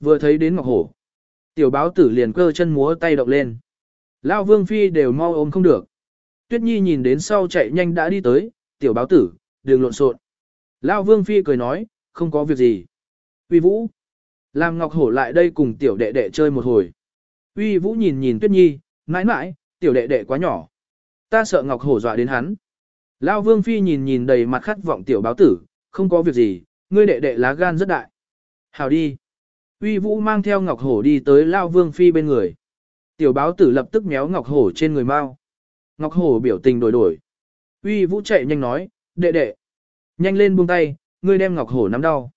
vừa thấy đến Ngọc Hổ. Tiểu báo tử liền cơ chân múa tay động lên. Lao Vương Phi đều mau ôm không được. Tuyết Nhi nhìn đến sau chạy nhanh đã đi tới, tiểu báo tử, đừng lộn xộn. Lao Vương Phi cười nói, không có việc gì. Uy Vũ. Làm Ngọc Hổ lại đây cùng tiểu đệ đệ chơi một hồi. Uy Vũ nhìn nhìn Tuyết Nhi, mãi mãi, tiểu đệ đệ quá nhỏ. Ta sợ Ngọc Hổ dọa đến hắn. Lao Vương Phi nhìn nhìn đầy mặt khát vọng tiểu báo tử, không có việc gì, ngươi đệ đệ lá gan rất đại. Hào đi. Uy Vũ mang theo Ngọc Hổ đi tới Lao Vương Phi bên người. Tiểu báo tử lập tức méo Ngọc Hổ trên người mau. Ngọc Hổ biểu tình đổi đổi. Uy Vũ chạy nhanh nói, đệ đệ. Nhanh lên buông tay, ngươi đem Ngọc Hổ nắm đau.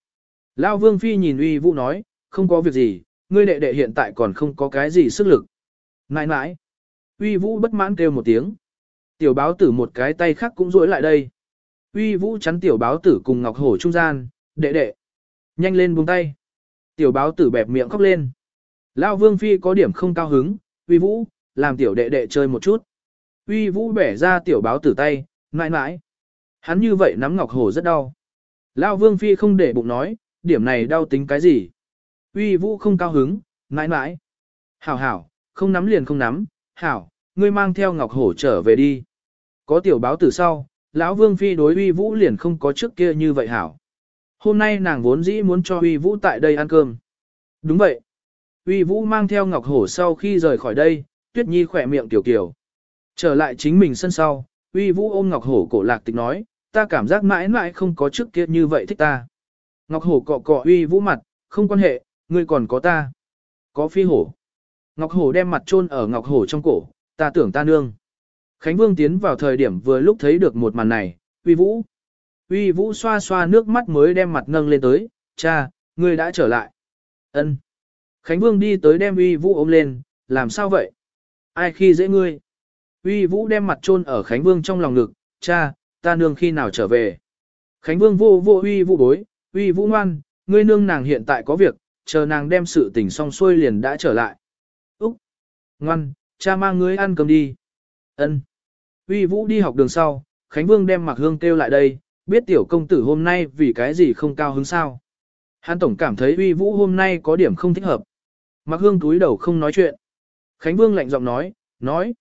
Lao Vương Phi nhìn Uy Vũ nói, không có việc gì, ngươi đệ đệ hiện tại còn không có cái gì sức lực. Nãi nãi. Uy Vũ bất mãn kêu một tiếng. Tiểu báo tử một cái tay khác cũng rối lại đây. Uy Vũ chắn tiểu báo tử cùng Ngọc Hổ trung gian, đệ đệ. Nhanh lên buông tay. Tiểu báo tử bẹp miệng khóc lên. Lao Vương Phi có điểm không cao hứng, Uy Vũ, làm tiểu đệ đệ chơi một chút. Uy Vũ bẻ ra tiểu báo tử tay, mãi mãi. Hắn như vậy nắm Ngọc Hổ rất đau. Lao Vương Phi không để bụng nói, điểm này đau tính cái gì. Uy Vũ không cao hứng, mãi mãi. Hảo hảo, không nắm liền không nắm, hảo, ngươi mang theo Ngọc Hổ trở về đi. Có tiểu báo tử sau, lão Vương Phi đối Uy Vũ liền không có trước kia như vậy hảo. Hôm nay nàng vốn dĩ muốn cho Uy Vũ tại đây ăn cơm. Đúng vậy. Uy Vũ mang theo Ngọc Hổ sau khi rời khỏi đây, Tuyết Nhi khỏe miệng tiểu kiểu. Trở lại chính mình sân sau, Uy Vũ ôm Ngọc Hổ cổ lạc tịch nói, ta cảm giác mãi mãi không có trước kia như vậy thích ta. Ngọc Hổ cọ cọ Uy Vũ mặt, không quan hệ, ngươi còn có ta. Có phi hổ. Ngọc Hổ đem mặt chôn ở Ngọc Hổ trong cổ, ta tưởng ta nương. Khánh Vương tiến vào thời điểm vừa lúc thấy được một màn này, Uy Vũ. Uy Vũ xoa xoa nước mắt mới đem mặt nâng lên tới, cha, ngươi đã trở lại. Ân. Khánh Vương đi tới đem Uy Vũ ôm lên, làm sao vậy? Ai khi dễ ngươi? Uy Vũ đem mặt chôn ở Khánh Vương trong lòng ngực, cha, ta nương khi nào trở về? Khánh Vương vô vô Uy Vũ bối, Uy Vũ ngoan, ngươi nương nàng hiện tại có việc, chờ nàng đem sự tình xong xuôi liền đã trở lại. Úc! Ngoan, cha mang ngươi ăn cơm đi. Ân. Uy Vũ đi học đường sau, Khánh Vương đem Mạc Hương kêu lại đây, biết tiểu công tử hôm nay vì cái gì không cao hứng sao. Hắn tổng cảm thấy Uy Vũ hôm nay có điểm không thích hợp. Mạc Hương túi đầu không nói chuyện. Khánh Vương lạnh giọng nói, nói.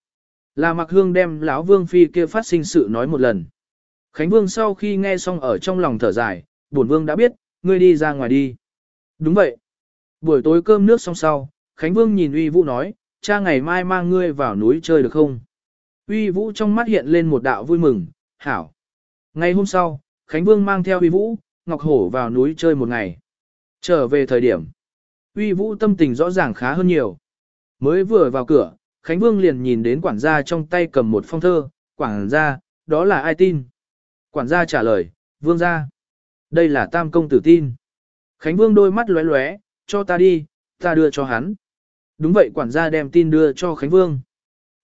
Là Mạc Hương đem lão Vương Phi kia phát sinh sự nói một lần. Khánh Vương sau khi nghe xong ở trong lòng thở dài, bổn Vương đã biết, ngươi đi ra ngoài đi. Đúng vậy. Buổi tối cơm nước xong sau, Khánh Vương nhìn Uy Vũ nói, cha ngày mai mang ngươi vào núi chơi được không? Uy Vũ trong mắt hiện lên một đạo vui mừng, hảo. Ngày hôm sau, Khánh Vương mang theo Uy Vũ, Ngọc Hổ vào núi chơi một ngày. Trở về thời điểm, Uy Vũ tâm tình rõ ràng khá hơn nhiều. Mới vừa vào cửa, Khánh Vương liền nhìn đến quản gia trong tay cầm một phong thơ, quản gia, đó là ai tin? Quản gia trả lời, Vương gia. Đây là tam công tử tin. Khánh Vương đôi mắt lóe lóe, cho ta đi, ta đưa cho hắn. Đúng vậy quản gia đem tin đưa cho Khánh Vương.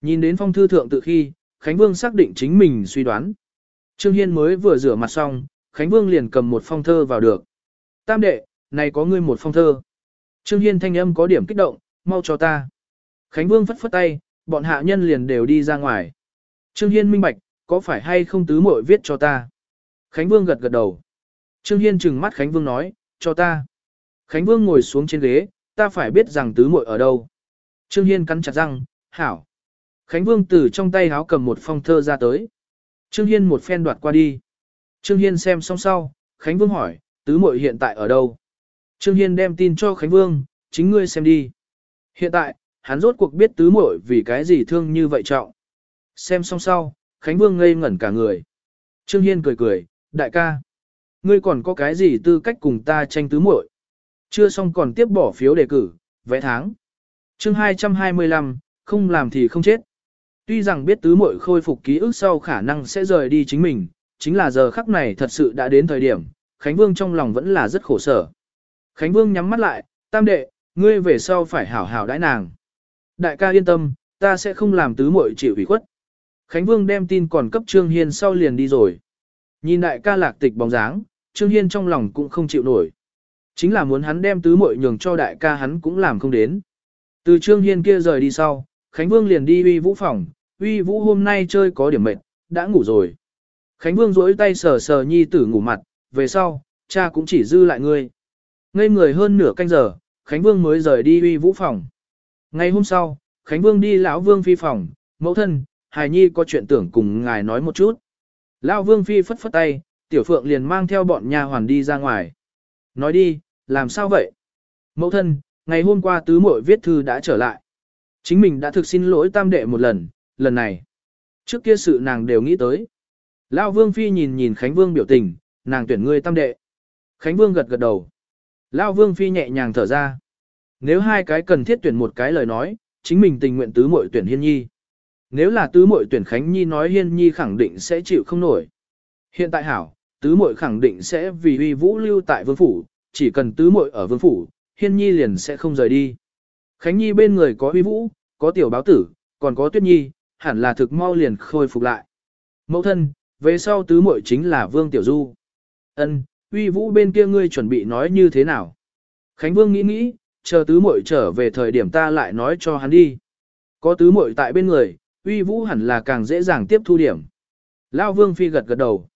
Nhìn đến phong thư thượng tự khi, Khánh Vương xác định chính mình suy đoán. Trương Hiên mới vừa rửa mặt xong, Khánh Vương liền cầm một phong thơ vào được. Tam đệ, này có ngươi một phong thơ. Trương Hiên thanh âm có điểm kích động, mau cho ta. Khánh Vương phất phất tay, bọn hạ nhân liền đều đi ra ngoài. Trương Hiên minh bạch, có phải hay không tứ muội viết cho ta? Khánh Vương gật gật đầu. Trương Hiên trừng mắt Khánh Vương nói, cho ta. Khánh Vương ngồi xuống trên ghế, ta phải biết rằng tứ muội ở đâu. Trương Hiên cắn chặt răng, hảo. Khánh Vương từ trong tay háo cầm một phong thơ ra tới. Trương Hiên một phen đoạt qua đi. Trương Hiên xem xong sau, Khánh Vương hỏi, tứ muội hiện tại ở đâu? Trương Hiên đem tin cho Khánh Vương, chính ngươi xem đi. Hiện tại, hắn rốt cuộc biết tứ muội vì cái gì thương như vậy trọng. Xem xong sau, Khánh Vương ngây ngẩn cả người. Trương Hiên cười cười, đại ca. Ngươi còn có cái gì tư cách cùng ta tranh tứ muội? Chưa xong còn tiếp bỏ phiếu đề cử, vẽ tháng. chương 225, không làm thì không chết. Tuy rằng biết tứ muội khôi phục ký ức sau khả năng sẽ rời đi chính mình, chính là giờ khắc này thật sự đã đến thời điểm, Khánh Vương trong lòng vẫn là rất khổ sở. Khánh Vương nhắm mắt lại, tam đệ, ngươi về sau phải hảo hảo đãi nàng. Đại ca yên tâm, ta sẽ không làm tứ muội chịu ủy khuất. Khánh Vương đem tin còn cấp Trương Hiên sau liền đi rồi. Nhìn đại ca lạc tịch bóng dáng, Trương Hiên trong lòng cũng không chịu nổi. Chính là muốn hắn đem tứ muội nhường cho đại ca hắn cũng làm không đến. Từ Trương Hiên kia rời đi sau, Khánh Vương liền đi uy vũ phòng, uy vũ hôm nay chơi có điểm mệt, đã ngủ rồi. Khánh Vương duỗi tay sờ sờ nhi tử ngủ mặt, về sau, cha cũng chỉ dư lại ngươi. Ngây người hơn nửa canh giờ, Khánh Vương mới rời đi uy vũ phòng. Ngày hôm sau, Khánh Vương đi lão Vương phi phòng, mẫu thân, Hải Nhi có chuyện tưởng cùng ngài nói một chút. Lão Vương phi phất phất tay, Tiểu Phượng liền mang theo bọn nhà hoàn đi ra ngoài. Nói đi, làm sao vậy? Mẫu thân, ngày hôm qua tứ muội viết thư đã trở lại. Chính mình đã thực xin lỗi tam đệ một lần, lần này. Trước kia sự nàng đều nghĩ tới. Lão Vương Phi nhìn nhìn Khánh Vương biểu tình, nàng tuyển ngươi tam đệ. Khánh Vương gật gật đầu. Lão Vương Phi nhẹ nhàng thở ra. Nếu hai cái cần thiết tuyển một cái lời nói, chính mình tình nguyện tứ muội tuyển Hiên Nhi. Nếu là tứ muội tuyển Khánh Nhi nói Hiên Nhi khẳng định sẽ chịu không nổi. Hiện tại hảo, tứ muội khẳng định sẽ vì uy vũ lưu tại vương phủ, chỉ cần tứ muội ở vương phủ, Hiên Nhi liền sẽ không rời đi. Khánh Nhi bên người có uy vũ, có tiểu báo tử, còn có tuyết nhi, hẳn là thực mau liền khôi phục lại. Mẫu thân, về sau tứ muội chính là Vương Tiểu Du. Ân, uy vũ bên kia ngươi chuẩn bị nói như thế nào? Khánh Vương nghĩ nghĩ, chờ tứ muội trở về thời điểm ta lại nói cho hắn đi. Có tứ muội tại bên người, uy vũ hẳn là càng dễ dàng tiếp thu điểm. Lao Vương Phi gật gật đầu.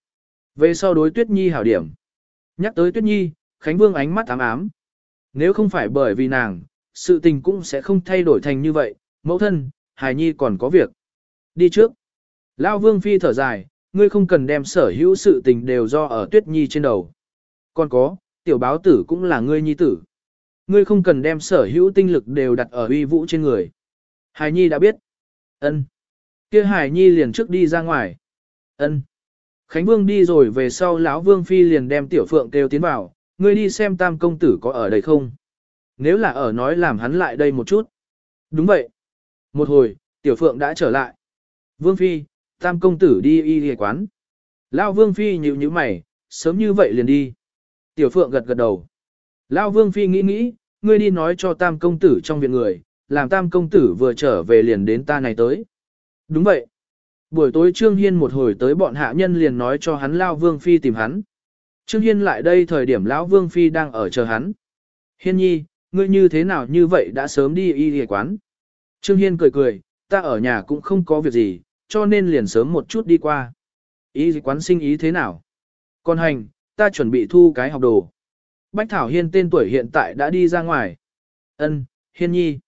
Về sau đối Tuyết Nhi hảo điểm. Nhắc tới Tuyết Nhi, Khánh Vương ánh mắt ám ám. Nếu không phải bởi vì nàng, sự tình cũng sẽ không thay đổi thành như vậy. Mẫu thân, Hải Nhi còn có việc. Đi trước. Lao Vương Phi thở dài, ngươi không cần đem sở hữu sự tình đều do ở Tuyết Nhi trên đầu. Còn có, tiểu báo tử cũng là ngươi nhi tử. Ngươi không cần đem sở hữu tinh lực đều đặt ở uy vũ trên người. Hải Nhi đã biết. Ân. Kia Hải Nhi liền trước đi ra ngoài. Ân. Khánh Vương đi rồi về sau lão Vương Phi liền đem Tiểu Phượng kêu tiến vào, ngươi đi xem tam công tử có ở đây không. Nếu là ở nói làm hắn lại đây một chút. Đúng vậy. Một hồi, Tiểu Phượng đã trở lại. Vương Phi, tam công tử đi y y quán. Lão Vương Phi nhíu nhíu mày, sớm như vậy liền đi. Tiểu Phượng gật gật đầu. Lão Vương Phi nghĩ nghĩ, ngươi đi nói cho tam công tử trong viện người, làm tam công tử vừa trở về liền đến ta này tới. Đúng vậy. Buổi tối Trương Hiên một hồi tới bọn hạ nhân liền nói cho hắn Lao Vương Phi tìm hắn. Trương Hiên lại đây thời điểm Lão Vương Phi đang ở chờ hắn. Hiên nhi, ngươi như thế nào như vậy đã sớm đi y y quán. Trương Hiên cười cười, ta ở nhà cũng không có việc gì, cho nên liền sớm một chút đi qua. Y quán sinh ý thế nào? Còn hành, ta chuẩn bị thu cái học đồ. Bách Thảo Hiên tên tuổi hiện tại đã đi ra ngoài. Ân, Hiên nhi.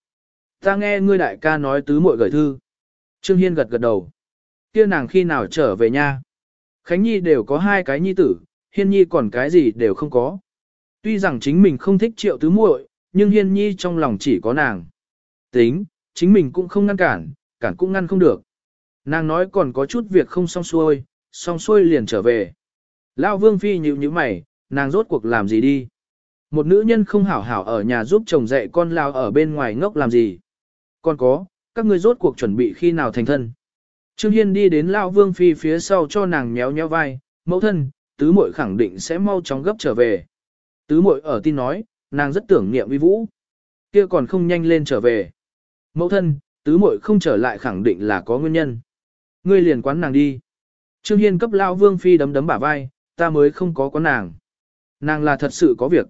Ta nghe ngươi đại ca nói tứ muội gửi thư. Trương Hiên gật gật đầu kia nàng khi nào trở về nha. Khánh Nhi đều có hai cái nhi tử, Hiên Nhi còn cái gì đều không có. Tuy rằng chính mình không thích triệu tứ muội, nhưng Hiên Nhi trong lòng chỉ có nàng. Tính, chính mình cũng không ngăn cản, cản cũng ngăn không được. Nàng nói còn có chút việc không xong xuôi, xong xuôi liền trở về. Lão Vương Phi nhíu nhíu mày, nàng rốt cuộc làm gì đi. Một nữ nhân không hảo hảo ở nhà giúp chồng dạy con lao ở bên ngoài ngốc làm gì. Còn có, các ngươi rốt cuộc chuẩn bị khi nào thành thân. Trương Hiên đi đến Lão Vương Phi phía sau cho nàng nhéo nhéo vai, mẫu thân, tứ muội khẳng định sẽ mau chóng gấp trở về. Tứ muội ở tin nói, nàng rất tưởng niệm vi vũ. Kia còn không nhanh lên trở về. Mẫu thân, tứ muội không trở lại khẳng định là có nguyên nhân. Ngươi liền quán nàng đi. Trương Hiên cấp Lão Vương Phi đấm đấm bả vai, ta mới không có quán nàng. Nàng là thật sự có việc.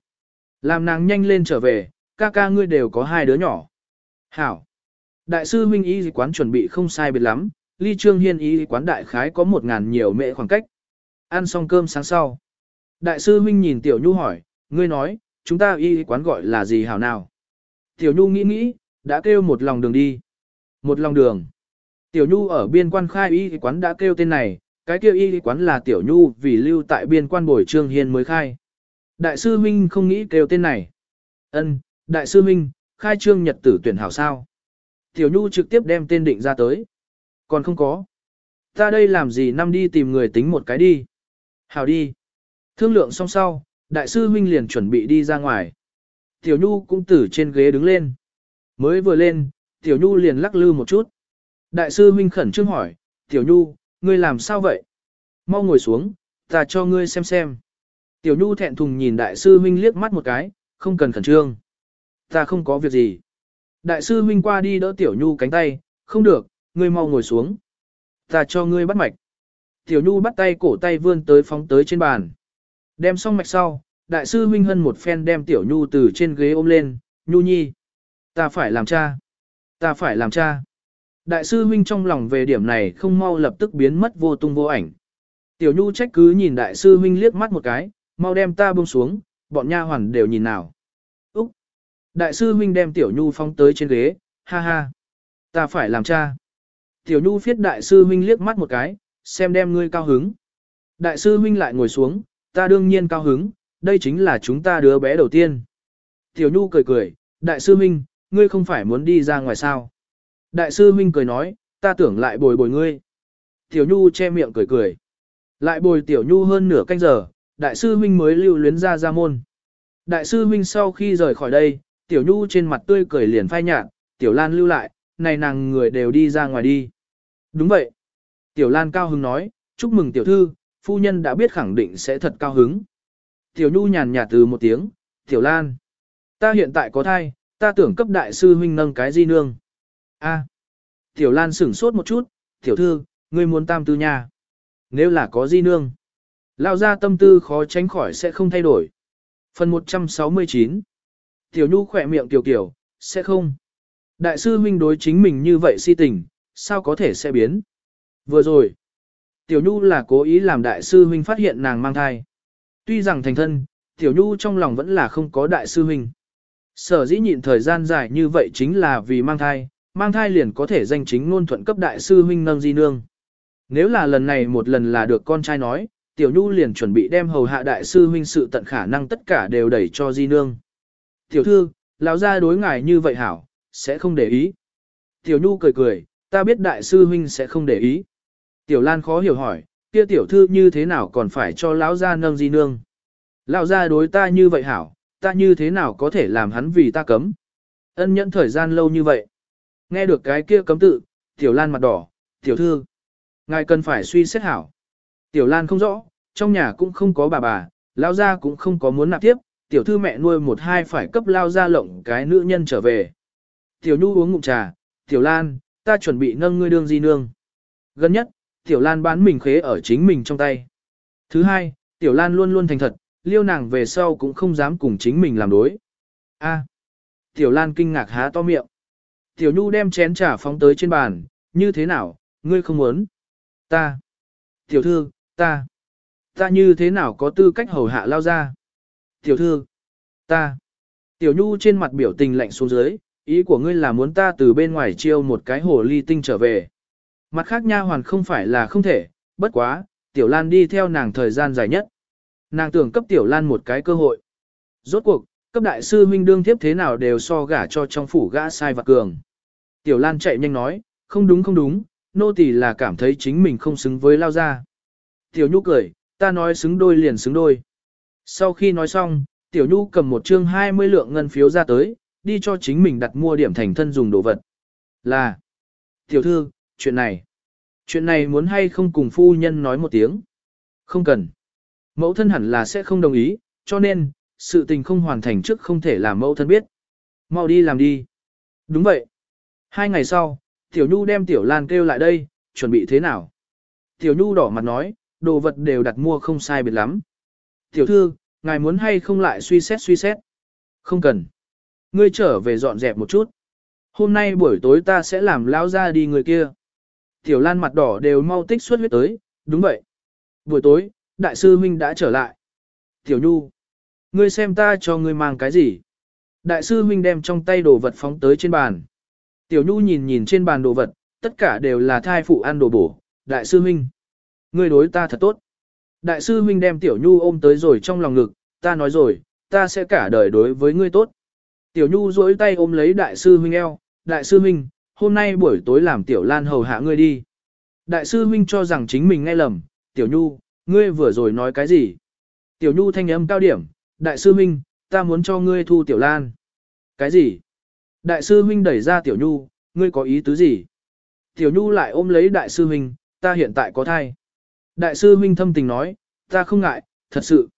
Làm nàng nhanh lên trở về, ca ca ngươi đều có hai đứa nhỏ. Hảo. Đại sư huynh y quán chuẩn bị không sai biệt lắm, ly trương hiên ý quán đại khái có một ngàn nhiều mệ khoảng cách. Ăn xong cơm sáng sau. Đại sư huynh nhìn Tiểu Nhu hỏi, ngươi nói, chúng ta y quán gọi là gì hảo nào? Tiểu Nhu nghĩ nghĩ, đã kêu một lòng đường đi. Một lòng đường. Tiểu Nhu ở biên quan khai y quán đã kêu tên này, cái kêu y quán là Tiểu Nhu vì lưu tại biên quan bồi trương hiên mới khai. Đại sư huynh không nghĩ kêu tên này. Ân, đại sư huynh, khai trương nhật tử tuyển hảo sao? Tiểu Nhu trực tiếp đem tên định ra tới. Còn không có. Ta đây làm gì năm đi tìm người tính một cái đi. Hảo đi. Thương lượng xong sau, đại sư huynh liền chuẩn bị đi ra ngoài. Tiểu Nhu cũng từ trên ghế đứng lên. Mới vừa lên, Tiểu Nhu liền lắc lư một chút. Đại sư huynh khẩn trương hỏi, Tiểu Nhu, ngươi làm sao vậy? Mau ngồi xuống, ta cho ngươi xem xem. Tiểu Nhu thẹn thùng nhìn đại sư huynh liếc mắt một cái, không cần khẩn trương. Ta không có việc gì. Đại sư huynh qua đi đỡ Tiểu Nhu cánh tay, không được, ngươi mau ngồi xuống. Ta cho ngươi bắt mạch. Tiểu Nhu bắt tay cổ tay vươn tới phóng tới trên bàn. Đem xong mạch sau, đại sư huynh hân một phen đem Tiểu Nhu từ trên ghế ôm lên, Nhu nhi. Ta phải làm cha. Ta phải làm cha. Đại sư huynh trong lòng về điểm này không mau lập tức biến mất vô tung vô ảnh. Tiểu Nhu trách cứ nhìn đại sư huynh liếc mắt một cái, mau đem ta buông xuống, bọn nha hoàn đều nhìn nào. Úc! Đại sư huynh đem Tiểu Nhu phóng tới trên ghế, ha ha. Ta phải làm cha. Tiểu Nhu phiết đại sư huynh liếc mắt một cái, xem đem ngươi cao hứng. Đại sư huynh lại ngồi xuống, ta đương nhiên cao hứng, đây chính là chúng ta đứa bé đầu tiên. Tiểu Nhu cười cười, đại sư huynh, ngươi không phải muốn đi ra ngoài sao. Đại sư huynh cười nói, ta tưởng lại bồi bồi ngươi. Tiểu Nhu che miệng cười cười. Lại bồi Tiểu Nhu hơn nửa canh giờ, đại sư huynh mới lưu luyến ra ra môn. Đại sư huynh sau khi rời khỏi đây, Tiểu Nhu trên mặt tươi cười liền phai nhạt, Tiểu Lan lưu lại, này nàng người đều đi ra ngoài đi. Đúng vậy. Tiểu Lan cao hứng nói, chúc mừng tiểu thư, phu nhân đã biết khẳng định sẽ thật cao hứng. Tiểu Nhu nhàn nhạt từ một tiếng, Tiểu Lan. Ta hiện tại có thai, ta tưởng cấp đại sư huynh nâng cái di nương. A. Tiểu Lan sửng sốt một chút, tiểu thư, ngươi muốn tam tư nha. Nếu là có di nương, lao ra tâm tư khó tránh khỏi sẽ không thay đổi. Phần 169 Tiểu Nhu khỏe miệng tiểu kiểu, sẽ không. Đại sư huynh đối chính mình như vậy si tình, sao có thể sẽ biến. Vừa rồi, Tiểu Nhu là cố ý làm đại sư huynh phát hiện nàng mang thai. Tuy rằng thành thân, Tiểu Nhu trong lòng vẫn là không có đại sư huynh. Sở dĩ nhịn thời gian dài như vậy chính là vì mang thai, mang thai liền có thể danh chính ngôn thuận cấp đại sư huynh nâng di nương. Nếu là lần này một lần là được con trai nói, Tiểu Nhu liền chuẩn bị đem hầu hạ đại sư huynh sự tận khả năng tất cả đều đẩy cho di nương. Tiểu thư, lão gia đối ngài như vậy hảo, sẽ không để ý. Tiểu Nhu cười cười, ta biết đại sư huynh sẽ không để ý. Tiểu Lan khó hiểu hỏi, kia tiểu thư như thế nào còn phải cho lão gia nâng di nương. Lão gia đối ta như vậy hảo, ta như thế nào có thể làm hắn vì ta cấm. Ân nhẫn thời gian lâu như vậy. Nghe được cái kia cấm tự, Tiểu Lan mặt đỏ, tiểu thư. Ngài cần phải suy xét hảo. Tiểu Lan không rõ, trong nhà cũng không có bà bà, lao gia cũng không có muốn nạp tiếp, tiểu thư mẹ nuôi một hai phải cấp lao gia lộng cái nữ nhân trở về. Tiểu Nhu uống ngụm trà, Tiểu Lan, ta chuẩn bị nâng ngươi đương di nương. Gần nhất, Tiểu Lan bán mình khế ở chính mình trong tay. Thứ hai, Tiểu Lan luôn luôn thành thật, liêu nàng về sau cũng không dám cùng chính mình làm đối. A. Tiểu Lan kinh ngạc há to miệng. Tiểu Nhu đem chén trà phóng tới trên bàn, như thế nào, ngươi không muốn. Ta. Tiểu thư, ta. Ta như thế nào có tư cách hầu hạ lao ra. Tiểu thư. Ta. Tiểu Nhu trên mặt biểu tình lạnh xuống dưới, ý của ngươi là muốn ta từ bên ngoài chiêu một cái hồ ly tinh trở về. Mặt khác nha hoàn không phải là không thể, bất quá, Tiểu Lan đi theo nàng thời gian dài nhất. Nàng tưởng cấp Tiểu Lan một cái cơ hội. Rốt cuộc, cấp đại sư huynh đương tiếp thế nào đều so gả cho trong phủ gã sai và cường. Tiểu Lan chạy nhanh nói, không đúng không đúng, nô tỳ là cảm thấy chính mình không xứng với lao gia. Tiểu Nhu cười, ta nói xứng đôi liền xứng đôi. Sau khi nói xong, Tiểu Nhu cầm một chương 20 lượng ngân phiếu ra tới, đi cho chính mình đặt mua điểm thành thân dùng đồ vật. Là, Tiểu thư, chuyện này, chuyện này muốn hay không cùng phu nhân nói một tiếng. Không cần. Mẫu thân hẳn là sẽ không đồng ý, cho nên, sự tình không hoàn thành trước không thể làm mẫu thân biết. Mau đi làm đi. Đúng vậy. Hai ngày sau, Tiểu Nhu đem Tiểu Lan kêu lại đây, chuẩn bị thế nào? Tiểu Nhu đỏ mặt nói, đồ vật đều đặt mua không sai biệt lắm. Tiểu thư, ngài muốn hay không lại suy xét suy xét? Không cần. Ngươi trở về dọn dẹp một chút. Hôm nay buổi tối ta sẽ làm lao ra đi người kia. Tiểu Lan mặt đỏ đều mau tích xuất huyết tới, đúng vậy. Buổi tối, đại sư huynh đã trở lại. Tiểu Nhu, ngươi xem ta cho ngươi mang cái gì? Đại sư huynh đem trong tay đồ vật phóng tới trên bàn. Tiểu Nhu nhìn nhìn trên bàn đồ vật, tất cả đều là thai phụ ăn đồ bổ. Đại sư huynh, ngươi đối ta thật tốt. Đại sư huynh đem Tiểu Nhu ôm tới rồi trong lòng ngực, ta nói rồi, ta sẽ cả đời đối với ngươi tốt. Tiểu Nhu duỗi tay ôm lấy đại sư huynh eo, đại sư huynh, hôm nay buổi tối làm Tiểu Lan hầu hạ ngươi đi. Đại sư huynh cho rằng chính mình nghe lầm, Tiểu Nhu, ngươi vừa rồi nói cái gì? Tiểu Nhu thanh âm cao điểm, đại sư huynh, ta muốn cho ngươi thu Tiểu Lan. Cái gì? Đại sư huynh đẩy ra Tiểu Nhu, ngươi có ý tứ gì? Tiểu Nhu lại ôm lấy đại sư huynh, ta hiện tại có thai. Đại sư huynh thâm tình nói, ta không ngại, thật sự.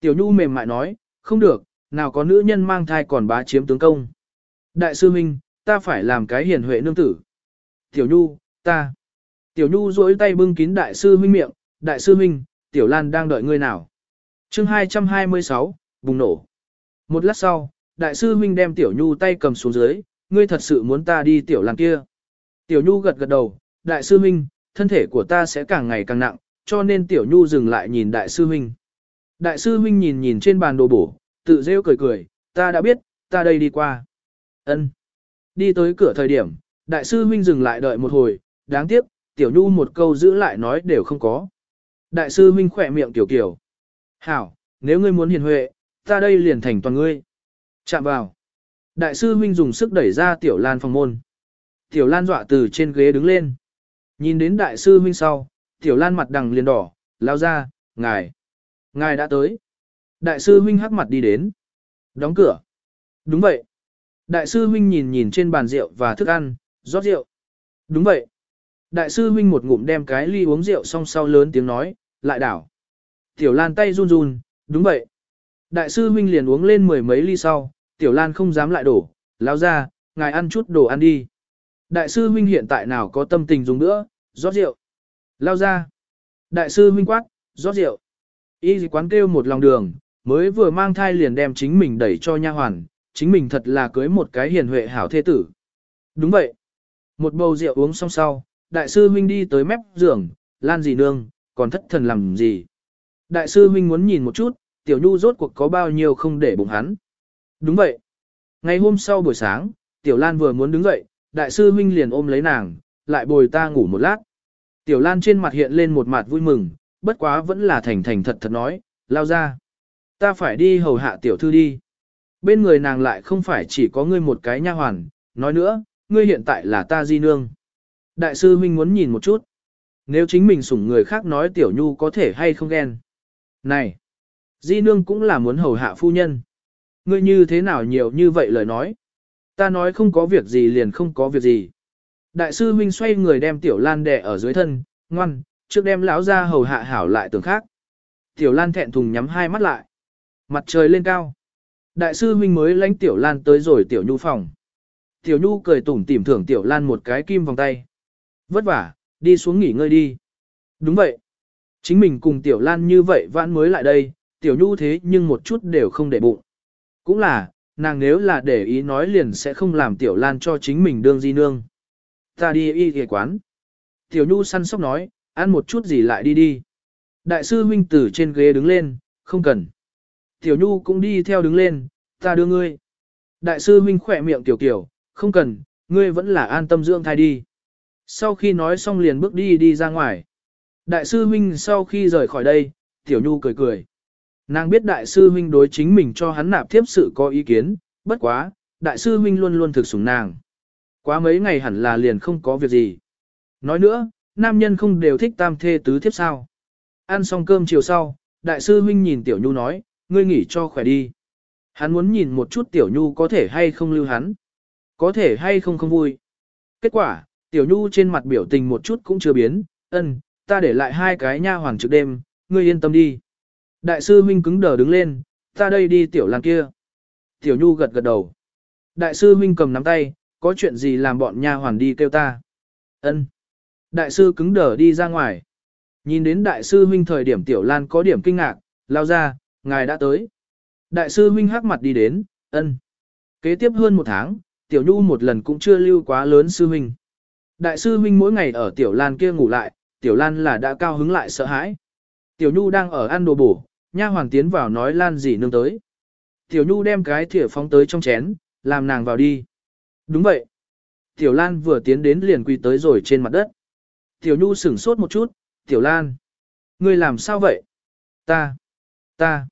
Tiểu Nhu mềm mại nói, không được, nào có nữ nhân mang thai còn bá chiếm tướng công. Đại sư huynh, ta phải làm cái hiền huệ nương tử. Tiểu Nhu, ta. Tiểu Nhu duỗi tay bưng kín đại sư huynh miệng, đại sư huynh, Tiểu Lan đang đợi ngươi nào. chương 226, bùng nổ. Một lát sau, đại sư huynh đem Tiểu Nhu tay cầm xuống dưới, ngươi thật sự muốn ta đi Tiểu làng kia. Tiểu Nhu gật gật đầu, đại sư huynh, thân thể của ta sẽ càng ngày càng nặng, cho nên Tiểu Nhu dừng lại nhìn đại sư huynh. Đại sư huynh nhìn nhìn trên bàn đồ bổ, tự rêu cười cười, ta đã biết, ta đây đi qua. Ân. Đi tới cửa thời điểm, đại sư huynh dừng lại đợi một hồi, đáng tiếc, tiểu nhu một câu giữ lại nói đều không có. Đại sư huynh khỏe miệng tiểu kiểu. Hảo, nếu ngươi muốn hiền huệ, ta đây liền thành toàn ngươi. Chạm vào. Đại sư huynh dùng sức đẩy ra tiểu lan phòng môn. Tiểu lan dọa từ trên ghế đứng lên. Nhìn đến đại sư huynh sau, tiểu lan mặt đằng liền đỏ, lao ra, ngài. Ngài đã tới. Đại sư huynh hắc mặt đi đến. Đóng cửa. Đúng vậy. Đại sư huynh nhìn nhìn trên bàn rượu và thức ăn, rót rượu. Đúng vậy. Đại sư huynh một ngụm đem cái ly uống rượu xong sau lớn tiếng nói, lại đảo. Tiểu Lan tay run run, đúng vậy. Đại sư huynh liền uống lên mười mấy ly sau, Tiểu Lan không dám lại đổ, lao ra, ngài ăn chút đồ ăn đi. Đại sư huynh hiện tại nào có tâm tình dùng nữa, rót rượu. Lao ra. Đại sư huynh quát, rót rượu. Y quán kêu một lòng đường, mới vừa mang thai liền đem chính mình đẩy cho nha hoàn, chính mình thật là cưới một cái hiền huệ hảo thế tử. Đúng vậy. Một bầu rượu uống xong sau, đại sư huynh đi tới mép giường, lan gì nương, còn thất thần làm gì. Đại sư huynh muốn nhìn một chút, tiểu nhu rốt cuộc có bao nhiêu không để bụng hắn. Đúng vậy. Ngày hôm sau buổi sáng, tiểu lan vừa muốn đứng dậy, đại sư huynh liền ôm lấy nàng, lại bồi ta ngủ một lát. Tiểu lan trên mặt hiện lên một mặt vui mừng, bất quá vẫn là thành thành thật thật nói, lao ra. Ta phải đi hầu hạ tiểu thư đi. Bên người nàng lại không phải chỉ có ngươi một cái nha hoàn, nói nữa, ngươi hiện tại là ta di nương. Đại sư huynh muốn nhìn một chút. Nếu chính mình sủng người khác nói tiểu nhu có thể hay không ghen. Này, di nương cũng là muốn hầu hạ phu nhân. Ngươi như thế nào nhiều như vậy lời nói. Ta nói không có việc gì liền không có việc gì. Đại sư huynh xoay người đem tiểu lan đè ở dưới thân, ngoan, trước đem lão ra hầu hạ hảo lại tưởng khác. Tiểu lan thẹn thùng nhắm hai mắt lại. Mặt trời lên cao. Đại sư huynh mới lãnh tiểu lan tới rồi tiểu nhu phòng. Tiểu nhu cười tủm tỉm thưởng tiểu lan một cái kim vòng tay. Vất vả, đi xuống nghỉ ngơi đi. Đúng vậy. Chính mình cùng tiểu lan như vậy vãn mới lại đây, tiểu nhu thế nhưng một chút đều không để bụng. Cũng là, nàng nếu là để ý nói liền sẽ không làm tiểu lan cho chính mình đương di nương. Ta đi y ghề quán. Tiểu nhu săn sóc nói, ăn một chút gì lại đi đi. Đại sư huynh từ trên ghế đứng lên, không cần. Tiểu nhu cũng đi theo đứng lên, ta đưa ngươi. Đại sư huynh khỏe miệng tiểu kiểu, không cần, ngươi vẫn là an tâm dưỡng thai đi. Sau khi nói xong liền bước đi đi ra ngoài. Đại sư huynh sau khi rời khỏi đây, tiểu nhu cười cười. Nàng biết đại sư huynh đối chính mình cho hắn nạp tiếp sự có ý kiến, bất quá, đại sư huynh luôn luôn thực sủng nàng. Quá mấy ngày hẳn là liền không có việc gì. Nói nữa, nam nhân không đều thích tam thê tứ thiếp sao. Ăn xong cơm chiều sau, đại sư huynh nhìn tiểu nhu nói, ngươi nghỉ cho khỏe đi. Hắn muốn nhìn một chút tiểu nhu có thể hay không lưu hắn. Có thể hay không không vui. Kết quả, tiểu nhu trên mặt biểu tình một chút cũng chưa biến, ân, ta để lại hai cái nha hoàng trực đêm, ngươi yên tâm đi. Đại sư huynh cứng đờ đứng lên, ta đây đi tiểu lan kia. Tiểu nhu gật gật đầu. Đại sư huynh cầm nắm tay, có chuyện gì làm bọn nha hoàn đi kêu ta. Ân. Đại sư cứng đờ đi ra ngoài. Nhìn đến đại sư huynh thời điểm tiểu lan có điểm kinh ngạc, lao ra, ngài đã tới. Đại sư huynh hắc mặt đi đến, ân. Kế tiếp hơn một tháng, tiểu nhu một lần cũng chưa lưu quá lớn sư huynh. Đại sư huynh mỗi ngày ở tiểu lan kia ngủ lại, tiểu lan là đã cao hứng lại sợ hãi. Tiểu nhu đang ở ăn đồ bổ, nha hoàng tiến vào nói lan gì nương tới. Tiểu nhu đem cái thìa phóng tới trong chén, làm nàng vào đi. Đúng vậy. Tiểu lan vừa tiến đến liền quỳ tới rồi trên mặt đất. Tiểu nhu sửng sốt một chút, tiểu lan. Ngươi làm sao vậy? Ta. Ta.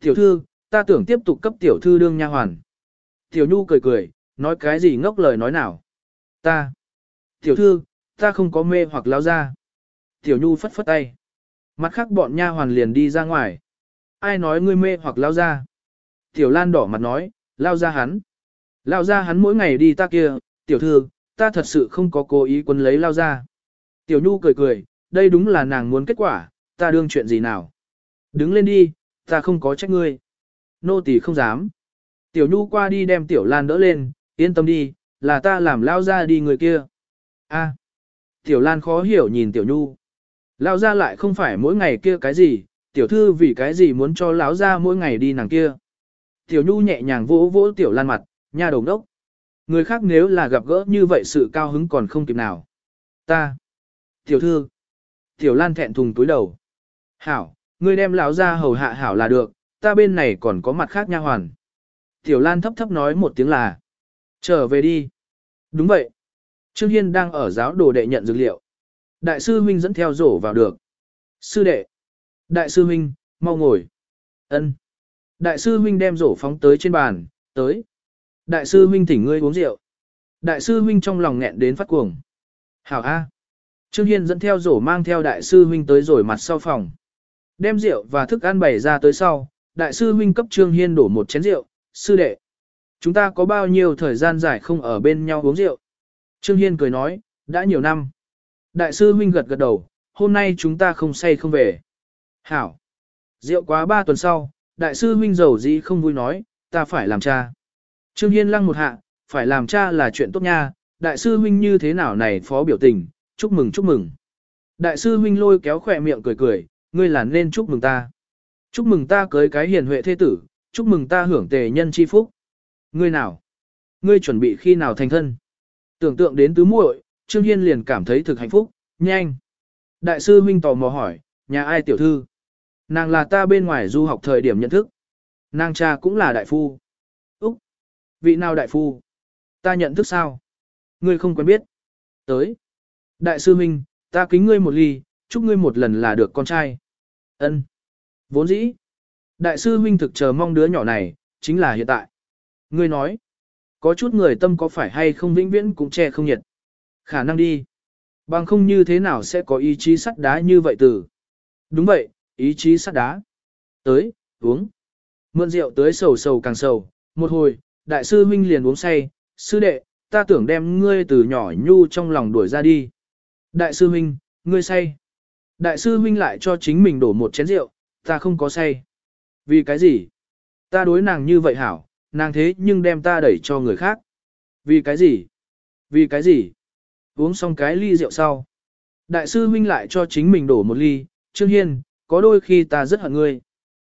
Tiểu thư, ta tưởng tiếp tục cấp tiểu thư đương nha hoàn. Tiểu nhu cười cười, nói cái gì ngốc lời nói nào. Ta. Tiểu thư, ta không có mê hoặc lao ra. Tiểu nhu phất phất tay. Mặt khác bọn nha hoàn liền đi ra ngoài. Ai nói ngươi mê hoặc lao ra? Tiểu Lan đỏ mặt nói, lao ra hắn. Lao ra hắn mỗi ngày đi ta kia, tiểu thư, ta thật sự không có cố ý quân lấy lao ra. Tiểu Nhu cười cười, đây đúng là nàng muốn kết quả, ta đương chuyện gì nào. Đứng lên đi, ta không có trách ngươi. Nô tỳ không dám. Tiểu Nhu qua đi đem Tiểu Lan đỡ lên, yên tâm đi, là ta làm lao ra đi người kia. A. Tiểu Lan khó hiểu nhìn Tiểu Nhu. Lao ra lại không phải mỗi ngày kia cái gì, tiểu thư vì cái gì muốn cho lão ra mỗi ngày đi nàng kia. Tiểu Nhu nhẹ nhàng vỗ vỗ Tiểu Lan mặt, nha đồng đốc. Người khác nếu là gặp gỡ như vậy sự cao hứng còn không kịp nào. Ta. Tiểu thư. Tiểu Lan thẹn thùng túi đầu. Hảo, ngươi đem lão ra hầu hạ hảo là được, ta bên này còn có mặt khác nha hoàn. Tiểu Lan thấp thấp nói một tiếng là. Trở về đi. Đúng vậy. Trương Hiên đang ở giáo đồ đệ nhận dược liệu. Đại sư huynh dẫn theo rổ vào được. Sư đệ. Đại sư huynh, mau ngồi. Ân. Đại sư huynh đem rổ phóng tới trên bàn, tới. Đại sư huynh thỉnh ngươi uống rượu. Đại sư huynh trong lòng nghẹn đến phát cuồng. Hảo A. Trương Hiên dẫn theo rổ mang theo đại sư huynh tới rồi mặt sau phòng. Đem rượu và thức ăn bày ra tới sau, đại sư huynh cấp Trương Hiên đổ một chén rượu, sư đệ. Chúng ta có bao nhiêu thời gian dài không ở bên nhau uống rượu? Trương Hiên cười nói, đã nhiều năm. Đại sư huynh gật gật đầu, hôm nay chúng ta không say không về. Hảo. Rượu quá ba tuần sau, đại sư huynh giàu dĩ không vui nói, ta phải làm cha. Trương Hiên lăng một hạ, phải làm cha là chuyện tốt nha, đại sư huynh như thế nào này phó biểu tình, chúc mừng chúc mừng. Đại sư huynh lôi kéo khỏe miệng cười cười, ngươi là nên chúc mừng ta. Chúc mừng ta cưới cái hiền huệ thế tử, chúc mừng ta hưởng tề nhân chi phúc. Ngươi nào? Ngươi chuẩn bị khi nào thành thân? Tưởng tượng đến tứ muội, Trương Hiên liền cảm thấy thực hạnh phúc, nhanh. Đại sư huynh tò mò hỏi, nhà ai tiểu thư? Nàng là ta bên ngoài du học thời điểm nhận thức. Nàng cha cũng là đại phu. Úc! Vị nào đại phu? Ta nhận thức sao? Ngươi không quen biết. Tới. Đại sư huynh, ta kính ngươi một ly, chúc ngươi một lần là được con trai. Ân. Vốn dĩ. Đại sư huynh thực chờ mong đứa nhỏ này, chính là hiện tại. Ngươi nói. Có chút người tâm có phải hay không vĩnh viễn cũng che không nhiệt. Khả năng đi. Bằng không như thế nào sẽ có ý chí sắt đá như vậy từ. Đúng vậy, ý chí sắt đá. Tới, uống. Mượn rượu tới sầu sầu càng sầu. Một hồi, đại sư huynh liền uống say. Sư đệ, ta tưởng đem ngươi từ nhỏ nhu trong lòng đuổi ra đi. Đại sư huynh, ngươi say. Đại sư huynh lại cho chính mình đổ một chén rượu, ta không có say. Vì cái gì? Ta đối nàng như vậy hảo, nàng thế nhưng đem ta đẩy cho người khác. Vì cái gì? Vì cái gì? Uống xong cái ly rượu sau. Đại sư huynh lại cho chính mình đổ một ly, Trương Hiên, có đôi khi ta rất hận ngươi.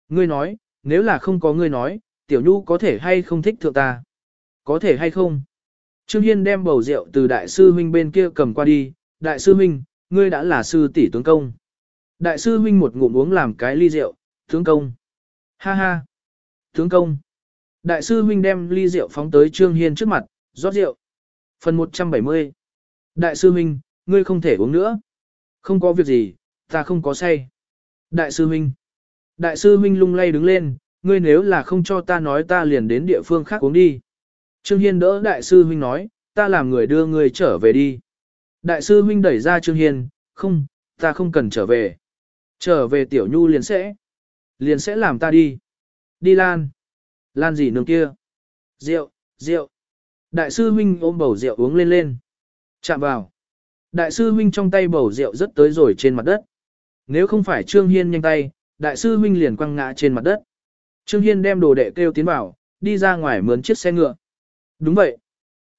Ngươi nói, nếu là không có ngươi nói, tiểu nhu có thể hay không thích thượng ta? Có thể hay không? Trương Hiên đem bầu rượu từ đại sư huynh bên kia cầm qua đi, đại sư huynh, ngươi đã là sư tỷ tướng công. Đại sư huynh một ngụm uống làm cái ly rượu, tướng công. Ha ha. Tướng công. Đại sư huynh đem ly rượu phóng tới Trương Hiên trước mặt, rót rượu. Phần 170. Đại sư huynh, ngươi không thể uống nữa. Không có việc gì, ta không có say. Đại sư huynh. Đại sư huynh lung lay đứng lên, ngươi nếu là không cho ta nói ta liền đến địa phương khác uống đi. Trương Hiên đỡ đại sư huynh nói, ta làm người đưa ngươi trở về đi. Đại sư huynh đẩy ra Trương Hiên, không, ta không cần trở về. Trở về tiểu nhu liền sẽ. Liền sẽ làm ta đi. Đi Lan. Lan gì nương kia? Rượu, rượu. Đại sư huynh ôm bầu rượu uống lên lên. Chạm vào. Đại sư huynh trong tay bầu rượu rất tới rồi trên mặt đất. Nếu không phải Trương Hiên nhanh tay, đại sư huynh liền quăng ngã trên mặt đất. Trương Hiên đem đồ đệ kêu tiến vào, đi ra ngoài mướn chiếc xe ngựa. Đúng vậy.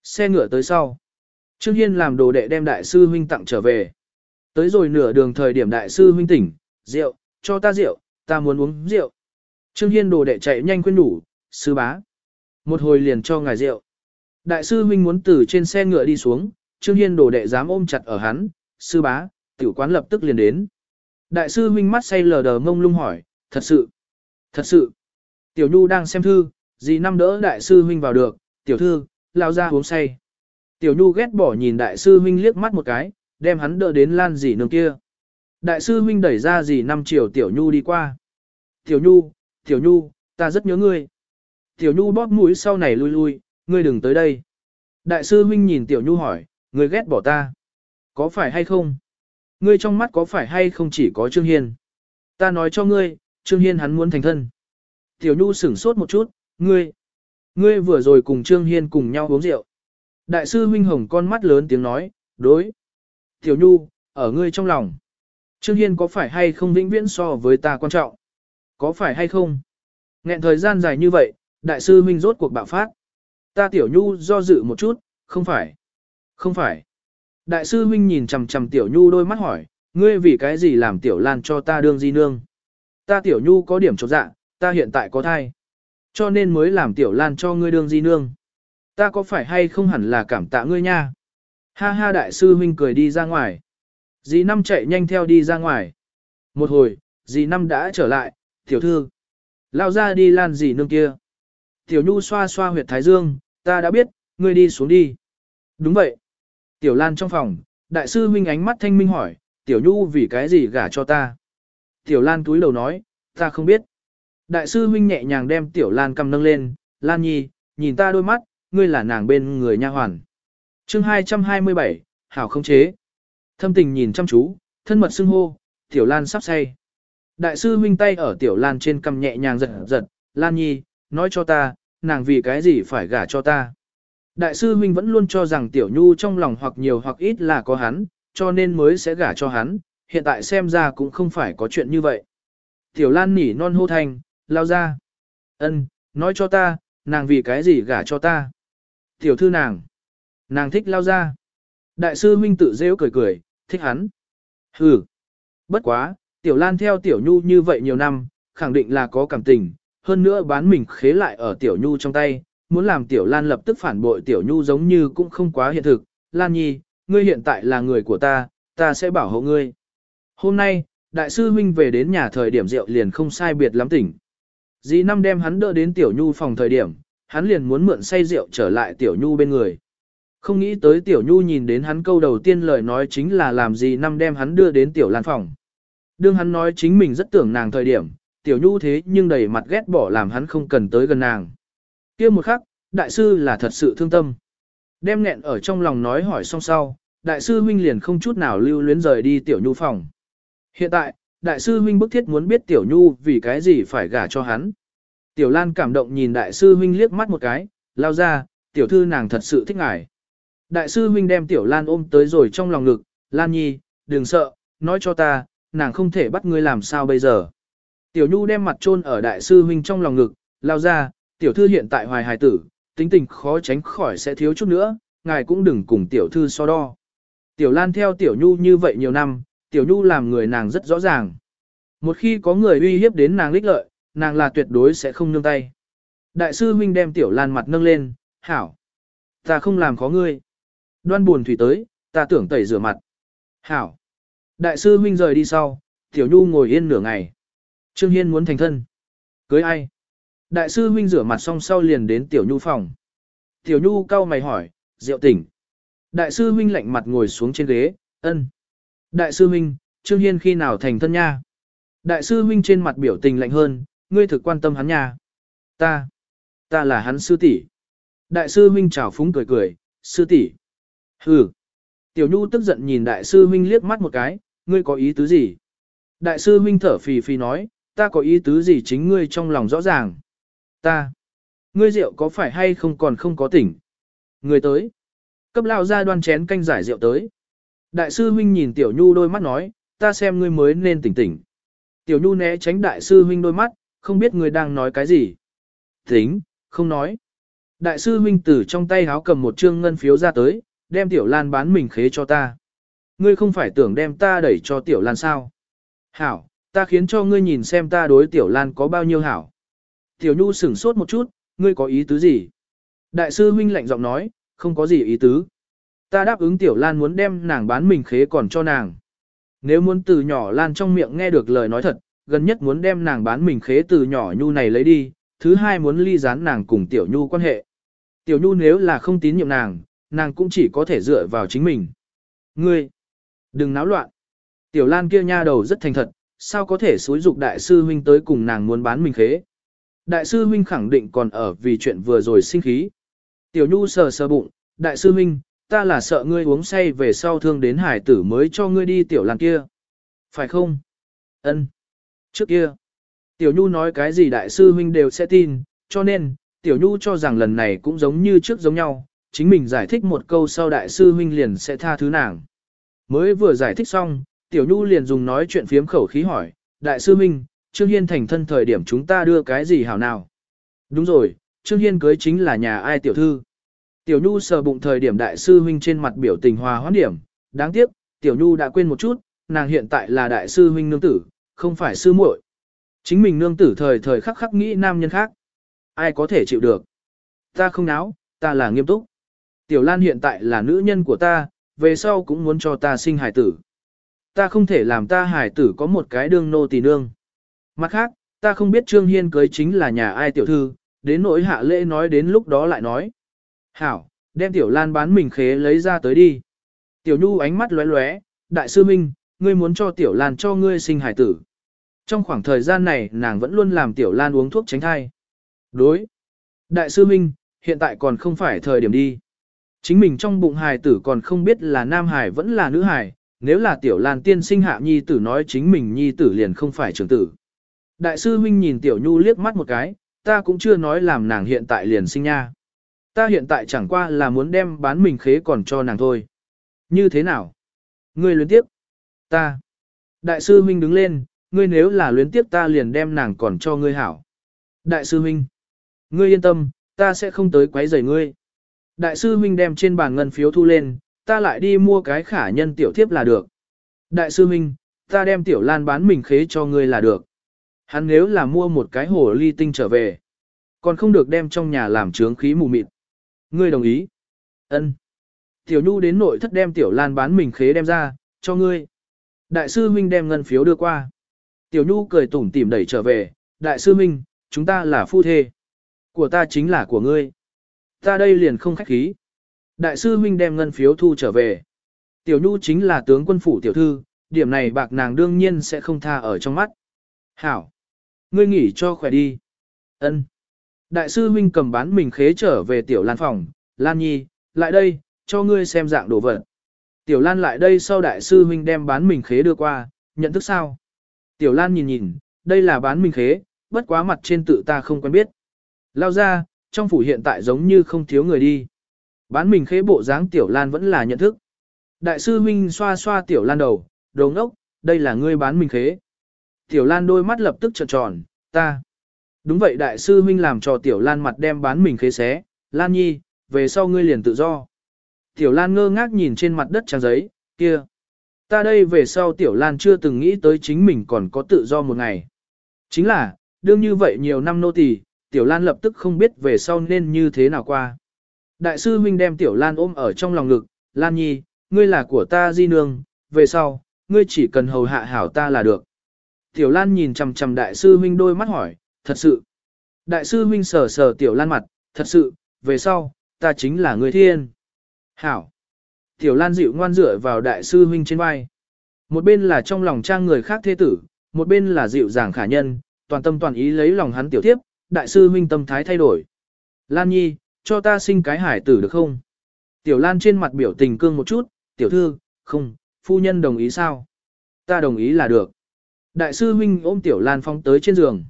Xe ngựa tới sau. Trương Hiên làm đồ đệ đem đại sư huynh tặng trở về. Tới rồi nửa đường thời điểm đại sư huynh tỉnh, rượu, cho ta rượu, ta muốn uống rượu. Trương Hiên đồ đệ chạy nhanh khuyên đủ, sư bá. Một hồi liền cho ngài rượu. Đại sư huynh muốn từ trên xe ngựa đi xuống, Trương Hiên đồ đệ dám ôm chặt ở hắn, sư bá, tiểu quán lập tức liền đến. Đại sư huynh mắt say lờ đờ mông lung hỏi, thật sự, thật sự. Tiểu Nhu đang xem thư, gì năm đỡ đại sư huynh vào được, tiểu thư, lao ra uống say. Tiểu Nhu ghét bỏ nhìn đại sư huynh liếc mắt một cái, đem hắn đỡ đến lan dì nương kia. Đại sư huynh đẩy ra dì năm chiều Tiểu Nhu đi qua. Tiểu Nhu, Tiểu Nhu, ta rất nhớ ngươi. Tiểu Nhu bóp mũi sau này lui lui, ngươi đừng tới đây. Đại sư huynh nhìn Tiểu Nhu hỏi, ngươi ghét bỏ ta. Có phải hay không? Ngươi trong mắt có phải hay không chỉ có Trương Hiên? Ta nói cho ngươi, Trương Hiên hắn muốn thành thân. Tiểu Nhu sửng sốt một chút, ngươi. Ngươi vừa rồi cùng Trương Hiên cùng nhau uống rượu. Đại sư huynh hồng con mắt lớn tiếng nói, đối. Tiểu Nhu, ở ngươi trong lòng. Trương Hiên có phải hay không vĩnh viễn so với ta quan trọng? Có phải hay không? Nghẹn thời gian dài như vậy, đại sư huynh rốt cuộc bạo phát. Ta Tiểu Nhu do dự một chút, không phải. Không phải. Đại sư huynh nhìn chằm chằm Tiểu Nhu đôi mắt hỏi, ngươi vì cái gì làm Tiểu Lan cho ta đương di nương? Ta Tiểu Nhu có điểm chột dạ, ta hiện tại có thai. Cho nên mới làm Tiểu Lan cho ngươi đương di nương. Ta có phải hay không hẳn là cảm tạ ngươi nha? Ha ha đại sư huynh cười đi ra ngoài. Dì năm chạy nhanh theo đi ra ngoài. Một hồi, dì năm đã trở lại, tiểu thư. Lao ra đi lan dì nương kia. Tiểu Nhu xoa xoa huyệt thái dương, ta đã biết, ngươi đi xuống đi. Đúng vậy. Tiểu Lan trong phòng, đại sư huynh ánh mắt thanh minh hỏi, Tiểu Nhu vì cái gì gả cho ta? Tiểu Lan túi đầu nói, ta không biết. Đại sư huynh nhẹ nhàng đem Tiểu Lan cầm nâng lên, Lan Nhi, nhìn ta đôi mắt, ngươi là nàng bên người nha hoàn. chương 227, Hảo không chế. Thâm tình nhìn chăm chú, thân mật xưng hô, Tiểu Lan sắp say. Đại sư huynh tay ở Tiểu Lan trên cầm nhẹ nhàng giật giật, Lan Nhi, nói cho ta, nàng vì cái gì phải gả cho ta. Đại sư huynh vẫn luôn cho rằng Tiểu Nhu trong lòng hoặc nhiều hoặc ít là có hắn, cho nên mới sẽ gả cho hắn, hiện tại xem ra cũng không phải có chuyện như vậy. Tiểu Lan nỉ non hô thanh, lao ra. ân, nói cho ta, nàng vì cái gì gả cho ta. Tiểu thư nàng, nàng thích lao ra. Đại sư huynh tự rêu cười cười, thích hắn. Hừ, bất quá, Tiểu Lan theo Tiểu Nhu như vậy nhiều năm, khẳng định là có cảm tình, hơn nữa bán mình khế lại ở Tiểu Nhu trong tay, muốn làm Tiểu Lan lập tức phản bội Tiểu Nhu giống như cũng không quá hiện thực. Lan Nhi, ngươi hiện tại là người của ta, ta sẽ bảo hộ ngươi. Hôm nay, đại sư huynh về đến nhà thời điểm rượu liền không sai biệt lắm tỉnh. Dì năm đem hắn đỡ đến Tiểu Nhu phòng thời điểm, hắn liền muốn mượn say rượu trở lại Tiểu Nhu bên người. Không nghĩ tới Tiểu Nhu nhìn đến hắn câu đầu tiên lời nói chính là làm gì năm đem hắn đưa đến Tiểu Lan phòng. Đương hắn nói chính mình rất tưởng nàng thời điểm, Tiểu Nhu thế nhưng đầy mặt ghét bỏ làm hắn không cần tới gần nàng kia một khắc, đại sư là thật sự thương tâm. Đem nghẹn ở trong lòng nói hỏi xong sau, đại sư huynh liền không chút nào lưu luyến rời đi Tiểu Nhu phòng. Hiện tại, đại sư huynh bức thiết muốn biết Tiểu Nhu vì cái gì phải gả cho hắn. Tiểu Lan cảm động nhìn đại sư huynh liếc mắt một cái, lao ra, tiểu thư nàng thật sự thích ngài. Đại sư huynh đem Tiểu Lan ôm tới rồi trong lòng ngực, Lan Nhi, đừng sợ, nói cho ta, nàng không thể bắt ngươi làm sao bây giờ. Tiểu Nhu đem mặt chôn ở đại sư huynh trong lòng ngực, lao ra, tiểu thư hiện tại hoài hài tử, tính tình khó tránh khỏi sẽ thiếu chút nữa, ngài cũng đừng cùng tiểu thư so đo. Tiểu Lan theo tiểu Nhu như vậy nhiều năm, tiểu Nhu làm người nàng rất rõ ràng. Một khi có người uy hiếp đến nàng lích lợi, nàng là tuyệt đối sẽ không nương tay. Đại sư huynh đem tiểu Lan mặt nâng lên, hảo. Ta không làm khó ngươi. Đoan buồn thủy tới, ta tưởng tẩy rửa mặt. Hảo. Đại sư huynh rời đi sau, tiểu Nhu ngồi yên nửa ngày. Trương Hiên muốn thành thân. Cưới ai? Đại sư huynh rửa mặt xong sau liền đến tiểu Nhu phòng. Tiểu Nhu cau mày hỏi, rượu tỉnh. Đại sư huynh lạnh mặt ngồi xuống trên ghế, ân. Đại sư huynh, Trương Hiên khi nào thành thân nha? Đại sư huynh trên mặt biểu tình lạnh hơn, ngươi thực quan tâm hắn nha. Ta, ta là hắn sư tỷ. Đại sư huynh chào phúng cười cười, sư tỷ. Hừ. Tiểu Nhu tức giận nhìn đại sư huynh liếc mắt một cái, ngươi có ý tứ gì? Đại sư huynh thở phì phì nói, ta có ý tứ gì chính ngươi trong lòng rõ ràng. Ta, ngươi rượu có phải hay không còn không có tỉnh? Người tới. Cấp lao ra đoan chén canh giải rượu tới. Đại sư huynh nhìn Tiểu Nhu đôi mắt nói, ta xem ngươi mới nên tỉnh tỉnh. Tiểu Nhu né tránh đại sư huynh đôi mắt, không biết ngươi đang nói cái gì. Tính, không nói. Đại sư huynh từ trong tay háo cầm một trương ngân phiếu ra tới, đem Tiểu Lan bán mình khế cho ta. Ngươi không phải tưởng đem ta đẩy cho Tiểu Lan sao? Hảo, ta khiến cho ngươi nhìn xem ta đối Tiểu Lan có bao nhiêu hảo. Tiểu Nhu sửng sốt một chút, ngươi có ý tứ gì? Đại sư huynh lạnh giọng nói, không có gì ý tứ. Ta đáp ứng Tiểu Lan muốn đem nàng bán mình khế còn cho nàng. Nếu muốn từ nhỏ Lan trong miệng nghe được lời nói thật, gần nhất muốn đem nàng bán mình khế từ nhỏ Nhu này lấy đi, thứ hai muốn ly gián nàng cùng Tiểu Nhu quan hệ. Tiểu Nhu nếu là không tín nhiệm nàng, nàng cũng chỉ có thể dựa vào chính mình. Ngươi, đừng náo loạn. Tiểu Lan kia nha đầu rất thành thật, sao có thể xúi dục đại sư huynh tới cùng nàng muốn bán mình khế. Đại sư huynh khẳng định còn ở vì chuyện vừa rồi sinh khí. Tiểu Nhu sờ sờ bụng, đại sư huynh, ta là sợ ngươi uống say về sau thương đến hải tử mới cho ngươi đi tiểu làng kia. Phải không? Ân. Trước kia, Tiểu Nhu nói cái gì đại sư huynh đều sẽ tin, cho nên, Tiểu Nhu cho rằng lần này cũng giống như trước giống nhau, chính mình giải thích một câu sau đại sư huynh liền sẽ tha thứ nàng. Mới vừa giải thích xong, Tiểu Nhu liền dùng nói chuyện phiếm khẩu khí hỏi, đại sư huynh, Trương Hiên thành thân thời điểm chúng ta đưa cái gì hảo nào? Đúng rồi, Trương Hiên cưới chính là nhà ai tiểu thư? Tiểu Nhu sờ bụng thời điểm đại sư huynh trên mặt biểu tình hòa hoãn điểm, đáng tiếc, Tiểu Nhu đã quên một chút, nàng hiện tại là đại sư huynh nương tử, không phải sư muội. Chính mình nương tử thời thời khắc khắc nghĩ nam nhân khác. Ai có thể chịu được? Ta không náo, ta là nghiêm túc. Tiểu Lan hiện tại là nữ nhân của ta, về sau cũng muốn cho ta sinh hài tử. Ta không thể làm ta hài tử có một cái đương nô tỳ nương. Mặt khác, ta không biết Trương Hiên cưới chính là nhà ai tiểu thư, đến nỗi hạ lễ nói đến lúc đó lại nói. Hảo, đem tiểu lan bán mình khế lấy ra tới đi. Tiểu nhu ánh mắt lóe lóe, đại sư minh, ngươi muốn cho tiểu lan cho ngươi sinh hải tử. Trong khoảng thời gian này nàng vẫn luôn làm tiểu lan uống thuốc tránh thai. Đối. Đại sư minh, hiện tại còn không phải thời điểm đi. Chính mình trong bụng hài tử còn không biết là nam hài vẫn là nữ hài, nếu là tiểu lan tiên sinh hạ nhi tử nói chính mình nhi tử liền không phải trưởng tử. Đại sư huynh nhìn tiểu nhu liếc mắt một cái, ta cũng chưa nói làm nàng hiện tại liền sinh nha. Ta hiện tại chẳng qua là muốn đem bán mình khế còn cho nàng thôi. Như thế nào? Ngươi luyến tiếp. Ta. Đại sư huynh đứng lên, ngươi nếu là luyến tiếp ta liền đem nàng còn cho ngươi hảo. Đại sư huynh. Ngươi yên tâm, ta sẽ không tới quấy rầy ngươi. Đại sư huynh đem trên bàn ngân phiếu thu lên, ta lại đi mua cái khả nhân tiểu thiếp là được. Đại sư huynh, ta đem tiểu lan bán mình khế cho ngươi là được. Hắn nếu là mua một cái hồ ly tinh trở về, còn không được đem trong nhà làm trướng khí mù mịt. Ngươi đồng ý? Ân. Tiểu Nhu đến nội thất đem tiểu lan bán mình khế đem ra, cho ngươi. Đại sư huynh đem ngân phiếu đưa qua. Tiểu Nhu cười tủm tỉm đẩy trở về, đại sư huynh, chúng ta là phu thê. Của ta chính là của ngươi. Ta đây liền không khách khí. Đại sư huynh đem ngân phiếu thu trở về. Tiểu Nhu chính là tướng quân phủ tiểu thư, điểm này bạc nàng đương nhiên sẽ không tha ở trong mắt. Hảo. Ngươi nghỉ cho khỏe đi. Ân. Đại sư huynh cầm bán mình khế trở về tiểu lan phòng. Lan nhi, lại đây, cho ngươi xem dạng đồ vật. Tiểu lan lại đây sau đại sư huynh đem bán mình khế đưa qua, nhận thức sao? Tiểu lan nhìn nhìn, đây là bán mình khế, bất quá mặt trên tự ta không quen biết. Lao ra, trong phủ hiện tại giống như không thiếu người đi. Bán mình khế bộ dáng tiểu lan vẫn là nhận thức. Đại sư huynh xoa xoa tiểu lan đầu, đồ ngốc, đây là ngươi bán mình khế. Tiểu lan đôi mắt lập tức trợn tròn, ta. Đúng vậy đại sư huynh làm cho tiểu lan mặt đem bán mình khế xé, lan nhi, về sau ngươi liền tự do. Tiểu lan ngơ ngác nhìn trên mặt đất trang giấy, kia. Ta đây về sau tiểu lan chưa từng nghĩ tới chính mình còn có tự do một ngày. Chính là, đương như vậy nhiều năm nô tỳ, tiểu lan lập tức không biết về sau nên như thế nào qua. Đại sư huynh đem tiểu lan ôm ở trong lòng ngực, lan nhi, ngươi là của ta di nương, về sau, ngươi chỉ cần hầu hạ hảo ta là được. Tiểu lan nhìn chằm chằm đại sư huynh đôi mắt hỏi, thật sự. Đại sư huynh sờ sờ tiểu lan mặt, thật sự, về sau, ta chính là người thiên. Hảo. Tiểu lan dịu ngoan dựa vào đại sư huynh trên vai. Một bên là trong lòng trang người khác thế tử, một bên là dịu dàng khả nhân, toàn tâm toàn ý lấy lòng hắn tiểu tiếp, đại sư huynh tâm thái thay đổi. Lan nhi, cho ta sinh cái hải tử được không? Tiểu Lan trên mặt biểu tình cương một chút, tiểu thư, không, phu nhân đồng ý sao? Ta đồng ý là được. Đại sư huynh ôm Tiểu Lan phóng tới trên giường.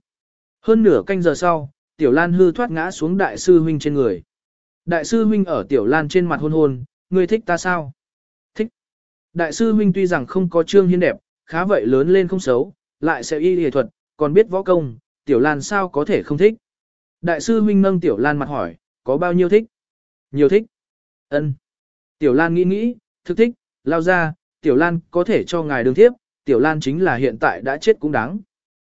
Hơn nửa canh giờ sau, Tiểu Lan hư thoát ngã xuống đại sư huynh trên người. Đại sư huynh ở Tiểu Lan trên mặt hôn hôn, ngươi thích ta sao? Thích. Đại sư huynh tuy rằng không có trương hiên đẹp, khá vậy lớn lên không xấu, lại sẽ y y thuật, còn biết võ công, Tiểu Lan sao có thể không thích? Đại sư huynh nâng Tiểu Lan mặt hỏi, có bao nhiêu thích? Nhiều thích. Ân. Tiểu Lan nghĩ nghĩ, thực thích, lao ra, Tiểu Lan có thể cho ngài đường thiếp. Tiểu Lan chính là hiện tại đã chết cũng đáng.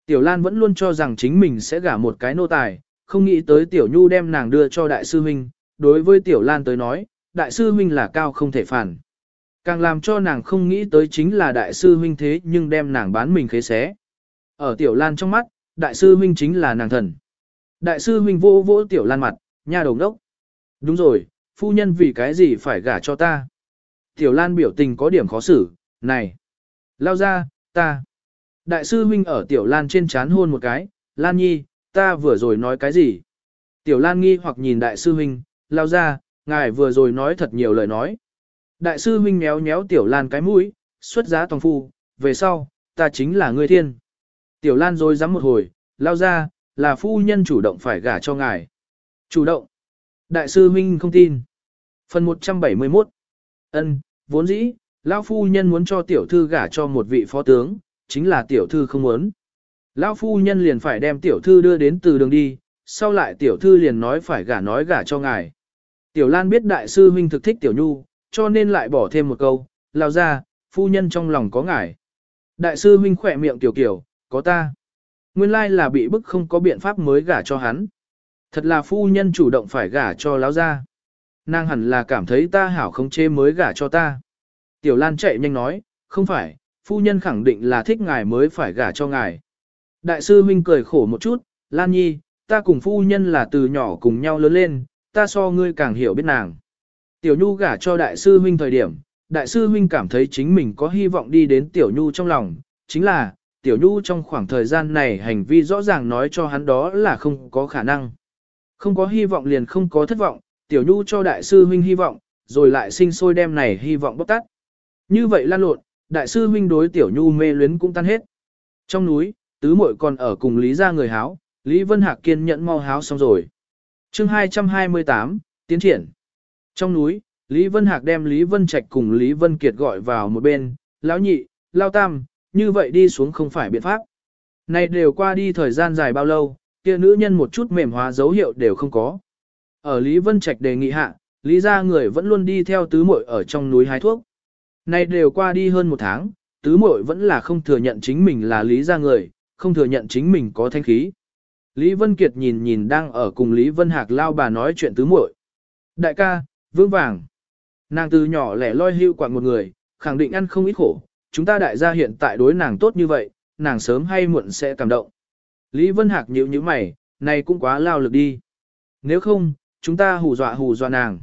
Tiểu Lan vẫn luôn cho rằng chính mình sẽ gả một cái nô tài, không nghĩ tới Tiểu Nhu đem nàng đưa cho Đại sư Huynh, đối với Tiểu Lan tới nói, Đại sư Huynh là cao không thể phản. Càng làm cho nàng không nghĩ tới chính là Đại sư Huynh thế nhưng đem nàng bán mình khế xé. Ở Tiểu Lan trong mắt, Đại sư Huynh chính là nàng thần. Đại sư Huynh vô vỗ Tiểu Lan mặt, nha đồng đốc. Đúng rồi, phu nhân vì cái gì phải gả cho ta? Tiểu Lan biểu tình có điểm khó xử, này. Lao ra, ta. Đại sư huynh ở Tiểu Lan trên chán hôn một cái, Lan nhi, ta vừa rồi nói cái gì? Tiểu Lan nghi hoặc nhìn đại sư huynh, lao ra, ngài vừa rồi nói thật nhiều lời nói. Đại sư huynh méo méo Tiểu Lan cái mũi, xuất giá toàn phu, về sau, ta chính là người thiên. Tiểu Lan rồi dám một hồi, lao ra, là phu nhân chủ động phải gả cho ngài. Chủ động. Đại sư huynh không tin. Phần 171. Ân, vốn dĩ, lão phu nhân muốn cho tiểu thư gả cho một vị phó tướng, chính là tiểu thư không muốn. Lão phu nhân liền phải đem tiểu thư đưa đến từ đường đi, sau lại tiểu thư liền nói phải gả nói gả cho ngài. Tiểu Lan biết đại sư huynh thực thích tiểu nhu, cho nên lại bỏ thêm một câu, lao ra, phu nhân trong lòng có ngài. Đại sư huynh khỏe miệng tiểu kiểu, có ta. Nguyên lai là bị bức không có biện pháp mới gả cho hắn. Thật là phu nhân chủ động phải gả cho lão gia. Nàng hẳn là cảm thấy ta hảo không chê mới gả cho ta. Tiểu Lan chạy nhanh nói, không phải, phu nhân khẳng định là thích ngài mới phải gả cho ngài. Đại sư huynh cười khổ một chút, Lan Nhi, ta cùng phu nhân là từ nhỏ cùng nhau lớn lên, ta so ngươi càng hiểu biết nàng. Tiểu Nhu gả cho đại sư huynh thời điểm, đại sư huynh cảm thấy chính mình có hy vọng đi đến Tiểu Nhu trong lòng, chính là, Tiểu Nhu trong khoảng thời gian này hành vi rõ ràng nói cho hắn đó là không có khả năng. Không có hy vọng liền không có thất vọng, Tiểu Nhu cho đại sư huynh hy vọng, rồi lại sinh sôi đem này hy vọng bóc tát. Như vậy lan lộn, đại sư huynh đối Tiểu Nhu mê luyến cũng tan hết. Trong núi, tứ muội còn ở cùng Lý gia người háo, Lý Vân Hạc kiên nhẫn mau háo xong rồi. chương 228, tiến triển. Trong núi, Lý Vân Hạc đem Lý Vân Trạch cùng Lý Vân Kiệt gọi vào một bên, lão nhị, lao tam, như vậy đi xuống không phải biện pháp. Này đều qua đi thời gian dài bao lâu, kia nữ nhân một chút mềm hóa dấu hiệu đều không có. Ở Lý Vân Trạch đề nghị hạ, Lý gia người vẫn luôn đi theo tứ muội ở trong núi hái thuốc nay đều qua đi hơn một tháng, tứ muội vẫn là không thừa nhận chính mình là Lý gia người, không thừa nhận chính mình có thanh khí. Lý Vân Kiệt nhìn nhìn đang ở cùng Lý Vân Hạc lao bà nói chuyện tứ muội. Đại ca, vương vàng. Nàng từ nhỏ lẻ loi hưu quạng một người, khẳng định ăn không ít khổ, chúng ta đại gia hiện tại đối nàng tốt như vậy, nàng sớm hay muộn sẽ cảm động. Lý Vân Hạc nhíu nhíu mày, này cũng quá lao lực đi. Nếu không, chúng ta hù dọa hù dọa nàng.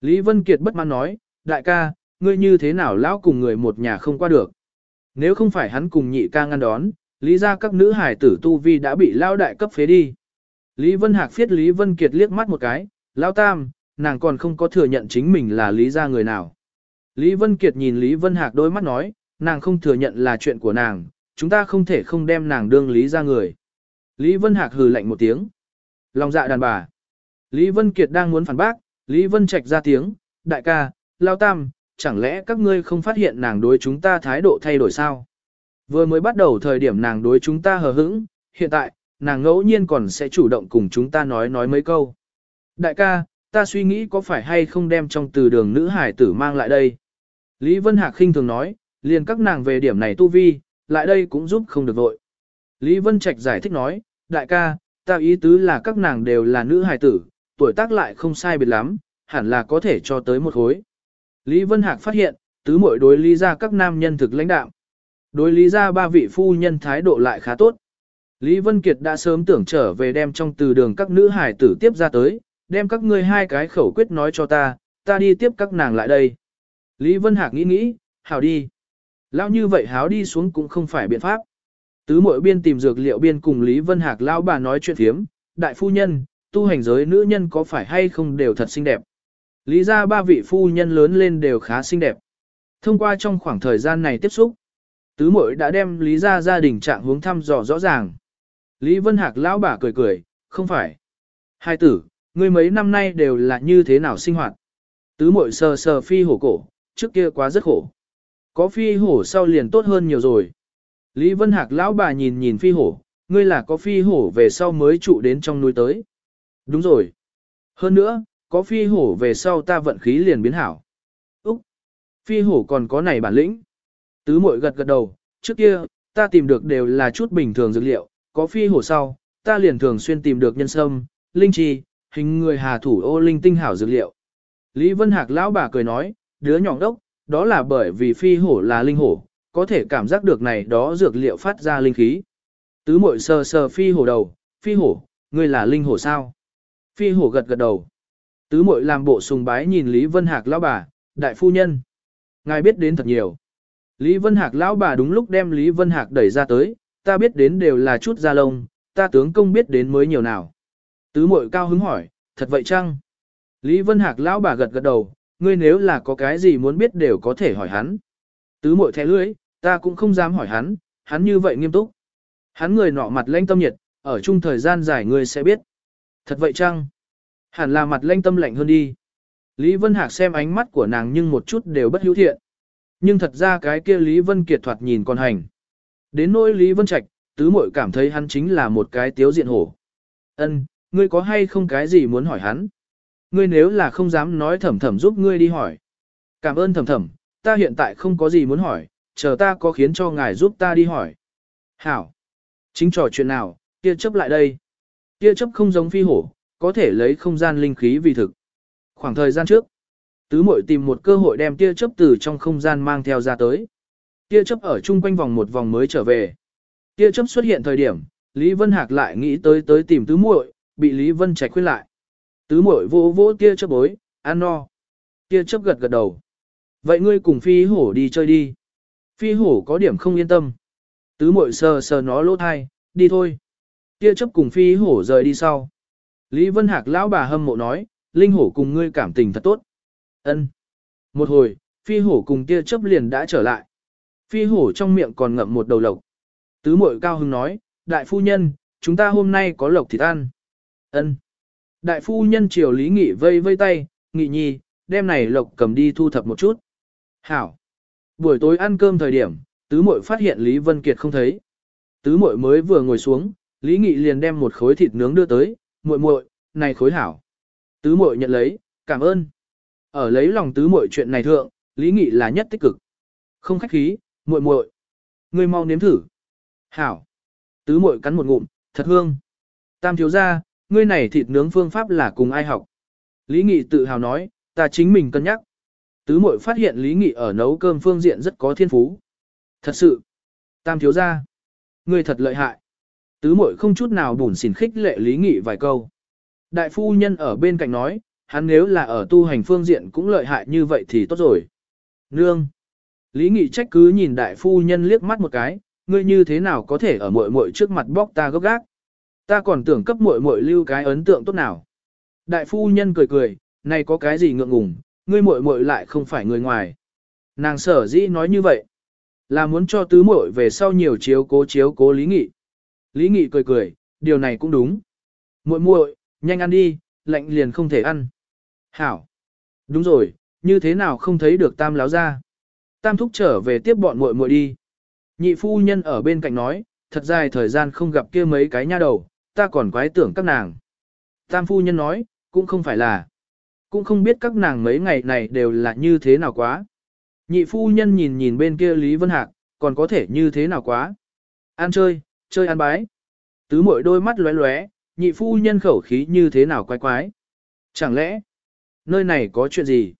Lý Vân Kiệt bất mãn nói, đại ca, ngươi như thế nào lão cùng người một nhà không qua được. Nếu không phải hắn cùng nhị ca ngăn đón, lý ra các nữ hải tử tu vi đã bị lao đại cấp phế đi. Lý Vân Hạc phiết Lý Vân Kiệt liếc mắt một cái, lao tam, nàng còn không có thừa nhận chính mình là lý ra người nào. Lý Vân Kiệt nhìn Lý Vân Hạc đôi mắt nói, nàng không thừa nhận là chuyện của nàng, chúng ta không thể không đem nàng đương lý ra người. Lý Vân Hạc hừ lạnh một tiếng. Lòng dạ đàn bà. Lý Vân Kiệt đang muốn phản bác, Lý Vân Trạch ra tiếng, đại ca, lao tam, chẳng lẽ các ngươi không phát hiện nàng đối chúng ta thái độ thay đổi sao? Vừa mới bắt đầu thời điểm nàng đối chúng ta hờ hững, hiện tại, nàng ngẫu nhiên còn sẽ chủ động cùng chúng ta nói nói mấy câu. Đại ca, ta suy nghĩ có phải hay không đem trong từ đường nữ hải tử mang lại đây. Lý Vân Hạc khinh thường nói, liền các nàng về điểm này tu vi, lại đây cũng giúp không được vội. Lý Vân Trạch giải thích nói, đại ca, ta ý tứ là các nàng đều là nữ hài tử, tuổi tác lại không sai biệt lắm, hẳn là có thể cho tới một khối. Lý Vân Hạc phát hiện, tứ muội đối lý ra các nam nhân thực lãnh đạo. Đối lý ra ba vị phu nhân thái độ lại khá tốt. Lý Vân Kiệt đã sớm tưởng trở về đem trong từ đường các nữ hải tử tiếp ra tới, đem các ngươi hai cái khẩu quyết nói cho ta, ta đi tiếp các nàng lại đây. Lý Vân Hạc nghĩ nghĩ, hảo đi. Lão như vậy háo đi xuống cũng không phải biện pháp. Tứ mỗi biên tìm dược liệu biên cùng Lý Vân Hạc lão bà nói chuyện thiếm, đại phu nhân, tu hành giới nữ nhân có phải hay không đều thật xinh đẹp. Lý ra ba vị phu nhân lớn lên đều khá xinh đẹp. Thông qua trong khoảng thời gian này tiếp xúc, tứ muội đã đem Lý ra gia đình trạng hướng thăm dò rõ ràng. Lý Vân Hạc lão bà cười cười, không phải. Hai tử, ngươi mấy năm nay đều là như thế nào sinh hoạt. Tứ muội sờ sờ phi hổ cổ, trước kia quá rất khổ. Có phi hổ sau liền tốt hơn nhiều rồi. Lý Vân Hạc lão bà nhìn nhìn phi hổ, ngươi là có phi hổ về sau mới trụ đến trong núi tới. Đúng rồi. Hơn nữa, có phi hổ về sau ta vận khí liền biến hảo. Úc! Phi hổ còn có này bản lĩnh. Tứ mội gật gật đầu, trước kia, ta tìm được đều là chút bình thường dược liệu, có phi hổ sau, ta liền thường xuyên tìm được nhân sâm, linh chi, hình người hà thủ ô linh tinh hảo dược liệu. Lý Vân Hạc lão bà cười nói, đứa nhỏ đốc, đó là bởi vì phi hổ là linh hổ, có thể cảm giác được này đó dược liệu phát ra linh khí. Tứ mội sờ sờ phi hổ đầu, phi hổ, ngươi là linh hổ sao? Phi hổ gật gật đầu. Tứ mội làm bộ sùng bái nhìn Lý Vân Hạc lão bà, đại phu nhân. Ngài biết đến thật nhiều. Lý Vân Hạc lão bà đúng lúc đem Lý Vân Hạc đẩy ra tới, ta biết đến đều là chút da lông, ta tướng công biết đến mới nhiều nào. Tứ mội cao hứng hỏi, thật vậy chăng? Lý Vân Hạc lão bà gật gật đầu, ngươi nếu là có cái gì muốn biết đều có thể hỏi hắn. Tứ mội thẻ lưỡi, ta cũng không dám hỏi hắn, hắn như vậy nghiêm túc. Hắn người nọ mặt lãnh tâm nhiệt, ở chung thời gian dài ngươi sẽ biết. Thật vậy chăng? Hẳn là mặt lanh tâm lạnh hơn đi. Lý Vân Hạc xem ánh mắt của nàng nhưng một chút đều bất hữu thiện. Nhưng thật ra cái kia Lý Vân Kiệt thoạt nhìn con hành. Đến nỗi Lý Vân Trạch, tứ muội cảm thấy hắn chính là một cái tiếu diện hổ. Ân, ngươi có hay không cái gì muốn hỏi hắn? Ngươi nếu là không dám nói thầm thầm giúp ngươi đi hỏi. Cảm ơn thầm thầm, ta hiện tại không có gì muốn hỏi, chờ ta có khiến cho ngài giúp ta đi hỏi. Hảo. Chính trò chuyện nào, kia chấp lại đây. Kia chấp không giống phi hổ, có thể lấy không gian linh khí vì thực. Khoảng thời gian trước, tứ muội tìm một cơ hội đem tia chớp từ trong không gian mang theo ra tới. Tia chớp ở chung quanh vòng một vòng mới trở về. Tia chớp xuất hiện thời điểm, Lý Vân Hạc lại nghĩ tới tới tìm tứ muội, bị Lý Vân Trạch khuyên lại. Tứ muội vỗ vỗ tia chớp bối, ăn no. Tia chớp gật gật đầu. Vậy ngươi cùng phi hổ đi chơi đi. Phi hổ có điểm không yên tâm. Tứ muội sờ sờ nó lỗ thai, đi thôi. Tia chớp cùng phi hổ rời đi sau. Lý Vân Hạc lão bà hâm mộ nói, linh hổ cùng ngươi cảm tình thật tốt. Ân. Một hồi, phi hổ cùng tia Chấp liền đã trở lại. Phi hổ trong miệng còn ngậm một đầu lộc. Tứ muội cao hưng nói, đại phu nhân, chúng ta hôm nay có lộc thịt ăn. Ân. Đại phu nhân triều Lý Nghị vây vây tay, Nghị nhi, đem này lộc cầm đi thu thập một chút. Hảo. Buổi tối ăn cơm thời điểm, tứ muội phát hiện Lý Vân Kiệt không thấy. Tứ muội mới vừa ngồi xuống, Lý Nghị liền đem một khối thịt nướng đưa tới, muội muội, này khối hảo. Tứ muội nhận lấy, cảm ơn. Ở lấy lòng tứ muội chuyện này thượng, Lý Nghị là nhất tích cực. Không khách khí, muội muội, ngươi mau nếm thử. Hảo. Tứ muội cắn một ngụm, thật hương. Tam thiếu gia, ngươi này thịt nướng phương pháp là cùng ai học? Lý Nghị tự hào nói, ta chính mình cân nhắc. Tứ muội phát hiện Lý Nghị ở nấu cơm phương diện rất có thiên phú. Thật sự. Tam thiếu gia, ngươi thật lợi hại. Tứ muội không chút nào bùn xỉn khích lệ Lý Nghị vài câu. Đại phu nhân ở bên cạnh nói, hắn nếu là ở tu hành phương diện cũng lợi hại như vậy thì tốt rồi. Nương. Lý Nghị trách cứ nhìn đại phu nhân liếc mắt một cái, ngươi như thế nào có thể ở muội muội trước mặt bóc ta gốc gác. Ta còn tưởng cấp muội muội lưu cái ấn tượng tốt nào. Đại phu nhân cười cười, này có cái gì ngượng ngùng, ngươi muội muội lại không phải người ngoài. Nàng sở dĩ nói như vậy, là muốn cho tứ muội về sau nhiều chiếu cố chiếu cố Lý Nghị. Lý Nghị cười cười, điều này cũng đúng. Muội muội, nhanh ăn đi, lạnh liền không thể ăn. Hảo. Đúng rồi, như thế nào không thấy được tam láo ra. Tam thúc trở về tiếp bọn muội muội đi. Nhị phu nhân ở bên cạnh nói, thật dài thời gian không gặp kia mấy cái nha đầu, ta còn quái tưởng các nàng. Tam phu nhân nói, cũng không phải là. Cũng không biết các nàng mấy ngày này đều là như thế nào quá. Nhị phu nhân nhìn nhìn bên kia Lý Vân Hạc, còn có thể như thế nào quá. Ăn chơi, chơi ăn bái. Tứ mội đôi mắt lóe lóe, nhị phu nhân khẩu khí như thế nào quái quái. Chẳng lẽ, nơi này có chuyện gì?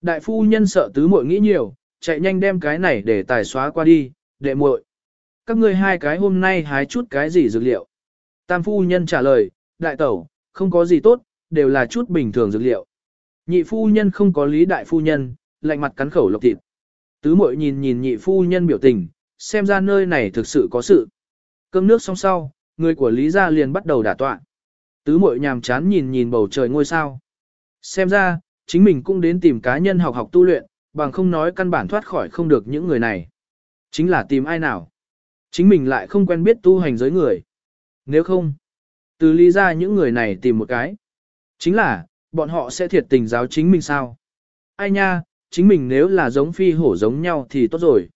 Đại phu nhân sợ tứ muội nghĩ nhiều, chạy nhanh đem cái này để tài xóa qua đi, đệ muội. Các ngươi hai cái hôm nay hái chút cái gì dược liệu? Tam phu nhân trả lời, đại tẩu, không có gì tốt, đều là chút bình thường dược liệu. Nhị phu nhân không có lý đại phu nhân, lạnh mặt cắn khẩu lộc thịt. Tứ muội nhìn nhìn nhị phu nhân biểu tình, xem ra nơi này thực sự có sự. Cơm nước xong sau, người của Lý gia liền bắt đầu đả tọa. Tứ muội nhàm chán nhìn nhìn bầu trời ngôi sao. Xem ra, chính mình cũng đến tìm cá nhân học học tu luyện, bằng không nói căn bản thoát khỏi không được những người này. Chính là tìm ai nào. Chính mình lại không quen biết tu hành giới người. Nếu không, từ lý Gia những người này tìm một cái. Chính là, bọn họ sẽ thiệt tình giáo chính mình sao? Ai nha, chính mình nếu là giống phi hổ giống nhau thì tốt rồi.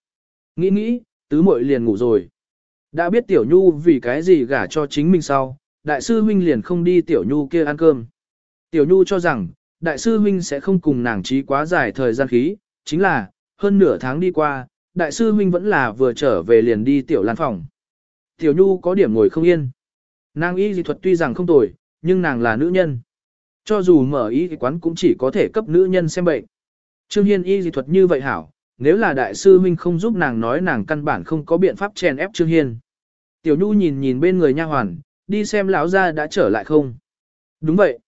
Nghĩ nghĩ, tứ muội liền ngủ rồi. Đã biết tiểu nhu vì cái gì gả cho chính mình sau, đại sư huynh liền không đi tiểu nhu kia ăn cơm. Tiểu nhu cho rằng, đại sư huynh sẽ không cùng nàng trí quá dài thời gian khí, chính là, hơn nửa tháng đi qua, đại sư huynh vẫn là vừa trở về liền đi tiểu lan phòng. Tiểu nhu có điểm ngồi không yên. Nàng y dị thuật tuy rằng không tồi, nhưng nàng là nữ nhân. Cho dù mở y quán cũng chỉ có thể cấp nữ nhân xem bệnh. Trương Hiên y dị thuật như vậy hảo, nếu là đại sư huynh không giúp nàng nói nàng căn bản không có biện pháp chèn ép Trương Hiên. Tiểu Nhu nhìn nhìn bên người nha hoàn, đi xem lão gia đã trở lại không. Đúng vậy.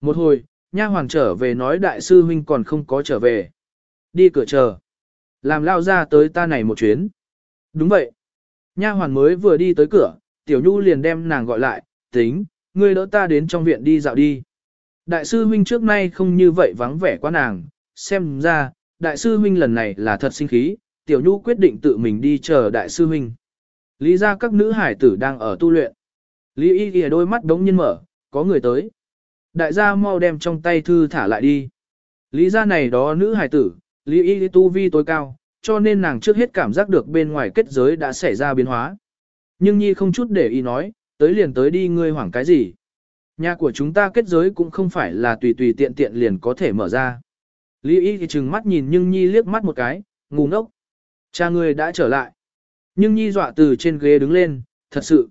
Một hồi, nha hoàn trở về nói đại sư huynh còn không có trở về. Đi cửa chờ. Làm lão gia tới ta này một chuyến. Đúng vậy. Nha hoàn mới vừa đi tới cửa, Tiểu Nhu liền đem nàng gọi lại, tính, ngươi đỡ ta đến trong viện đi dạo đi. Đại sư huynh trước nay không như vậy vắng vẻ quá nàng, xem ra, đại sư huynh lần này là thật sinh khí, Tiểu Nhu quyết định tự mình đi chờ đại sư huynh. Lý ra các nữ hải tử đang ở tu luyện. Lý y ghi đôi mắt đống nhiên mở, có người tới. Đại gia mau đem trong tay thư thả lại đi. Lý ra này đó nữ hải tử, Lý y tu vi tối cao, cho nên nàng trước hết cảm giác được bên ngoài kết giới đã xảy ra biến hóa. Nhưng Nhi không chút để ý nói, tới liền tới đi ngươi hoảng cái gì. Nhà của chúng ta kết giới cũng không phải là tùy tùy tiện tiện liền có thể mở ra. Lý y thì trừng mắt nhìn nhưng Nhi liếc mắt một cái, ngu ngốc. Cha ngươi đã trở lại. Nhưng Nhi dọa từ trên ghế đứng lên, thật sự.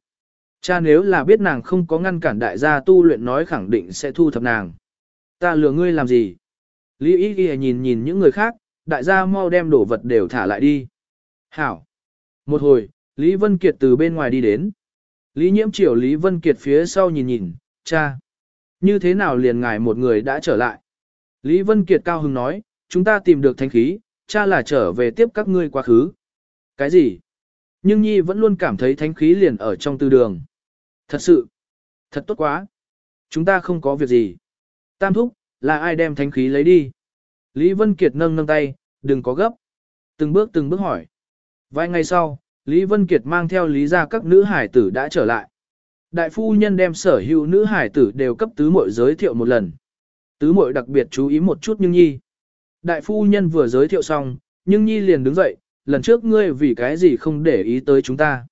Cha nếu là biết nàng không có ngăn cản đại gia tu luyện nói khẳng định sẽ thu thập nàng. Ta lừa ngươi làm gì? Lý y ghi nhìn nhìn những người khác, đại gia mau đem đồ vật đều thả lại đi. Hảo. Một hồi, Lý Vân Kiệt từ bên ngoài đi đến. Lý nhiễm Triều Lý Vân Kiệt phía sau nhìn nhìn, cha. Như thế nào liền ngài một người đã trở lại? Lý Vân Kiệt cao hứng nói, chúng ta tìm được thánh khí, cha là trở về tiếp các ngươi quá khứ. Cái gì? Nhưng Nhi vẫn luôn cảm thấy thánh khí liền ở trong tư đường. Thật sự, thật tốt quá. Chúng ta không có việc gì. Tam thúc, là ai đem thánh khí lấy đi? Lý Vân Kiệt nâng nâng tay, đừng có gấp. Từng bước từng bước hỏi. Vài ngày sau, Lý Vân Kiệt mang theo lý ra các nữ hải tử đã trở lại. Đại phu nhân đem sở hữu nữ hải tử đều cấp tứ muội giới thiệu một lần. Tứ muội đặc biệt chú ý một chút nhưng nhi. Đại phu nhân vừa giới thiệu xong, nhưng nhi liền đứng dậy, lần trước ngươi vì cái gì không để ý tới chúng ta.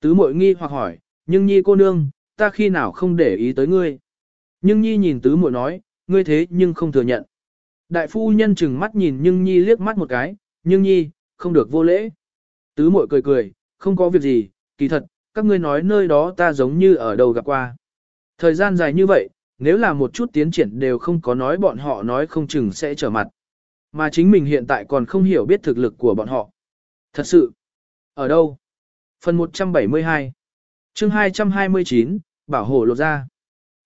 Tứ muội nghi hoặc hỏi, nhưng nhi cô nương, ta khi nào không để ý tới ngươi. Nhưng nhi nhìn tứ muội nói, ngươi thế nhưng không thừa nhận. Đại phu nhân chừng mắt nhìn nhưng nhi liếc mắt một cái, nhưng nhi, không được vô lễ. Tứ muội cười cười, không có việc gì, kỳ thật, các ngươi nói nơi đó ta giống như ở đầu gặp qua. Thời gian dài như vậy, nếu là một chút tiến triển đều không có nói bọn họ nói không chừng sẽ trở mặt. Mà chính mình hiện tại còn không hiểu biết thực lực của bọn họ. Thật sự, ở đâu? Phần 172 chương 229, bảo hộ lột ra.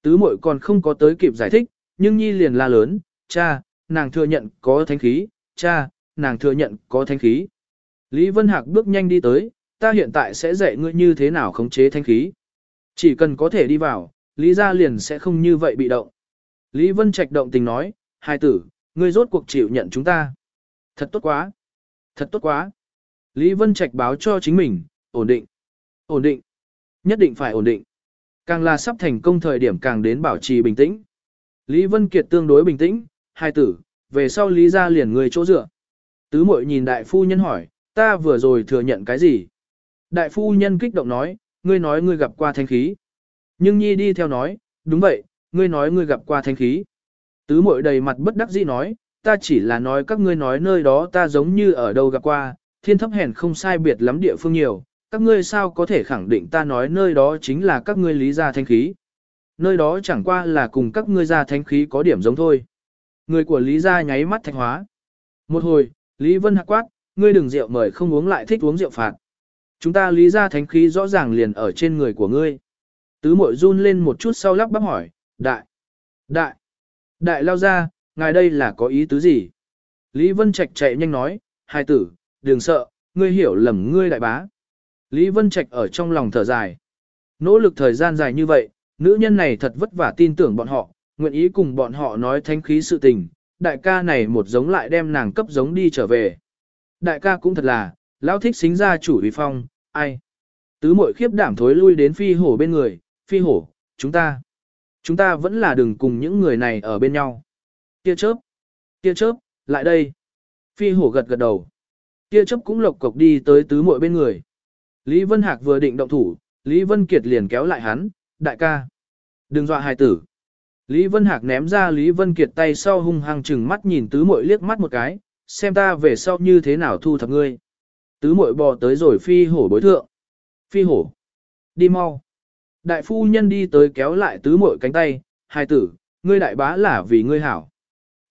Tứ muội còn không có tới kịp giải thích, nhưng Nhi liền la lớn, cha, nàng thừa nhận có thánh khí, cha, nàng thừa nhận có thánh khí. Lý Vân Hạc bước nhanh đi tới, ta hiện tại sẽ dạy ngươi như thế nào khống chế thánh khí. Chỉ cần có thể đi vào, Lý gia liền sẽ không như vậy bị động. Lý Vân Trạch động tình nói, hai tử, ngươi rốt cuộc chịu nhận chúng ta. Thật tốt quá. Thật tốt quá. Lý Vân Trạch báo cho chính mình, ổn định. Ổn định. Nhất định phải ổn định. Càng là sắp thành công thời điểm càng đến bảo trì bình tĩnh. Lý Vân Kiệt tương đối bình tĩnh, hai tử, về sau Lý gia liền người chỗ dựa. Tứ mội nhìn đại phu nhân hỏi, ta vừa rồi thừa nhận cái gì? Đại phu nhân kích động nói, ngươi nói ngươi gặp qua thanh khí. Nhưng Nhi đi theo nói, đúng vậy, ngươi nói ngươi gặp qua thanh khí. Tứ mội đầy mặt bất đắc dĩ nói, ta chỉ là nói các ngươi nói nơi đó ta giống như ở đâu gặp qua, thiên thấp hèn không sai biệt lắm địa phương nhiều, các ngươi sao có thể khẳng định ta nói nơi đó chính là các ngươi lý gia thanh khí. Nơi đó chẳng qua là cùng các ngươi gia thanh khí có điểm giống thôi. Người của lý gia nháy mắt thanh hóa. Một hồi, Lý Vân hạc quát, ngươi đừng rượu mời không uống lại thích uống rượu phạt. Chúng ta lý gia thánh khí rõ ràng liền ở trên người của ngươi. Tứ mội run lên một chút sau lắp bắp hỏi, đại, đại, đại lao ra, ngài đây là có ý tứ gì? Lý Vân Trạch chạy nhanh nói, hai tử, đừng sợ, ngươi hiểu lầm ngươi đại bá. Lý Vân Trạch ở trong lòng thở dài. Nỗ lực thời gian dài như vậy, nữ nhân này thật vất vả tin tưởng bọn họ, nguyện ý cùng bọn họ nói thánh khí sự tình, đại ca này một giống lại đem nàng cấp giống đi trở về. Đại ca cũng thật là, lão thích xính ra chủ uy phong, ai. Tứ mội khiếp đảm thối lui đến phi hổ bên người, phi hổ, chúng ta. Chúng ta vẫn là đừng cùng những người này ở bên nhau. Tia chớp, tia chớp, lại đây. Phi hổ gật gật đầu. Tia chớp cũng lộc cộc đi tới tứ muội bên người. Lý Vân Hạc vừa định động thủ, Lý Vân Kiệt liền kéo lại hắn, đại ca. Đừng dọa hài tử. Lý Vân Hạc ném ra Lý Vân Kiệt tay sau hung hăng chừng mắt nhìn tứ muội liếc mắt một cái, xem ta về sau như thế nào thu thập ngươi. Tứ muội bò tới rồi phi hổ bối thượng. Phi hổ. Đi mau. Đại phu nhân đi tới kéo lại tứ muội cánh tay, hai tử, ngươi đại bá là vì ngươi hảo.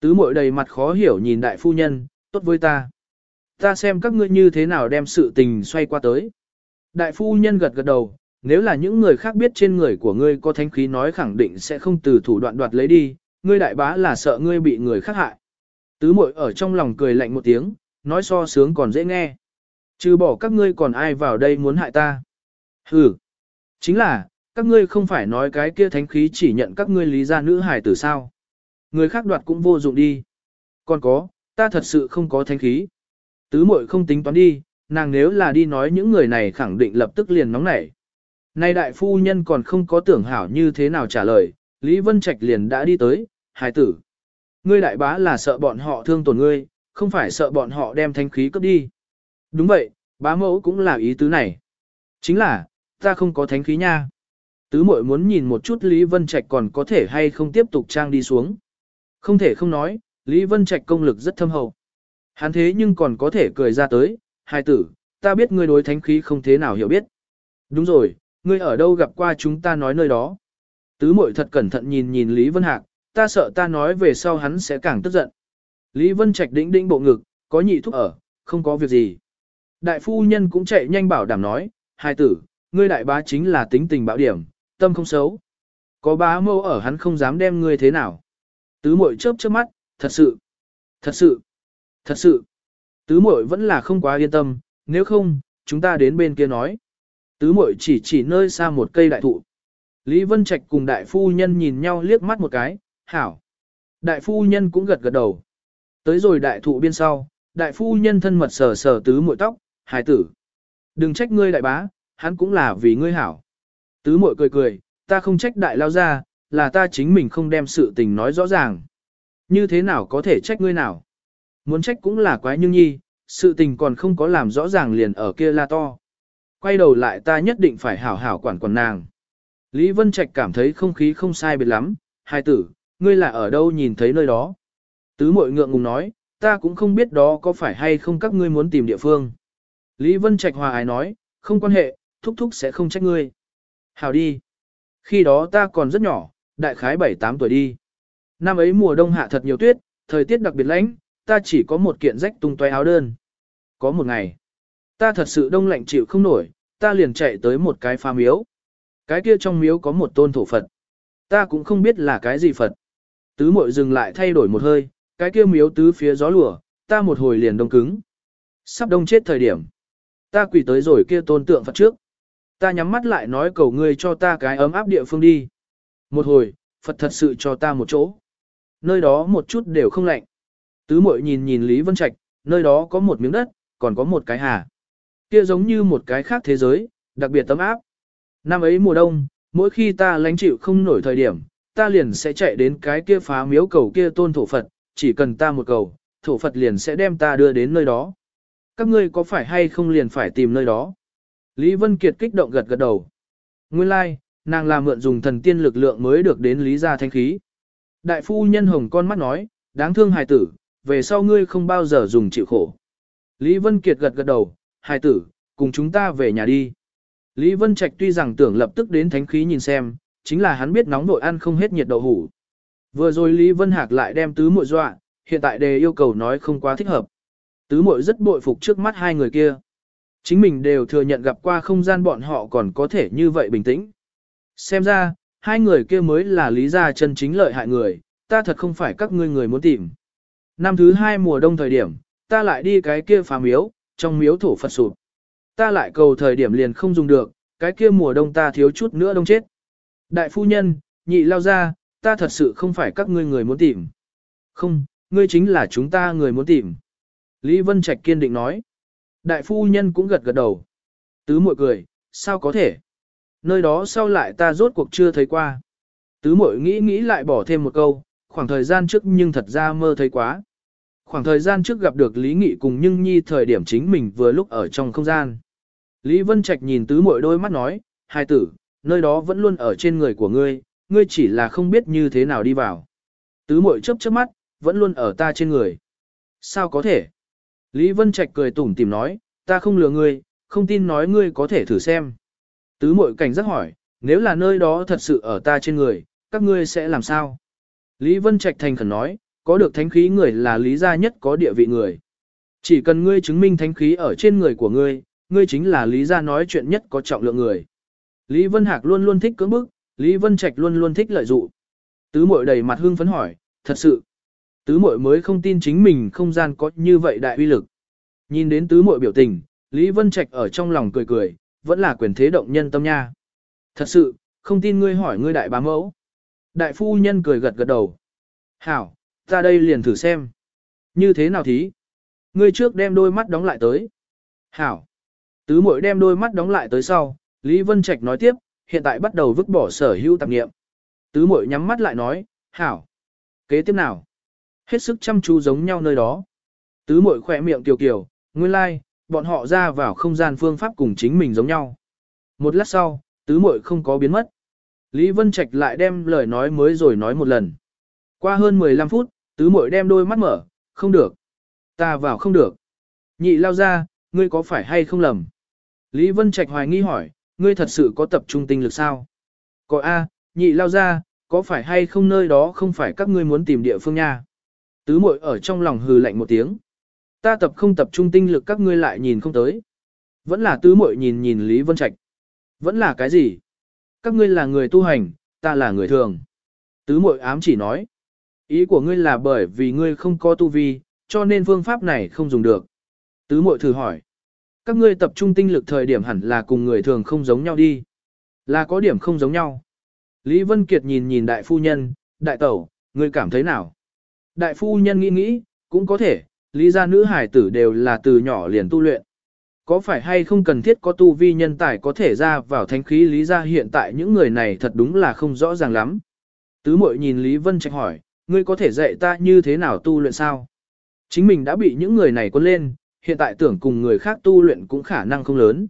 Tứ muội đầy mặt khó hiểu nhìn đại phu nhân, tốt với ta. Ta xem các ngươi như thế nào đem sự tình xoay qua tới. Đại phu nhân gật gật đầu, nếu là những người khác biết trên người của ngươi có thánh khí nói khẳng định sẽ không từ thủ đoạn đoạt lấy đi, ngươi đại bá là sợ ngươi bị người khác hại. Tứ muội ở trong lòng cười lạnh một tiếng, nói so sướng còn dễ nghe. Trừ bỏ các ngươi còn ai vào đây muốn hại ta. Hừ, chính là, các ngươi không phải nói cái kia thánh khí chỉ nhận các ngươi lý gia nữ hài tử sao. Người khác đoạt cũng vô dụng đi. Còn có, ta thật sự không có thánh khí. Tứ muội không tính toán đi, nàng nếu là đi nói những người này khẳng định lập tức liền nóng nảy. Nay đại phu nhân còn không có tưởng hảo như thế nào trả lời, Lý Vân Trạch liền đã đi tới, hài tử. Ngươi đại bá là sợ bọn họ thương tổn ngươi, không phải sợ bọn họ đem thanh khí cướp đi. Đúng vậy, bá mẫu cũng là ý tứ này. Chính là, ta không có thánh khí nha. Tứ muội muốn nhìn một chút Lý Vân Trạch còn có thể hay không tiếp tục trang đi xuống. Không thể không nói, Lý Vân Trạch công lực rất thâm hậu. Hắn thế nhưng còn có thể cười ra tới, hai tử, ta biết ngươi đối thánh khí không thế nào hiểu biết. Đúng rồi, ngươi ở đâu gặp qua chúng ta nói nơi đó. Tứ mội thật cẩn thận nhìn nhìn Lý Vân Hạc, ta sợ ta nói về sau hắn sẽ càng tức giận. Lý Vân Trạch đĩnh đĩnh bộ ngực, có nhị thúc ở, không có việc gì. Đại phu nhân cũng chạy nhanh bảo đảm nói, hai tử, ngươi đại bá chính là tính tình bạo điểm, tâm không xấu. Có bá mâu ở hắn không dám đem ngươi thế nào. Tứ muội chớp chớp mắt, thật sự, thật sự, thật sự. Tứ muội vẫn là không quá yên tâm, nếu không, chúng ta đến bên kia nói. Tứ muội chỉ chỉ nơi xa một cây đại thụ. Lý Vân Trạch cùng đại phu nhân nhìn nhau liếc mắt một cái, hảo. Đại phu nhân cũng gật gật đầu. Tới rồi đại thụ bên sau, đại phu nhân thân mật sờ sờ tứ muội tóc, hài tử. Đừng trách ngươi đại bá, hắn cũng là vì ngươi hảo. Tứ muội cười cười, ta không trách đại lao ra, là ta chính mình không đem sự tình nói rõ ràng. Như thế nào có thể trách ngươi nào? Muốn trách cũng là quái nhưng nhi, sự tình còn không có làm rõ ràng liền ở kia la to. Quay đầu lại ta nhất định phải hảo hảo quản quản nàng. Lý Vân Trạch cảm thấy không khí không sai biệt lắm, hai tử, ngươi là ở đâu nhìn thấy nơi đó. Tứ mội ngượng ngùng nói, ta cũng không biết đó có phải hay không các ngươi muốn tìm địa phương. Lý Vân Trạch hòa ái nói, không quan hệ, thúc thúc sẽ không trách ngươi. Hảo đi. Khi đó ta còn rất nhỏ, đại khái 7-8 tuổi đi. Năm ấy mùa đông hạ thật nhiều tuyết, thời tiết đặc biệt lạnh, ta chỉ có một kiện rách tung toé áo đơn. Có một ngày, ta thật sự đông lạnh chịu không nổi, ta liền chạy tới một cái pha miếu. Cái kia trong miếu có một tôn thổ Phật. Ta cũng không biết là cái gì Phật. Tứ mội dừng lại thay đổi một hơi, cái kia miếu tứ phía gió lùa, ta một hồi liền đông cứng. Sắp đông chết thời điểm. Ta quỳ tới rồi kia tôn tượng Phật trước. Ta nhắm mắt lại nói cầu ngươi cho ta cái ấm áp địa phương đi. Một hồi, Phật thật sự cho ta một chỗ. Nơi đó một chút đều không lạnh. Tứ mội nhìn nhìn Lý Vân Trạch, nơi đó có một miếng đất, còn có một cái hà. Kia giống như một cái khác thế giới, đặc biệt tấm áp. Năm ấy mùa đông, mỗi khi ta lánh chịu không nổi thời điểm, ta liền sẽ chạy đến cái kia phá miếu cầu kia tôn thổ Phật, chỉ cần ta một cầu, thổ Phật liền sẽ đem ta đưa đến nơi đó. Các ngươi có phải hay không liền phải tìm nơi đó? Lý Vân Kiệt kích động gật gật đầu. Nguyên lai, like, nàng là mượn dùng thần tiên lực lượng mới được đến Lý gia thanh khí. Đại phu nhân hồng con mắt nói, đáng thương hài tử, về sau ngươi không bao giờ dùng chịu khổ. Lý Vân Kiệt gật gật đầu, hài tử, cùng chúng ta về nhà đi. Lý Vân Trạch tuy rằng tưởng lập tức đến thánh khí nhìn xem, chính là hắn biết nóng nội ăn không hết nhiệt đậu hủ. Vừa rồi Lý Vân Hạc lại đem tứ muội dọa, hiện tại đề yêu cầu nói không quá thích hợp. Tứ muội rất bội phục trước mắt hai người kia. Chính mình đều thừa nhận gặp qua không gian bọn họ còn có thể như vậy bình tĩnh. Xem ra, hai người kia mới là lý gia chân chính lợi hại người, ta thật không phải các ngươi người muốn tìm. Năm thứ hai mùa đông thời điểm, ta lại đi cái kia phá miếu, trong miếu thổ Phật sụp. Ta lại cầu thời điểm liền không dùng được, cái kia mùa đông ta thiếu chút nữa đông chết. Đại phu nhân, nhị lao ra, ta thật sự không phải các ngươi người muốn tìm. Không, ngươi chính là chúng ta người muốn tìm. Lý Vân Trạch kiên định nói. Đại phu nhân cũng gật gật đầu. Tứ muội cười, sao có thể? Nơi đó sau lại ta rốt cuộc chưa thấy qua. Tứ muội nghĩ nghĩ lại bỏ thêm một câu, khoảng thời gian trước nhưng thật ra mơ thấy quá. Khoảng thời gian trước gặp được Lý Nghị cùng Nhưng Nhi thời điểm chính mình vừa lúc ở trong không gian. Lý Vân Trạch nhìn tứ muội đôi mắt nói, hai tử, nơi đó vẫn luôn ở trên người của ngươi, ngươi chỉ là không biết như thế nào đi vào. Tứ muội chớp chớp mắt, vẫn luôn ở ta trên người. Sao có thể? Lý Vân Trạch cười tủm tìm nói, ta không lừa ngươi, không tin nói ngươi có thể thử xem. Tứ Mội cảnh giác hỏi, nếu là nơi đó thật sự ở ta trên người, các ngươi sẽ làm sao? Lý Vân Trạch thành khẩn nói, có được thánh khí người là lý gia nhất có địa vị người. Chỉ cần ngươi chứng minh thánh khí ở trên người của ngươi, ngươi chính là lý gia nói chuyện nhất có trọng lượng người. Lý Vân Hạc luôn luôn thích cưỡng bức, Lý Vân Trạch luôn luôn thích lợi dụng. Tứ Mội đầy mặt hương phấn hỏi, thật sự. Tứ muội mới không tin chính mình không gian có như vậy đại uy lực. Nhìn đến tứ muội biểu tình, Lý Vân Trạch ở trong lòng cười cười, vẫn là quyền thế động nhân tâm nha. Thật sự, không tin ngươi hỏi ngươi đại bá mẫu. Đại phu nhân cười gật gật đầu. Hảo, ta đây liền thử xem. Như thế nào thí? Ngươi trước đem đôi mắt đóng lại tới. Hảo. Tứ muội đem đôi mắt đóng lại tới sau, Lý Vân Trạch nói tiếp, hiện tại bắt đầu vứt bỏ sở hữu tạp nghiệm. Tứ muội nhắm mắt lại nói, hảo. Kế tiếp nào? Hết sức chăm chú giống nhau nơi đó. Tứ muội khỏe miệng kiều kiều, nguyên lai, like, bọn họ ra vào không gian phương pháp cùng chính mình giống nhau. Một lát sau, tứ muội không có biến mất. Lý Vân Trạch lại đem lời nói mới rồi nói một lần. Qua hơn 15 phút, tứ muội đem đôi mắt mở, không được. Ta vào không được. Nhị lao ra, ngươi có phải hay không lầm? Lý Vân Trạch hoài nghi hỏi, ngươi thật sự có tập trung tinh lực sao? Có A, nhị lao ra, có phải hay không nơi đó không phải các ngươi muốn tìm địa phương nha? Tứ muội ở trong lòng hừ lạnh một tiếng. Ta tập không tập trung tinh lực các ngươi lại nhìn không tới. Vẫn là tứ muội nhìn nhìn Lý Vân Trạch. Vẫn là cái gì? Các ngươi là người tu hành, ta là người thường. Tứ Muội ám chỉ nói. Ý của ngươi là bởi vì ngươi không có tu vi, cho nên phương pháp này không dùng được. Tứ Muội thử hỏi. Các ngươi tập trung tinh lực thời điểm hẳn là cùng người thường không giống nhau đi. Là có điểm không giống nhau. Lý Vân Kiệt nhìn nhìn đại phu nhân, đại tẩu, ngươi cảm thấy nào? Đại phu nhân nghĩ nghĩ, cũng có thể, lý gia nữ hải tử đều là từ nhỏ liền tu luyện. Có phải hay không cần thiết có tu vi nhân tài có thể ra vào thánh khí lý gia hiện tại những người này thật đúng là không rõ ràng lắm. Tứ mội nhìn Lý Vân Trạch hỏi, ngươi có thể dạy ta như thế nào tu luyện sao? Chính mình đã bị những người này quân lên, hiện tại tưởng cùng người khác tu luyện cũng khả năng không lớn.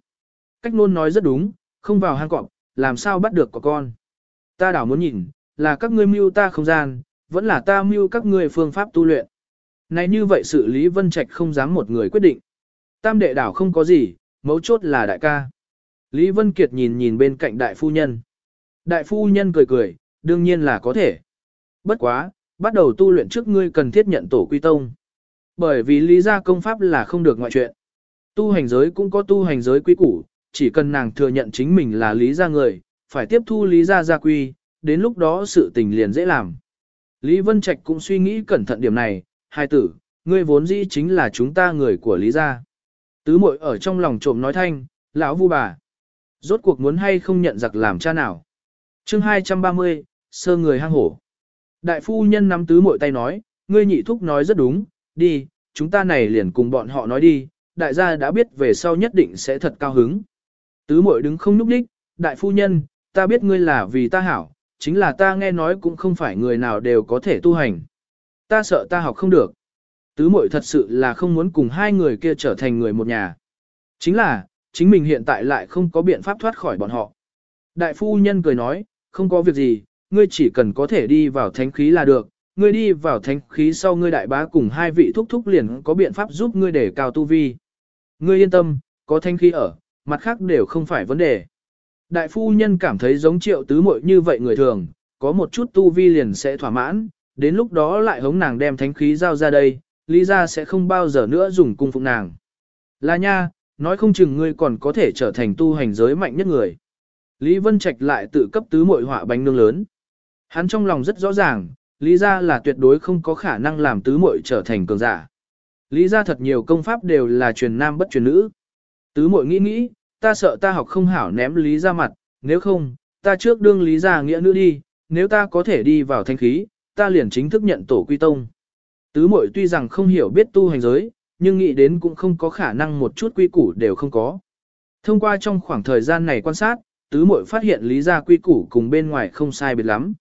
Cách luôn nói rất đúng, không vào hang cọp, làm sao bắt được có con. Ta đảo muốn nhìn, là các ngươi mưu ta không gian, vẫn là ta mưu các ngươi phương pháp tu luyện. Này như vậy sự Lý Vân Trạch không dám một người quyết định. Tam đệ đảo không có gì, mấu chốt là đại ca. Lý Vân Kiệt nhìn nhìn bên cạnh đại phu nhân. Đại phu nhân cười cười, đương nhiên là có thể. Bất quá, bắt đầu tu luyện trước ngươi cần thiết nhận tổ quy tông. Bởi vì lý gia công pháp là không được ngoại chuyện. Tu hành giới cũng có tu hành giới quy củ, chỉ cần nàng thừa nhận chính mình là lý gia người, phải tiếp thu lý gia gia quy, đến lúc đó sự tình liền dễ làm. Lý Vân Trạch cũng suy nghĩ cẩn thận điểm này, hai tử, ngươi vốn dĩ chính là chúng ta người của lý gia. Tứ muội ở trong lòng trộm nói thanh, lão vu bà. Rốt cuộc muốn hay không nhận giặc làm cha nào. chương 230, sơ người hang hổ. Đại phu nhân nắm tứ muội tay nói, ngươi nhị thúc nói rất đúng, đi, chúng ta này liền cùng bọn họ nói đi, đại gia đã biết về sau nhất định sẽ thật cao hứng. Tứ muội đứng không núp đích, đại phu nhân, ta biết ngươi là vì ta hảo, chính là ta nghe nói cũng không phải người nào đều có thể tu hành. Ta sợ ta học không được. Tứ muội thật sự là không muốn cùng hai người kia trở thành người một nhà. Chính là, chính mình hiện tại lại không có biện pháp thoát khỏi bọn họ. Đại phu nhân cười nói, không có việc gì, ngươi chỉ cần có thể đi vào thánh khí là được, ngươi đi vào thánh khí sau ngươi đại bá cùng hai vị thúc thúc liền có biện pháp giúp ngươi để cao tu vi. Ngươi yên tâm, có thánh khí ở, mặt khác đều không phải vấn đề. Đại phu nhân cảm thấy giống triệu tứ muội như vậy người thường, có một chút tu vi liền sẽ thỏa mãn, đến lúc đó lại hống nàng đem thánh khí giao ra đây, lý ra sẽ không bao giờ nữa dùng cung phụng nàng. Là nha, nói không chừng ngươi còn có thể trở thành tu hành giới mạnh nhất người. Lý Vân Trạch lại tự cấp tứ muội họa bánh nương lớn. Hắn trong lòng rất rõ ràng, lý ra là tuyệt đối không có khả năng làm tứ muội trở thành cường giả. Lý ra thật nhiều công pháp đều là truyền nam bất truyền nữ. Tứ muội nghĩ nghĩ, ta sợ ta học không hảo ném lý ra mặt, nếu không, ta trước đương lý ra nghĩa nữ đi, nếu ta có thể đi vào thanh khí, ta liền chính thức nhận tổ quy tông. Tứ Mội tuy rằng không hiểu biết tu hành giới, nhưng nghĩ đến cũng không có khả năng một chút quy củ đều không có. Thông qua trong khoảng thời gian này quan sát, tứ Mội phát hiện lý gia quy củ cùng bên ngoài không sai biệt lắm.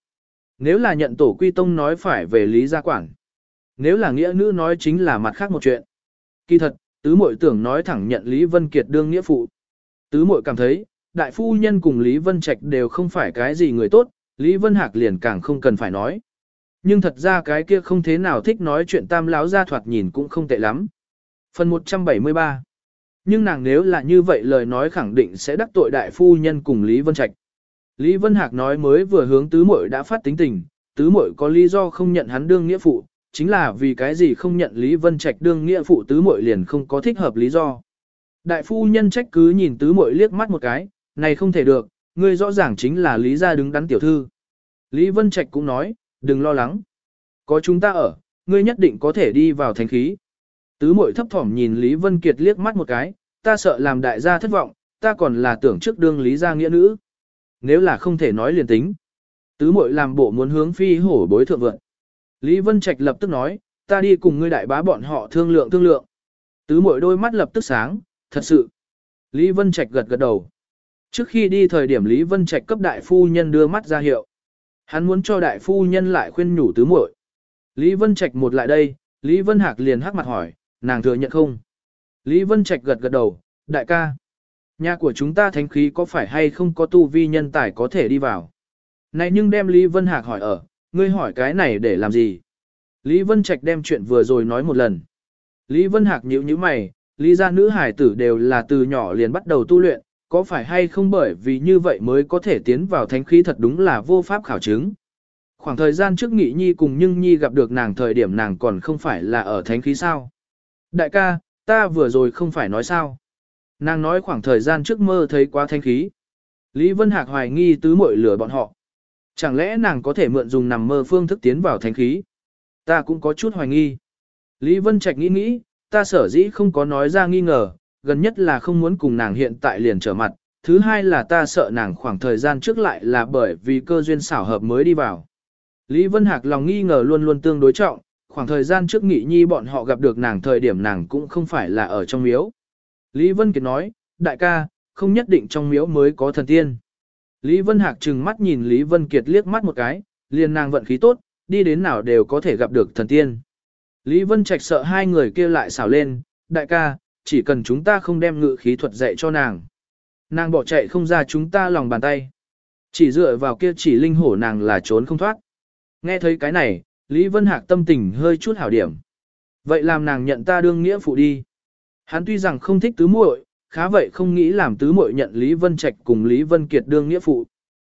Nếu là nhận tổ quy tông nói phải về lý gia quản. Nếu là nghĩa nữ nói chính là mặt khác một chuyện. Kỳ thật, tứ Mội tưởng nói thẳng nhận Lý Vân Kiệt đương nghĩa phụ. Tứ muội cảm thấy, đại phu nhân cùng Lý Vân Trạch đều không phải cái gì người tốt, Lý Vân Hạc liền càng không cần phải nói. Nhưng thật ra cái kia không thế nào thích nói chuyện tam Lão ra thoạt nhìn cũng không tệ lắm. Phần 173 Nhưng nàng nếu là như vậy lời nói khẳng định sẽ đắc tội đại phu nhân cùng Lý Vân Trạch. Lý Vân Hạc nói mới vừa hướng tứ muội đã phát tính tình, tứ muội có lý do không nhận hắn đương nghĩa phụ, chính là vì cái gì không nhận Lý Vân Trạch đương nghĩa phụ tứ muội liền không có thích hợp lý do. Đại phu nhân trách cứ nhìn tứ muội liếc mắt một cái, này không thể được, ngươi rõ ràng chính là Lý gia đứng đắn tiểu thư. Lý Vân Trạch cũng nói, đừng lo lắng. Có chúng ta ở, ngươi nhất định có thể đi vào thánh khí. Tứ muội thấp thỏm nhìn Lý Vân Kiệt liếc mắt một cái, ta sợ làm đại gia thất vọng, ta còn là tưởng trước đương Lý gia nghĩa nữ. Nếu là không thể nói liền tính. Tứ muội làm bộ muốn hướng phi hổ bối thượng vượng. Lý Vân Trạch lập tức nói, ta đi cùng ngươi đại bá bọn họ thương lượng thương lượng. Tứ muội đôi mắt lập tức sáng, thật sự. Lý Vân Trạch gật gật đầu. Trước khi đi thời điểm Lý Vân Trạch cấp đại phu nhân đưa mắt ra hiệu. Hắn muốn cho đại phu nhân lại khuyên nhủ tứ muội. Lý Vân Trạch một lại đây, Lý Vân Hạc liền hắc mặt hỏi, nàng thừa nhận không? Lý Vân Trạch gật gật đầu, đại ca. Nhà của chúng ta thánh khí có phải hay không có tu vi nhân tài có thể đi vào? Này nhưng đem Lý Vân Hạc hỏi ở, ngươi hỏi cái này để làm gì? Lý Vân Trạch đem chuyện vừa rồi nói một lần. Lý Vân Hạc nhíu nhíu mày, Lý gia nữ hải tử đều là từ nhỏ liền bắt đầu tu luyện, có phải hay không bởi vì như vậy mới có thể tiến vào thánh khí thật đúng là vô pháp khảo chứng. Khoảng thời gian trước Nghị Nhi cùng Nhưng Nhi gặp được nàng thời điểm nàng còn không phải là ở thánh khí sao. Đại ca, ta vừa rồi không phải nói sao. Nàng nói khoảng thời gian trước mơ thấy quá thánh khí. Lý Vân Hạc hoài nghi tứ muội lửa bọn họ. Chẳng lẽ nàng có thể mượn dùng nằm mơ phương thức tiến vào thánh khí? Ta cũng có chút hoài nghi. Lý Vân Trạch nghĩ nghĩ, ta sở dĩ không có nói ra nghi ngờ, gần nhất là không muốn cùng nàng hiện tại liền trở mặt, thứ hai là ta sợ nàng khoảng thời gian trước lại là bởi vì cơ duyên xảo hợp mới đi vào. Lý Vân Hạc lòng nghi ngờ luôn luôn tương đối trọng, khoảng thời gian trước nghị nhi bọn họ gặp được nàng thời điểm nàng cũng không phải là ở trong miếu. Lý Vân Kiệt nói, đại ca, không nhất định trong miếu mới có thần tiên. Lý Vân Hạc trừng mắt nhìn Lý Vân Kiệt liếc mắt một cái, liền nàng vận khí tốt, đi đến nào đều có thể gặp được thần tiên. Lý Vân Trạch sợ hai người kia lại xảo lên, đại ca, chỉ cần chúng ta không đem ngự khí thuật dạy cho nàng. Nàng bỏ chạy không ra chúng ta lòng bàn tay. Chỉ dựa vào kia chỉ linh hổ nàng là trốn không thoát. Nghe thấy cái này, Lý Vân Hạc tâm tình hơi chút hảo điểm. Vậy làm nàng nhận ta đương nghĩa phụ đi. Hắn tuy rằng không thích tứ muội, khá vậy không nghĩ làm tứ muội nhận Lý Vân Trạch cùng Lý Vân Kiệt đương nghĩa phụ.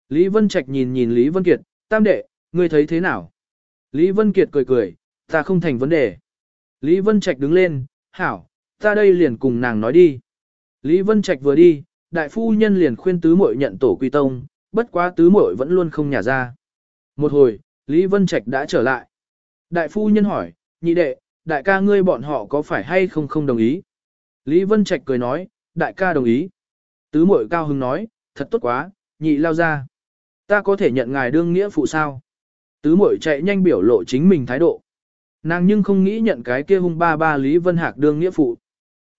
Lý Vân Trạch nhìn nhìn Lý Vân Kiệt, tam đệ, ngươi thấy thế nào? Lý Vân Kiệt cười cười, ta không thành vấn đề. Lý Vân Trạch đứng lên, hảo, ta đây liền cùng nàng nói đi. Lý Vân Trạch vừa đi, đại phu nhân liền khuyên tứ muội nhận tổ quy tông, bất quá tứ muội vẫn luôn không nhả ra. Một hồi, Lý Vân Trạch đã trở lại. Đại phu nhân hỏi, nhị đệ, đại ca ngươi bọn họ có phải hay không không đồng ý? Lý Vân Trạch cười nói, đại ca đồng ý. Tứ muội cao hứng nói, thật tốt quá, nhị lao ra. Ta có thể nhận ngài đương nghĩa phụ sao? Tứ muội chạy nhanh biểu lộ chính mình thái độ. Nàng nhưng không nghĩ nhận cái kia hung ba ba Lý Vân Hạc đương nghĩa phụ.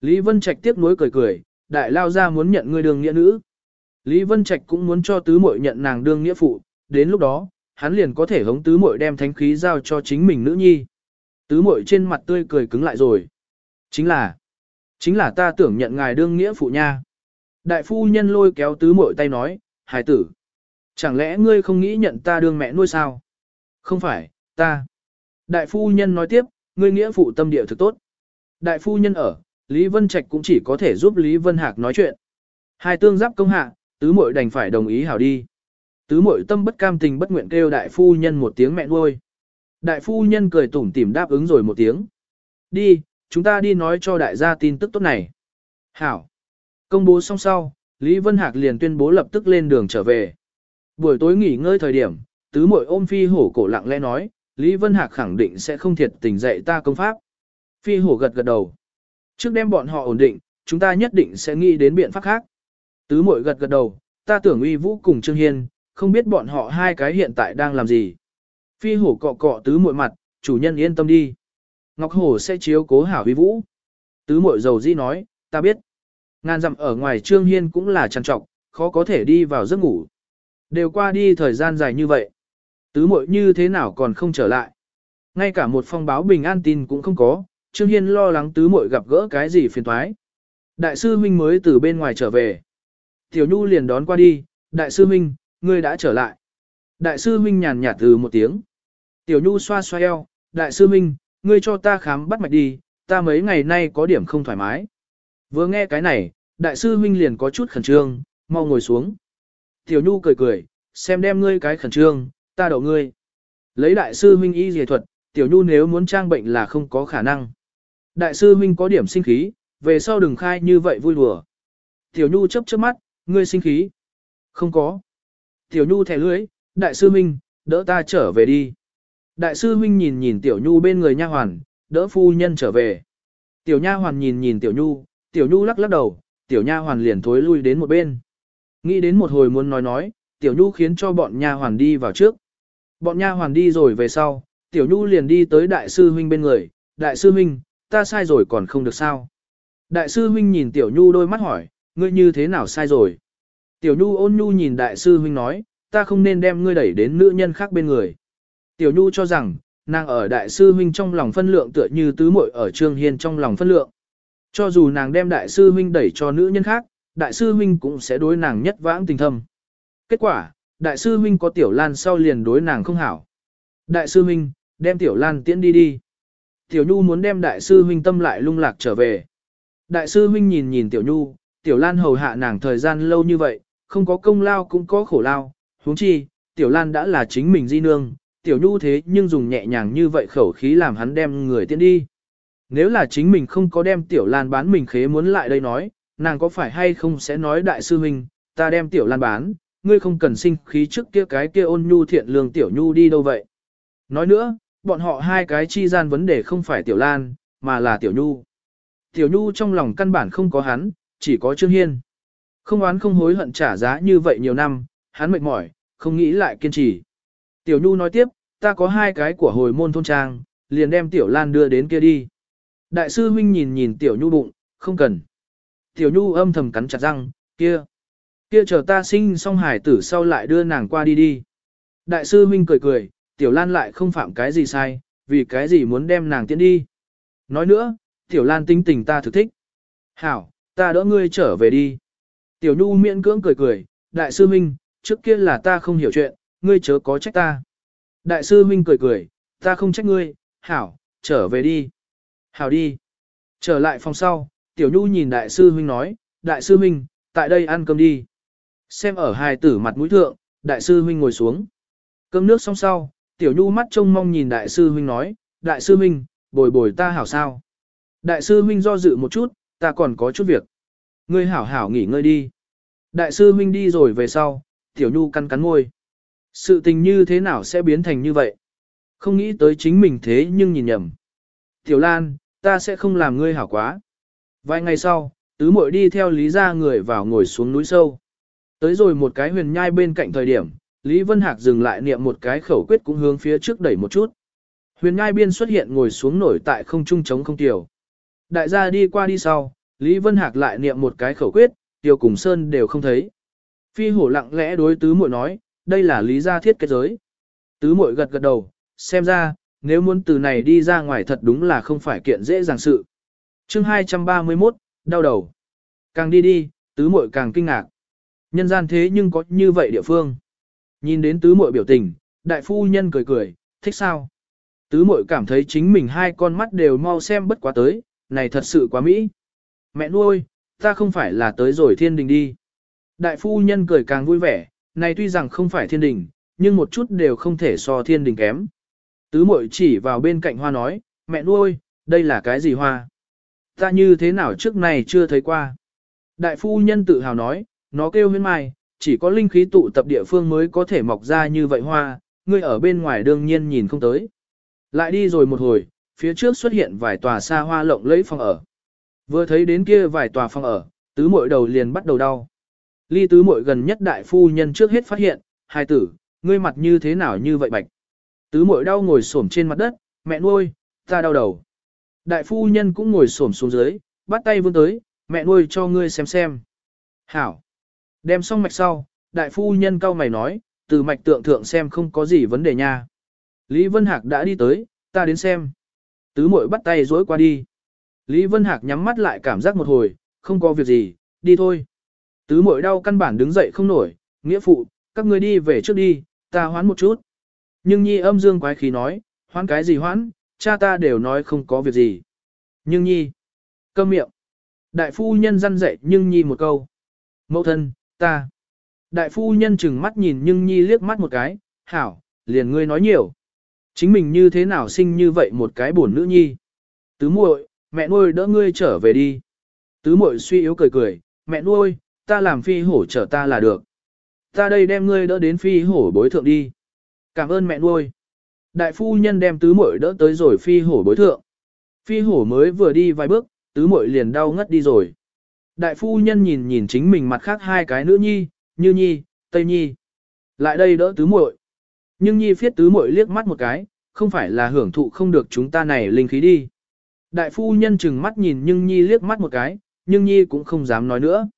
Lý Vân Trạch tiếp nối cười cười, đại lao ra muốn nhận ngươi đương nghĩa nữ. Lý Vân Trạch cũng muốn cho tứ muội nhận nàng đương nghĩa phụ, đến lúc đó, hắn liền có thể hống tứ muội đem thánh khí giao cho chính mình nữ nhi. Tứ muội trên mặt tươi cười cứng lại rồi. Chính là, chính là ta tưởng nhận ngài đương nghĩa phụ nha. Đại phu nhân lôi kéo tứ muội tay nói, hài tử. Chẳng lẽ ngươi không nghĩ nhận ta đương mẹ nuôi sao? Không phải, ta. Đại phu nhân nói tiếp, ngươi nghĩa phụ tâm địa thực tốt. Đại phu nhân ở, Lý Vân Trạch cũng chỉ có thể giúp Lý Vân Hạc nói chuyện. Hai tương giáp công hạ, tứ muội đành phải đồng ý hảo đi. Tứ muội tâm bất cam tình bất nguyện kêu đại phu nhân một tiếng mẹ nuôi. Đại phu nhân cười tủm tỉm đáp ứng rồi một tiếng. Đi, chúng ta đi nói cho đại gia tin tức tốt này. Hảo. Công bố xong sau, Lý Vân Hạc liền tuyên bố lập tức lên đường trở về. Buổi tối nghỉ ngơi thời điểm, tứ muội ôm phi hổ cổ lặng lẽ nói, Lý Vân Hạc khẳng định sẽ không thiệt tình dạy ta công pháp. Phi hổ gật gật đầu. Trước đem bọn họ ổn định, chúng ta nhất định sẽ nghĩ đến biện pháp khác. Tứ Mội gật gật đầu, ta tưởng uy vũ cùng Trương Hiên, không biết bọn họ hai cái hiện tại đang làm gì. Phi hổ cọ cọ tứ mội mặt, chủ nhân yên tâm đi. Ngọc hổ sẽ chiếu cố hảo uy vũ. Tứ Mội dầu di nói, ta biết. Ngàn dặm ở ngoài Trương Hiên cũng là trằn trọc, khó có thể đi vào giấc ngủ. Đều qua đi thời gian dài như vậy. Tứ muội như thế nào còn không trở lại. Ngay cả một phong báo bình an tin cũng không có, Trương Hiên lo lắng tứ muội gặp gỡ cái gì phiền toái. Đại sư huynh mới từ bên ngoài trở về. Tiểu Nhu liền đón qua đi, đại sư huynh, ngươi đã trở lại. Đại sư huynh nhàn nhạt từ một tiếng. Tiểu Nhu xoa xoa eo, đại sư huynh, ngươi cho ta khám bắt mạch đi, ta mấy ngày nay có điểm không thoải mái. Vừa nghe cái này, đại sư huynh liền có chút khẩn trương, mau ngồi xuống. Tiểu Nhu cười cười, xem đem ngươi cái khẩn trương, ta đậu ngươi. Lấy đại sư huynh y dề thuật, Tiểu Nhu nếu muốn trang bệnh là không có khả năng. Đại sư huynh có điểm sinh khí, về sau đừng khai như vậy vui đùa. Tiểu Nhu chấp chớp mắt, ngươi sinh khí. Không có. Tiểu Nhu thẻ lưới, đại sư huynh, đỡ ta trở về đi. Đại sư huynh nhìn nhìn Tiểu Nhu bên người nha hoàn, đỡ phu nhân trở về. Tiểu nha hoàn nhìn nhìn Tiểu Nhu, Tiểu Nhu lắc lắc đầu, Tiểu nha hoàn liền thối lui đến một bên. Nghĩ đến một hồi muốn nói nói, Tiểu Nhu khiến cho bọn nha hoàn đi vào trước. Bọn nha hoàn đi rồi về sau, Tiểu Nhu liền đi tới đại sư huynh bên người, đại sư huynh, ta sai rồi còn không được sao. Đại sư huynh nhìn Tiểu Nhu đôi mắt hỏi, ngươi như thế nào sai rồi. Tiểu Nhu ôn nhu nhìn đại sư huynh nói, ta không nên đem ngươi đẩy đến nữ nhân khác bên người. Tiểu Nhu cho rằng, nàng ở đại sư huynh trong lòng phân lượng tựa như tứ muội ở Trương Hiên trong lòng phân lượng. Cho dù nàng đem đại sư huynh đẩy cho nữ nhân khác, đại sư huynh cũng sẽ đối nàng nhất vãng tình thâm. Kết quả, đại sư huynh có tiểu lan sau liền đối nàng không hảo. Đại sư huynh, đem tiểu lan tiễn đi đi. Tiểu Nhu muốn đem đại sư huynh tâm lại lung lạc trở về. Đại sư huynh nhìn nhìn tiểu Nhu, tiểu lan hầu hạ nàng thời gian lâu như vậy, không có công lao cũng có khổ lao, huống chi, tiểu lan đã là chính mình di nương, tiểu Nhu thế nhưng dùng nhẹ nhàng như vậy khẩu khí làm hắn đem người tiễn đi. Nếu là chính mình không có đem tiểu lan bán mình khế muốn lại đây nói, nàng có phải hay không sẽ nói đại sư huynh, ta đem tiểu lan bán, ngươi không cần sinh khí trước kia cái kia ôn nhu thiện lương tiểu nhu đi đâu vậy. Nói nữa, bọn họ hai cái chi gian vấn đề không phải tiểu lan, mà là tiểu nhu. Tiểu nhu trong lòng căn bản không có hắn, chỉ có Trương Hiên. Không oán không hối hận trả giá như vậy nhiều năm, hắn mệt mỏi, không nghĩ lại kiên trì. Tiểu nhu nói tiếp, ta có hai cái của hồi môn thôn trang, liền đem tiểu lan đưa đến kia đi. Đại sư huynh nhìn nhìn tiểu nhu bụng, không cần. Tiểu nhu âm thầm cắn chặt răng, kia. Kia chờ ta sinh xong hải tử sau lại đưa nàng qua đi đi. Đại sư huynh cười cười, tiểu lan lại không phạm cái gì sai, vì cái gì muốn đem nàng tiến đi. Nói nữa, tiểu lan tính tình ta thực thích. Hảo, ta đỡ ngươi trở về đi. Tiểu nhu miễn cưỡng cười cười, đại sư huynh, trước kia là ta không hiểu chuyện, ngươi chớ có trách ta. Đại sư huynh cười cười, ta không trách ngươi, hảo, trở về đi. Hảo đi. Trở lại phòng sau, tiểu nhu nhìn đại sư huynh nói, đại sư huynh, tại đây ăn cơm đi. Xem ở hài tử mặt mũi thượng, đại sư huynh ngồi xuống. Cơm nước xong sau, tiểu nhu mắt trông mong nhìn đại sư huynh nói, đại sư huynh, bồi bồi ta hảo sao. Đại sư huynh do dự một chút, ta còn có chút việc. Ngươi hảo hảo nghỉ ngơi đi. Đại sư huynh đi rồi về sau, tiểu nhu cắn cắn môi. Sự tình như thế nào sẽ biến thành như vậy? Không nghĩ tới chính mình thế nhưng nhìn nhầm. Tiểu Lan, ta sẽ không làm ngươi hảo quá. Vài ngày sau, tứ muội đi theo Lý gia người vào ngồi xuống núi sâu. Tới rồi một cái huyền nhai bên cạnh thời điểm, Lý Vân Hạc dừng lại niệm một cái khẩu quyết cũng hướng phía trước đẩy một chút. Huyền nhai biên xuất hiện ngồi xuống nổi tại không trung chống không tiểu. Đại gia đi qua đi sau, Lý Vân Hạc lại niệm một cái khẩu quyết, tiểu cùng sơn đều không thấy. Phi hổ lặng lẽ đối tứ muội nói, đây là lý gia thiết kết giới. Tứ muội gật gật đầu, xem ra, nếu muốn từ này đi ra ngoài thật đúng là không phải kiện dễ dàng sự. chương 231, đau đầu. Càng đi đi, tứ muội càng kinh ngạc. Nhân gian thế nhưng có như vậy địa phương. Nhìn đến tứ muội biểu tình, đại phu nhân cười cười, thích sao? Tứ muội cảm thấy chính mình hai con mắt đều mau xem bất quá tới, này thật sự quá mỹ. Mẹ nuôi, ta không phải là tới rồi thiên đình đi. Đại phu nhân cười càng vui vẻ, này tuy rằng không phải thiên đình, nhưng một chút đều không thể so thiên đình kém. Tứ muội chỉ vào bên cạnh hoa nói, mẹ nuôi, đây là cái gì hoa? Ta như thế nào trước này chưa thấy qua. Đại phu nhân tự hào nói, nó kêu huyên mai, chỉ có linh khí tụ tập địa phương mới có thể mọc ra như vậy hoa, ngươi ở bên ngoài đương nhiên nhìn không tới. Lại đi rồi một hồi, phía trước xuất hiện vài tòa xa hoa lộng lẫy phòng ở. Vừa thấy đến kia vài tòa phòng ở, tứ muội đầu liền bắt đầu đau. Ly tứ muội gần nhất đại phu nhân trước hết phát hiện, hai tử, ngươi mặt như thế nào như vậy bạch. Tứ muội đau ngồi xổm trên mặt đất, mẹ nuôi, ta đau đầu. Đại phu nhân cũng ngồi xổm xuống dưới, bắt tay vươn tới, mẹ nuôi cho ngươi xem xem. Hảo. Đem xong mạch sau, đại phu nhân cao mày nói, từ mạch tượng thượng xem không có gì vấn đề nha. Lý Vân Hạc đã đi tới, ta đến xem. Tứ muội bắt tay dối qua đi. Lý Vân Hạc nhắm mắt lại cảm giác một hồi, không có việc gì, đi thôi. Tứ muội đau căn bản đứng dậy không nổi, nghĩa phụ, các ngươi đi về trước đi, ta hoán một chút. Nhưng nhi âm dương quái khí nói, hoán cái gì hoán, cha ta đều nói không có việc gì. Nhưng nhi, câm miệng. Đại phu nhân răn dậy nhưng nhi một câu. Mẫu thân, ta. Đại phu nhân chừng mắt nhìn nhưng nhi liếc mắt một cái, hảo, liền ngươi nói nhiều. Chính mình như thế nào sinh như vậy một cái buồn nữ nhi. Tứ muội, mẹ nuôi đỡ ngươi trở về đi. Tứ muội suy yếu cười cười, mẹ nuôi, ta làm phi hổ trở ta là được. Ta đây đem ngươi đỡ đến phi hổ bối thượng đi. Cảm ơn mẹ nuôi. Đại phu nhân đem tứ muội đỡ tới rồi phi hổ bối thượng. Phi hổ mới vừa đi vài bước, tứ muội liền đau ngất đi rồi. Đại phu nhân nhìn nhìn chính mình mặt khác hai cái nữ nhi, như nhi, tây nhi. Lại đây đỡ tứ muội. Nhưng nhi phiết tứ muội liếc mắt một cái, không phải là hưởng thụ không được chúng ta này linh khí đi. Đại phu nhân chừng mắt nhìn nhưng nhi liếc mắt một cái, nhưng nhi cũng không dám nói nữa.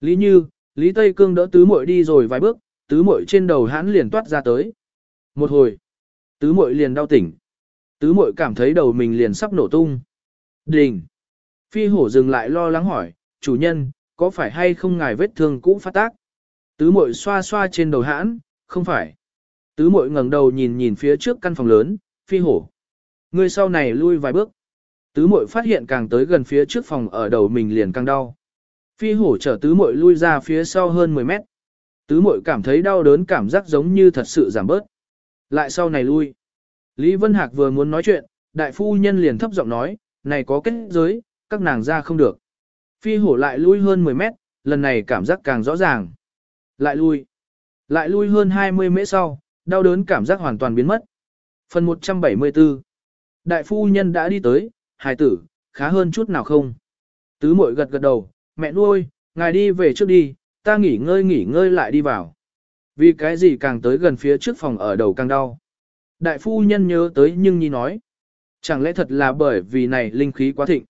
Lý Như, Lý Tây Cương đỡ tứ muội đi rồi vài bước, tứ muội trên đầu hắn liền toát ra tới. Một hồi, tứ muội liền đau tỉnh. Tứ muội cảm thấy đầu mình liền sắp nổ tung. Đình. Phi hổ dừng lại lo lắng hỏi, chủ nhân, có phải hay không ngài vết thương cũ phát tác? Tứ Mội xoa xoa trên đầu hãn, không phải. Tứ Mội ngẩng đầu nhìn nhìn phía trước căn phòng lớn, phi hổ. Người sau này lui vài bước. Tứ Mội phát hiện càng tới gần phía trước phòng ở đầu mình liền càng đau. Phi hổ chở tứ Mội lui ra phía sau hơn 10 mét. Tứ Mội cảm thấy đau đớn cảm giác giống như thật sự giảm bớt. Lại sau này lui. Lý Vân Hạc vừa muốn nói chuyện, đại phu nhân liền thấp giọng nói, này có kết giới, các nàng ra không được. Phi hổ lại lui hơn 10 mét, lần này cảm giác càng rõ ràng. Lại lui. Lại lui hơn 20 mễ sau, đau đớn cảm giác hoàn toàn biến mất. Phần 174 Đại phu nhân đã đi tới, hài tử, khá hơn chút nào không? Tứ muội gật gật đầu, mẹ nuôi, ngài đi về trước đi, ta nghỉ ngơi nghỉ ngơi lại đi vào. Vì cái gì càng tới gần phía trước phòng ở đầu càng đau. Đại phu nhân nhớ tới nhưng nhi nói. Chẳng lẽ thật là bởi vì này linh khí quá thịnh.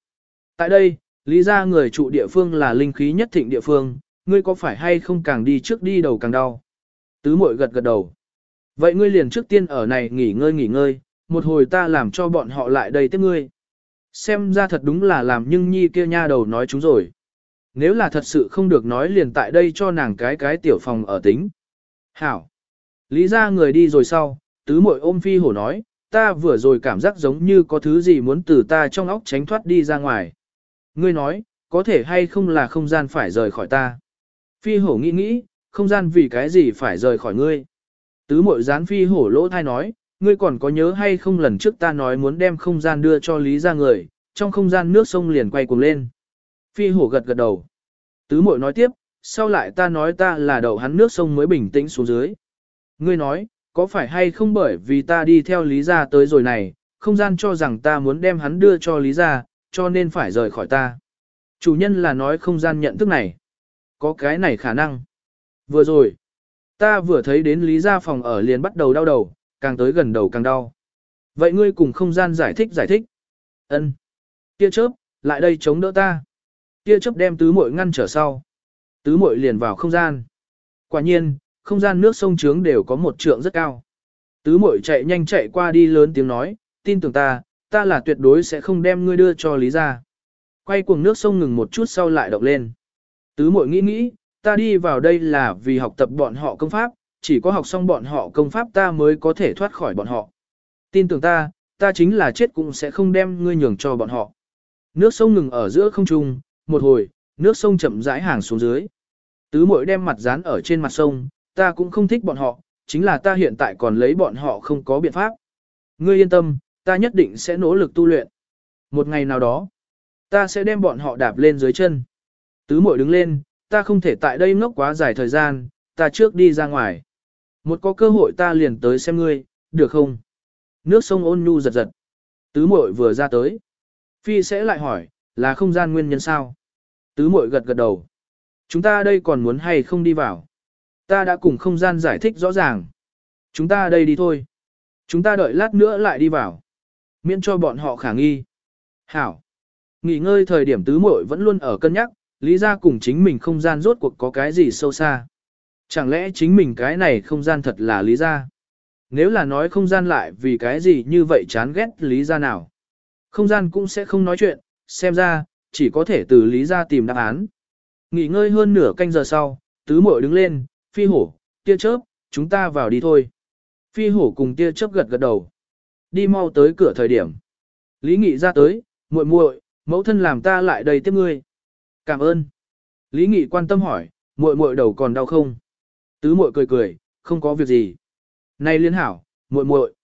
Tại đây, lý ra người trụ địa phương là linh khí nhất thịnh địa phương, ngươi có phải hay không càng đi trước đi đầu càng đau. Tứ Mội gật gật đầu. Vậy ngươi liền trước tiên ở này nghỉ ngơi nghỉ ngơi, một hồi ta làm cho bọn họ lại đây tiếp ngươi. Xem ra thật đúng là làm nhưng nhi kia nha đầu nói chúng rồi. Nếu là thật sự không được nói liền tại đây cho nàng cái cái tiểu phòng ở tính. Hảo. Lý ra người đi rồi sau, tứ Mội ôm phi hổ nói, ta vừa rồi cảm giác giống như có thứ gì muốn từ ta trong óc tránh thoát đi ra ngoài. Ngươi nói, có thể hay không là không gian phải rời khỏi ta. Phi hổ nghĩ nghĩ, không gian vì cái gì phải rời khỏi ngươi. Tứ mội gián phi hổ lỗ thai nói, ngươi còn có nhớ hay không lần trước ta nói muốn đem không gian đưa cho lý ra người, trong không gian nước sông liền quay cuồng lên. Phi hổ gật gật đầu. Tứ mội nói tiếp, sau lại ta nói ta là đậu hắn nước sông mới bình tĩnh xuống dưới. Ngươi nói, có phải hay không bởi vì ta đi theo lý ra tới rồi này, không gian cho rằng ta muốn đem hắn đưa cho lý ra, cho nên phải rời khỏi ta. Chủ nhân là nói không gian nhận thức này. Có cái này khả năng. Vừa rồi, ta vừa thấy đến lý gia phòng ở liền bắt đầu đau đầu, càng tới gần đầu càng đau. Vậy ngươi cùng không gian giải thích giải thích. Ân. Tia chớp, lại đây chống đỡ ta. Tia chớp đem tứ muội ngăn trở sau. Tứ muội liền vào không gian. Quả nhiên, không gian nước sông trướng đều có một trượng rất cao. Tứ muội chạy nhanh chạy qua đi lớn tiếng nói, tin tưởng ta, ta là tuyệt đối sẽ không đem ngươi đưa cho lý ra. Quay cuồng nước sông ngừng một chút sau lại động lên. Tứ muội nghĩ nghĩ, ta đi vào đây là vì học tập bọn họ công pháp, chỉ có học xong bọn họ công pháp ta mới có thể thoát khỏi bọn họ. Tin tưởng ta, ta chính là chết cũng sẽ không đem ngươi nhường cho bọn họ. Nước sông ngừng ở giữa không trung, một hồi, nước sông chậm rãi hàng xuống dưới. Tứ muội đem mặt dán ở trên mặt sông, ta cũng không thích bọn họ, chính là ta hiện tại còn lấy bọn họ không có biện pháp. Ngươi yên tâm, ta nhất định sẽ nỗ lực tu luyện. Một ngày nào đó, ta sẽ đem bọn họ đạp lên dưới chân. Tứ muội đứng lên, ta không thể tại đây ngốc quá dài thời gian, ta trước đi ra ngoài. Một có cơ hội ta liền tới xem ngươi, được không? Nước sông ôn nhu giật giật. Tứ muội vừa ra tới. Phi sẽ lại hỏi, là không gian nguyên nhân sao? Tứ muội gật gật đầu. Chúng ta đây còn muốn hay không đi vào? Ta đã cùng không gian giải thích rõ ràng. Chúng ta đây đi thôi. Chúng ta đợi lát nữa lại đi vào. Miễn cho bọn họ khả nghi. Hảo. Nghỉ ngơi thời điểm tứ muội vẫn luôn ở cân nhắc, lý ra cùng chính mình không gian rốt cuộc có cái gì sâu xa. Chẳng lẽ chính mình cái này không gian thật là lý ra? Nếu là nói không gian lại vì cái gì như vậy chán ghét lý ra nào? Không gian cũng sẽ không nói chuyện, xem ra, chỉ có thể từ lý ra tìm đáp án. Nghỉ ngơi hơn nửa canh giờ sau, tứ muội đứng lên, phi hổ, tia chớp, chúng ta vào đi thôi. Phi hổ cùng tia chớp gật gật đầu. Đi mau tới cửa thời điểm. Lý Nghị ra tới, muội muội, mẫu thân làm ta lại đây tiếp ngươi. Cảm ơn. Lý Nghị quan tâm hỏi, muội muội đầu còn đau không? Tứ muội cười cười, không có việc gì. Này liên hảo, muội muội,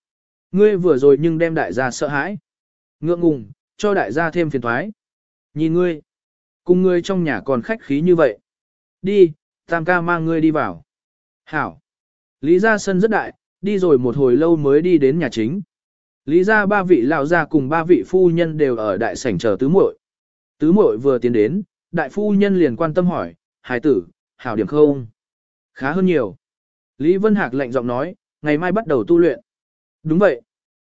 ngươi vừa rồi nhưng đem đại gia sợ hãi. Ngượng ngùng, cho đại gia thêm phiền thoái. Nhìn ngươi, cùng ngươi trong nhà còn khách khí như vậy. Đi, tam ca mang ngươi đi vào. Hảo. Lý gia sân rất đại, đi rồi một hồi lâu mới đi đến nhà chính. Lý gia ba vị lão gia cùng ba vị phu nhân đều ở đại sảnh chờ tứ muội. Tứ muội vừa tiến đến, đại phu nhân liền quan tâm hỏi, hài tử, hảo điểm không? Khá hơn nhiều. Lý Vân Hạc lạnh giọng nói, ngày mai bắt đầu tu luyện. Đúng vậy.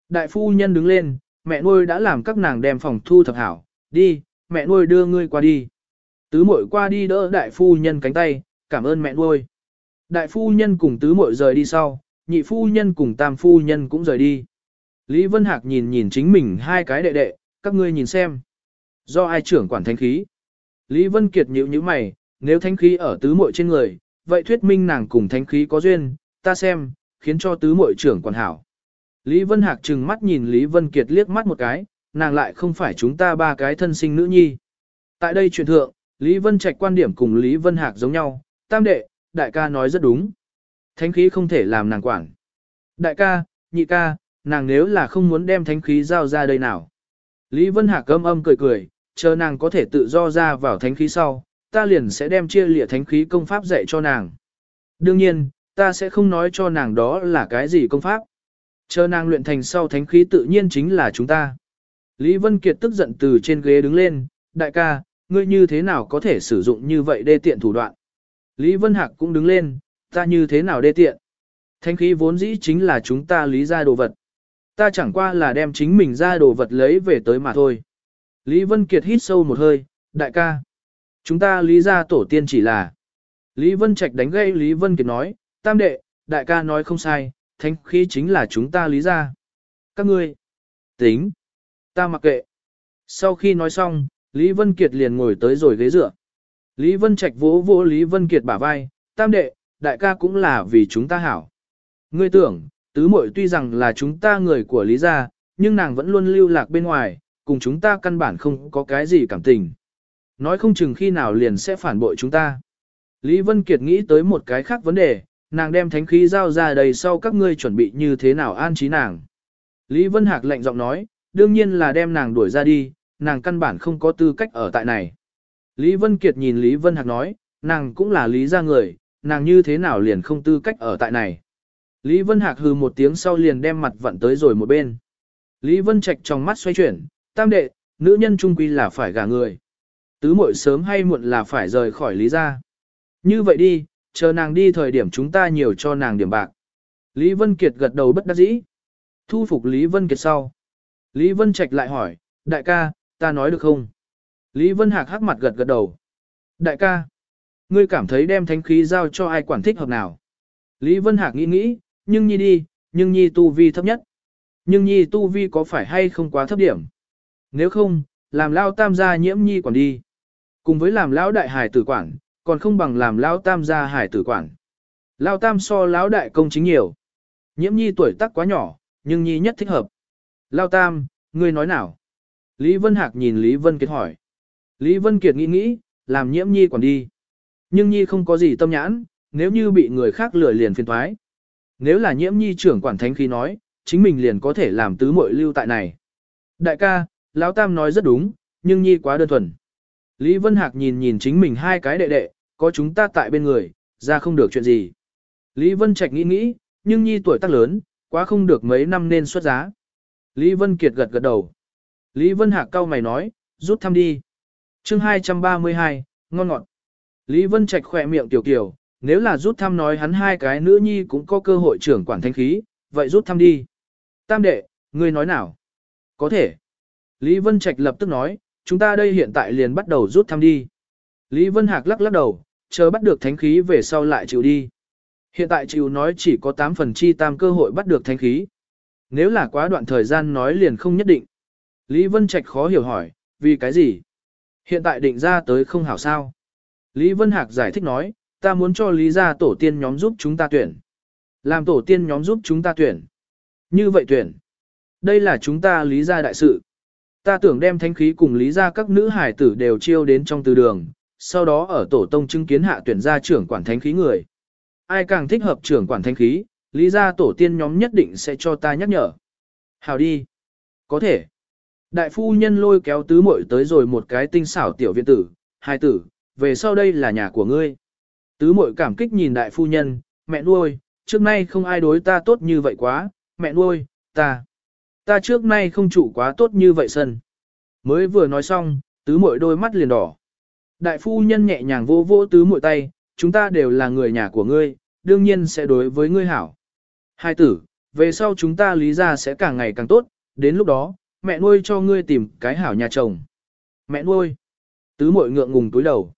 Đại phu nhân đứng lên, mẹ nuôi đã làm các nàng đem phòng thu thập hảo, đi, mẹ nuôi đưa ngươi qua đi. Tứ muội qua đi đỡ đại phu nhân cánh tay, cảm ơn mẹ nuôi. Đại phu nhân cùng tứ muội rời đi sau, nhị phu nhân cùng tam phu nhân cũng rời đi. Lý Vân Hạc nhìn nhìn chính mình hai cái đệ đệ, các ngươi nhìn xem. Do ai trưởng quản thánh khí? Lý Vân Kiệt nhíu nhíu mày, nếu thánh khí ở tứ muội trên người, vậy thuyết minh nàng cùng thánh khí có duyên, ta xem, khiến cho tứ muội trưởng quản hảo. Lý Vân Hạc trừng mắt nhìn Lý Vân Kiệt liếc mắt một cái, nàng lại không phải chúng ta ba cái thân sinh nữ nhi. Tại đây truyền thượng, Lý Vân Trạch quan điểm cùng Lý Vân Hạc giống nhau, tam đệ, đại ca nói rất đúng. Thánh khí không thể làm nàng quản. Đại ca, nhị ca, nàng nếu là không muốn đem thánh khí giao ra đây nào. Lý Vân Hạc âm âm cười cười, chờ nàng có thể tự do ra vào thánh khí sau, ta liền sẽ đem chia lịa thánh khí công pháp dạy cho nàng. Đương nhiên, ta sẽ không nói cho nàng đó là cái gì công pháp. Chờ nàng luyện thành sau thánh khí tự nhiên chính là chúng ta. Lý Vân Kiệt tức giận từ trên ghế đứng lên, đại ca, ngươi như thế nào có thể sử dụng như vậy đê tiện thủ đoạn. Lý Vân Hạc cũng đứng lên, ta như thế nào đê tiện. Thánh khí vốn dĩ chính là chúng ta lý ra đồ vật. Ta chẳng qua là đem chính mình ra đồ vật lấy về tới mà thôi. Lý Vân Kiệt hít sâu một hơi, đại ca. Chúng ta lý ra tổ tiên chỉ là. Lý Vân Trạch đánh gây Lý Vân Kiệt nói, tam đệ, đại ca nói không sai, thánh khí chính là chúng ta lý ra. Các ngươi, tính, ta mặc kệ. Sau khi nói xong, Lý Vân Kiệt liền ngồi tới rồi ghế dựa. Lý Vân Trạch vỗ vỗ Lý Vân Kiệt bả vai, tam đệ, đại ca cũng là vì chúng ta hảo. Ngươi tưởng, tứ muội tuy rằng là chúng ta người của Lý gia, nhưng nàng vẫn luôn lưu lạc bên ngoài, cùng chúng ta căn bản không có cái gì cảm tình. Nói không chừng khi nào liền sẽ phản bội chúng ta. Lý Vân Kiệt nghĩ tới một cái khác vấn đề, nàng đem thánh khí giao ra đây sau các ngươi chuẩn bị như thế nào an trí nàng. Lý Vân Hạc lạnh giọng nói, đương nhiên là đem nàng đuổi ra đi, nàng căn bản không có tư cách ở tại này. Lý Vân Kiệt nhìn Lý Vân Hạc nói, nàng cũng là lý gia người, nàng như thế nào liền không tư cách ở tại này. Lý Vân Hạc hừ một tiếng sau liền đem mặt vặn tới rồi một bên. Lý Vân Trạch trong mắt xoay chuyển, tam đệ, nữ nhân trung quy là phải gả người. Tứ muội sớm hay muộn là phải rời khỏi Lý gia. Như vậy đi, chờ nàng đi thời điểm chúng ta nhiều cho nàng điểm bạc. Lý Vân Kiệt gật đầu bất đắc dĩ. Thu phục Lý Vân Kiệt sau. Lý Vân Trạch lại hỏi, đại ca, ta nói được không? Lý Vân Hạc hắc mặt gật gật đầu. Đại ca, ngươi cảm thấy đem thánh khí giao cho ai quản thích hợp nào? Lý Vân Hạc nghĩ nghĩ, nhưng nhi đi, nhưng nhi tu vi thấp nhất. Nhưng nhi tu vi có phải hay không quá thấp điểm? Nếu không, làm lao tam gia nhiễm nhi quản đi. Cùng với làm lão đại hải tử quản, còn không bằng làm lao tam gia hải tử quản. Lao tam so lão đại công chính nhiều. Nhiễm nhi tuổi tác quá nhỏ, nhưng nhi nhất thích hợp. Lao tam, ngươi nói nào? Lý Vân Hạc nhìn Lý Vân Kiệt hỏi. Lý Vân Kiệt nghĩ nghĩ, làm nhiễm nhi quản đi. Nhưng nhi không có gì tâm nhãn, nếu như bị người khác lừa liền phiền thoái. Nếu là nhiễm nhi trưởng quản thánh khí nói, chính mình liền có thể làm tứ muội lưu tại này. Đại ca, Lão Tam nói rất đúng, nhưng nhi quá đơn thuần. Lý Vân Hạc nhìn nhìn chính mình hai cái đệ đệ, có chúng ta tại bên người, ra không được chuyện gì. Lý Vân Trạch nghĩ nghĩ, nhưng nhi tuổi tác lớn, quá không được mấy năm nên xuất giá. Lý Vân Kiệt gật gật đầu. Lý Vân Hạc cau mày nói, rút thăm đi. chương 232, ngon ngọt. Lý Vân Trạch khỏe miệng tiểu kiểu, nếu là rút thăm nói hắn hai cái nữ nhi cũng có cơ hội trưởng quản thanh khí, vậy rút thăm đi. Tam đệ, ngươi nói nào? Có thể. Lý Vân Trạch lập tức nói, chúng ta đây hiện tại liền bắt đầu rút thăm đi. Lý Vân Hạc lắc lắc đầu, chờ bắt được thánh khí về sau lại chịu đi. Hiện tại chịu nói chỉ có 8 phần chi tam cơ hội bắt được thánh khí. Nếu là quá đoạn thời gian nói liền không nhất định. Lý Vân Trạch khó hiểu hỏi, vì cái gì? Hiện tại định ra tới không hảo sao? Lý Vân Hạc giải thích nói, ta muốn cho Lý gia tổ tiên nhóm giúp chúng ta tuyển. Làm tổ tiên nhóm giúp chúng ta tuyển. Như vậy tuyển. Đây là chúng ta Lý gia đại sự. Ta tưởng đem thánh khí cùng Lý gia các nữ hải tử đều chiêu đến trong từ đường, sau đó ở tổ tông chứng kiến hạ tuyển ra trưởng quản thánh khí người. Ai càng thích hợp trưởng quản thánh khí, Lý gia tổ tiên nhóm nhất định sẽ cho ta nhắc nhở. Hào đi. Có thể. Đại phu nhân lôi kéo tứ muội tới rồi một cái tinh xảo tiểu viện tử, hai tử, về sau đây là nhà của ngươi. Tứ muội cảm kích nhìn đại phu nhân, mẹ nuôi, trước nay không ai đối ta tốt như vậy quá, mẹ nuôi, ta, ta trước nay không chủ quá tốt như vậy sân. Mới vừa nói xong, tứ muội đôi mắt liền đỏ. Đại phu nhân nhẹ nhàng vô vô tứ muội tay, chúng ta đều là người nhà của ngươi, đương nhiên sẽ đối với ngươi hảo. Hai tử, về sau chúng ta lý ra sẽ càng ngày càng tốt, đến lúc đó, mẹ nuôi cho ngươi tìm cái hảo nhà chồng. Mẹ nuôi. Tứ muội ngượng ngùng túi đầu.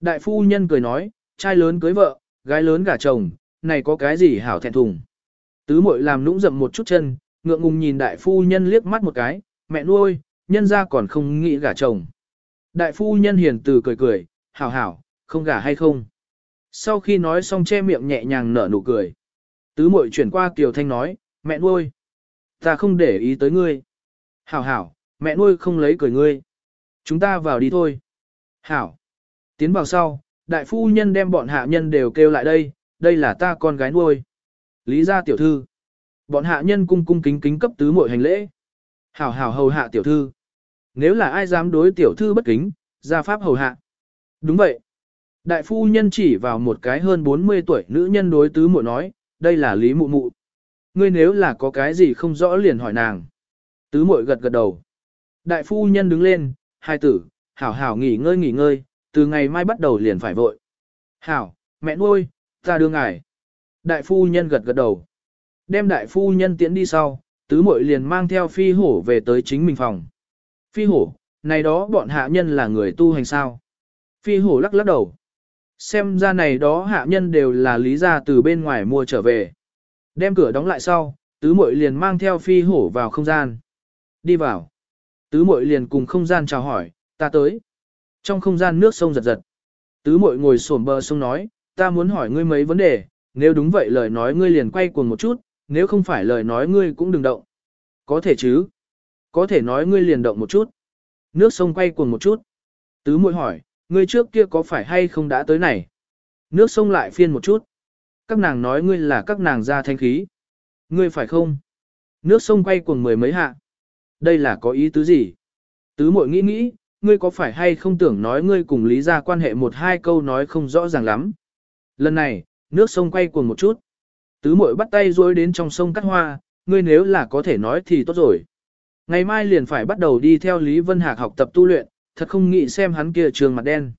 Đại phu nhân cười nói, trai lớn cưới vợ, gái lớn gả chồng, này có cái gì hảo thẹn thùng. Tứ muội làm nũng rậm một chút chân, ngượng ngùng nhìn đại phu nhân liếc mắt một cái, mẹ nuôi, nhân ra còn không nghĩ gả chồng. Đại phu nhân hiền từ cười cười, hảo hảo, không gả hay không. Sau khi nói xong che miệng nhẹ nhàng nở nụ cười. Tứ muội chuyển qua Kiều Thanh nói, mẹ nuôi, ta không để ý tới ngươi. Hảo hảo, mẹ nuôi không lấy cười ngươi. Chúng ta vào đi thôi. Hảo. Tiến vào sau, đại phu nhân đem bọn hạ nhân đều kêu lại đây, đây là ta con gái nuôi. Lý gia tiểu thư. Bọn hạ nhân cung cung kính kính cấp tứ muội hành lễ. Hảo hảo hầu hạ tiểu thư. Nếu là ai dám đối tiểu thư bất kính, gia pháp hầu hạ. Đúng vậy. Đại phu nhân chỉ vào một cái hơn 40 tuổi nữ nhân đối tứ muội nói, đây là Lý Mụ Mụ. Ngươi nếu là có cái gì không rõ liền hỏi nàng. Tứ muội gật gật đầu. Đại phu nhân đứng lên, hai tử, hảo hảo nghỉ ngơi nghỉ ngơi, từ ngày mai bắt đầu liền phải vội. Hảo, mẹ nuôi, ta đưa ngài. Đại phu nhân gật gật đầu. Đem đại phu nhân tiến đi sau, tứ muội liền mang theo phi hổ về tới chính mình phòng. Phi hổ, này đó bọn hạ nhân là người tu hành sao. Phi hổ lắc lắc đầu. Xem ra này đó hạ nhân đều là lý gia từ bên ngoài mua trở về. Đem cửa đóng lại sau, tứ muội liền mang theo phi hổ vào không gian. Đi vào. Tứ muội liền cùng không gian chào hỏi, ta tới. Trong không gian nước sông giật giật. Tứ muội ngồi xổm bờ sông nói, ta muốn hỏi ngươi mấy vấn đề, nếu đúng vậy lời nói ngươi liền quay cuồng một chút, nếu không phải lời nói ngươi cũng đừng động. Có thể chứ. Có thể nói ngươi liền động một chút. Nước sông quay cuồng một chút. Tứ muội hỏi, ngươi trước kia có phải hay không đã tới này? Nước sông lại phiên một chút. Các nàng nói ngươi là các nàng ra thanh khí. Ngươi phải không? Nước sông quay cuồng mười mấy hạ. Đây là có ý tứ gì? Tứ muội nghĩ nghĩ, ngươi có phải hay không tưởng nói ngươi cùng lý ra quan hệ một hai câu nói không rõ ràng lắm. Lần này, nước sông quay cuồng một chút. Tứ muội bắt tay rối đến trong sông cắt hoa, ngươi nếu là có thể nói thì tốt rồi. Ngày mai liền phải bắt đầu đi theo Lý Vân Hạc học tập tu luyện, thật không nghĩ xem hắn kia trường mặt đen.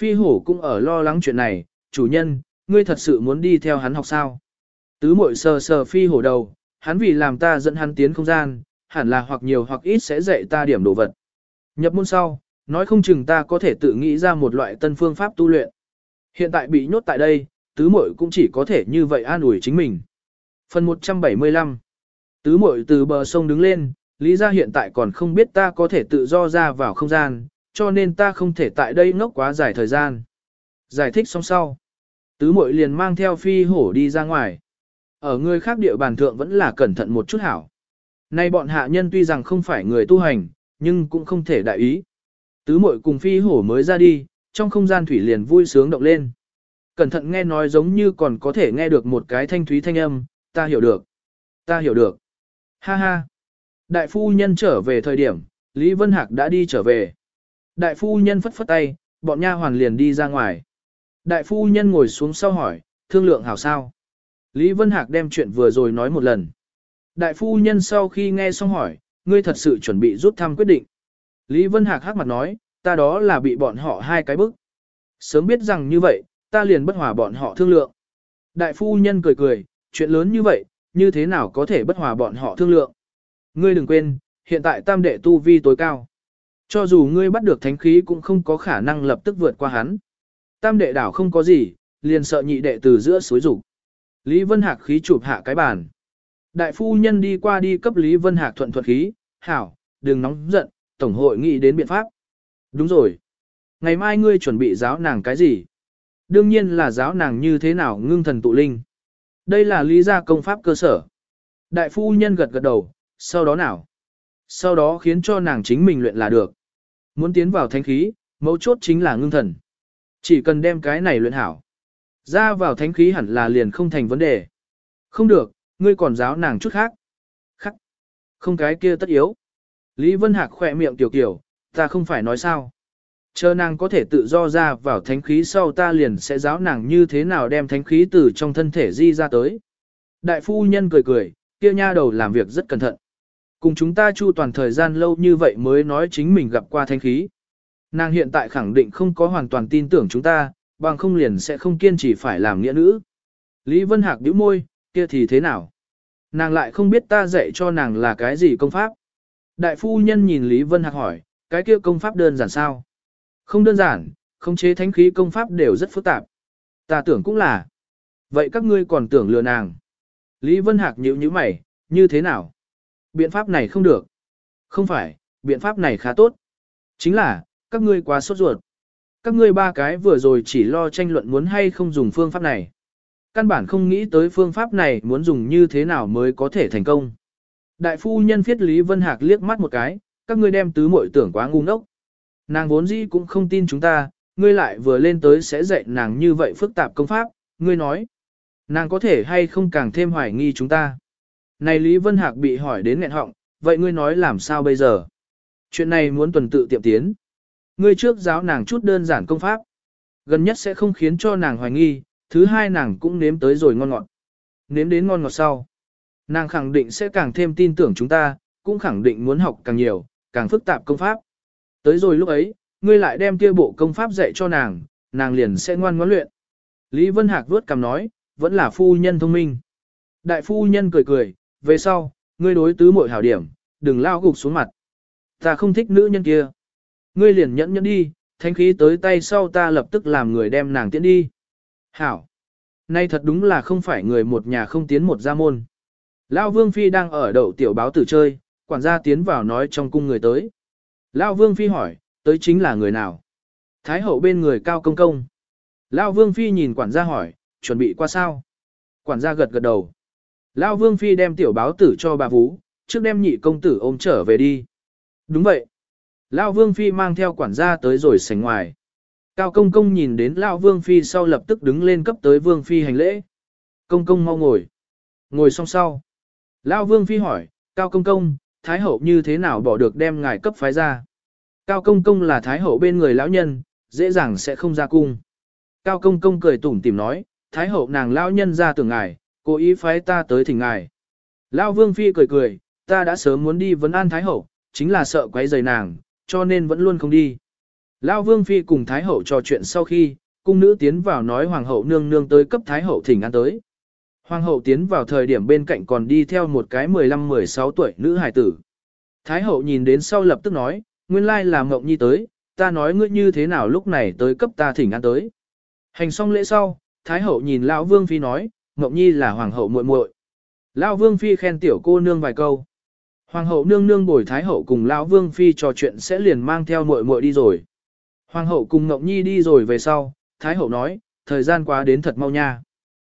Phi hổ cũng ở lo lắng chuyện này, chủ nhân, ngươi thật sự muốn đi theo hắn học sao? Tứ muội sờ sờ phi hổ đầu, hắn vì làm ta dẫn hắn tiến không gian, hẳn là hoặc nhiều hoặc ít sẽ dạy ta điểm đồ vật. Nhập môn sau, nói không chừng ta có thể tự nghĩ ra một loại tân phương pháp tu luyện. Hiện tại bị nhốt tại đây, tứ muội cũng chỉ có thể như vậy an ủi chính mình. Phần 175 Tứ muội từ bờ sông đứng lên, lý ra hiện tại còn không biết ta có thể tự do ra vào không gian, cho nên ta không thể tại đây ngốc quá dài thời gian. Giải thích xong sau. Tứ muội liền mang theo phi hổ đi ra ngoài. Ở người khác địa bàn thượng vẫn là cẩn thận một chút hảo. Nay bọn hạ nhân tuy rằng không phải người tu hành, nhưng cũng không thể đại ý. Tứ muội cùng phi hổ mới ra đi, trong không gian thủy liền vui sướng động lên. Cẩn thận nghe nói giống như còn có thể nghe được một cái thanh thúy thanh âm, ta hiểu được. Ta hiểu được. Ha ha. Đại phu nhân trở về thời điểm, Lý Vân Hạc đã đi trở về. Đại phu nhân phất phất tay, bọn nha hoàn liền đi ra ngoài. Đại phu nhân ngồi xuống sau hỏi, thương lượng hảo sao. Lý Vân Hạc đem chuyện vừa rồi nói một lần. Đại phu nhân sau khi nghe xong hỏi, ngươi thật sự chuẩn bị rút thăm quyết định. Lý Vân Hạc hắc mặt nói, ta đó là bị bọn họ hai cái bức. Sớm biết rằng như vậy, ta liền bất hòa bọn họ thương lượng. Đại phu nhân cười cười, chuyện lớn như vậy, như thế nào có thể bất hòa bọn họ thương lượng. Ngươi đừng quên, hiện tại tam đệ tu vi tối cao. Cho dù ngươi bắt được thánh khí cũng không có khả năng lập tức vượt qua hắn. Tam đệ đảo không có gì, liền sợ nhị đệ từ giữa suối rủ. Lý Vân Hạc khí chụp hạ cái bàn. Đại phu nhân đi qua đi cấp Lý Vân Hạc thuận thuận khí, hảo, đừng nóng giận, tổng hội nghĩ đến biện pháp. Đúng rồi. Ngày mai ngươi chuẩn bị giáo nàng cái gì? Đương nhiên là giáo nàng như thế nào ngưng thần tụ linh. Đây là lý gia công pháp cơ sở. Đại phu nhân gật gật đầu, sau đó nào? Sau đó khiến cho nàng chính mình luyện là được. Muốn tiến vào thánh khí, mấu chốt chính là ngưng thần. Chỉ cần đem cái này luyện hảo. Ra vào thánh khí hẳn là liền không thành vấn đề. Không được, ngươi còn giáo nàng chút khác. Khắc. Không cái kia tất yếu. Lý Vân Hạc khỏe miệng tiểu kiểu, ta không phải nói sao. Chờ nàng có thể tự do ra vào thánh khí sau ta liền sẽ giáo nàng như thế nào đem thánh khí từ trong thân thể di ra tới. Đại phu nhân cười cười, kia nha đầu làm việc rất cẩn thận. Cùng chúng ta chu toàn thời gian lâu như vậy mới nói chính mình gặp qua thánh khí. Nàng hiện tại khẳng định không có hoàn toàn tin tưởng chúng ta, bằng không liền sẽ không kiên trì phải làm nghĩa nữ. Lý Vân Hạc bĩu môi, kia thì thế nào? Nàng lại không biết ta dạy cho nàng là cái gì công pháp. Đại phu nhân nhìn Lý Vân Hạc hỏi, cái kia công pháp đơn giản sao? Không đơn giản, khống chế thánh khí công pháp đều rất phức tạp. Ta tưởng cũng là. Vậy các ngươi còn tưởng lừa nàng. Lý Vân Hạc nhíu nhíu mày, như thế nào? Biện pháp này không được. Không phải, biện pháp này khá tốt. Chính là, các ngươi quá sốt ruột. Các ngươi ba cái vừa rồi chỉ lo tranh luận muốn hay không dùng phương pháp này. Căn bản không nghĩ tới phương pháp này muốn dùng như thế nào mới có thể thành công. Đại phu nhân phiết Lý Vân Hạc liếc mắt một cái, các ngươi đem tứ muội tưởng quá ngu ngốc. Nàng vốn dĩ cũng không tin chúng ta, ngươi lại vừa lên tới sẽ dạy nàng như vậy phức tạp công pháp, ngươi nói. Nàng có thể hay không càng thêm hoài nghi chúng ta. Này Lý Vân Hạc bị hỏi đến nghẹn họng, vậy ngươi nói làm sao bây giờ? Chuyện này muốn tuần tự tiệm tiến. Ngươi trước giáo nàng chút đơn giản công pháp. Gần nhất sẽ không khiến cho nàng hoài nghi, thứ hai nàng cũng nếm tới rồi ngon ngọt. Nếm đến ngon ngọt sau. Nàng khẳng định sẽ càng thêm tin tưởng chúng ta, cũng khẳng định muốn học càng nhiều, càng phức tạp công pháp. Tới rồi lúc ấy, ngươi lại đem kia bộ công pháp dạy cho nàng, nàng liền sẽ ngoan ngoãn luyện. Lý Vân Hạc vuốt cằm nói, vẫn là phu nhân thông minh. Đại phu nhân cười cười, về sau, ngươi đối tứ muội hảo điểm, đừng lao gục xuống mặt. Ta không thích nữ nhân kia. Ngươi liền nhẫn nhẫn đi, thanh khí tới tay sau ta lập tức làm người đem nàng tiễn đi. Hảo. Nay thật đúng là không phải người một nhà không tiến một gia môn. Lao Vương Phi đang ở đậu tiểu báo tử chơi, quản gia tiến vào nói trong cung người tới. Lao Vương Phi hỏi, tới chính là người nào? Thái hậu bên người cao công công. Lao Vương Phi nhìn quản gia hỏi, chuẩn bị qua sao? Quản gia gật gật đầu. Lao Vương Phi đem tiểu báo tử cho bà Vũ, trước đem nhị công tử ôm trở về đi. Đúng vậy. Lao Vương Phi mang theo quản gia tới rồi sảnh ngoài. Cao công công nhìn đến Lão Vương Phi sau lập tức đứng lên cấp tới Vương Phi hành lễ. Công công mau ngồi. Ngồi xong sau. Lão Vương Phi hỏi, Cao công công, Thái hậu như thế nào bỏ được đem ngài cấp phái ra? Cao công công là Thái hậu bên người lão nhân, dễ dàng sẽ không ra cung. Cao công công cười tủm tỉm nói, Thái hậu nàng lão nhân ra tưởng ngài, cố ý phái ta tới thỉnh ngài. Lão Vương Phi cười cười, ta đã sớm muốn đi vấn an Thái hậu, chính là sợ quấy rầy nàng, cho nên vẫn luôn không đi. Lão Vương Phi cùng Thái hậu trò chuyện sau khi, cung nữ tiến vào nói Hoàng hậu nương nương tới cấp Thái hậu thỉnh an tới. Hoàng hậu tiến vào thời điểm bên cạnh còn đi theo một cái 15-16 tuổi nữ hài tử. Thái hậu nhìn đến sau lập tức nói, nguyên lai là Ngọc Nhi tới, ta nói ngươi như thế nào lúc này tới cấp ta thỉnh an tới. Hành xong lễ sau, Thái hậu nhìn Lão Vương Phi nói, Ngọc Nhi là hoàng hậu muội muội. Lão Vương Phi khen tiểu cô nương vài câu. Hoàng hậu nương nương bồi Thái hậu cùng Lão Vương Phi trò chuyện sẽ liền mang theo muội muội đi rồi. Hoàng hậu cùng Ngọc Nhi đi rồi về sau, Thái hậu nói, thời gian quá đến thật mau nha.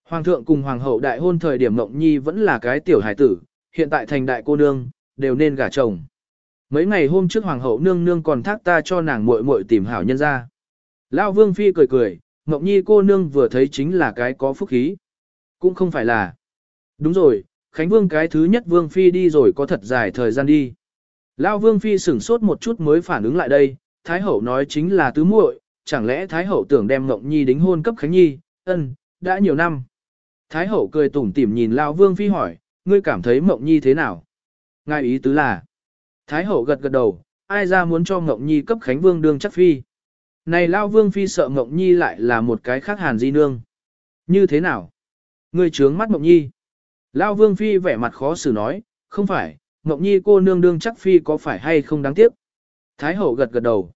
Hoàng thượng cùng hoàng hậu đại hôn thời điểm Ngọc Nhi vẫn là cái tiểu hải tử, hiện tại thành đại cô nương, đều nên gả chồng. Mấy ngày hôm trước hoàng hậu nương nương còn thác ta cho nàng muội muội tìm hảo nhân ra. Lão Vương Phi cười cười, Ngọc Nhi cô nương vừa thấy chính là cái có phúc khí. Cũng không phải là. Đúng rồi, Khánh Vương cái thứ nhất Vương Phi đi rồi có thật dài thời gian đi. Lão Vương Phi sửng sốt một chút mới phản ứng lại đây, Thái Hậu nói chính là tứ muội, chẳng lẽ Thái Hậu tưởng đem Ngọc Nhi đính hôn cấp Khánh Nhi, ân, đã nhiều năm. Thái Hậu cười tủm tỉm nhìn Lão Vương Phi hỏi, ngươi cảm thấy Mộng Nhi thế nào? Ngài ý tứ là, Thái hậu gật gật đầu, ai ra muốn cho Ngộng Nhi cấp Khánh Vương đương chắc phi. Này Lao Vương Phi sợ Ngộng Nhi lại là một cái khác hàn di nương. Như thế nào? Ngươi trướng mắt Ngộng Nhi. Lao Vương Phi vẻ mặt khó xử nói, không phải, Ngộng Nhi cô nương đương chắc phi có phải hay không đáng tiếc. Thái hậu gật gật đầu.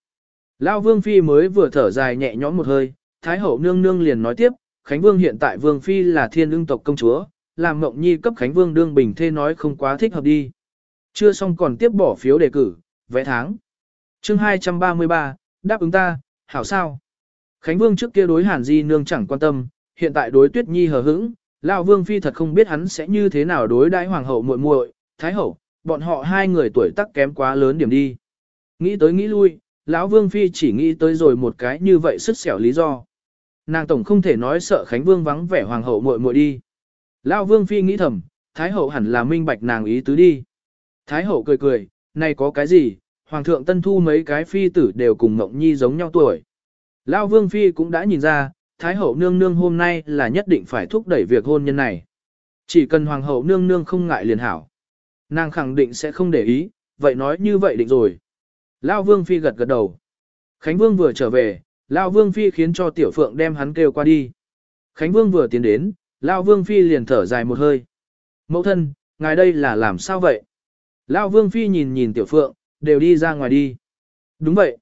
Lao Vương Phi mới vừa thở dài nhẹ nhõm một hơi, Thái hậu nương nương liền nói tiếp, Khánh Vương hiện tại Vương Phi là thiên ưng tộc công chúa, làm Mộng Nhi cấp Khánh Vương đương bình thê nói không quá thích hợp đi. Chưa xong còn tiếp bỏ phiếu đề cử, vẽ tháng. chương 233, đáp ứng ta, hảo sao? Khánh Vương trước kia đối Hàn Di Nương chẳng quan tâm, hiện tại đối Tuyết Nhi hờ hững, Lão Vương Phi thật không biết hắn sẽ như thế nào đối đãi Hoàng hậu muội muội, Thái hậu, bọn họ hai người tuổi tác kém quá lớn điểm đi. Nghĩ tới nghĩ lui, lão Vương Phi chỉ nghĩ tới rồi một cái như vậy sức xẻo lý do. Nàng tổng không thể nói sợ Khánh Vương vắng vẻ Hoàng hậu muội muội đi. Lão Vương Phi nghĩ thầm, Thái hậu hẳn là minh bạch nàng ý tứ đi. Thái hậu cười cười, này có cái gì, hoàng thượng tân thu mấy cái phi tử đều cùng Ngộng Nhi giống nhau tuổi. Lão Vương Phi cũng đã nhìn ra, Thái hậu nương nương hôm nay là nhất định phải thúc đẩy việc hôn nhân này. Chỉ cần hoàng hậu nương nương không ngại liền hảo. Nàng khẳng định sẽ không để ý, vậy nói như vậy định rồi. Lão Vương Phi gật gật đầu. Khánh Vương vừa trở về, Lão Vương Phi khiến cho Tiểu Phượng đem hắn kêu qua đi. Khánh Vương vừa tiến đến, Lão Vương Phi liền thở dài một hơi. Mẫu thân, ngài đây là làm sao vậy? Lão Vương Phi nhìn nhìn Tiểu Phượng, đều đi ra ngoài đi. Đúng vậy.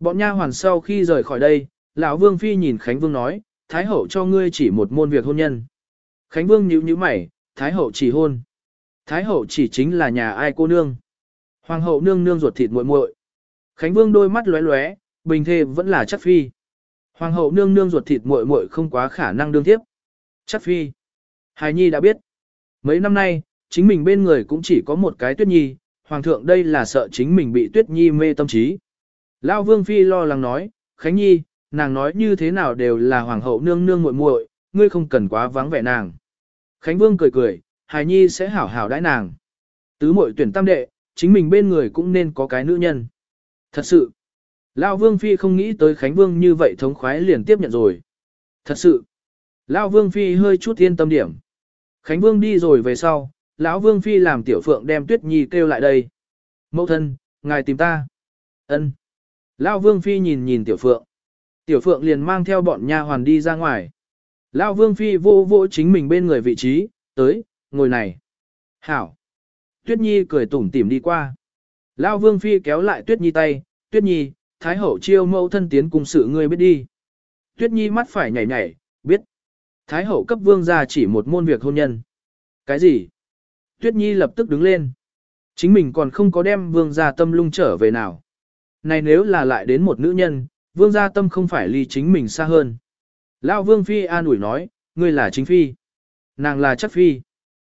Bọn nha hoàn sau khi rời khỏi đây, lão Vương Phi nhìn Khánh Vương nói, Thái Hậu cho ngươi chỉ một môn việc hôn nhân. Khánh Vương nhíu nhíu mày, Thái Hậu chỉ hôn. Thái Hậu chỉ chính là nhà ai cô nương. Hoàng hậu nương nương ruột thịt muội muội. Khánh Vương đôi mắt lóe lóe, bình thê vẫn là chắc phi. Hoàng hậu nương nương ruột thịt muội muội không quá khả năng đương tiếp. Chắc phi. Hài Nhi đã biết. Mấy năm nay, chính mình bên người cũng chỉ có một cái tuyết nhi, hoàng thượng đây là sợ chính mình bị tuyết nhi mê tâm trí. Lão vương phi lo lắng nói, Khánh Nhi, nàng nói như thế nào đều là hoàng hậu nương nương muội muội, ngươi không cần quá vắng vẻ nàng. Khánh vương cười cười, hài nhi sẽ hảo hảo đãi nàng. Tứ muội tuyển tam đệ, chính mình bên người cũng nên có cái nữ nhân. Thật sự, Lao Vương Phi không nghĩ tới Khánh Vương như vậy thống khoái liền tiếp nhận rồi. Thật sự, Lao Vương Phi hơi chút yên tâm điểm. Khánh Vương đi rồi về sau, lão Vương Phi làm tiểu phượng đem Tuyết Nhi kêu lại đây. Mẫu thân, ngài tìm ta. Ân. Lao Vương Phi nhìn nhìn tiểu phượng. Tiểu phượng liền mang theo bọn nha hoàn đi ra ngoài. Lao Vương Phi vô vô chính mình bên người vị trí, tới, ngồi này. Hảo. Tuyết Nhi cười tủm tỉm đi qua. Lao Vương Phi kéo lại Tuyết Nhi tay, Tuyết Nhi, Thái Hậu chiêu mẫu thân tiến cùng sự ngươi biết đi. Tuyết Nhi mắt phải nhảy nhảy, biết. Thái Hậu cấp Vương ra chỉ một môn việc hôn nhân. Cái gì? Tuyết Nhi lập tức đứng lên. Chính mình còn không có đem Vương ra tâm lung trở về nào. Này nếu là lại đến một nữ nhân, Vương gia tâm không phải ly chính mình xa hơn. Lao Vương Phi an ủi nói, ngươi là chính Phi. Nàng là chắc Phi.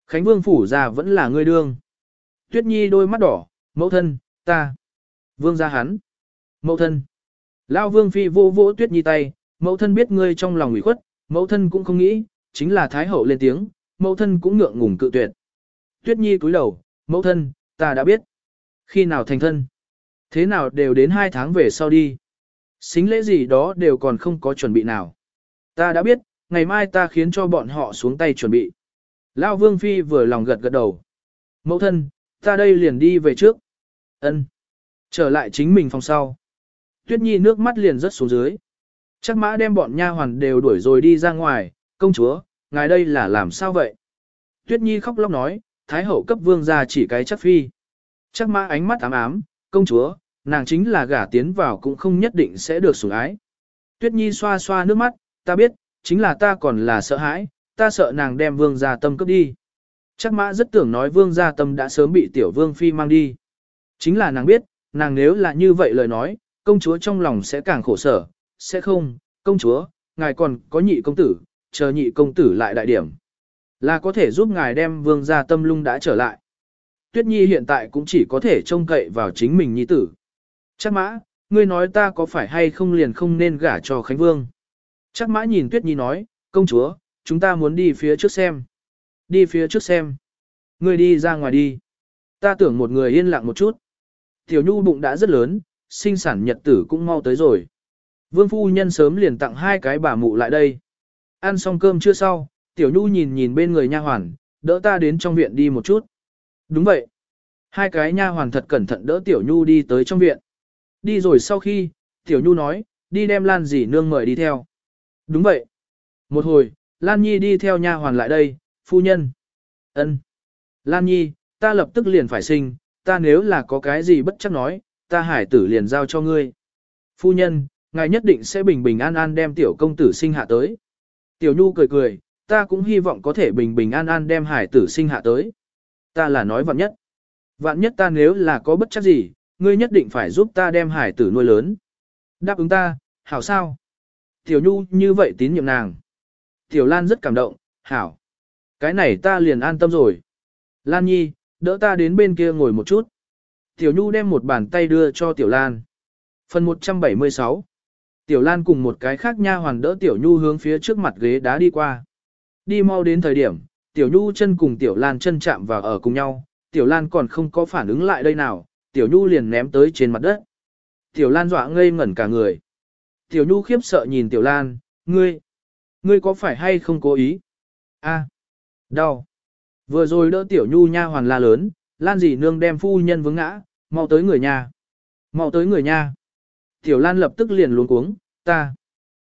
Khánh Vương phủ già vẫn là ngươi đương. Tuyết Nhi đôi mắt đỏ, mẫu thân, ta. Vương gia hắn. Mẫu thân. Lao Vương Phi vô vỗ Tuyết Nhi tay, mẫu thân biết ngươi trong lòng ủy khuất, mẫu thân cũng không nghĩ, chính là Thái Hậu lên tiếng, mẫu thân cũng ngượng ngùng cự tuyệt. Tuyết Nhi cúi đầu, mẫu thân, ta đã biết. Khi nào thành thân? Thế nào đều đến hai tháng về sau đi. Xính lễ gì đó đều còn không có chuẩn bị nào. Ta đã biết, ngày mai ta khiến cho bọn họ xuống tay chuẩn bị. Lao Vương Phi vừa lòng gật gật đầu. Mẫu thân, ta đây liền đi về trước. Ân. Trở lại chính mình phòng sau. Tuyết Nhi nước mắt liền rớt xuống dưới. Chắc mã đem bọn nha hoàn đều đuổi rồi đi ra ngoài, công chúa, ngài đây là làm sao vậy? Tuyết Nhi khóc lóc nói, Thái hậu cấp vương ra chỉ cái chắc phi. Chắc mã ánh mắt ám ám, công chúa, nàng chính là gả tiến vào cũng không nhất định sẽ được sủng ái. Tuyết Nhi xoa xoa nước mắt, ta biết, chính là ta còn là sợ hãi, ta sợ nàng đem vương gia tâm cướp đi. Chắc mã rất tưởng nói vương gia tâm đã sớm bị tiểu vương phi mang đi. Chính là nàng biết, nàng nếu là như vậy lời nói, công chúa trong lòng sẽ càng khổ sở, sẽ không, công chúa, ngài còn có nhị công tử, chờ nhị công tử lại đại điểm. Là có thể giúp ngài đem vương gia tâm lung đã trở lại. Tuyết Nhi hiện tại cũng chỉ có thể trông cậy vào chính mình nhi tử. Chắc mã, ngươi nói ta có phải hay không liền không nên gả cho Khánh Vương. Chắc mã nhìn Tuyết Nhi nói, công chúa, chúng ta muốn đi phía trước xem. Đi phía trước xem. Ngươi đi ra ngoài đi. Ta tưởng một người yên lặng một chút. Tiểu Nhu bụng đã rất lớn, sinh sản nhật tử cũng mau tới rồi. Vương phu nhân sớm liền tặng hai cái bà mụ lại đây. Ăn xong cơm chưa sau, Tiểu Nhu nhìn nhìn bên người nha hoàn, đỡ ta đến trong viện đi một chút. Đúng vậy. Hai cái nha hoàn thật cẩn thận đỡ Tiểu Nhu đi tới trong viện. Đi rồi sau khi, Tiểu Nhu nói, đi đem Lan dì nương mời đi theo. Đúng vậy. Một hồi, Lan Nhi đi theo nha hoàn lại đây, phu nhân. ân Lan Nhi, ta lập tức liền phải sinh, ta nếu là có cái gì bất chắc nói, ta hải tử liền giao cho ngươi. Phu nhân, ngài nhất định sẽ bình bình an an đem tiểu công tử sinh hạ tới. Tiểu Nhu cười cười, ta cũng hy vọng có thể bình bình an an đem hải tử sinh hạ tới. Ta là nói vạn nhất. Vạn nhất ta nếu là có bất chắc gì, ngươi nhất định phải giúp ta đem hải tử nuôi lớn. Đáp ứng ta, hảo sao? Tiểu Nhu như vậy tín nhiệm nàng. Tiểu Lan rất cảm động, hảo. Cái này ta liền an tâm rồi. Lan Nhi, đỡ ta đến bên kia ngồi một chút. Tiểu Nhu đem một bàn tay đưa cho Tiểu Lan. Phần 176 Tiểu Lan cùng một cái khác nha hoàn đỡ Tiểu Nhu hướng phía trước mặt ghế đá đi qua. Đi mau đến thời điểm, Tiểu Nhu chân cùng Tiểu Lan chân chạm vào ở cùng nhau, Tiểu Lan còn không có phản ứng lại đây nào, Tiểu Nhu liền ném tới trên mặt đất. Tiểu Lan dọa ngây ngẩn cả người. Tiểu Nhu khiếp sợ nhìn Tiểu Lan, ngươi, ngươi có phải hay không cố ý? A, đau. Vừa rồi đỡ Tiểu Nhu nha hoàn la lớn, Lan dì nương đem phu nhân vướng ngã, mau tới người nhà. Mau tới người nhà. Tiểu Lan lập tức liền luống cuống, ta,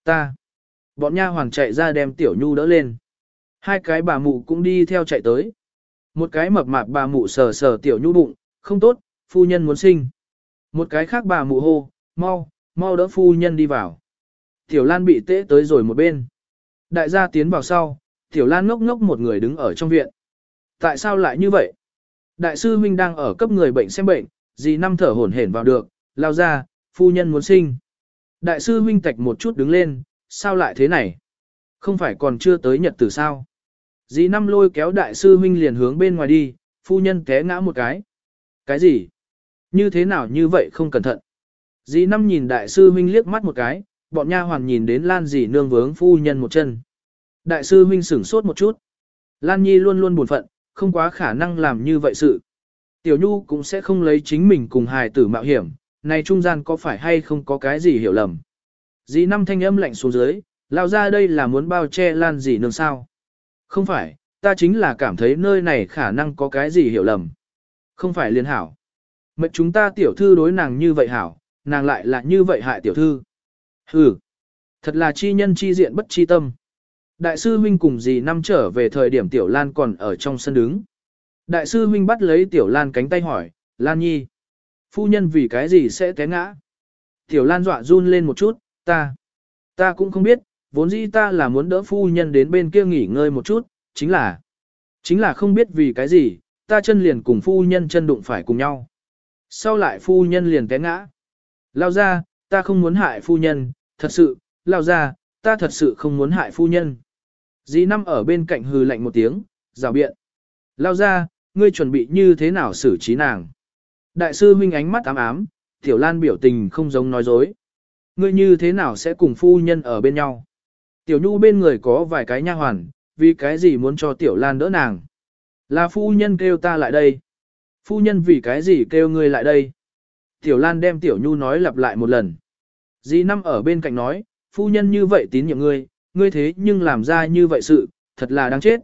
ta. Bọn nha hoàn chạy ra đem Tiểu Nhu đỡ lên. Hai cái bà mụ cũng đi theo chạy tới. Một cái mập mạp bà mụ sờ sờ Tiểu Nhu bụng, không tốt, phu nhân muốn sinh. Một cái khác bà mụ hô, mau, mau đỡ phu nhân đi vào. Tiểu Lan bị tễ tới rồi một bên. Đại gia tiến vào sau, Tiểu Lan ngốc ngốc một người đứng ở trong viện. Tại sao lại như vậy? Đại sư huynh đang ở cấp người bệnh xem bệnh, gì năm thở hổn hển vào được, lao ra, phu nhân muốn sinh. Đại sư huynh tạch một chút đứng lên, sao lại thế này? Không phải còn chưa tới nhật tử sao? Dì năm lôi kéo đại sư huynh liền hướng bên ngoài đi, phu nhân té ngã một cái. Cái gì? Như thế nào như vậy không cẩn thận? Dì năm nhìn đại sư huynh liếc mắt một cái, bọn nha hoàn nhìn đến Lan dì nương vướng phu nhân một chân. Đại sư huynh sửng sốt một chút. Lan Nhi luôn luôn buồn phận, không quá khả năng làm như vậy sự. Tiểu Nhu cũng sẽ không lấy chính mình cùng hài tử mạo hiểm, này trung gian có phải hay không có cái gì hiểu lầm. Dì năm thanh âm lạnh xuống dưới, lao ra đây là muốn bao che lan gì nương sao. Không phải, ta chính là cảm thấy nơi này khả năng có cái gì hiểu lầm. Không phải liên hảo. Mệnh chúng ta tiểu thư đối nàng như vậy hảo, nàng lại là như vậy hại tiểu thư. ừ thật là chi nhân chi diện bất chi tâm. Đại sư huynh cùng dì năm trở về thời điểm tiểu lan còn ở trong sân đứng. Đại sư huynh bắt lấy tiểu lan cánh tay hỏi, Lan Nhi, phu nhân vì cái gì sẽ té ngã? Tiểu lan dọa run lên một chút, ta, ta cũng không biết, vốn dĩ ta là muốn đỡ phu nhân đến bên kia nghỉ ngơi một chút, chính là, chính là không biết vì cái gì, ta chân liền cùng phu nhân chân đụng phải cùng nhau. Sau lại phu nhân liền té ngã. Lao ra, ta không muốn hại phu nhân, thật sự, lao ra, ta thật sự không muốn hại phu nhân. Dì năm ở bên cạnh hừ lạnh một tiếng, rào biện. Lao ra, ngươi chuẩn bị như thế nào xử trí nàng. Đại sư huynh ánh mắt ám ám, tiểu lan biểu tình không giống nói dối. Ngươi như thế nào sẽ cùng phu nhân ở bên nhau. Tiểu nhu bên người có vài cái nha hoàn, vì cái gì muốn cho tiểu lan đỡ nàng. Là phu nhân kêu ta lại đây. Phu nhân vì cái gì kêu ngươi lại đây. Tiểu lan đem tiểu nhu nói lặp lại một lần. Dì năm ở bên cạnh nói, phu nhân như vậy tín nhiệm ngươi, ngươi thế nhưng làm ra như vậy sự, thật là đáng chết.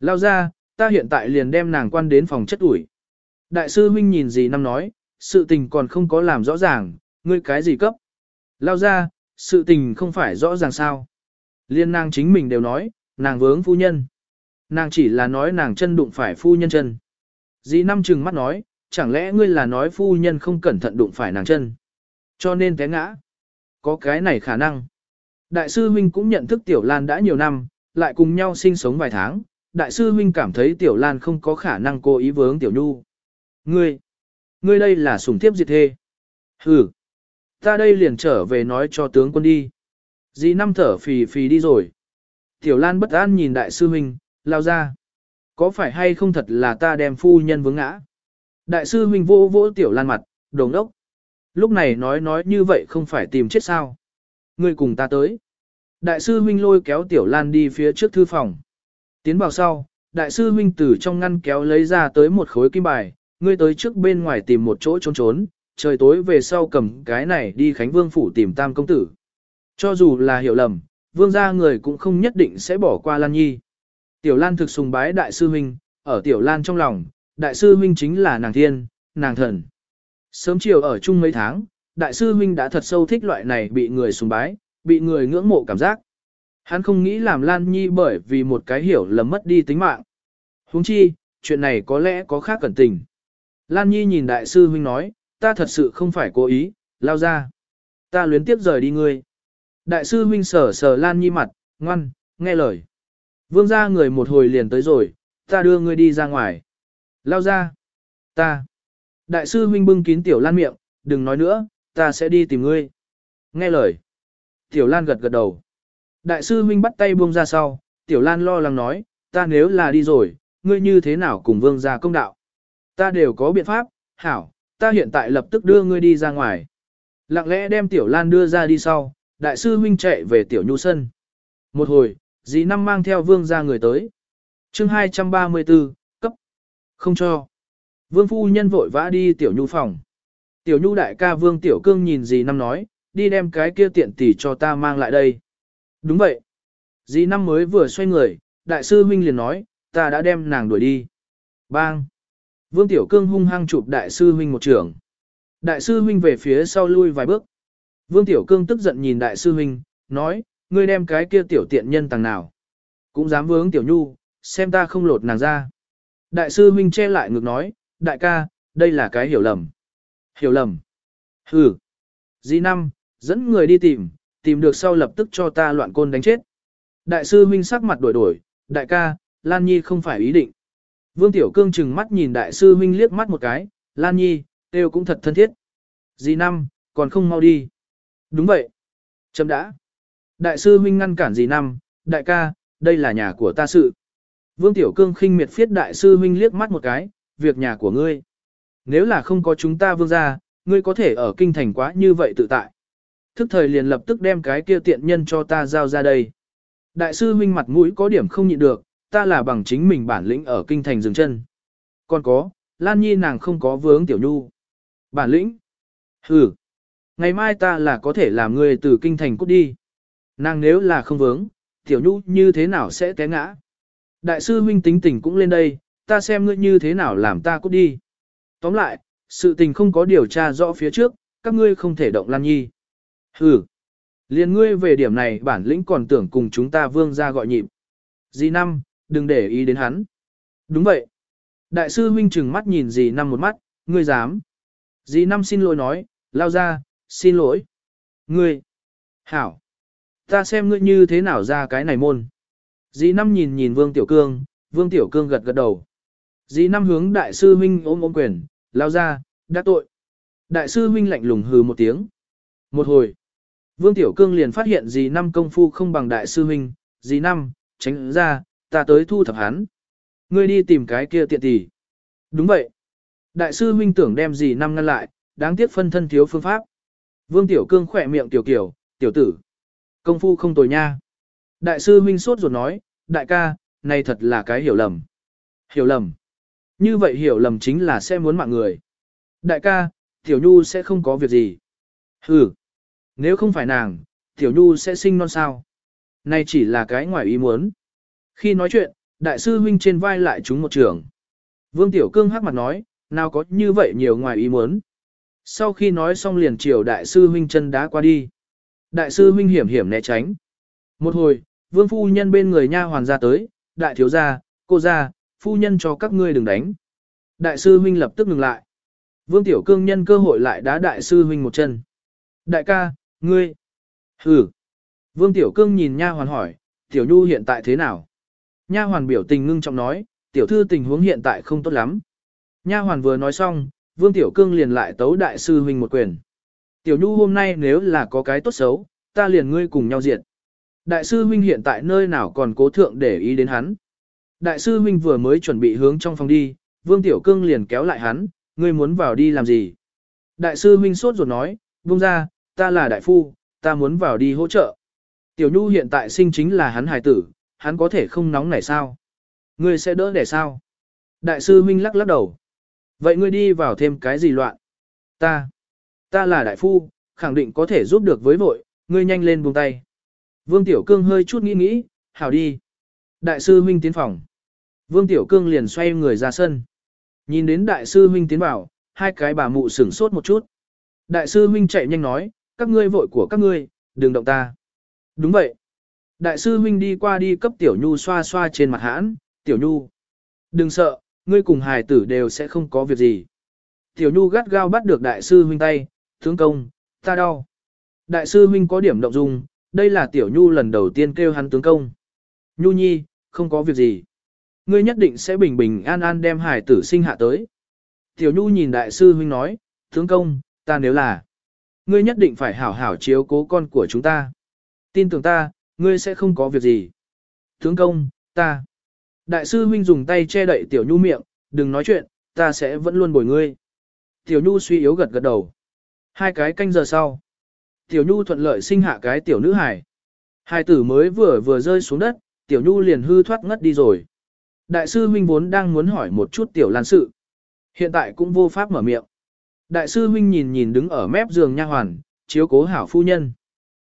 Lao ra, ta hiện tại liền đem nàng quan đến phòng chất ủi. Đại sư huynh nhìn gì năm nói, sự tình còn không có làm rõ ràng, ngươi cái gì cấp. Lao ra, sự tình không phải rõ ràng sao. Liên nàng chính mình đều nói, nàng vướng phu nhân. Nàng chỉ là nói nàng chân đụng phải phu nhân chân. Dì năm trừng mắt nói, chẳng lẽ ngươi là nói phu nhân không cẩn thận đụng phải nàng chân. Cho nên té ngã. Có cái này khả năng. Đại sư huynh cũng nhận thức Tiểu Lan đã nhiều năm, lại cùng nhau sinh sống vài tháng. Đại sư huynh cảm thấy Tiểu Lan không có khả năng cố ý vướng Tiểu Nhu. Ngươi, ngươi đây là sủng thiếp diệt thê. Ừ, ta đây liền trở về nói cho tướng quân đi. Dì năm thở phì phì đi rồi. Tiểu Lan bất an nhìn đại sư huynh, lao ra. Có phải hay không thật là ta đem phu nhân vướng ngã? Đại sư huynh vỗ vỗ Tiểu Lan mặt, đồng đốc. Lúc này nói nói như vậy không phải tìm chết sao. Ngươi cùng ta tới. Đại sư huynh lôi kéo Tiểu Lan đi phía trước thư phòng. Tiến vào sau, đại sư huynh từ trong ngăn kéo lấy ra tới một khối kim bài, ngươi tới trước bên ngoài tìm một chỗ trốn trốn, trời tối về sau cầm cái này đi Khánh Vương phủ tìm tam công tử. Cho dù là hiểu lầm, vương gia người cũng không nhất định sẽ bỏ qua Lan Nhi. Tiểu Lan thực sùng bái đại sư huynh, ở Tiểu Lan trong lòng, đại sư huynh chính là nàng thiên, nàng thần. Sớm chiều ở chung mấy tháng, đại sư huynh đã thật sâu thích loại này bị người sùng bái, bị người ngưỡng mộ cảm giác. Hắn không nghĩ làm Lan Nhi bởi vì một cái hiểu lầm mất đi tính mạng. Huống chi, chuyện này có lẽ có khác cẩn tình. Lan Nhi nhìn đại sư huynh nói, ta thật sự không phải cố ý, lao ra. Ta luyến tiếp rời đi ngươi. Đại sư huynh sờ sờ Lan Nhi mặt, ngoan, nghe lời. Vương ra người một hồi liền tới rồi, ta đưa ngươi đi ra ngoài. Lao ra. Ta. Đại sư huynh bưng kín tiểu lan miệng, đừng nói nữa, ta sẽ đi tìm ngươi. Nghe lời. Tiểu lan gật gật đầu. Đại sư huynh bắt tay buông ra sau, tiểu lan lo lắng nói, ta nếu là đi rồi, ngươi như thế nào cùng vương gia công đạo. Ta đều có biện pháp, hảo, ta hiện tại lập tức đưa ngươi đi ra ngoài. Lặng lẽ đem tiểu lan đưa ra đi sau, đại sư huynh chạy về tiểu nhu sân. Một hồi, dì năm mang theo vương gia người tới. chương 234, cấp. Không cho. Vương phu nhân vội vã đi tiểu nhu phòng. Tiểu nhu đại ca vương tiểu cương nhìn dì năm nói, đi đem cái kia tiện tỷ cho ta mang lại đây. Đúng vậy. Dì năm mới vừa xoay người, đại sư huynh liền nói, ta đã đem nàng đuổi đi. Bang. Vương tiểu cương hung hăng chụp đại sư huynh một trường. Đại sư huynh về phía sau lui vài bước. Vương tiểu cương tức giận nhìn đại sư huynh, nói, ngươi đem cái kia tiểu tiện nhân tàng nào. Cũng dám vướng tiểu nhu, xem ta không lột nàng ra. Đại sư huynh che lại ngược nói, đại ca, đây là cái hiểu lầm. Hiểu lầm. Hừ. Dĩ năm, dẫn người đi tìm, tìm được sau lập tức cho ta loạn côn đánh chết. Đại sư huynh sắc mặt đổi đổi, đại ca, Lan Nhi không phải ý định. Vương Tiểu Cương chừng mắt nhìn đại sư huynh liếc mắt một cái, Lan Nhi, đều cũng thật thân thiết. Dì năm, còn không mau đi. Đúng vậy. Chấm đã. Đại sư huynh ngăn cản dì năm, đại ca, đây là nhà của ta sự. Vương Tiểu Cương khinh miệt phiết đại sư huynh liếc mắt một cái, việc nhà của ngươi. Nếu là không có chúng ta vương gia, ngươi có thể ở kinh thành quá như vậy tự tại. Thức thời liền lập tức đem cái kia tiện nhân cho ta giao ra đây. Đại sư huynh mặt mũi có điểm không nhịn được, ta là bằng chính mình bản lĩnh ở kinh thành dừng chân. Còn có, Lan Nhi nàng không có vướng tiểu nhu. Bản lĩnh? Hừ, ngày mai ta là có thể làm ngươi từ kinh thành cút đi. Nàng nếu là không vướng, tiểu nhu như thế nào sẽ té ngã. Đại sư huynh tính tình cũng lên đây, ta xem ngươi như thế nào làm ta cút đi. Tóm lại, sự tình không có điều tra rõ phía trước, các ngươi không thể động Lan Nhi. Hừ, liên ngươi về điểm này bản lĩnh còn tưởng cùng chúng ta vương ra gọi nhịp. Dì năm, đừng để ý đến hắn. Đúng vậy. Đại sư huynh Trừng mắt nhìn dì năm một mắt, ngươi dám. Dì năm xin lỗi nói, lao ra, xin lỗi. Ngươi. Hảo. Ta xem ngươi như thế nào ra cái này môn. Dì năm nhìn nhìn vương tiểu cương, vương tiểu cương gật gật đầu. Dì năm hướng đại sư huynh ôm ôm quyền, lao ra, đã tội. Đại sư huynh lạnh lùng hừ một tiếng. Một hồi, vương tiểu cương liền phát hiện gì năm công phu không bằng đại sư huynh, dì năm, tránh ra, ta tới thu thập hắn. Ngươi đi tìm cái kia tiện tỷ. Đúng vậy. Đại sư huynh tưởng đem gì năm ngăn lại, đáng tiếc phân thân thiếu phương pháp. Vương tiểu cương khỏe miệng tiểu kiểu, tiểu tử. Công phu không tồi nha. Đại sư huynh sốt ruột nói, đại ca, này thật là cái hiểu lầm. Hiểu lầm. Như vậy hiểu lầm chính là sẽ muốn mạng người. Đại ca, Tiểu Nhu sẽ không có việc gì. Ừ. Nếu không phải nàng, Tiểu Nhu sẽ sinh non sao. Này chỉ là cái ngoài ý muốn. Khi nói chuyện, đại sư huynh trên vai lại trúng một trường. Vương Tiểu Cương hắc mặt nói, nào có như vậy nhiều ngoài ý muốn. Sau khi nói xong liền chiều đại sư huynh chân đá qua đi. Đại sư huynh hiểm hiểm né tránh. Một hồi, vương phu nhân bên người nha hoàn ra tới, đại thiếu gia, cô gia, phu nhân cho các ngươi đừng đánh. Đại sư huynh lập tức ngừng lại. Vương Tiểu Cương nhân cơ hội lại đá đại sư huynh một chân. Đại ca, ngươi. Hừ. Vương Tiểu Cương nhìn nha hoàn hỏi, Tiểu Nhu hiện tại thế nào? Nha hoàn biểu tình ngưng trọng nói, tiểu thư tình huống hiện tại không tốt lắm. Nha hoàn vừa nói xong, Vương Tiểu Cương liền lại tấu đại sư huynh một quyền. Tiểu Nhu hôm nay nếu là có cái tốt xấu, ta liền ngươi cùng nhau diệt. Đại sư huynh hiện tại nơi nào còn cố thượng để ý đến hắn. Đại sư huynh vừa mới chuẩn bị hướng trong phòng đi, Vương Tiểu Cương liền kéo lại hắn, ngươi muốn vào đi làm gì? Đại sư huynh sốt ruột nói, buông ra, ta là đại phu, ta muốn vào đi hỗ trợ. Tiểu Nhu hiện tại sinh chính là hắn hài tử, hắn có thể không nóng nảy sao? Ngươi sẽ đỡ để sao? Đại sư huynh lắc lắc đầu. Vậy ngươi đi vào thêm cái gì loạn? Ta, ta là đại phu, khẳng định có thể giúp được với vội, ngươi nhanh lên buông tay. Vương Tiểu Cương hơi chút nghĩ nghĩ, hảo đi. Đại sư huynh tiến phòng. Vương Tiểu Cương liền xoay người ra sân. Nhìn đến đại sư huynh tiến vào, hai cái bà mụ sửng sốt một chút. Đại sư huynh chạy nhanh nói, các ngươi vội của các ngươi, đừng động ta. Đúng vậy. Đại sư huynh đi qua đi cấp Tiểu Nhu xoa xoa trên mặt hãn, Tiểu Nhu. Đừng sợ, ngươi cùng hài tử đều sẽ không có việc gì. Tiểu Nhu gắt gao bắt được đại sư huynh tay, tướng công, ta đau. Đại sư huynh có điểm động dung, đây là Tiểu Nhu lần đầu tiên kêu hắn tướng công. Nhu nhi, không có việc gì. Ngươi nhất định sẽ bình bình an an đem hải tử sinh hạ tới. Tiểu Nhu nhìn đại sư huynh nói, tướng công, ta nếu là, ngươi nhất định phải hảo hảo chiếu cố con của chúng ta. Tin tưởng ta, ngươi sẽ không có việc gì. Tướng công, ta. Đại sư huynh dùng tay che đậy Tiểu Nhu miệng, đừng nói chuyện, ta sẽ vẫn luôn bồi ngươi. Tiểu Nhu suy yếu gật gật đầu. Hai cái canh giờ sau. Tiểu Nhu thuận lợi sinh hạ cái tiểu nữ hải. Hai tử mới vừa vừa rơi xuống đất, Tiểu Nhu liền hư thoát ngất đi rồi. Đại sư huynh vốn đang muốn hỏi một chút Tiểu Lan sự. Hiện tại cũng vô pháp mở miệng. Đại sư huynh nhìn nhìn đứng ở mép giường nha hoàn, chiếu cố hảo phu nhân.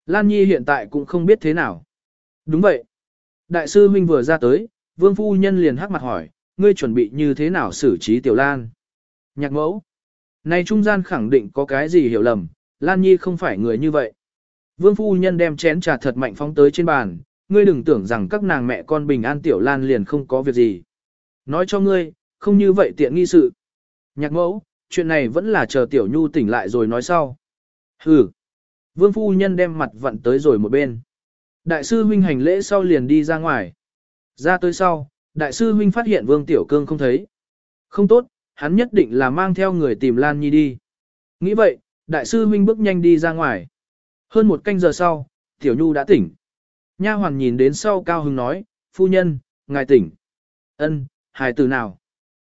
Lan Nhi hiện tại cũng không biết thế nào. Đúng vậy. Đại sư huynh vừa ra tới, vương phu nhân liền hắc mặt hỏi, ngươi chuẩn bị như thế nào xử trí Tiểu Lan? Nhạc mẫu. Này trung gian khẳng định có cái gì hiểu lầm, Lan Nhi không phải người như vậy. Vương phu nhân đem chén trà thật mạnh phóng tới trên bàn, ngươi đừng tưởng rằng các nàng mẹ con bình an tiểu lan liền không có việc gì. Nói cho ngươi, không như vậy tiện nghi sự. Nhạc mẫu, chuyện này vẫn là chờ tiểu nhu tỉnh lại rồi nói sau. Hừ. Vương phu nhân đem mặt vặn tới rồi một bên. Đại sư huynh hành lễ sau liền đi ra ngoài. Ra tới sau, đại sư huynh phát hiện vương tiểu cương không thấy. Không tốt, hắn nhất định là mang theo người tìm Lan Nhi đi. Nghĩ vậy, đại sư huynh bước nhanh đi ra ngoài. Hơn một canh giờ sau, tiểu nhu đã tỉnh. Nha hoàn nhìn đến sau cao hứng nói, phu nhân, ngài tỉnh. Ân, hài tử nào?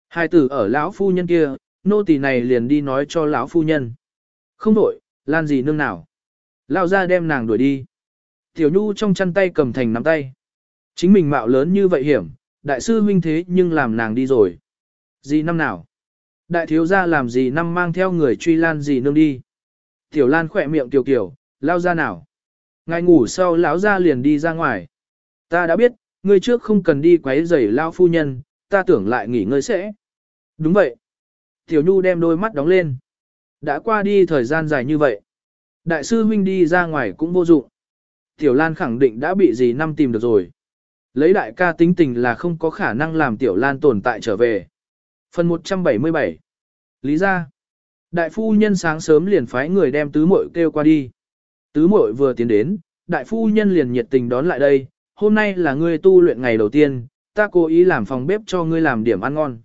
Hài tử ở lão phu nhân kia, nô tỳ này liền đi nói cho lão phu nhân. Không đổi, lan gì nương nào. Lao ra đem nàng đuổi đi. Tiểu Nhu trong chăn tay cầm thành nắm tay. Chính mình mạo lớn như vậy hiểm, đại sư huynh thế nhưng làm nàng đi rồi. Gì năm nào? Đại thiếu gia làm gì năm mang theo người truy lan gì nương đi. Tiểu Lan khỏe miệng tiểu kiểu, lao ra nào. Ngài ngủ sau lão ra liền đi ra ngoài. Ta đã biết, ngươi trước không cần đi quấy rầy lao phu nhân, ta tưởng lại nghỉ ngơi sẽ. Đúng vậy. Tiểu Nhu đem đôi mắt đóng lên. Đã qua đi thời gian dài như vậy. Đại sư huynh đi ra ngoài cũng vô dụng. Tiểu Lan khẳng định đã bị gì năm tìm được rồi. Lấy đại ca tính tình là không có khả năng làm Tiểu Lan tồn tại trở về. Phần 177 Lý ra Đại phu nhân sáng sớm liền phái người đem tứ muội kêu qua đi. Tứ muội vừa tiến đến, đại phu nhân liền nhiệt tình đón lại đây, hôm nay là ngươi tu luyện ngày đầu tiên, ta cố ý làm phòng bếp cho ngươi làm điểm ăn ngon.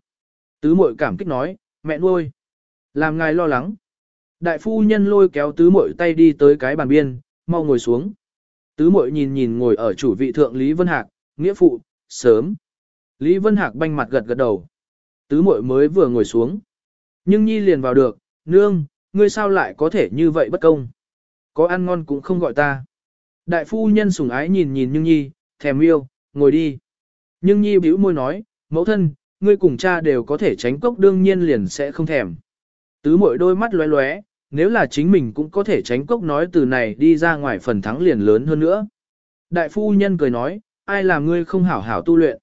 Tứ muội cảm kích nói, mẹ nuôi, làm ngài lo lắng. Đại phu nhân lôi kéo tứ muội tay đi tới cái bàn biên, mau ngồi xuống. Tứ muội nhìn nhìn ngồi ở chủ vị thượng Lý Vân Hạc, nghĩa phụ, sớm. Lý Vân Hạc banh mặt gật gật đầu. Tứ muội mới vừa ngồi xuống. Nhưng nhi liền vào được, nương, ngươi sao lại có thể như vậy bất công. Có ăn ngon cũng không gọi ta. Đại phu nhân sủng ái nhìn nhìn Nhưng Nhi, thèm yêu, ngồi đi. Nhưng Nhi bĩu môi nói, mẫu thân, ngươi cùng cha đều có thể tránh cốc đương nhiên liền sẽ không thèm. Tứ mội đôi mắt lóe lóe, nếu là chính mình cũng có thể tránh cốc nói từ này đi ra ngoài phần thắng liền lớn hơn nữa. Đại phu nhân cười nói, ai làm ngươi không hảo hảo tu luyện.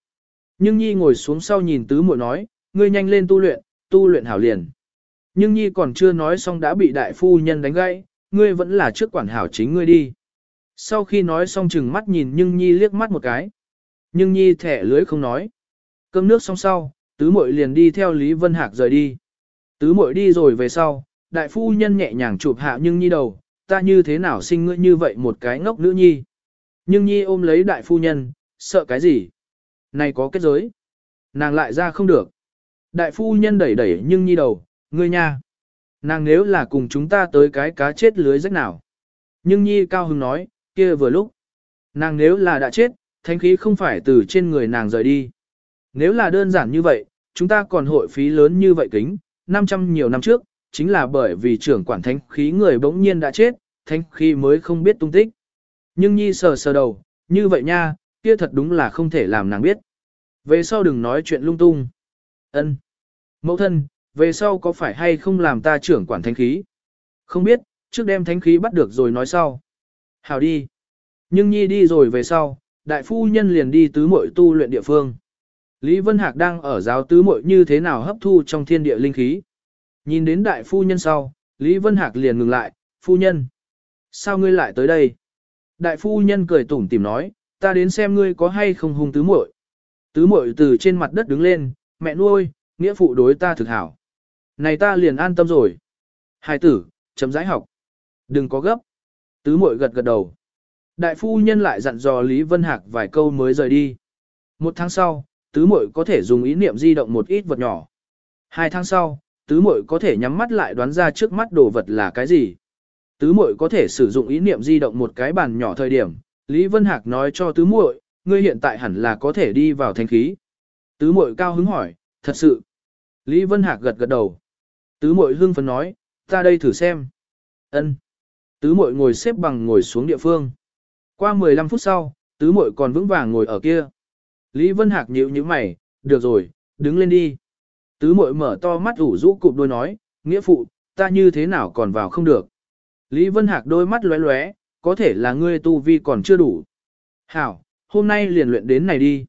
Nhưng Nhi ngồi xuống sau nhìn tứ muội nói, ngươi nhanh lên tu luyện, tu luyện hảo liền. Nhưng Nhi còn chưa nói xong đã bị đại phu nhân đánh gãy, ngươi vẫn là trước quản hảo chính ngươi đi. Sau khi nói xong chừng mắt nhìn Nhưng Nhi liếc mắt một cái. Nhưng Nhi thẻ lưới không nói. Cơm nước xong sau, tứ muội liền đi theo Lý Vân Hạc rời đi. Tứ muội đi rồi về sau, đại phu nhân nhẹ nhàng chụp hạ Nhưng Nhi đầu, ta như thế nào sinh ngươi như vậy một cái ngốc nữ nhi. Nhưng Nhi ôm lấy đại phu nhân, sợ cái gì? Này có kết giới. Nàng lại ra không được. Đại phu nhân đẩy đẩy Nhưng Nhi đầu, ngươi nha. Nàng nếu là cùng chúng ta tới cái cá chết lưới rách nào. Nhưng Nhi cao Hưng nói, kia vừa lúc. Nàng nếu là đã chết, thánh khí không phải từ trên người nàng rời đi. Nếu là đơn giản như vậy, chúng ta còn hội phí lớn như vậy kính, 500 nhiều năm trước, chính là bởi vì trưởng quản thánh khí người bỗng nhiên đã chết, thánh khí mới không biết tung tích. Nhưng Nhi sờ sờ đầu, như vậy nha, kia thật đúng là không thể làm nàng biết. Về sau đừng nói chuyện lung tung. Ân, Mẫu thân, về sau có phải hay không làm ta trưởng quản thánh khí? Không biết, trước đem thánh khí bắt được rồi nói sau. Hào đi. Nhưng nhi đi rồi về sau, đại phu nhân liền đi tứ muội tu luyện địa phương. Lý Vân Hạc đang ở giáo tứ muội như thế nào hấp thu trong thiên địa linh khí. Nhìn đến đại phu nhân sau, Lý Vân Hạc liền ngừng lại, phu nhân. Sao ngươi lại tới đây? Đại phu nhân cười tủm tìm nói, ta đến xem ngươi có hay không hung tứ muội. Tứ muội từ trên mặt đất đứng lên, mẹ nuôi, nghĩa phụ đối ta thực hảo. Này ta liền an tâm rồi. Hai tử, chấm rãi học. Đừng có gấp. Tứ muội gật gật đầu. Đại phu nhân lại dặn dò Lý Vân Hạc vài câu mới rời đi. Một tháng sau, tứ muội có thể dùng ý niệm di động một ít vật nhỏ. Hai tháng sau, tứ muội có thể nhắm mắt lại đoán ra trước mắt đồ vật là cái gì. Tứ muội có thể sử dụng ý niệm di động một cái bàn nhỏ thời điểm. Lý Vân Hạc nói cho tứ muội, ngươi hiện tại hẳn là có thể đi vào thanh khí. Tứ muội cao hứng hỏi, thật sự. Lý Vân Hạc gật gật đầu. Tứ Mội hương phấn nói, ta đây thử xem. Ân. Tứ Mội ngồi xếp bằng ngồi xuống địa phương. Qua 15 phút sau, tứ Mội còn vững vàng ngồi ở kia. Lý Vân Hạc nhíu nhíu mày, được rồi, đứng lên đi. Tứ Mội mở to mắt ủ rũ cụp đôi nói, nghĩa phụ, ta như thế nào còn vào không được. Lý Vân Hạc đôi mắt lóe lóe, có thể là ngươi tu vi còn chưa đủ. Hảo, hôm nay liền luyện đến này đi.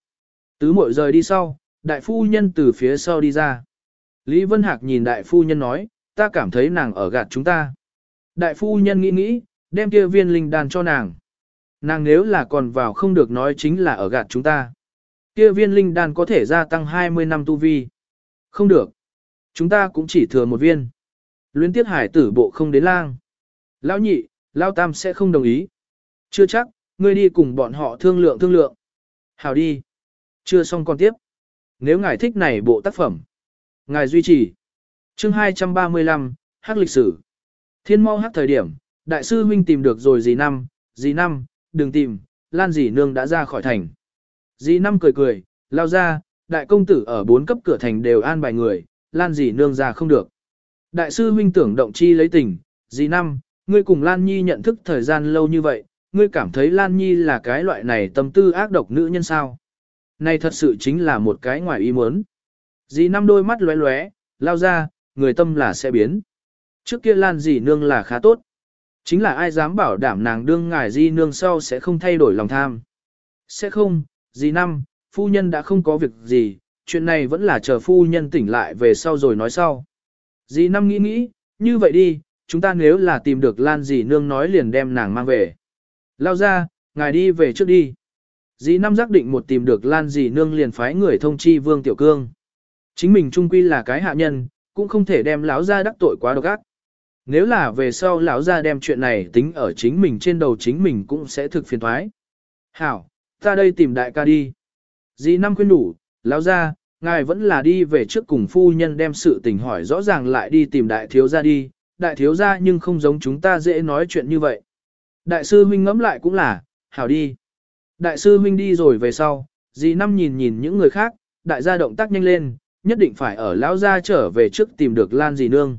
Tứ Mội rời đi sau, đại phu nhân từ phía sau đi ra. Lý Vân Hạc nhìn đại phu nhân nói, ta cảm thấy nàng ở gạt chúng ta. Đại phu nhân nghĩ nghĩ, đem kia viên linh đan cho nàng. Nàng nếu là còn vào không được nói chính là ở gạt chúng ta. Kia viên linh đan có thể gia tăng 20 năm tu vi. Không được. Chúng ta cũng chỉ thừa một viên. Luyến tiết hải tử bộ không đến lang. Lão nhị, Lão tam sẽ không đồng ý. Chưa chắc, ngươi đi cùng bọn họ thương lượng thương lượng. Hào đi. Chưa xong còn tiếp. Nếu ngài thích này bộ tác phẩm. Ngài duy trì. Chương 235, Hắc lịch sử. Thiên mau hắc thời điểm, đại sư huynh tìm được rồi gì năm, gì năm, đừng tìm, Lan dì nương đã ra khỏi thành. Dì năm cười cười, lao ra, đại công tử ở bốn cấp cửa thành đều an bài người, Lan dì nương ra không được. Đại sư huynh tưởng động chi lấy tình, dì năm, ngươi cùng Lan Nhi nhận thức thời gian lâu như vậy, ngươi cảm thấy Lan Nhi là cái loại này tâm tư ác độc nữ nhân sao? Này thật sự chính là một cái ngoài ý muốn. Dì năm đôi mắt lóe lóe, lao ra, người tâm là sẽ biến. Trước kia Lan dì nương là khá tốt. Chính là ai dám bảo đảm nàng đương ngài di nương sau sẽ không thay đổi lòng tham. Sẽ không, Dì năm, phu nhân đã không có việc gì, chuyện này vẫn là chờ phu nhân tỉnh lại về sau rồi nói sau. Dì năm nghĩ nghĩ, như vậy đi, chúng ta nếu là tìm được Lan dì nương nói liền đem nàng mang về. Lao ra, ngài đi về trước đi. Dì năm giác định một tìm được Lan dì nương liền phái người thông chi Vương Tiểu Cương. Chính mình trung quy là cái hạ nhân, cũng không thể đem lão ra đắc tội quá độc ác. Nếu là về sau lão ra đem chuyện này tính ở chính mình trên đầu chính mình cũng sẽ thực phiền thoái. Hảo, ta đây tìm đại ca đi. Dì năm khuyên đủ, lão ra, ngài vẫn là đi về trước cùng phu nhân đem sự tình hỏi rõ ràng lại đi tìm đại thiếu gia đi, đại thiếu gia nhưng không giống chúng ta dễ nói chuyện như vậy. Đại sư huynh ngẫm lại cũng là, hảo đi. Đại sư huynh đi rồi về sau, dì năm nhìn nhìn những người khác, đại gia động tác nhanh lên, nhất định phải ở lão gia trở về trước tìm được Lan dì nương.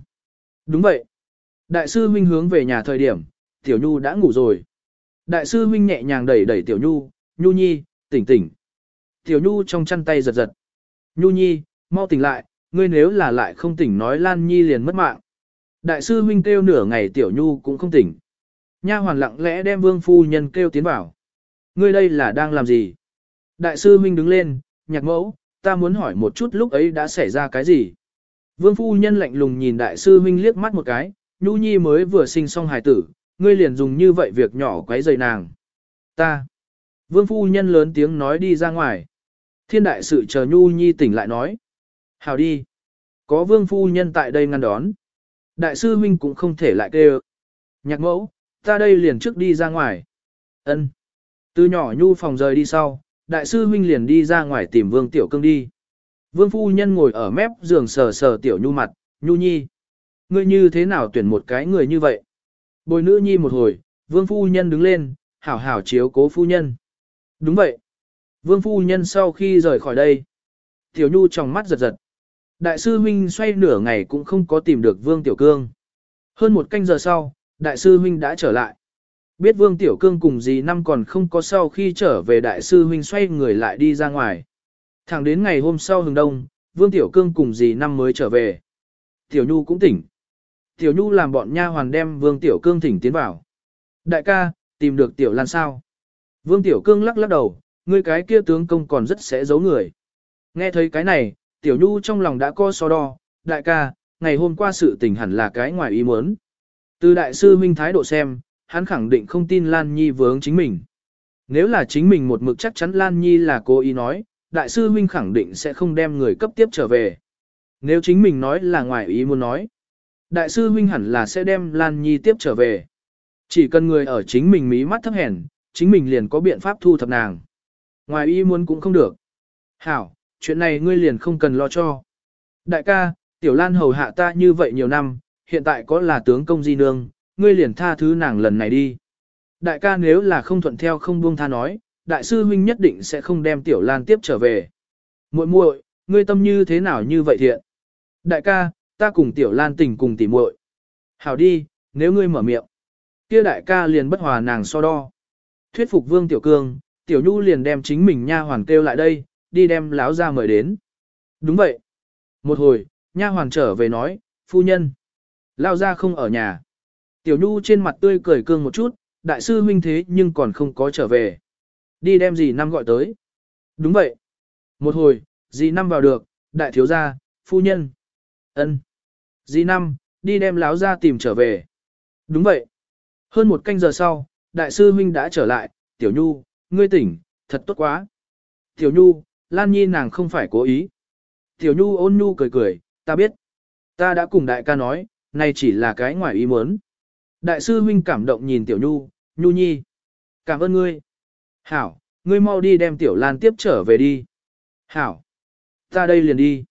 Đúng vậy. Đại sư huynh hướng về nhà thời điểm, Tiểu Nhu đã ngủ rồi. Đại sư huynh nhẹ nhàng đẩy đẩy Tiểu Nhu, Nhu Nhi, tỉnh tỉnh. Tiểu Nhu trong chăn tay giật giật. Nhu Nhi, mau tỉnh lại, ngươi nếu là lại không tỉnh nói Lan Nhi liền mất mạng. Đại sư huynh kêu nửa ngày Tiểu Nhu cũng không tỉnh. Nha hoàn lặng lẽ đem vương phu nhân kêu tiến vào. Ngươi đây là đang làm gì? Đại sư huynh đứng lên, nhạc mẫu, ta muốn hỏi một chút lúc ấy đã xảy ra cái gì? Vương phu nhân lạnh lùng nhìn đại sư huynh liếc mắt một cái, Nhu Nhi mới vừa sinh xong hài tử, ngươi liền dùng như vậy việc nhỏ quấy rầy nàng. Ta. Vương phu nhân lớn tiếng nói đi ra ngoài. Thiên đại sự chờ Nhu Nhi tỉnh lại nói. Hào đi. Có vương phu nhân tại đây ngăn đón. Đại sư huynh cũng không thể lại kêu. Nhạc mẫu, ta đây liền trước đi ra ngoài. Ân. Từ nhỏ Nhu phòng rời đi sau, đại sư huynh liền đi ra ngoài tìm vương tiểu cương đi. Vương phu nhân ngồi ở mép giường sờ sờ tiểu Nhu mặt, Nhu Nhi. Ngươi như thế nào tuyển một cái người như vậy? Bồi nữ nhi một hồi, vương phu nhân đứng lên, hảo hảo chiếu cố phu nhân. Đúng vậy. Vương phu nhân sau khi rời khỏi đây. Tiểu Nhu trong mắt giật giật. Đại sư huynh xoay nửa ngày cũng không có tìm được Vương Tiểu Cương. Hơn một canh giờ sau, đại sư huynh đã trở lại. Biết Vương Tiểu Cương cùng dì năm còn không có sau khi trở về đại sư huynh xoay người lại đi ra ngoài. Thẳng đến ngày hôm sau hừng đông, Vương Tiểu Cương cùng dì năm mới trở về. Tiểu Nhu cũng tỉnh. Tiểu Nhu làm bọn nha hoàn đem Vương Tiểu Cương thỉnh tiến vào. Đại ca, tìm được Tiểu Lan sao? Vương Tiểu Cương lắc lắc đầu, ngươi cái kia tướng công còn rất sẽ giấu người. Nghe thấy cái này, Tiểu Nhu trong lòng đã co so đo, đại ca, ngày hôm qua sự tình hẳn là cái ngoài ý muốn. Từ đại sư huynh thái độ xem, hắn khẳng định không tin Lan Nhi vướng chính mình. Nếu là chính mình một mực chắc chắn Lan Nhi là cố ý nói, đại sư huynh khẳng định sẽ không đem người cấp tiếp trở về. Nếu chính mình nói là ngoài ý muốn nói, đại sư huynh hẳn là sẽ đem Lan Nhi tiếp trở về. Chỉ cần người ở chính mình mí mắt thấp hèn, chính mình liền có biện pháp thu thập nàng. Ngoài ý muốn cũng không được. Hảo, chuyện này ngươi liền không cần lo cho. Đại ca, Tiểu Lan hầu hạ ta như vậy nhiều năm, hiện tại có là tướng công di nương, ngươi liền tha thứ nàng lần này đi. Đại ca nếu là không thuận theo không buông tha nói, đại sư huynh nhất định sẽ không đem Tiểu Lan tiếp trở về. Muội muội, ngươi tâm như thế nào như vậy thiện? Đại ca, ta cùng Tiểu Lan tình cùng tỉ muội. Hảo đi, nếu ngươi mở miệng. Kia đại ca liền bất hòa nàng so đo. Thuyết phục Vương Tiểu Cương, Tiểu Nhu liền đem chính mình nha hoàn kêu lại đây, đi đem láo ra mời đến. Đúng vậy. Một hồi, nha hoàn trở về nói, phu nhân. Lao ra không ở nhà. Tiểu Nhu trên mặt tươi cười cương một chút, đại sư huynh thế nhưng còn không có trở về. Đi đem gì năm gọi tới. Đúng vậy. Một hồi, dì năm vào được, đại thiếu gia, phu nhân. ân Dì năm, đi đem láo ra tìm trở về. Đúng vậy. Hơn một canh giờ sau, đại sư huynh đã trở lại, tiểu nhu, ngươi tỉnh, thật tốt quá. Tiểu nhu, Lan Nhi nàng không phải cố ý. Tiểu nhu ôn nhu cười cười, ta biết. Ta đã cùng đại ca nói, này chỉ là cái ngoài ý muốn. Đại sư huynh cảm động nhìn tiểu nhu, nhu nhi. Cảm ơn ngươi. Hảo, ngươi mau đi đem tiểu lan tiếp trở về đi. Hảo. Ta đây liền đi.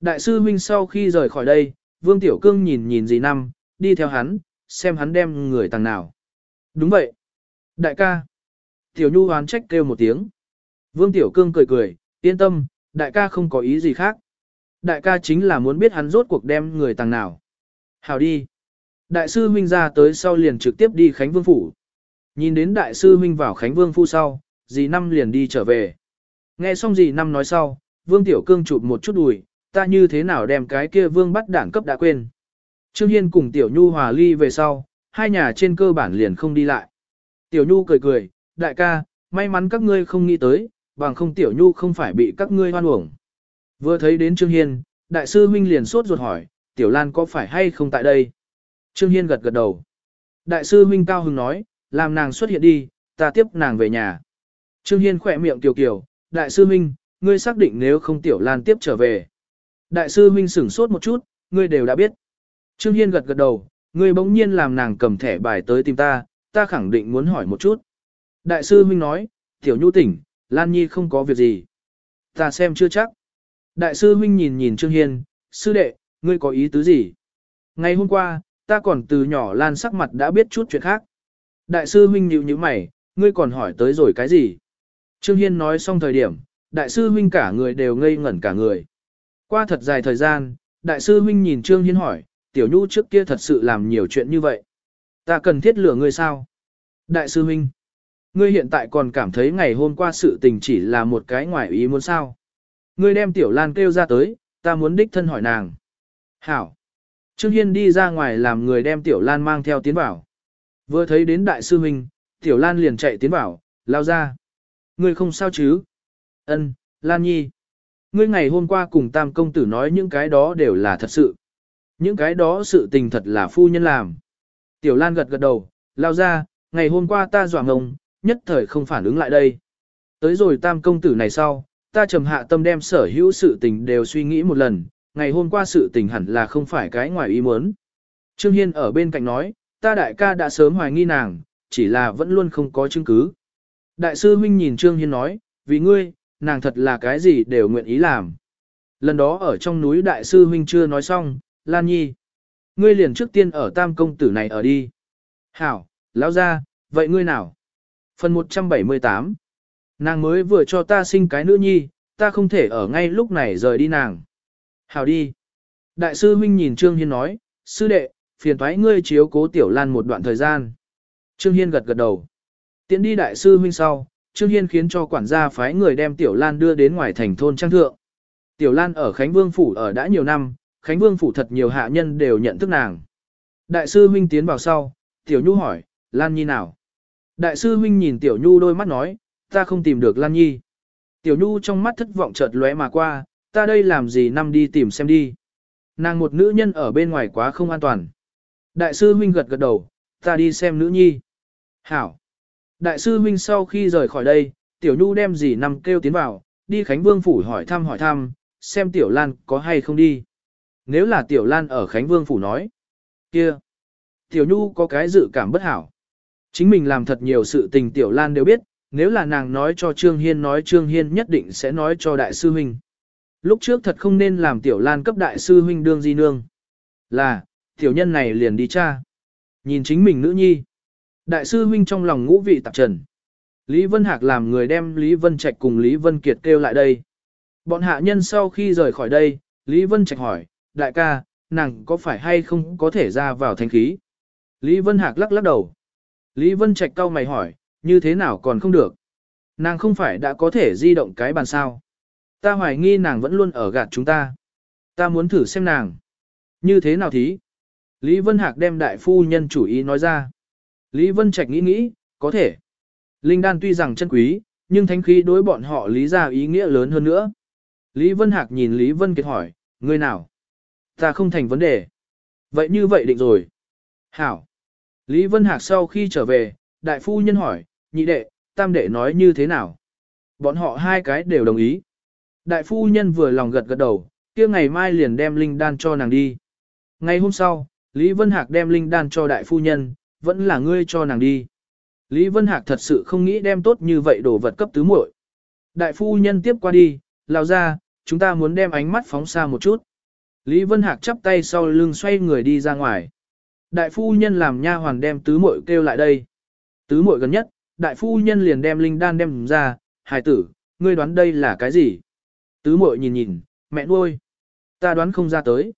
Đại sư huynh sau khi rời khỏi đây, vương tiểu cương nhìn nhìn dì năm, đi theo hắn, xem hắn đem người tàng nào. Đúng vậy. Đại ca. Tiểu Nhu hoán trách kêu một tiếng. Vương Tiểu Cương cười cười, yên tâm, đại ca không có ý gì khác. Đại ca chính là muốn biết hắn rốt cuộc đem người tàng nào. Hảo đi. Đại sư huynh ra tới sau liền trực tiếp đi Khánh Vương Phủ. Nhìn đến đại sư huynh vào Khánh Vương Phủ sau, dì năm liền đi trở về. Nghe xong dì năm nói sau, Vương Tiểu Cương chụp một chút đùi, ta như thế nào đem cái kia Vương bắt đảng cấp đã quên. Trương Hiên cùng Tiểu Nhu hòa ly về sau, hai nhà trên cơ bản liền không đi lại. Tiểu Nhu cười cười, đại ca, may mắn các ngươi không nghĩ tới, bằng không Tiểu Nhu không phải bị các ngươi hoan uổng. Vừa thấy đến Trương Hiên, đại sư huynh liền sốt ruột hỏi, Tiểu Lan có phải hay không tại đây? Trương Hiên gật gật đầu. Đại sư huynh cao hứng nói, làm nàng xuất hiện đi, ta tiếp nàng về nhà. Trương Hiên khỏe miệng kiều kiều, đại sư huynh, ngươi xác định nếu không Tiểu Lan tiếp trở về. Đại sư huynh sửng sốt một chút, ngươi đều đã biết. Trương Hiên gật gật đầu, ngươi bỗng nhiên làm nàng cầm thẻ bài tới tìm ta, ta khẳng định muốn hỏi một chút. Đại sư huynh nói, Tiểu Nhu tỉnh, Lan Nhi không có việc gì. Ta xem chưa chắc. Đại sư huynh nhìn nhìn Trương Hiên, sư đệ, ngươi có ý tứ gì? Ngày hôm qua, ta còn từ nhỏ Lan sắc mặt đã biết chút chuyện khác. Đại sư huynh nhíu như mày, ngươi còn hỏi tới rồi cái gì? Trương Hiên nói xong thời điểm, đại sư huynh cả người đều ngây ngẩn cả người. Qua thật dài thời gian, đại sư huynh nhìn Trương Hiên hỏi, tiểu nhu trước kia thật sự làm nhiều chuyện như vậy. Ta cần thiết lửa ngươi sao? Đại sư huynh, ngươi hiện tại còn cảm thấy ngày hôm qua sự tình chỉ là một cái ngoài ý muốn sao? Ngươi đem tiểu lan kêu ra tới, ta muốn đích thân hỏi nàng. Hảo. Trương Hiên đi ra ngoài làm người đem tiểu lan mang theo tiến vào. Vừa thấy đến đại sư huynh, tiểu lan liền chạy tiến vào, lao ra. Ngươi không sao chứ? Ân, Lan Nhi. Ngươi ngày hôm qua cùng tam công tử nói những cái đó đều là thật sự. Những cái đó sự tình thật là phu nhân làm. Tiểu Lan gật gật đầu, lao ra, ngày hôm qua ta dọa ngông, nhất thời không phản ứng lại đây. Tới rồi tam công tử này sau, ta trầm hạ tâm đem sở hữu sự tình đều suy nghĩ một lần, ngày hôm qua sự tình hẳn là không phải cái ngoài ý muốn. Trương Hiên ở bên cạnh nói, ta đại ca đã sớm hoài nghi nàng, chỉ là vẫn luôn không có chứng cứ. Đại sư huynh nhìn Trương Hiên nói, vì ngươi, nàng thật là cái gì đều nguyện ý làm. Lần đó ở trong núi đại sư huynh chưa nói xong, Lan Nhi. Ngươi liền trước tiên ở tam công tử này ở đi. Hảo, lão ra, vậy ngươi nào? Phần 178 Nàng mới vừa cho ta sinh cái nữ nhi, ta không thể ở ngay lúc này rời đi nàng. Hảo đi. Đại sư huynh nhìn Trương Hiên nói, sư đệ, phiền thoái ngươi chiếu cố tiểu lan một đoạn thời gian. Trương Hiên gật gật đầu. Tiến đi đại sư huynh sau, Trương Hiên khiến cho quản gia phái người đem Tiểu Lan đưa đến ngoài thành thôn Trang Thượng. Tiểu Lan ở Khánh Vương Phủ ở đã nhiều năm, Khánh Vương Phủ thật nhiều hạ nhân đều nhận thức nàng. Đại sư huynh tiến vào sau, Tiểu Nhu hỏi, Lan Nhi nào? Đại sư huynh nhìn Tiểu Nhu đôi mắt nói, ta không tìm được Lan Nhi. Tiểu Nhu trong mắt thất vọng chợt lóe mà qua, ta đây làm gì năm đi tìm xem đi. Nàng một nữ nhân ở bên ngoài quá không an toàn. Đại sư huynh gật gật đầu, ta đi xem nữ nhi. Hảo. Đại sư huynh sau khi rời khỏi đây, Tiểu Nhu đem gì năm kêu tiến vào, đi Khánh Vương Phủ hỏi thăm hỏi thăm, xem Tiểu Lan có hay không đi. Nếu là Tiểu Lan ở Khánh Vương Phủ nói, kia, Tiểu Nhu có cái dự cảm bất hảo. Chính mình làm thật nhiều sự tình Tiểu Lan đều biết, nếu là nàng nói cho Trương Hiên nói Trương Hiên nhất định sẽ nói cho Đại sư huynh. Lúc trước thật không nên làm Tiểu Lan cấp Đại sư huynh đương di nương. Là, Tiểu nhân này liền đi cha. Nhìn chính mình nữ nhi. Đại sư huynh trong lòng ngũ vị tạp trần. Lý Vân Hạc làm người đem Lý Vân Trạch cùng Lý Vân Kiệt kêu lại đây. Bọn hạ nhân sau khi rời khỏi đây, Lý Vân Trạch hỏi, đại ca, nàng có phải hay không có thể ra vào thanh khí? Lý Vân Hạc lắc lắc đầu. Lý Vân Trạch cau mày hỏi, như thế nào còn không được? Nàng không phải đã có thể di động cái bàn sao? Ta hoài nghi nàng vẫn luôn ở gạt chúng ta. Ta muốn thử xem nàng. Như thế nào thí? Lý Vân Hạc đem đại phu nhân chủ ý nói ra. Lý Vân Trạch nghĩ nghĩ, có thể. Linh đan tuy rằng chân quý, nhưng thánh khí đối bọn họ lý ra ý nghĩa lớn hơn nữa. Lý Vân Hạc nhìn Lý Vân Kiệt hỏi, người nào? Ta không thành vấn đề. Vậy như vậy định rồi. Hảo. Lý Vân Hạc sau khi trở về, đại phu nhân hỏi, nhị đệ, tam đệ nói như thế nào? Bọn họ hai cái đều đồng ý. Đại phu nhân vừa lòng gật gật đầu, kia ngày mai liền đem linh đan cho nàng đi. Ngày hôm sau, Lý Vân Hạc đem linh đan cho đại phu nhân, vẫn là ngươi cho nàng đi. Lý Vân Hạc thật sự không nghĩ đem tốt như vậy đồ vật cấp tứ muội. Đại phu nhân tiếp qua đi, lao ra, chúng ta muốn đem ánh mắt phóng xa một chút. Lý Vân Hạc chắp tay sau lưng xoay người đi ra ngoài. Đại phu nhân làm nha hoàn đem tứ muội kêu lại đây. Tứ muội gần nhất, đại phu nhân liền đem linh đan đem ra, hài tử, ngươi đoán đây là cái gì? Tứ muội nhìn nhìn, mẹ nuôi. Ta đoán không ra tới.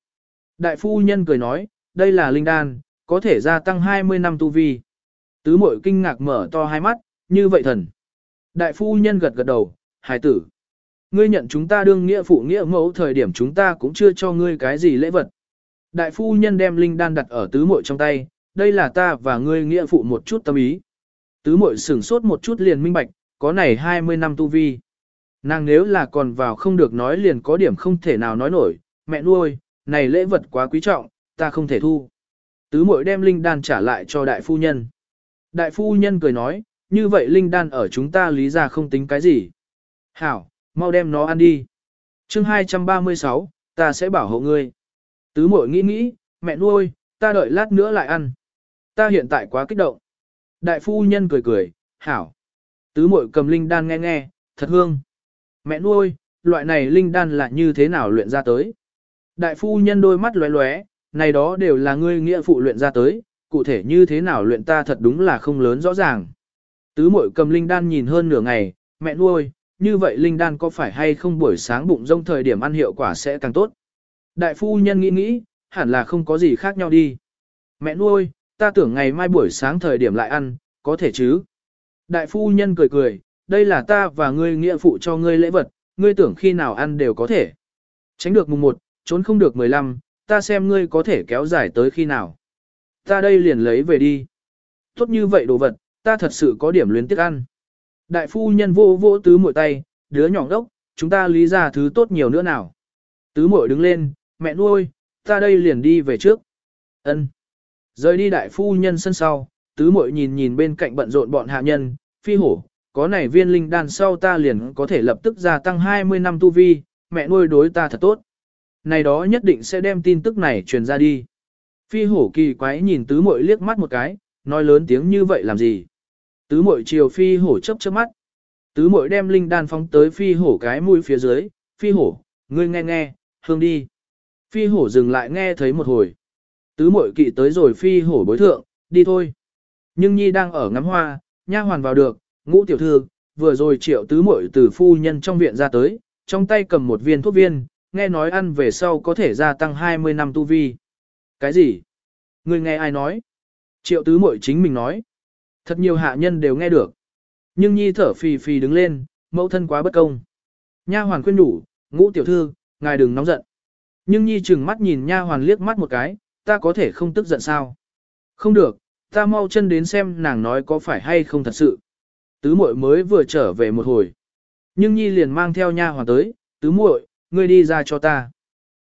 Đại phu nhân cười nói, đây là linh đan, có thể gia tăng 20 năm tu vi. Tứ muội kinh ngạc mở to hai mắt, như vậy thần. Đại phu nhân gật gật đầu, hài tử. Ngươi nhận chúng ta đương nghĩa phụ nghĩa mẫu thời điểm chúng ta cũng chưa cho ngươi cái gì lễ vật. Đại phu nhân đem linh đan đặt ở tứ muội trong tay, đây là ta và ngươi nghĩa phụ một chút tâm ý. Tứ muội sửng sốt một chút liền minh bạch, có này 20 năm tu vi. Nàng nếu là còn vào không được nói liền có điểm không thể nào nói nổi, mẹ nuôi, này lễ vật quá quý trọng, ta không thể thu. Tứ muội đem linh đan trả lại cho đại phu nhân. Đại phu nhân cười nói, như vậy linh đan ở chúng ta lý ra không tính cái gì. Hảo, mau đem nó ăn đi. chương 236, ta sẽ bảo hộ ngươi. Tứ muội nghĩ nghĩ, mẹ nuôi, ta đợi lát nữa lại ăn. Ta hiện tại quá kích động. Đại phu nhân cười cười, hảo. Tứ muội cầm linh đan nghe nghe, thật hương. Mẹ nuôi, loại này linh đan là như thế nào luyện ra tới? Đại phu nhân đôi mắt lóe lóe, này đó đều là ngươi nghĩa phụ luyện ra tới, cụ thể như thế nào luyện ta thật đúng là không lớn rõ ràng. Tứ muội cầm linh đan nhìn hơn nửa ngày, mẹ nuôi, như vậy linh đan có phải hay không buổi sáng bụng rông thời điểm ăn hiệu quả sẽ càng tốt. Đại phu nhân nghĩ nghĩ, hẳn là không có gì khác nhau đi. Mẹ nuôi, ta tưởng ngày mai buổi sáng thời điểm lại ăn, có thể chứ. Đại phu nhân cười cười, đây là ta và ngươi nghĩa phụ cho ngươi lễ vật, ngươi tưởng khi nào ăn đều có thể. Tránh được mùng 1, trốn không được 15, ta xem ngươi có thể kéo dài tới khi nào. Ta đây liền lấy về đi. Tốt như vậy đồ vật, ta thật sự có điểm luyến tiếc ăn. Đại phu nhân vô vô tứ muội tay, đứa nhỏ đốc, chúng ta lý ra thứ tốt nhiều nữa nào. Tứ muội đứng lên, mẹ nuôi, ta đây liền đi về trước. Ân. Rời đi đại phu nhân sân sau, tứ muội nhìn nhìn bên cạnh bận rộn bọn hạ nhân, phi hổ, có này viên linh đan sau ta liền có thể lập tức gia tăng 20 năm tu vi, mẹ nuôi đối ta thật tốt. Này đó nhất định sẽ đem tin tức này truyền ra đi. Phi hổ kỳ quái nhìn tứ muội liếc mắt một cái, nói lớn tiếng như vậy làm gì. Tứ muội chiều phi hổ chấp chớp mắt. Tứ muội đem linh đan phóng tới phi hổ cái mũi phía dưới, phi hổ, ngươi nghe nghe, hương đi. Phi hổ dừng lại nghe thấy một hồi. Tứ muội kỵ tới rồi phi hổ bối thượng, đi thôi. Nhưng nhi đang ở ngắm hoa, nha hoàn vào được, ngũ tiểu thư, vừa rồi triệu tứ muội từ phu nhân trong viện ra tới, trong tay cầm một viên thuốc viên, nghe nói ăn về sau có thể gia tăng 20 năm tu vi. Cái gì? Người nghe ai nói? Triệu tứ muội chính mình nói. Thật nhiều hạ nhân đều nghe được. Nhưng nhi thở phì phì đứng lên, mẫu thân quá bất công. Nha hoàn khuyên đủ, ngũ tiểu thư, ngài đừng nóng giận. Nhưng nhi chừng mắt nhìn nha hoàn liếc mắt một cái, ta có thể không tức giận sao? Không được, ta mau chân đến xem nàng nói có phải hay không thật sự. Tứ muội mới vừa trở về một hồi. Nhưng nhi liền mang theo nha hoàn tới, tứ muội, ngươi đi ra cho ta.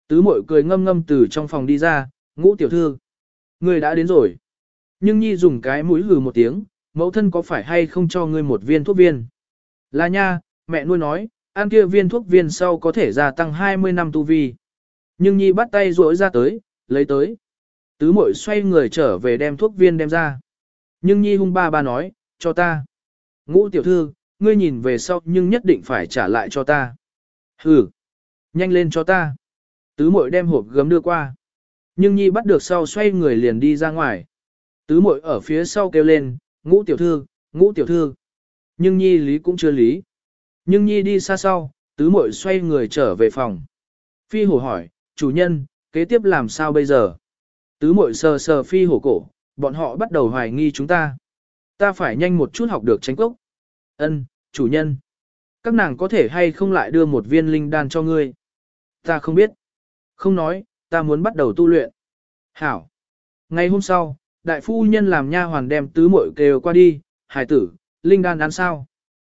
Tứ muội cười ngâm ngâm từ trong phòng đi ra, ngũ tiểu thư. Ngươi đã đến rồi. Nhưng nhi dùng cái mũi hừ một tiếng, mẫu thân có phải hay không cho ngươi một viên thuốc viên? Là nha, mẹ nuôi nói, ăn kia viên thuốc viên sau có thể gia tăng 20 năm tu vi. Nhưng nhi bắt tay rỗi ra tới, lấy tới. Tứ mội xoay người trở về đem thuốc viên đem ra. Nhưng nhi hung ba ba nói, cho ta. Ngũ tiểu thư, ngươi nhìn về sau nhưng nhất định phải trả lại cho ta. Hừ, nhanh lên cho ta. Tứ mội đem hộp gấm đưa qua. Nhưng nhi bắt được sau xoay người liền đi ra ngoài. Tứ mội ở phía sau kêu lên, ngũ tiểu thư, ngũ tiểu thư. Nhưng nhi lý cũng chưa lý. Nhưng nhi đi xa sau, tứ mội xoay người trở về phòng. Phi hổ hỏi, chủ nhân, kế tiếp làm sao bây giờ? Tứ mội sờ sờ phi hổ cổ, bọn họ bắt đầu hoài nghi chúng ta. Ta phải nhanh một chút học được tránh cốc. Ân, chủ nhân. Các nàng có thể hay không lại đưa một viên linh đan cho ngươi? Ta không biết. Không nói, ta muốn bắt đầu tu luyện. Hảo. Ngày hôm sau, đại phu nhân làm nha hoàn đem tứ muội kêu qua đi, hải tử, linh đan ăn sao?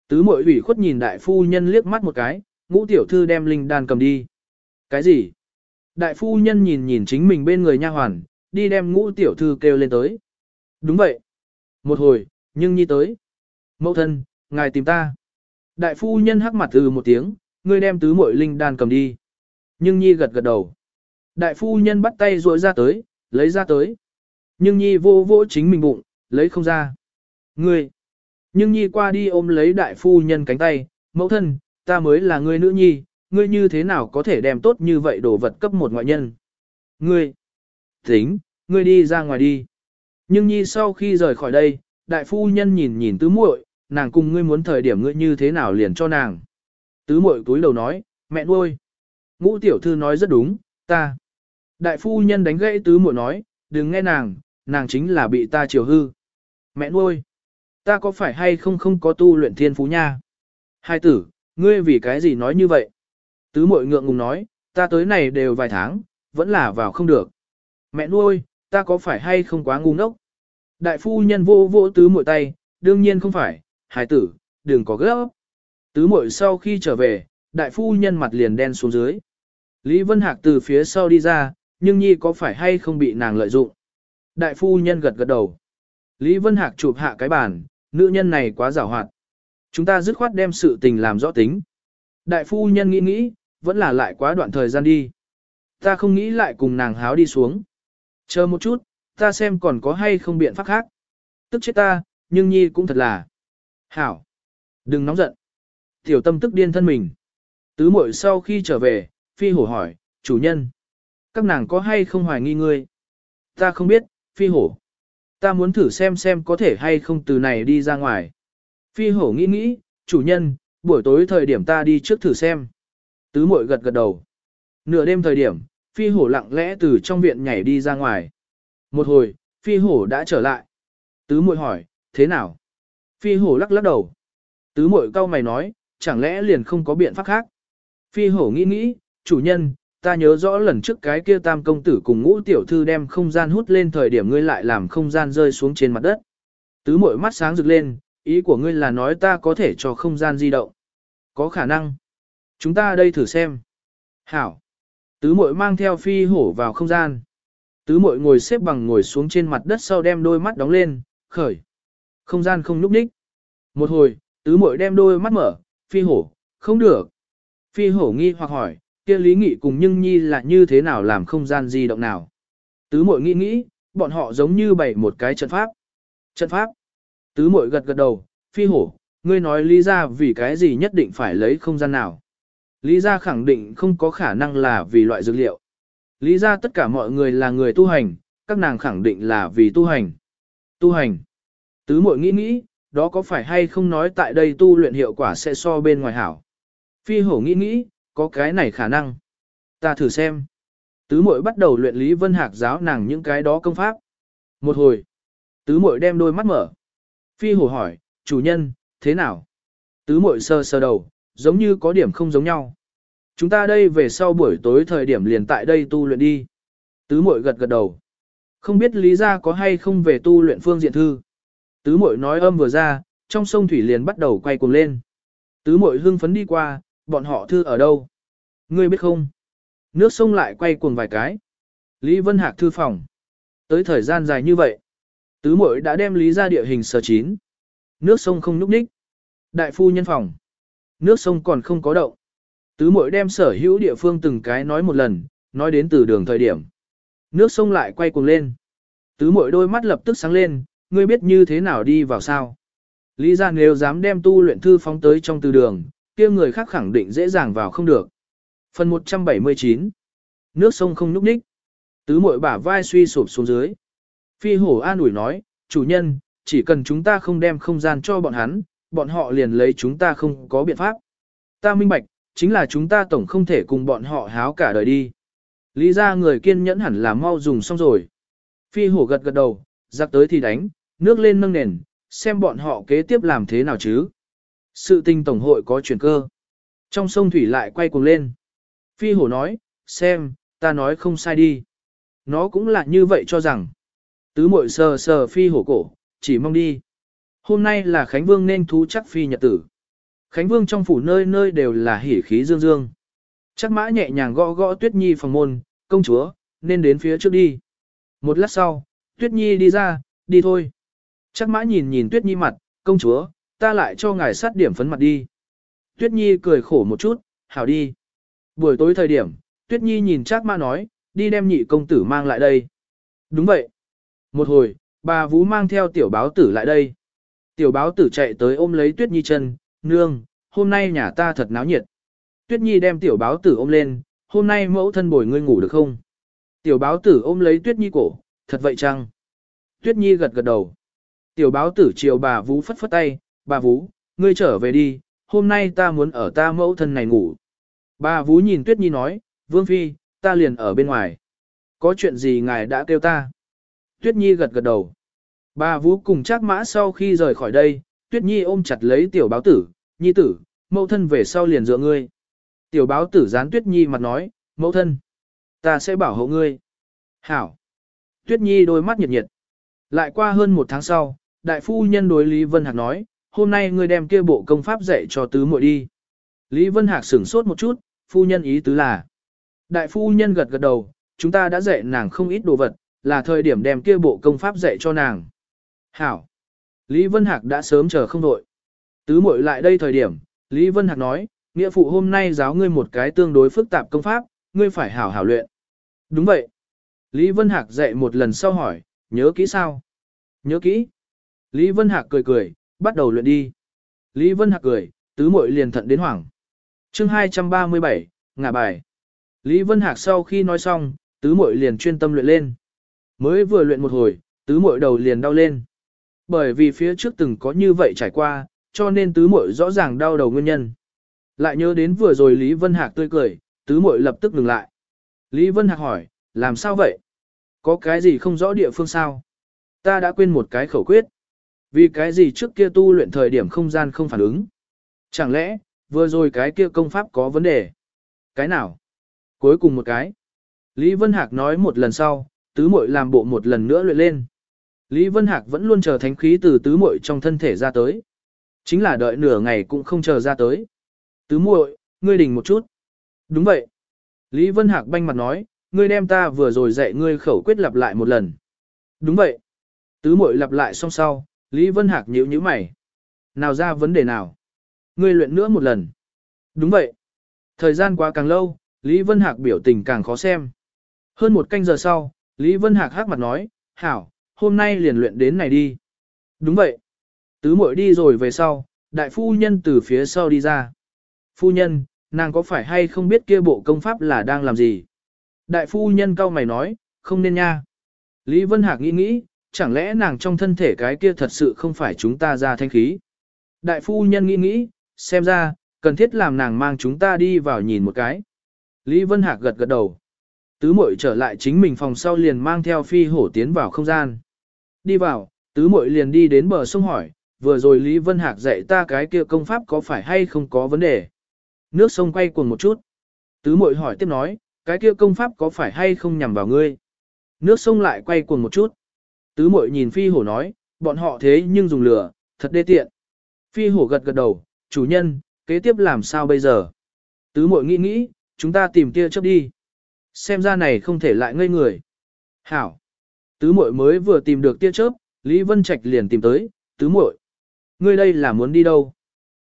Tứ muội ủy khuất nhìn đại phu nhân liếc mắt một cái, ngũ tiểu thư đem linh đan cầm đi. Cái gì? Đại phu nhân nhìn nhìn chính mình bên người nha hoàn, đi đem ngũ tiểu thư kêu lên tới. Đúng vậy. Một hồi, nhưng nhi tới. Mẫu thân, ngài tìm ta. Đại phu nhân hắc mặt từ một tiếng, ngươi đem tứ muội linh đan cầm đi. Nhưng nhi gật gật đầu. Đại phu nhân bắt tay rội ra tới, lấy ra tới. Nhưng nhi vô vô chính mình bụng, lấy không ra. Ngươi. Nhưng nhi qua đi ôm lấy đại phu nhân cánh tay, mẫu thân, ta mới là ngươi nữ nhi, ngươi như thế nào có thể đem tốt như vậy đồ vật cấp một ngoại nhân. Ngươi. Tính, ngươi đi ra ngoài đi. Nhưng nhi sau khi rời khỏi đây, đại phu nhân nhìn nhìn tứ muội, nàng cùng ngươi muốn thời điểm ngươi như thế nào liền cho nàng. Tứ muội túi đầu nói, mẹ nuôi. Ngũ tiểu thư nói rất đúng, ta. Đại phu nhân đánh gãy tứ muội nói, đừng nghe nàng, nàng chính là bị ta chiều hư. Mẹ nuôi, ta có phải hay không không có tu luyện thiên phú nha? Hai tử, ngươi vì cái gì nói như vậy? Tứ muội ngượng ngùng nói, ta tới này đều vài tháng, vẫn là vào không được. Mẹ nuôi, ta có phải hay không quá ngu ngốc? Đại phu nhân vô vô tứ muội tay, đương nhiên không phải, hải tử, đừng có gấp. Tứ muội sau khi trở về, đại phu nhân mặt liền đen xuống dưới. Lý Vân Hạc từ phía sau đi ra, nhưng nhi có phải hay không bị nàng lợi dụng. Đại phu nhân gật gật đầu. Lý Vân Hạc chụp hạ cái bàn, nữ nhân này quá giàu hoạt. Chúng ta dứt khoát đem sự tình làm rõ tính. Đại phu nhân nghĩ nghĩ, vẫn là lại quá đoạn thời gian đi. Ta không nghĩ lại cùng nàng háo đi xuống. Chờ một chút, ta xem còn có hay không biện pháp khác. Tức chết ta, nhưng nhi cũng thật là. Hảo. Đừng nóng giận. Tiểu tâm tức điên thân mình. Tứ muội sau khi trở về, phi hổ hỏi, chủ nhân. Các nàng có hay không hoài nghi ngươi? Ta không biết, phi hổ. Ta muốn thử xem xem có thể hay không từ này đi ra ngoài. Phi hổ nghĩ nghĩ, chủ nhân, buổi tối thời điểm ta đi trước thử xem. Tứ muội gật gật đầu. Nửa đêm thời điểm, phi hổ lặng lẽ từ trong viện nhảy đi ra ngoài. Một hồi, phi hổ đã trở lại. Tứ muội hỏi, thế nào? Phi hổ lắc lắc đầu. Tứ Mội cau mày nói, chẳng lẽ liền không có biện pháp khác? Phi hổ nghĩ nghĩ, chủ nhân, ta nhớ rõ lần trước cái kia tam công tử cùng ngũ tiểu thư đem không gian hút lên thời điểm ngươi lại làm không gian rơi xuống trên mặt đất. Tứ Mội mắt sáng rực lên, ý của ngươi là nói ta có thể cho không gian di động. Có khả năng. Chúng ta đây thử xem. Hảo. Tứ Mội mang theo phi hổ vào không gian. Tứ Mội ngồi xếp bằng ngồi xuống trên mặt đất sau đem đôi mắt đóng lên, khởi. Không gian không núp đích. Một hồi, tứ muội đem đôi mắt mở, phi hổ, không được. Phi hổ nghi hoặc hỏi, kia lý nghị cùng nhưng nhi là như thế nào làm không gian di động nào. Tứ muội nghĩ nghĩ, bọn họ giống như bày một cái trận pháp. Trận pháp. Tứ muội gật gật đầu, phi hổ, ngươi nói lý ra vì cái gì nhất định phải lấy không gian nào. Lý ra khẳng định không có khả năng là vì loại dược liệu. Lý ra tất cả mọi người là người tu hành, các nàng khẳng định là vì tu hành. Tu hành. Tứ Muội nghĩ nghĩ, đó có phải hay không nói tại đây tu luyện hiệu quả sẽ so bên ngoài hảo. Phi hổ nghĩ nghĩ, có cái này khả năng. Ta thử xem. Tứ muội bắt đầu luyện Lý Vân Hạc giáo nàng những cái đó công pháp. Một hồi, tứ muội đem đôi mắt mở. Phi hổ hỏi, chủ nhân, thế nào? Tứ muội sơ sơ đầu, giống như có điểm không giống nhau. Chúng ta đây về sau buổi tối thời điểm liền tại đây tu luyện đi. Tứ muội gật gật đầu. Không biết lý gia có hay không về tu luyện phương diện thư. Tứ muội nói âm vừa ra, trong sông thủy liền bắt đầu quay cuồng lên. Tứ muội hưng phấn đi qua, bọn họ thư ở đâu? Ngươi biết không? Nước sông lại quay cuồng vài cái. Lý Vân Hạc thư phòng. Tới thời gian dài như vậy, tứ muội đã đem lý ra địa hình sở chín. Nước sông không nhúc nhích. Đại phu nhân phòng. Nước sông còn không có động. Tứ muội đem sở hữu địa phương từng cái nói một lần, nói đến từ đường thời điểm. Nước sông lại quay cuồng lên. Tứ muội đôi mắt lập tức sáng lên, ngươi biết như thế nào đi vào sao? Lý ra nếu dám đem tu luyện thư phóng tới trong từ đường, kia người khác khẳng định dễ dàng vào không được. Phần 179 Nước sông không núp ních. Tứ mội bả vai suy sụp xuống dưới. Phi hổ an ủi nói, chủ nhân, chỉ cần chúng ta không đem không gian cho bọn hắn, bọn họ liền lấy chúng ta không có biện pháp. Ta minh bạch, chính là chúng ta tổng không thể cùng bọn họ háo cả đời đi. Lý ra người kiên nhẫn hẳn là mau dùng xong rồi. Phi hổ gật gật đầu, giặc tới thì đánh, nước lên nâng nền, xem bọn họ kế tiếp làm thế nào chứ. Sự tình tổng hội có chuyển cơ. Trong sông thủy lại quay cuồng lên. Phi hổ nói, xem, ta nói không sai đi. Nó cũng là như vậy cho rằng. Tứ mội sờ sờ phi hổ cổ, chỉ mong đi. Hôm nay là Khánh Vương nên thú chắc phi nhật tử. Khánh Vương trong phủ nơi nơi đều là hỉ khí dương dương. Chắc mã nhẹ nhàng gõ gõ Tuyết Nhi phòng môn, công chúa, nên đến phía trước đi. Một lát sau, Tuyết Nhi đi ra, đi thôi. Chắc mã nhìn nhìn Tuyết Nhi mặt, công chúa, ta lại cho ngài sát điểm phấn mặt đi. Tuyết Nhi cười khổ một chút, hảo đi. Buổi tối thời điểm, Tuyết Nhi nhìn chắc Mã nói, đi đem nhị công tử mang lại đây. Đúng vậy. Một hồi, bà Vũ mang theo tiểu báo tử lại đây. Tiểu báo tử chạy tới ôm lấy Tuyết Nhi chân, nương, hôm nay nhà ta thật náo nhiệt. Tuyết Nhi đem tiểu báo tử ôm lên, hôm nay mẫu thân bồi ngươi ngủ được không? Tiểu báo tử ôm lấy Tuyết Nhi cổ, thật vậy chăng? Tuyết Nhi gật gật đầu. Tiểu báo tử chiều bà Vũ phất phất tay, bà Vũ, ngươi trở về đi, hôm nay ta muốn ở ta mẫu thân này ngủ. Bà Vũ nhìn Tuyết Nhi nói, Vương Phi, ta liền ở bên ngoài. Có chuyện gì ngài đã kêu ta? Tuyết Nhi gật gật đầu. Bà Vũ cùng chắc mã sau khi rời khỏi đây, Tuyết Nhi ôm chặt lấy tiểu báo tử, Nhi tử, mẫu thân về sau liền dựa ngươi. Tiểu báo tử dán Tuyết Nhi mặt nói, mẫu thân, ta sẽ bảo hộ ngươi. Hảo. Tuyết Nhi đôi mắt nhiệt nhiệt. Lại qua hơn một tháng sau, đại phu nhân đối Lý Vân Hạc nói, hôm nay ngươi đem kia bộ công pháp dạy cho tứ muội đi. Lý Vân Hạc sửng sốt một chút, phu nhân ý tứ là. Đại phu nhân gật gật đầu, chúng ta đã dạy nàng không ít đồ vật, là thời điểm đem kia bộ công pháp dạy cho nàng. Hảo. Lý Vân Hạc đã sớm chờ không đội. Tứ muội lại đây thời điểm, Lý Vân Hạc nói, nghĩa phụ hôm nay giáo ngươi một cái tương đối phức tạp công pháp, ngươi phải hảo hảo luyện. Đúng vậy. Lý Vân Hạc dạy một lần sau hỏi, nhớ kỹ sao? Nhớ kỹ. Lý Vân Hạc cười cười, bắt đầu luyện đi. Lý Vân Hạc cười, tứ muội liền thận đến hoảng. chương 237, ngả bài. Lý Vân Hạc sau khi nói xong, tứ muội liền chuyên tâm luyện lên. Mới vừa luyện một hồi, tứ muội đầu liền đau lên. Bởi vì phía trước từng có như vậy trải qua, cho nên tứ muội rõ ràng đau đầu nguyên nhân. Lại nhớ đến vừa rồi Lý Vân Hạc tươi cười, tứ muội lập tức ngừng lại. Lý Vân Hạc hỏi, làm sao vậy? Có cái gì không rõ địa phương sao? Ta đã quên một cái khẩu quyết. Vì cái gì trước kia tu luyện thời điểm không gian không phản ứng? Chẳng lẽ, vừa rồi cái kia công pháp có vấn đề? Cái nào? Cuối cùng một cái. Lý Vân Hạc nói một lần sau, tứ muội làm bộ một lần nữa luyện lên. Lý Vân Hạc vẫn luôn chờ thánh khí từ tứ muội trong thân thể ra tới. Chính là đợi nửa ngày cũng không chờ ra tới. Tứ muội, ngươi đình một chút. Đúng vậy. Lý Vân Hạc banh mặt nói, ngươi đem ta vừa rồi dạy ngươi khẩu quyết lặp lại một lần. Đúng vậy. Tứ muội lặp lại xong sau, Lý Vân Hạc nhíu nhíu mày. Nào ra vấn đề nào? Ngươi luyện nữa một lần. Đúng vậy. Thời gian quá càng lâu, Lý Vân Hạc biểu tình càng khó xem. Hơn một canh giờ sau, Lý Vân Hạc hắc mặt nói, hảo, hôm nay liền luyện đến này đi. Đúng vậy. Tứ muội đi rồi về sau, đại phu nhân từ phía sau đi ra. Phu nhân, nàng có phải hay không biết kia bộ công pháp là đang làm gì? Đại phu nhân cau mày nói, không nên nha. Lý Vân Hạc nghĩ nghĩ, chẳng lẽ nàng trong thân thể cái kia thật sự không phải chúng ta ra thanh khí? Đại phu nhân nghĩ nghĩ, xem ra, cần thiết làm nàng mang chúng ta đi vào nhìn một cái. Lý Vân Hạc gật gật đầu. Tứ muội trở lại chính mình phòng sau liền mang theo phi hổ tiến vào không gian. Đi vào, tứ muội liền đi đến bờ sông hỏi, vừa rồi Lý Vân Hạc dạy ta cái kia công pháp có phải hay không có vấn đề. Nước sông quay cuồng một chút. Tứ muội hỏi tiếp nói, cái kia công pháp có phải hay không nhằm vào ngươi. Nước sông lại quay cuồng một chút. Tứ muội nhìn phi hổ nói, bọn họ thế nhưng dùng lửa, thật đê tiện. Phi hổ gật gật đầu, chủ nhân, kế tiếp làm sao bây giờ? Tứ muội nghĩ nghĩ, chúng ta tìm tia chớp đi. Xem ra này không thể lại ngây người. Hảo. Tứ muội mới vừa tìm được tia chớp, Lý Vân Trạch liền tìm tới, tứ muội. Ngươi đây là muốn đi đâu?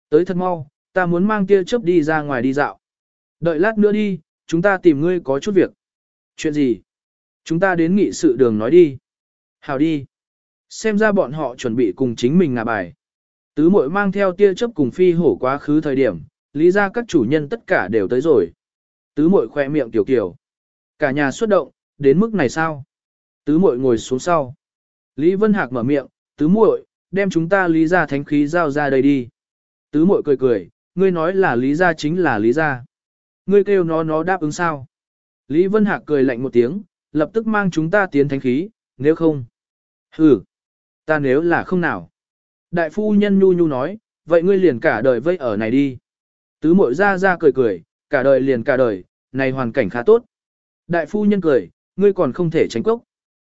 Tới thật mau, ta muốn mang tia chớp đi ra ngoài đi dạo. Đợi lát nữa đi, chúng ta tìm ngươi có chút việc. Chuyện gì? Chúng ta đến nghị sự đường nói đi. Hảo đi. Xem ra bọn họ chuẩn bị cùng chính mình ngả bài. Tứ muội mang theo tia chấp cùng phi hổ quá khứ thời điểm, lý ra các chủ nhân tất cả đều tới rồi. Tứ muội khoe miệng tiểu kiểu. Cả nhà xuất động, đến mức này sao? Tứ muội ngồi xuống sau. Lý Vân Hạc mở miệng, tứ muội, đem chúng ta lý ra thánh khí giao ra đây đi. Tứ muội cười cười, ngươi nói là lý ra chính là lý ra. Ngươi kêu nó nó đáp ứng sao? Lý Vân Hạc cười lạnh một tiếng, lập tức mang chúng ta tiến thánh khí, nếu không. Ừ, ta nếu là không nào. Đại phu nhân nhu nhu nói, vậy ngươi liền cả đời vây ở này đi. Tứ muội ra ra cười cười, cả đời liền cả đời, này hoàn cảnh khá tốt. Đại phu nhân cười, ngươi còn không thể tránh cốc.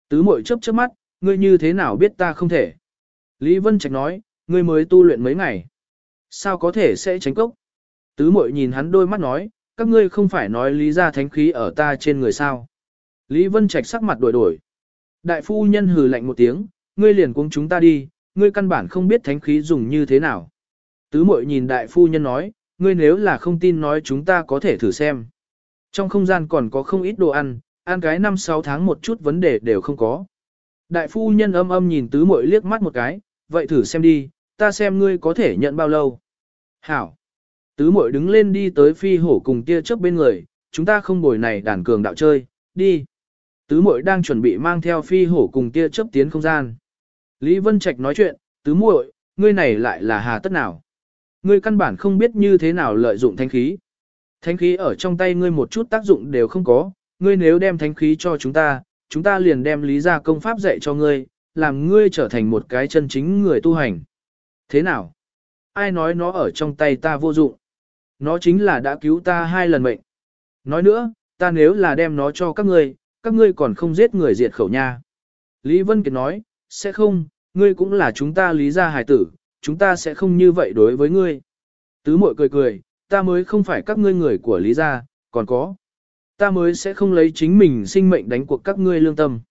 Tứ muội chớp chớp mắt, ngươi như thế nào biết ta không thể. Lý Vân Trạch nói, ngươi mới tu luyện mấy ngày. Sao có thể sẽ tránh cốc? Tứ muội nhìn hắn đôi mắt nói, các ngươi không phải nói lý ra thánh khí ở ta trên người sao. Lý Vân Trạch sắc mặt đổi đổi. Đại phu nhân hừ lạnh một tiếng, ngươi liền cuống chúng ta đi, ngươi căn bản không biết thánh khí dùng như thế nào. Tứ muội nhìn đại phu nhân nói, ngươi nếu là không tin nói chúng ta có thể thử xem. Trong không gian còn có không ít đồ ăn, ăn cái 5-6 tháng một chút vấn đề đều không có. Đại phu nhân âm âm nhìn tứ muội liếc mắt một cái, vậy thử xem đi, ta xem ngươi có thể nhận bao lâu. Hảo. Tứ muội đứng lên đi tới phi hổ cùng tia chớp bên người, chúng ta không bồi này đàn cường đạo chơi, đi. Tứ muội đang chuẩn bị mang theo phi hổ cùng tia chớp tiến không gian. Lý Vân Trạch nói chuyện, tứ muội, ngươi này lại là hà tất nào? Ngươi căn bản không biết như thế nào lợi dụng thánh khí. Thánh khí ở trong tay ngươi một chút tác dụng đều không có, ngươi nếu đem thánh khí cho chúng ta, chúng ta liền đem lý ra công pháp dạy cho ngươi, làm ngươi trở thành một cái chân chính người tu hành. Thế nào? Ai nói nó ở trong tay ta vô dụng? Nó chính là đã cứu ta hai lần mệnh. Nói nữa, ta nếu là đem nó cho các ngươi, các ngươi còn không giết người diệt khẩu nha. Lý Vân Kiệt nói, sẽ không, ngươi cũng là chúng ta lý gia hài tử, chúng ta sẽ không như vậy đối với ngươi. Tứ Mội cười cười, ta mới không phải các ngươi người của lý gia, còn có. Ta mới sẽ không lấy chính mình sinh mệnh đánh cuộc các ngươi lương tâm.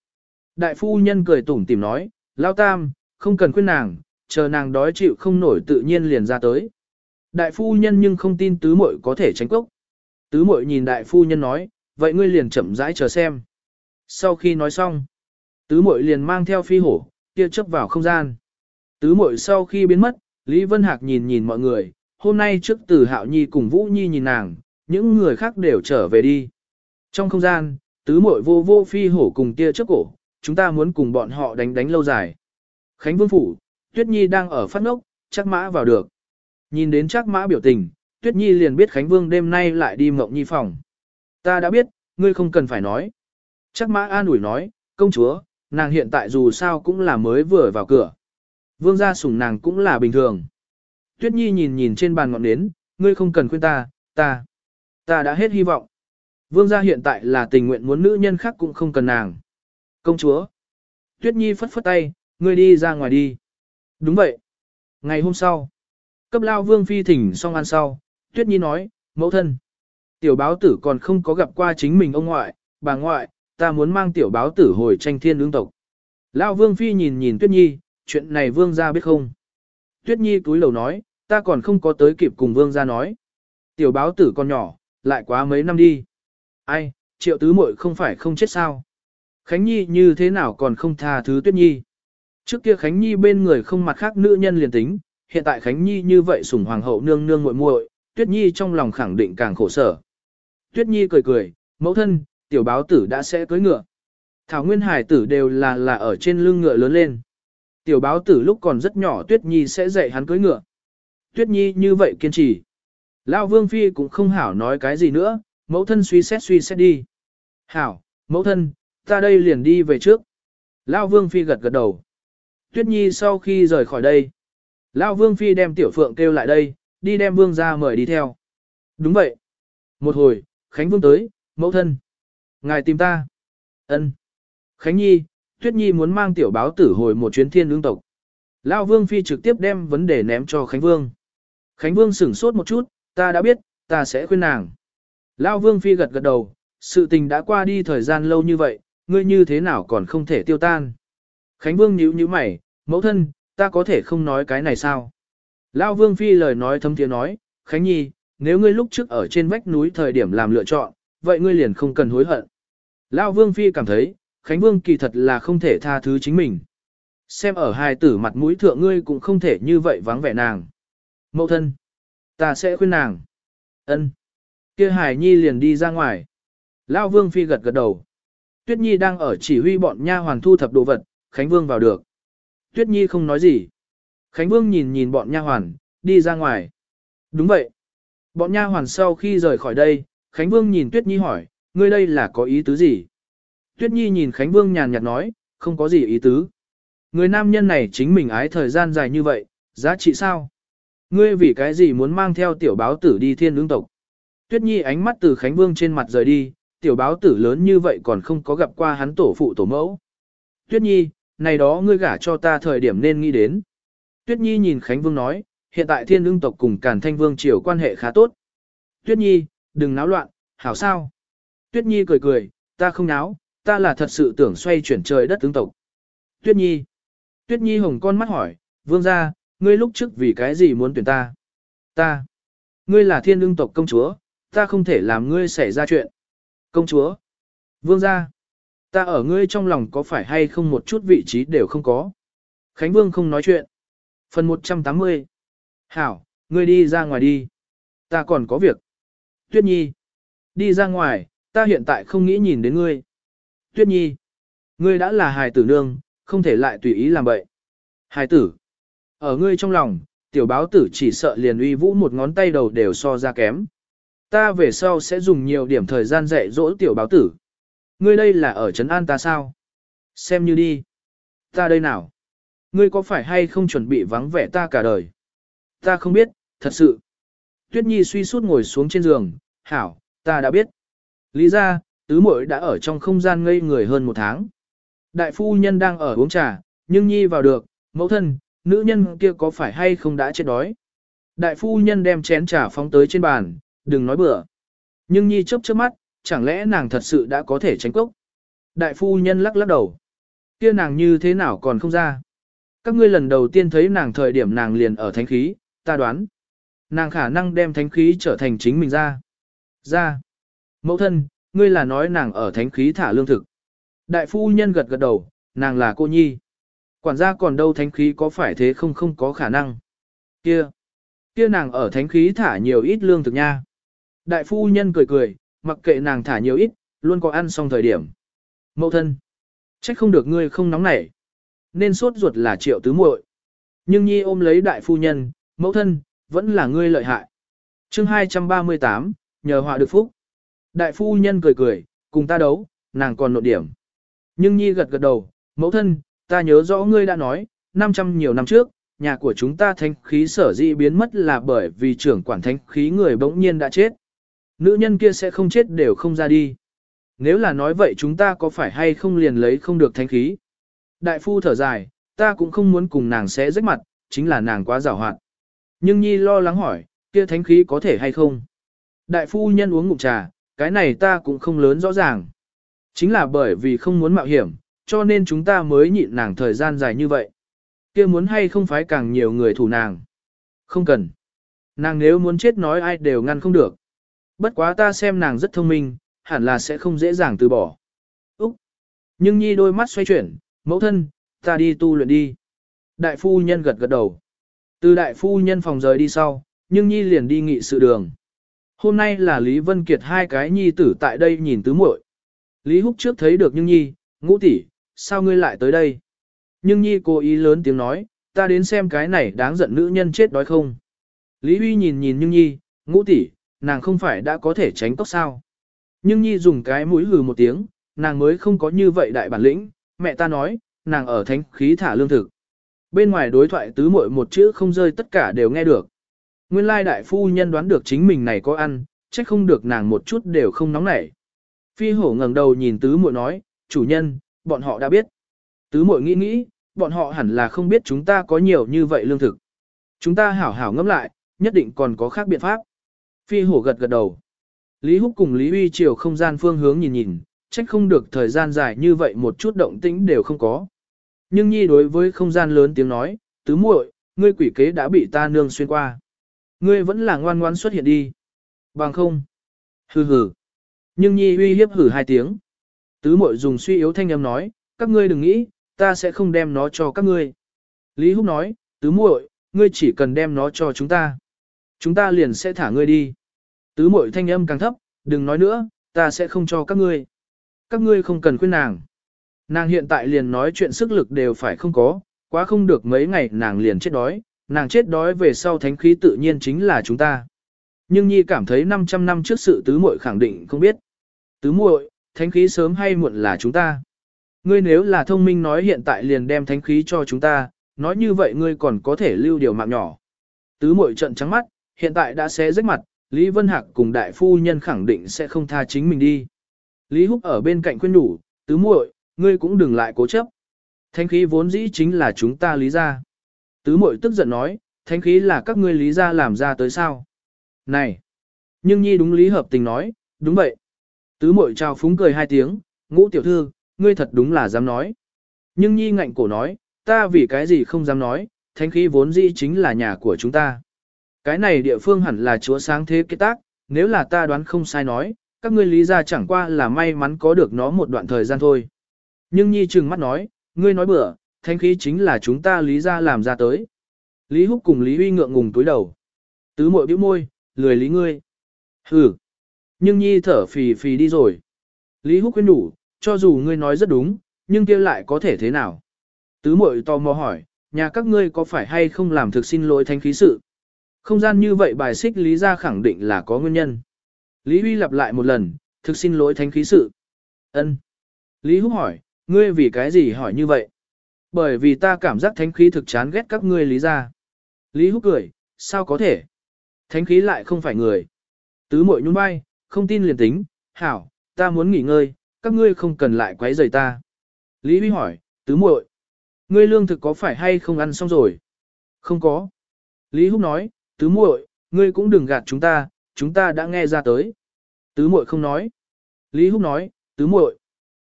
Đại phu nhân cười tủm tìm nói, Lao Tam, không cần khuyên nàng, chờ nàng đói chịu không nổi tự nhiên liền ra tới. Đại phu nhân nhưng không tin tứ muội có thể tránh cốc. Tứ muội nhìn đại phu nhân nói, vậy ngươi liền chậm rãi chờ xem. Sau khi nói xong, tứ muội liền mang theo phi hổ, kia chấp vào không gian. Tứ muội sau khi biến mất, Lý Vân Hạc nhìn nhìn mọi người, hôm nay trước từ Hạo Nhi cùng Vũ Nhi nhìn nàng, những người khác đều trở về đi. Trong không gian, tứ muội vô vô phi hổ cùng tia trước cổ, chúng ta muốn cùng bọn họ đánh đánh lâu dài. Khánh Vương Phủ, Tuyết Nhi đang ở phát ngốc, chắc mã vào được. Nhìn đến chắc mã biểu tình, Tuyết Nhi liền biết Khánh Vương đêm nay lại đi mộng nhi phòng. Ta đã biết, ngươi không cần phải nói. Chắc mã an ủi nói, công chúa, nàng hiện tại dù sao cũng là mới vừa vào cửa. Vương gia sủng nàng cũng là bình thường. Tuyết Nhi nhìn nhìn trên bàn ngọn nến, ngươi không cần khuyên ta, ta, ta đã hết hy vọng. Vương gia hiện tại là tình nguyện muốn nữ nhân khác cũng không cần nàng. Công chúa. Tuyết Nhi phất phất tay, ngươi đi ra ngoài đi. Đúng vậy. Ngày hôm sau, cấp lao vương phi thỉnh xong ăn sau, Tuyết Nhi nói, mẫu thân. Tiểu báo tử còn không có gặp qua chính mình ông ngoại, bà ngoại, ta muốn mang tiểu báo tử hồi tranh thiên lương tộc. lão vương phi nhìn nhìn Tuyết Nhi, chuyện này vương gia biết không? Tuyết Nhi túi lầu nói, ta còn không có tới kịp cùng vương gia nói. Tiểu báo tử con nhỏ, lại quá mấy năm đi. Ai, triệu tứ muội không phải không chết sao? Khánh Nhi như thế nào còn không tha thứ Tuyết Nhi? Trước kia Khánh Nhi bên người không mặt khác nữ nhân liền tính, hiện tại Khánh Nhi như vậy sủng hoàng hậu nương nương muội muội, Tuyết Nhi trong lòng khẳng định càng khổ sở. Tuyết Nhi cười cười, mẫu thân, tiểu báo tử đã sẽ cưới ngựa. Thảo Nguyên Hải tử đều là là ở trên lưng ngựa lớn lên. Tiểu báo tử lúc còn rất nhỏ Tuyết Nhi sẽ dạy hắn cưới ngựa. Tuyết Nhi như vậy kiên trì. Lão Vương Phi cũng không hảo nói cái gì nữa, mẫu thân suy xét suy xét đi. Hảo, mẫu thân, ta đây liền đi về trước. Lão Vương Phi gật gật đầu. Tuyết Nhi sau khi rời khỏi đây. Lão Vương Phi đem Tiểu Phượng kêu lại đây, đi đem Vương ra mời đi theo. Đúng vậy. Một hồi, Khánh Vương tới, mẫu thân. Ngài tìm ta. ân Khánh Nhi, Tuyết Nhi muốn mang tiểu báo tử hồi một chuyến thiên lương tộc. Lão Vương Phi trực tiếp đem vấn đề ném cho Khánh Vương. Khánh Vương sửng sốt một chút, ta đã biết, ta sẽ khuyên nàng. Lão Vương Phi gật gật đầu, sự tình đã qua đi thời gian lâu như vậy, ngươi như thế nào còn không thể tiêu tan. Khánh Vương nhíu nhíu mày, mẫu thân, ta có thể không nói cái này sao? Lão Vương Phi lời nói thâm tiếng nói, Khánh Nhi, nếu ngươi lúc trước ở trên vách núi thời điểm làm lựa chọn, vậy ngươi liền không cần hối hận. Lão Vương Phi cảm thấy, Khánh Vương kỳ thật là không thể tha thứ chính mình. Xem ở hai tử mặt mũi thượng ngươi cũng không thể như vậy vắng vẻ nàng. Mẫu thân, ta sẽ khuyên nàng. Ân. Kia Hải Nhi liền đi ra ngoài. Lão Vương Phi gật gật đầu. Tuyết Nhi đang ở chỉ huy bọn nha hoàn thu thập đồ vật, Khánh Vương vào được. Tuyết Nhi không nói gì. Khánh Vương nhìn nhìn bọn nha hoàn, đi ra ngoài. Đúng vậy. Bọn nha hoàn sau khi rời khỏi đây, Khánh Vương nhìn Tuyết Nhi hỏi, ngươi đây là có ý tứ gì? Tuyết Nhi nhìn Khánh Vương nhàn nhạt nói, không có gì ý tứ. Người nam nhân này chính mình ái thời gian dài như vậy, giá trị sao? Ngươi vì cái gì muốn mang theo tiểu báo tử đi thiên lương tộc? Tuyết Nhi ánh mắt từ Khánh Vương trên mặt rời đi, tiểu báo tử lớn như vậy còn không có gặp qua hắn tổ phụ tổ mẫu. Tuyết Nhi, này đó ngươi gả cho ta thời điểm nên nghĩ đến. Tuyết Nhi nhìn Khánh Vương nói, hiện tại thiên lương tộc cùng Càn Thanh Vương triều quan hệ khá tốt. Tuyết Nhi, đừng náo loạn, hảo sao? Tuyết Nhi cười cười, ta không náo, ta là thật sự tưởng xoay chuyển trời đất tướng tộc. Tuyết Nhi. Tuyết Nhi hồng con mắt hỏi, vương gia, ngươi lúc trước vì cái gì muốn tuyển ta? Ta. Ngươi là thiên lương tộc công chúa, ta không thể làm ngươi xảy ra chuyện. Công chúa. Vương gia. Ta ở ngươi trong lòng có phải hay không một chút vị trí đều không có. Khánh Vương không nói chuyện. Phần 180. Hảo, ngươi đi ra ngoài đi. Ta còn có việc. Tuyết Nhi. Đi ra ngoài, ta hiện tại không nghĩ nhìn đến ngươi. Tuyết Nhi. Ngươi đã là hài tử nương, không thể lại tùy ý làm bậy. Hài tử. Ở ngươi trong lòng, tiểu báo tử chỉ sợ liền uy vũ một ngón tay đầu đều so ra kém. Ta về sau sẽ dùng nhiều điểm thời gian dạy dỗ tiểu báo tử. Ngươi đây là ở Trấn An ta sao? Xem như đi. Ta đây nào? Ngươi có phải hay không chuẩn bị vắng vẻ ta cả đời? Ta không biết, thật sự. Tuyết Nhi suy sút ngồi xuống trên giường, hảo, ta đã biết. Lý ra, tứ muội đã ở trong không gian ngây người hơn một tháng. Đại phu nhân đang ở uống trà, Nhưng nhi vào được, mẫu thân, nữ nhân kia có phải hay không đã chết đói. Đại phu nhân đem chén trà phóng tới trên bàn, đừng nói bừa. Nhưng nhi chớp chớp mắt, chẳng lẽ nàng thật sự đã có thể tránh cốc. Đại phu nhân lắc lắc đầu. Kia nàng như thế nào còn không ra. Các ngươi lần đầu tiên thấy nàng thời điểm nàng liền ở thánh khí, ta đoán. Nàng khả năng đem thánh khí trở thành chính mình ra. Ra. Mẫu thân, ngươi là nói nàng ở thánh khí thả lương thực. Đại phu nhân gật gật đầu, nàng là cô nhi. Quản gia còn đâu thánh khí có phải thế không không có khả năng. Kia. Kia nàng ở thánh khí thả nhiều ít lương thực nha. Đại phu nhân cười cười, mặc kệ nàng thả nhiều ít, luôn có ăn xong thời điểm. Mẫu thân. Trách không được ngươi không nóng nảy. Nên suốt ruột là triệu tứ muội. Nhưng nhi ôm lấy đại phu nhân, mẫu thân, vẫn là ngươi lợi hại. chương 238, nhờ họa được phúc. Đại phu nhân cười cười, cùng ta đấu, nàng còn nộn điểm. Nhưng nhi gật gật đầu, mẫu thân, ta nhớ rõ ngươi đã nói, 500 nhiều năm trước, nhà của chúng ta thanh khí sở dĩ biến mất là bởi vì trưởng quản thanh khí người bỗng nhiên đã chết. Nữ nhân kia sẽ không chết đều không ra đi. Nếu là nói vậy chúng ta có phải hay không liền lấy không được thanh khí? Đại phu thở dài, ta cũng không muốn cùng nàng sẽ rách mặt, chính là nàng quá giàu hoạt. Nhưng Nhi lo lắng hỏi, kia thánh khí có thể hay không? Đại phu nhân uống ngụm trà, cái này ta cũng không lớn rõ ràng. Chính là bởi vì không muốn mạo hiểm, cho nên chúng ta mới nhịn nàng thời gian dài như vậy. kia muốn hay không phải càng nhiều người thủ nàng. Không cần. Nàng nếu muốn chết nói ai đều ngăn không được. Bất quá ta xem nàng rất thông minh, hẳn là sẽ không dễ dàng từ bỏ. Úc! Nhưng Nhi đôi mắt xoay chuyển, mẫu thân, ta đi tu luyện đi. Đại phu nhân gật gật đầu. Từ đại phu nhân phòng rời đi sau, nhưng Nhi liền đi nghị sự đường. Hôm nay là Lý Vân Kiệt hai cái Nhi tử tại đây nhìn tứ muội. Lý Húc trước thấy được Nhưng Nhi, ngũ tỷ, sao ngươi lại tới đây? Nhưng Nhi cố ý lớn tiếng nói, ta đến xem cái này đáng giận nữ nhân chết đói không? Lý Huy nhìn nhìn Nhưng Nhi, ngũ tỷ, nàng không phải đã có thể tránh tóc sao? Nhưng Nhi dùng cái mũi hừ một tiếng, nàng mới không có như vậy đại bản lĩnh, mẹ ta nói, nàng ở thánh khí thả lương thực. Bên ngoài đối thoại tứ muội một chữ không rơi tất cả đều nghe được. Nguyên lai đại phu nhân đoán được chính mình này có ăn, trách không được nàng một chút đều không nóng nảy. Phi hổ ngẩng đầu nhìn tứ muội nói, chủ nhân, bọn họ đã biết. Tứ muội nghĩ nghĩ, bọn họ hẳn là không biết chúng ta có nhiều như vậy lương thực. Chúng ta hảo hảo ngẫm lại, nhất định còn có khác biện pháp. Phi hổ gật gật đầu. Lý Húc cùng Lý Uy chiều không gian phương hướng nhìn nhìn, trách không được thời gian dài như vậy một chút động tĩnh đều không có. Nhưng nhi đối với không gian lớn tiếng nói, tứ muội, ngươi quỷ kế đã bị ta nương xuyên qua. Ngươi vẫn là ngoan ngoan xuất hiện đi. Bằng không. Hừ hừ. Nhưng nhi uy hiếp hử hai tiếng. Tứ muội dùng suy yếu thanh âm nói, các ngươi đừng nghĩ, ta sẽ không đem nó cho các ngươi. Lý Húc nói, tứ muội, ngươi chỉ cần đem nó cho chúng ta. Chúng ta liền sẽ thả ngươi đi. Tứ muội thanh âm càng thấp, đừng nói nữa, ta sẽ không cho các ngươi. Các ngươi không cần khuyên nàng. Nàng hiện tại liền nói chuyện sức lực đều phải không có, quá không được mấy ngày nàng liền chết đói, nàng chết đói về sau thánh khí tự nhiên chính là chúng ta. Nhưng Nhi cảm thấy 500 năm trước sự tứ muội khẳng định không biết. Tứ muội, thánh khí sớm hay muộn là chúng ta. Ngươi nếu là thông minh nói hiện tại liền đem thánh khí cho chúng ta, nói như vậy ngươi còn có thể lưu điều mạng nhỏ. Tứ muội trận trắng mắt, hiện tại đã xé rách mặt, Lý Vân Hạc cùng đại phu nhân khẳng định sẽ không tha chính mình đi. Lý Húc ở bên cạnh khuyên đủ, tứ muội, ngươi cũng đừng lại cố chấp. Thánh khí vốn dĩ chính là chúng ta lý ra. Tứ muội tức giận nói, thánh khí là các ngươi lý ra làm ra tới sao. Này! Nhưng nhi đúng lý hợp tình nói, đúng vậy. Tứ muội trao phúng cười hai tiếng, ngũ tiểu thư, ngươi thật đúng là dám nói. Nhưng nhi ngạnh cổ nói, ta vì cái gì không dám nói, thánh khí vốn dĩ chính là nhà của chúng ta. Cái này địa phương hẳn là chúa sáng thế kết tác, nếu là ta đoán không sai nói, các ngươi lý ra chẳng qua là may mắn có được nó một đoạn thời gian thôi. Nhưng Nhi trừng mắt nói, ngươi nói bừa, thanh khí chính là chúng ta lý ra làm ra tới. Lý Húc cùng Lý Huy ngượng ngùng túi đầu. Tứ mội bĩu môi, lười lý ngươi. Hừ. Nhưng Nhi thở phì phì đi rồi. Lý Húc khuyên đủ, cho dù ngươi nói rất đúng, nhưng kia lại có thể thế nào? Tứ mội tò mò hỏi, nhà các ngươi có phải hay không làm thực xin lỗi thanh khí sự? Không gian như vậy bài xích lý ra khẳng định là có nguyên nhân. Lý Huy lặp lại một lần, thực xin lỗi thanh khí sự. Ân. Lý Húc hỏi, Ngươi vì cái gì hỏi như vậy? Bởi vì ta cảm giác thánh khí thực chán ghét các ngươi lý ra. Lý Húc cười, sao có thể? Thánh khí lại không phải người. Tứ mội nhún vai, không tin liền tính, hảo, ta muốn nghỉ ngơi, các ngươi không cần lại quấy rầy ta. Lý Huy hỏi, tứ muội, Ngươi lương thực có phải hay không ăn xong rồi? Không có. Lý Húc nói, tứ muội, ngươi cũng đừng gạt chúng ta, chúng ta đã nghe ra tới. Tứ muội không nói. Lý Húc nói, tứ muội,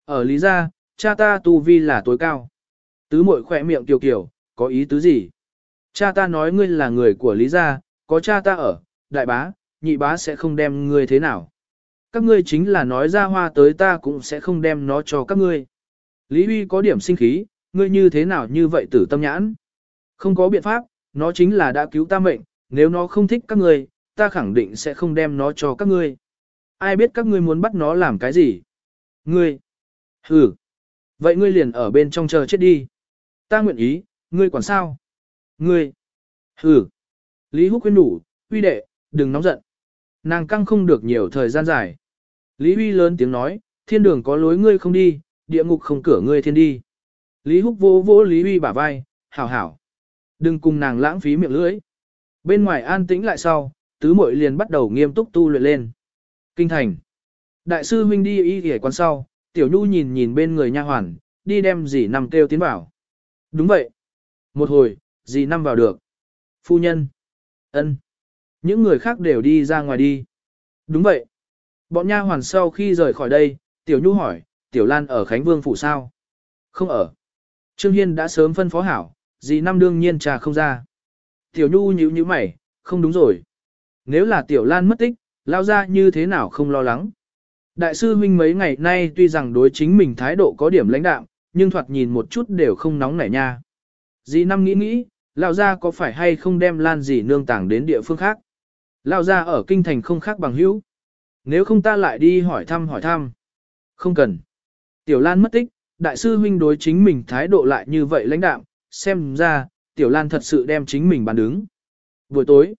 ở Lý gia, cha ta tu vi là tối cao. Tứ muội khỏe miệng kiều kiều, có ý tứ gì? Cha ta nói ngươi là người của Lý gia, có cha ta ở, đại bá, nhị bá sẽ không đem ngươi thế nào. Các ngươi chính là nói ra hoa tới ta cũng sẽ không đem nó cho các ngươi. Lý Huy có điểm sinh khí, ngươi như thế nào như vậy tử tâm nhãn? Không có biện pháp, nó chính là đã cứu ta mệnh, nếu nó không thích các ngươi, ta khẳng định sẽ không đem nó cho các ngươi. Ai biết các ngươi muốn bắt nó làm cái gì? Ngươi. Ừ. Vậy ngươi liền ở bên trong chờ chết đi. Ta nguyện ý, ngươi quản sao? Ngươi. Ừ. Lý Húc khuyên đủ, huy đệ, đừng nóng giận. Nàng căng không được nhiều thời gian dài. Lý Huy lớn tiếng nói, thiên đường có lối ngươi không đi, địa ngục không cửa ngươi thiên đi. Lý Húc vô vô Lý Huy bả vai, hảo hảo. Đừng cùng nàng lãng phí miệng lưỡi. Bên ngoài an tĩnh lại sau, tứ muội liền bắt đầu nghiêm túc tu luyện lên. Kinh thành. Đại sư huynh đi y ghề quan sau, tiểu nhu nhìn nhìn bên người nha hoàn, đi đem dì năm kêu tiến vào. Đúng vậy. Một hồi, dì năm vào được. Phu nhân. ân, Những người khác đều đi ra ngoài đi. Đúng vậy. Bọn nha hoàn sau khi rời khỏi đây, tiểu nhu hỏi, tiểu lan ở Khánh Vương phủ sao? Không ở. Trương Hiên đã sớm phân phó hảo, dì năm đương nhiên trà không ra. Tiểu nhu nhíu nhíu mày, không đúng rồi. Nếu là tiểu lan mất tích, lao ra như thế nào không lo lắng. Đại sư huynh mấy ngày nay tuy rằng đối chính mình thái độ có điểm lãnh đạm, nhưng thoạt nhìn một chút đều không nóng nảy nha. Dì năm nghĩ nghĩ, Lão gia có phải hay không đem lan dì nương tàng đến địa phương khác. Lão gia ở kinh thành không khác bằng hữu. Nếu không ta lại đi hỏi thăm hỏi thăm. Không cần. Tiểu Lan mất tích, đại sư huynh đối chính mình thái độ lại như vậy lãnh đạm, xem ra, Tiểu Lan thật sự đem chính mình bàn đứng. Buổi tối,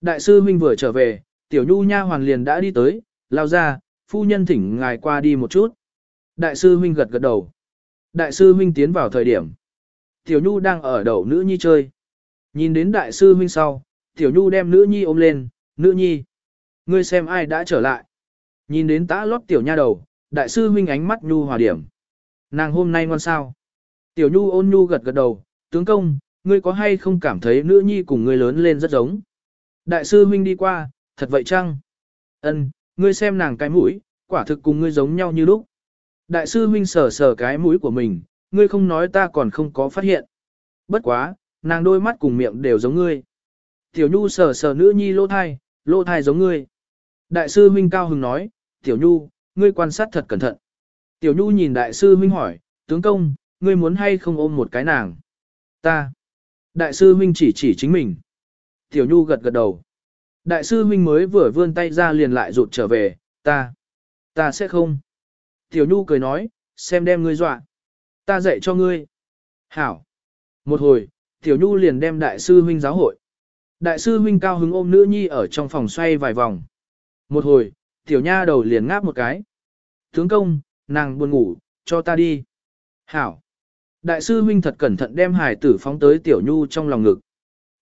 đại sư huynh vừa trở về, Tiểu Nhu nha hoàn liền đã đi tới, lao ra, phu nhân thỉnh ngài qua đi một chút. Đại sư huynh gật gật đầu. Đại sư huynh tiến vào thời điểm. Tiểu Nhu đang ở đầu nữ nhi chơi. Nhìn đến đại sư huynh sau, Tiểu Nhu đem nữ nhi ôm lên, nữ nhi. Ngươi xem ai đã trở lại. Nhìn đến tã lót tiểu nha đầu, đại sư huynh ánh mắt Nhu hòa điểm. Nàng hôm nay ngon sao. Tiểu Nhu ôn Nhu gật gật đầu, tướng công, ngươi có hay không cảm thấy nữ nhi cùng ngươi lớn lên rất giống. Đại sư huynh đi qua, thật vậy chăng? Ân, ngươi xem nàng cái mũi, quả thực cùng ngươi giống nhau như lúc. Đại sư huynh sờ sờ cái mũi của mình, ngươi không nói ta còn không có phát hiện. Bất quá, nàng đôi mắt cùng miệng đều giống ngươi. Tiểu Nhu sờ sờ nữ nhi lỗ thai, lỗ thai giống ngươi. Đại sư huynh cao hứng nói, Tiểu Nhu, ngươi quan sát thật cẩn thận. Tiểu Nhu nhìn đại sư huynh hỏi, tướng công, ngươi muốn hay không ôm một cái nàng? Ta. Đại sư huynh chỉ chỉ chính mình. Tiểu Nhu gật gật đầu. Đại sư huynh mới vừa vươn tay ra liền lại rụt trở về, ta. Ta sẽ không. Tiểu Nhu cười nói, xem đem ngươi dọa. Ta dạy cho ngươi. Hảo. Một hồi, Tiểu Nhu liền đem đại sư huynh giáo hội. Đại sư huynh cao hứng ôm nữ nhi ở trong phòng xoay vài vòng. Một hồi, Tiểu Nha đầu liền ngáp một cái. Tướng công, nàng buồn ngủ, cho ta đi. Hảo. Đại sư huynh thật cẩn thận đem hải tử phóng tới Tiểu Nhu trong lòng ngực.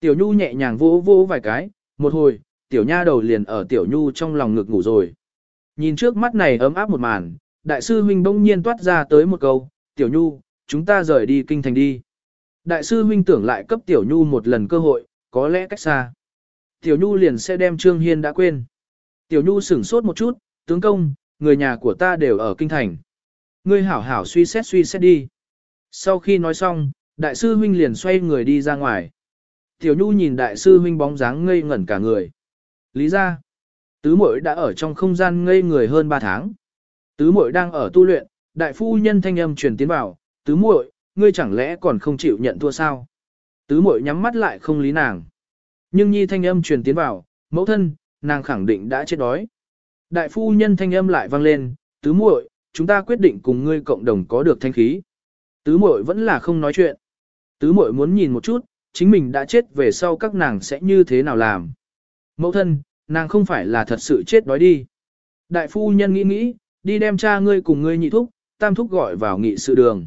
Tiểu Nhu nhẹ nhàng vỗ vỗ vài cái, một hồi, Tiểu Nha đầu liền ở Tiểu Nhu trong lòng ngực ngủ rồi. Nhìn trước mắt này ấm áp một màn, đại sư huynh bỗng nhiên toát ra tới một câu, Tiểu Nhu, chúng ta rời đi kinh thành đi. Đại sư huynh tưởng lại cấp Tiểu Nhu một lần cơ hội, có lẽ cách xa. Tiểu Nhu liền sẽ đem Trương Hiên đã quên. Tiểu Nhu sửng sốt một chút, tướng công, người nhà của ta đều ở kinh thành. Ngươi hảo hảo suy xét suy xét đi. Sau khi nói xong, đại sư huynh liền xoay người đi ra ngoài. Tiểu Nhu nhìn đại sư huynh bóng dáng ngây ngẩn cả người. Lý ra, tứ muội đã ở trong không gian ngây người hơn 3 tháng. Tứ muội đang ở tu luyện, đại phu nhân thanh âm truyền tiến vào, tứ muội, ngươi chẳng lẽ còn không chịu nhận thua sao? Tứ muội nhắm mắt lại không lý nàng. Nhưng nhi thanh âm truyền tiến vào, mẫu thân, nàng khẳng định đã chết đói. Đại phu nhân thanh âm lại vang lên, tứ muội, chúng ta quyết định cùng ngươi cộng đồng có được thanh khí. Tứ muội vẫn là không nói chuyện. Tứ muội muốn nhìn một chút, chính mình đã chết về sau các nàng sẽ như thế nào làm. Mẫu thân, nàng không phải là thật sự chết đói đi. Đại phu nhân nghĩ nghĩ, đi đem cha ngươi cùng ngươi nhị thúc, tam thúc gọi vào nghị sự đường.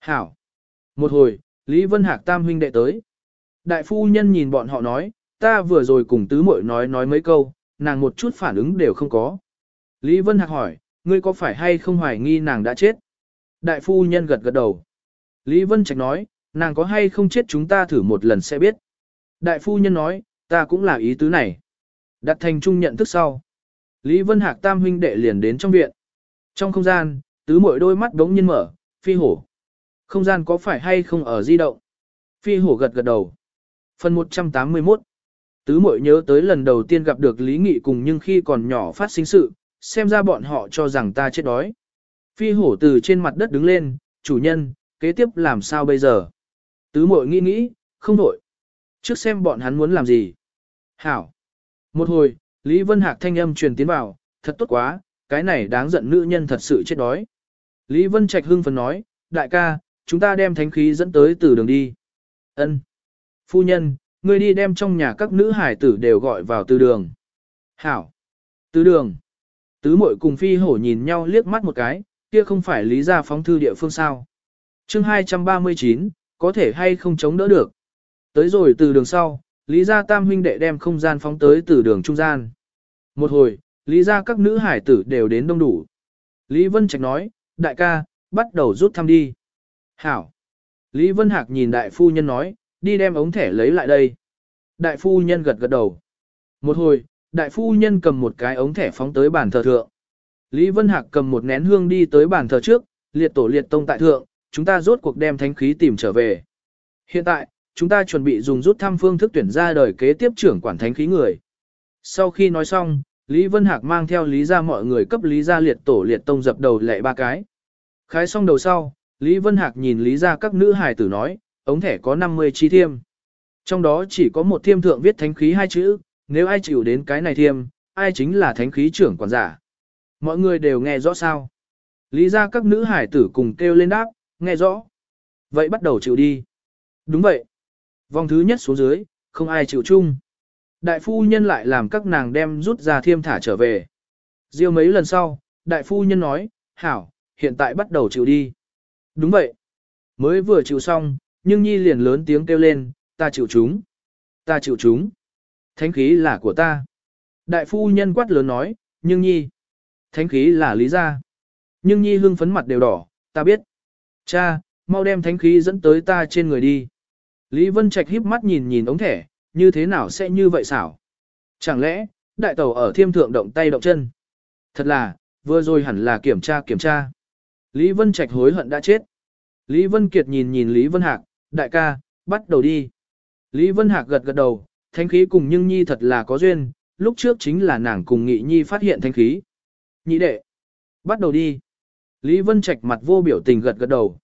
Hảo. Một hồi, Lý Vân Hạc tam huynh đệ tới. Đại phu nhân nhìn bọn họ nói, ta vừa rồi cùng tứ muội nói nói mấy câu, nàng một chút phản ứng đều không có. Lý Vân Hạc hỏi, ngươi có phải hay không hoài nghi nàng đã chết? Đại phu nhân gật gật đầu. Lý Vân Trạch nói, Nàng có hay không chết chúng ta thử một lần sẽ biết. Đại phu nhân nói, ta cũng là ý tứ này. Đặt thành trung nhận thức sau. Lý Vân Hạc tam huynh đệ liền đến trong viện. Trong không gian, tứ mỗi đôi mắt đống nhiên mở, phi hổ. Không gian có phải hay không ở di động? Phi hổ gật gật đầu. Phần 181 Tứ mội nhớ tới lần đầu tiên gặp được Lý Nghị cùng nhưng khi còn nhỏ phát sinh sự, xem ra bọn họ cho rằng ta chết đói. Phi hổ từ trên mặt đất đứng lên, chủ nhân, kế tiếp làm sao bây giờ? Tứ mội nghĩ nghĩ, không đổi. Trước xem bọn hắn muốn làm gì. Hảo. Một hồi, Lý Vân Hạc thanh âm truyền tiến vào, thật tốt quá, cái này đáng giận nữ nhân thật sự chết đói. Lý Vân Trạch hưng phấn nói, đại ca, chúng ta đem thánh khí dẫn tới từ đường đi. Ân. Phu nhân, ngươi đi đem trong nhà các nữ hải tử đều gọi vào từ đường. Hảo. Từ đường. Tứ mội cùng phi hổ nhìn nhau liếc mắt một cái, kia không phải lý gia phóng thư địa phương sao. chương 239, có thể hay không chống đỡ được. Tới rồi từ đường sau, lý gia tam huynh đệ đem không gian phóng tới từ đường trung gian. Một hồi, lý gia các nữ hải tử đều đến đông đủ. Lý Vân Trạch nói, đại ca, bắt đầu rút thăm đi. Hảo. Lý Vân Hạc nhìn đại phu nhân nói, đi đem ống thẻ lấy lại đây. Đại phu nhân gật gật đầu. Một hồi, đại phu nhân cầm một cái ống thẻ phóng tới bàn thờ thượng. Lý Vân Hạc cầm một nén hương đi tới bàn thờ trước, liệt tổ liệt tông tại thượng, chúng ta rốt cuộc đem thánh khí tìm trở về. Hiện tại, chúng ta chuẩn bị dùng rút thăm phương thức tuyển ra đời kế tiếp trưởng quản thánh khí người. Sau khi nói xong, Lý Vân Hạc mang theo Lý ra mọi người cấp Lý ra liệt tổ liệt tông dập đầu lệ ba cái. Khái xong đầu sau, Lý Vân Hạc nhìn Lý ra các nữ hài tử nói, ống thẻ có 50 chi thiêm. Trong đó chỉ có một thiêm thượng viết thánh khí hai chữ, nếu ai chịu đến cái này thiêm, ai chính là thánh khí trưởng quản giả. Mọi người đều nghe rõ sao. Lý ra các nữ hải tử cùng kêu lên đáp, nghe rõ. Vậy bắt đầu chịu đi. Đúng vậy. Vòng thứ nhất xuống dưới, không ai chịu chung. Đại phu nhân lại làm các nàng đem rút ra thiêm thả trở về. Diêu mấy lần sau, đại phu nhân nói, hảo, hiện tại bắt đầu chịu đi. Đúng vậy. Mới vừa chịu xong, nhưng nhi liền lớn tiếng kêu lên, ta chịu chúng. Ta chịu chúng. Thánh khí là của ta. Đại phu nhân quát lớn nói, nhưng nhi. Thánh khí là lý gia. Nhưng nhi hưng phấn mặt đều đỏ, ta biết. Cha, mau đem thánh khí dẫn tới ta trên người đi. Lý Vân Trạch híp mắt nhìn nhìn ống thẻ, như thế nào sẽ như vậy xảo? Chẳng lẽ, đại tàu ở thiêm thượng động tay động chân? Thật là, vừa rồi hẳn là kiểm tra kiểm tra. Lý Vân Trạch hối hận đã chết. Lý Vân Kiệt nhìn nhìn Lý Vân Hạc, đại ca, bắt đầu đi. Lý Vân Hạc gật gật đầu, thanh khí cùng Nhưng Nhi thật là có duyên, lúc trước chính là nàng cùng Nghị Nhi phát hiện thanh khí. Nhị đệ, bắt đầu đi. Lý Vân Trạch mặt vô biểu tình gật gật đầu.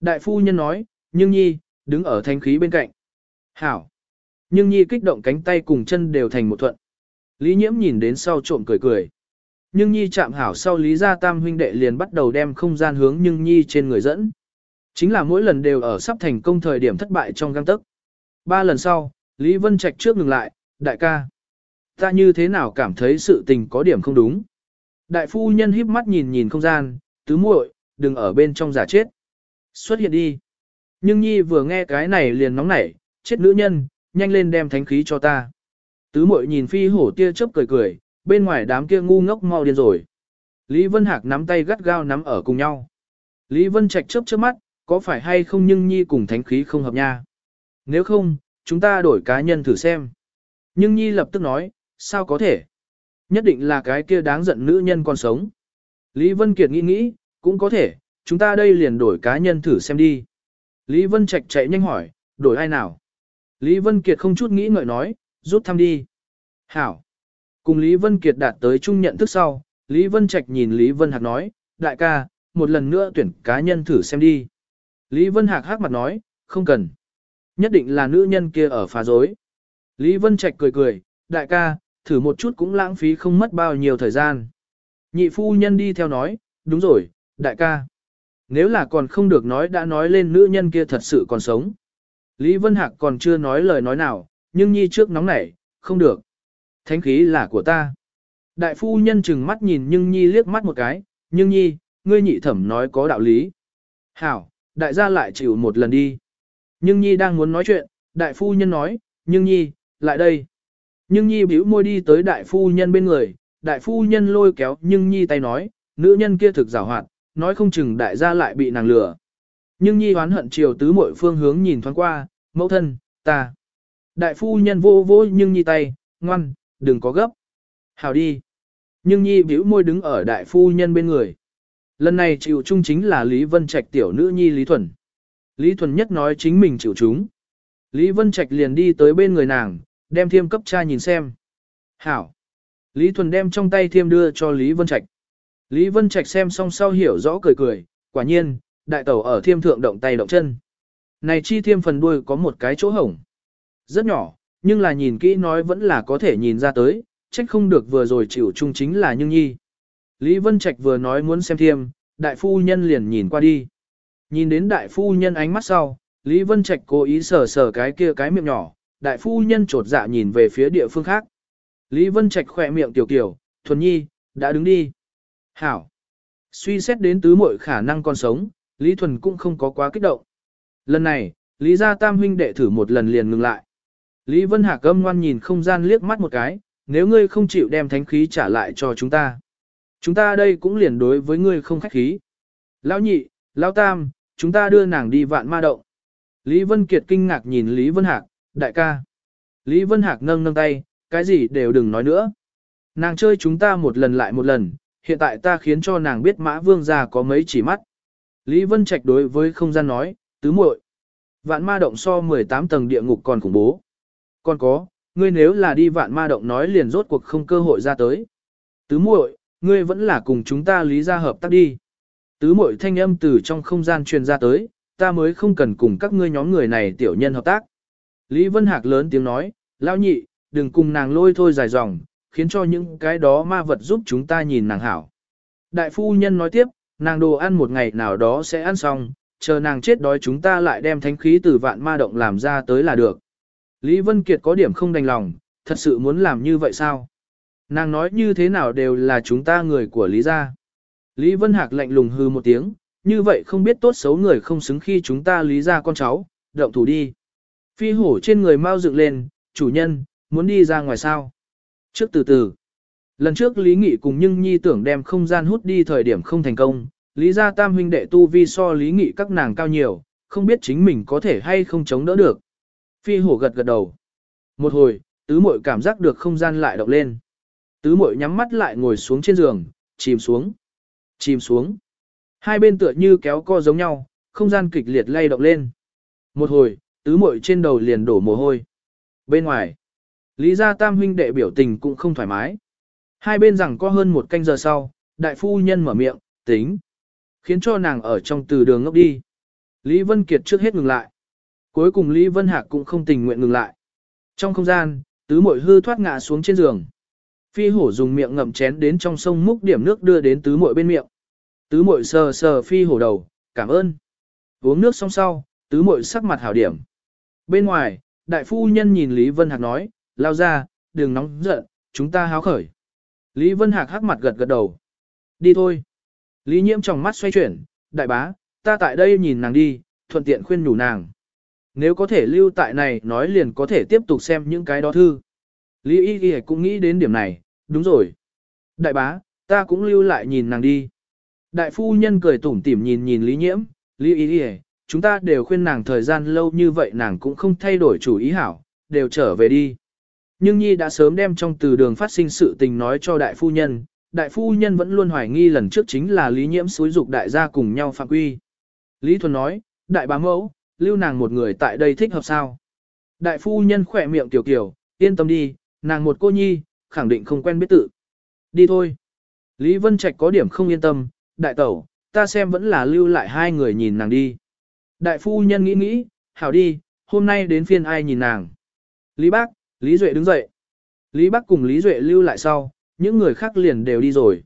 Đại phu nhân nói, Nhưng Nhi, đứng ở thanh khí bên cạnh. Hảo. Nhưng Nhi kích động cánh tay cùng chân đều thành một thuận. Lý Nhiễm nhìn đến sau trộm cười cười. Nhưng Nhi chạm hảo sau Lý Gia Tam huynh đệ liền bắt đầu đem không gian hướng Nhưng Nhi trên người dẫn. Chính là mỗi lần đều ở sắp thành công thời điểm thất bại trong găng tức. Ba lần sau, Lý Vân Trạch trước ngừng lại, đại ca. Ta như thế nào cảm thấy sự tình có điểm không đúng. Đại phu nhân híp mắt nhìn nhìn không gian, tứ muội, đừng ở bên trong giả chết. Xuất hiện đi. Nhưng Nhi vừa nghe cái này liền nóng nảy, chết nữ nhân, nhanh lên đem thánh khí cho ta. Tứ muội nhìn phi hổ tia chớp cười cười, bên ngoài đám kia ngu ngốc mau điên rồi. Lý Vân Hạc nắm tay gắt gao nắm ở cùng nhau. Lý Vân Trạch chớp chớp mắt, có phải hay không nhưng Nhi cùng thánh khí không hợp nha. Nếu không, chúng ta đổi cá nhân thử xem. Nhưng Nhi lập tức nói, sao có thể? Nhất định là cái kia đáng giận nữ nhân còn sống. Lý Vân Kiệt nghĩ nghĩ, cũng có thể, chúng ta đây liền đổi cá nhân thử xem đi. Lý Vân Trạch chạy nhanh hỏi, đổi ai nào? Lý Vân Kiệt không chút nghĩ ngợi nói, rút thăm đi. Hảo. Cùng Lý Vân Kiệt đạt tới chung nhận thức sau, Lý Vân Trạch nhìn Lý Vân Hạc nói, đại ca, một lần nữa tuyển cá nhân thử xem đi. Lý Vân Hạc hắc mặt nói, không cần. Nhất định là nữ nhân kia ở phá dối. Lý Vân Trạch cười cười, đại ca, thử một chút cũng lãng phí không mất bao nhiêu thời gian. Nhị phu nhân đi theo nói, đúng rồi, đại ca. Nếu là còn không được nói đã nói lên nữ nhân kia thật sự còn sống. Lý Vân Hạc còn chưa nói lời nói nào, nhưng nhi trước nóng nảy, không được. Thánh khí là của ta. Đại phu nhân chừng mắt nhìn nhưng nhi liếc mắt một cái, nhưng nhi, ngươi nhị thẩm nói có đạo lý. Hảo, đại gia lại chịu một lần đi. Nhưng Nhi đang muốn nói chuyện, đại phu nhân nói, nhưng Nhi, lại đây. Nhưng Nhi bĩu môi đi tới đại phu nhân bên người, đại phu nhân lôi kéo nhưng Nhi tay nói, nữ nhân kia thực rào hoạt, nói không chừng đại gia lại bị nàng lừa. Nhưng nhi hoán hận chiều tứ mọi phương hướng nhìn thoáng qua, mẫu thân, ta. Đại phu nhân vô vô nhưng nhi tay, ngoan, đừng có gấp. Hào đi. Nhưng nhi bĩu môi đứng ở đại phu nhân bên người. Lần này chịu chung chính là Lý Vân Trạch tiểu nữ nhi Lý Thuần. Lý Thuần nhất nói chính mình chịu chúng. Lý Vân Trạch liền đi tới bên người nàng, đem thiêm cấp cha nhìn xem. Hảo. Lý Thuần đem trong tay thiêm đưa cho Lý Vân Trạch. Lý Vân Trạch xem xong sau hiểu rõ cười cười, quả nhiên, đại tẩu ở thiêm thượng động tay động chân. Này chi thiêm phần đuôi có một cái chỗ hổng. Rất nhỏ, nhưng là nhìn kỹ nói vẫn là có thể nhìn ra tới, trách không được vừa rồi chịu chung chính là Nhưng Nhi. Lý Vân Trạch vừa nói muốn xem thiêm, đại phu nhân liền nhìn qua đi. Nhìn đến đại phu nhân ánh mắt sau, Lý Vân Trạch cố ý sờ sờ cái kia cái miệng nhỏ, đại phu nhân trột dạ nhìn về phía địa phương khác. Lý Vân Trạch khỏe miệng tiểu kiểu, thuần nhi, đã đứng đi. Hảo. Suy xét đến tứ muội khả năng còn sống, Lý Thuần cũng không có quá kích động. Lần này, Lý gia tam huynh đệ thử một lần liền ngừng lại. Lý Vân Hạc âm ngoan nhìn không gian liếc mắt một cái, nếu ngươi không chịu đem thánh khí trả lại cho chúng ta. Chúng ta đây cũng liền đối với ngươi không khách khí. Lão nhị, lão tam, chúng ta đưa nàng đi vạn ma động. Lý Vân Kiệt kinh ngạc nhìn Lý Vân Hạc, đại ca. Lý Vân Hạc nâng nâng tay, cái gì đều đừng nói nữa. Nàng chơi chúng ta một lần lại một lần, hiện tại ta khiến cho nàng biết mã vương gia có mấy chỉ mắt. Lý Vân Trạch đối với không gian nói, tứ muội, Vạn ma động so 18 tầng địa ngục còn khủng bố. Còn có, ngươi nếu là đi vạn ma động nói liền rốt cuộc không cơ hội ra tới. Tứ muội, ngươi vẫn là cùng chúng ta lý ra hợp tác đi. Tứ muội thanh âm từ trong không gian truyền ra tới, ta mới không cần cùng các ngươi nhóm người này tiểu nhân hợp tác. Lý Vân Hạc lớn tiếng nói, lão nhị, đừng cùng nàng lôi thôi dài dòng, khiến cho những cái đó ma vật giúp chúng ta nhìn nàng hảo. Đại phu nhân nói tiếp, nàng đồ ăn một ngày nào đó sẽ ăn xong, chờ nàng chết đói chúng ta lại đem thánh khí từ vạn ma động làm ra tới là được. Lý Vân Kiệt có điểm không đành lòng, thật sự muốn làm như vậy sao? Nàng nói như thế nào đều là chúng ta người của Lý gia. Lý Vân Hạc lạnh lùng hư một tiếng, như vậy không biết tốt xấu người không xứng khi chúng ta Lý gia con cháu, động thủ đi. Phi hổ trên người mau dựng lên, chủ nhân, muốn đi ra ngoài sao? Trước từ từ. Lần trước Lý Nghị cùng Nhưng Nhi tưởng đem không gian hút đi thời điểm không thành công, Lý gia tam huynh đệ tu vi so Lý Nghị các nàng cao nhiều, không biết chính mình có thể hay không chống đỡ được. Phi hổ gật gật đầu. Một hồi, tứ muội cảm giác được không gian lại động lên. Tứ muội nhắm mắt lại ngồi xuống trên giường, chìm xuống. Chìm xuống. Hai bên tựa như kéo co giống nhau, không gian kịch liệt lay động lên. Một hồi, tứ muội trên đầu liền đổ mồ hôi. Bên ngoài, Lý gia tam huynh đệ biểu tình cũng không thoải mái. Hai bên rằng có hơn một canh giờ sau, đại phu nhân mở miệng, tính. Khiến cho nàng ở trong từ đường ngốc đi. Lý Vân Kiệt trước hết ngừng lại. Cuối cùng Lý Vân Hạc cũng không tình nguyện ngừng lại. Trong không gian, tứ mội hư thoát ngã xuống trên giường. Phi hổ dùng miệng ngậm chén đến trong sông múc điểm nước đưa đến tứ mội bên miệng. Tứ mội sờ sờ phi hổ đầu, cảm ơn. Uống nước xong sau, tứ mội sắc mặt hảo điểm. Bên ngoài, đại phu nhân nhìn Lý Vân Hạc nói, lao ra, đừng nóng giận, chúng ta háo khởi. Lý Vân Hạc hắc mặt gật gật đầu. Đi thôi. Lý Nhiễm trong mắt xoay chuyển, đại bá, ta tại đây nhìn nàng đi, thuận tiện khuyên nhủ nàng. Nếu có thể lưu tại này nói liền có thể tiếp tục xem những cái đó thư. Lý Y Y cũng nghĩ đến điểm này, đúng rồi. Đại bá, ta cũng lưu lại nhìn nàng đi. Đại phu nhân cười tủm tỉm nhìn nhìn Lý Nhiễm, Lý Y Y, chúng ta đều khuyên nàng thời gian lâu như vậy nàng cũng không thay đổi chủ ý hảo, đều trở về đi. Nhưng Nhi đã sớm đem trong từ đường phát sinh sự tình nói cho đại phu nhân, đại phu nhân vẫn luôn hoài nghi lần trước chính là Lý Nhiễm xúi dục đại gia cùng nhau phạm quy. Lý Thuần nói, đại bá mẫu, lưu nàng một người tại đây thích hợp sao? Đại phu nhân khỏe miệng tiểu kiểu, yên tâm đi, nàng một cô nhi, khẳng định không quen biết tự. Đi thôi. Lý Vân Trạch có điểm không yên tâm, đại tẩu, ta xem vẫn là lưu lại hai người nhìn nàng đi. Đại phu nhân nghĩ nghĩ, hảo đi, hôm nay đến phiên ai nhìn nàng. Lý Bác, Lý Duệ đứng dậy. Lý Bắc cùng Lý Duệ lưu lại sau, những người khác liền đều đi rồi.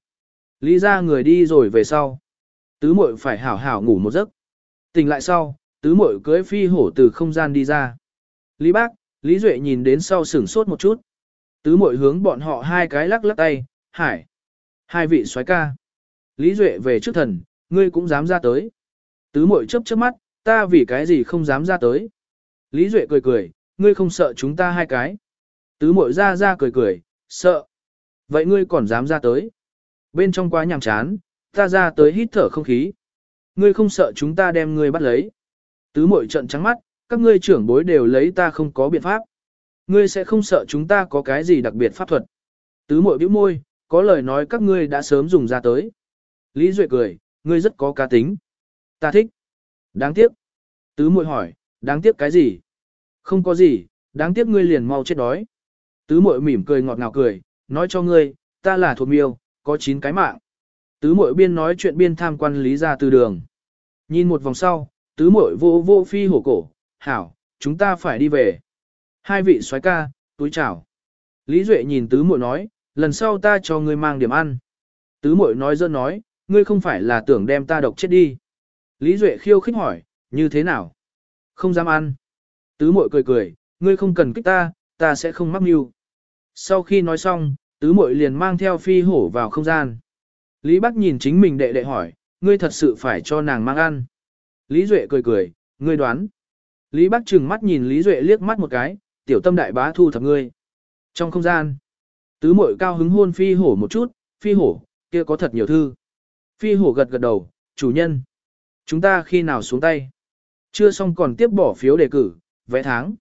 Lý ra người đi rồi về sau. Tứ muội phải hảo hảo ngủ một giấc. Tỉnh lại sau, tứ muội cưới phi hổ từ không gian đi ra. Lý bác, Lý Duệ nhìn đến sau sửng sốt một chút. Tứ muội hướng bọn họ hai cái lắc lắc tay, hải. Hai vị soái ca. Lý Duệ về trước thần, ngươi cũng dám ra tới. Tứ muội chớp chớp mắt, ta vì cái gì không dám ra tới. Lý Duệ cười cười, ngươi không sợ chúng ta hai cái. Tứ Mội ra ra cười cười, sợ. Vậy ngươi còn dám ra tới? Bên trong quá nhàm chán, ta ra tới hít thở không khí. ngươi không sợ chúng ta đem ngươi bắt lấy. Tứ Mội trận trắng mắt, các ngươi trưởng bối đều lấy ta không có biện pháp. Ngươi sẽ không sợ chúng ta có cái gì đặc biệt pháp thuật. Tứ Mội bĩu môi, có lời nói các ngươi đã sớm dùng ra tới. Lý Duệ cười, ngươi rất có cá tính. Ta thích. Đáng tiếc. Tứ Mội hỏi, đáng tiếc cái gì? Không có gì, đáng tiếc ngươi liền mau chết đói. Tứ muội mỉm cười ngọt ngào cười, nói cho ngươi, ta là thuộc miêu, có 9 cái mạng. Tứ muội biên nói chuyện biên tham quan lý ra từ đường. Nhìn một vòng sau, tứ muội vô vô phi hổ cổ, hảo, chúng ta phải đi về. Hai vị soái ca, túi chào. Lý Duệ nhìn tứ muội nói, lần sau ta cho ngươi mang điểm ăn. Tứ muội nói dân nói, ngươi không phải là tưởng đem ta độc chết đi. Lý Duệ khiêu khích hỏi, như thế nào? Không dám ăn. Tứ muội cười cười, ngươi không cần kích ta, ta sẽ không mắc mưu. Sau khi nói xong, tứ muội liền mang theo phi hổ vào không gian. Lý Bắc nhìn chính mình đệ đệ hỏi, ngươi thật sự phải cho nàng mang ăn. Lý Duệ cười cười, ngươi đoán. Lý Bắc trừng mắt nhìn Lý Duệ liếc mắt một cái, tiểu tâm đại bá thu thập ngươi. Trong không gian, tứ muội cao hứng hôn phi hổ một chút, phi hổ, kia có thật nhiều thư. Phi hổ gật gật đầu, chủ nhân. Chúng ta khi nào xuống tay? Chưa xong còn tiếp bỏ phiếu đề cử, vẽ tháng.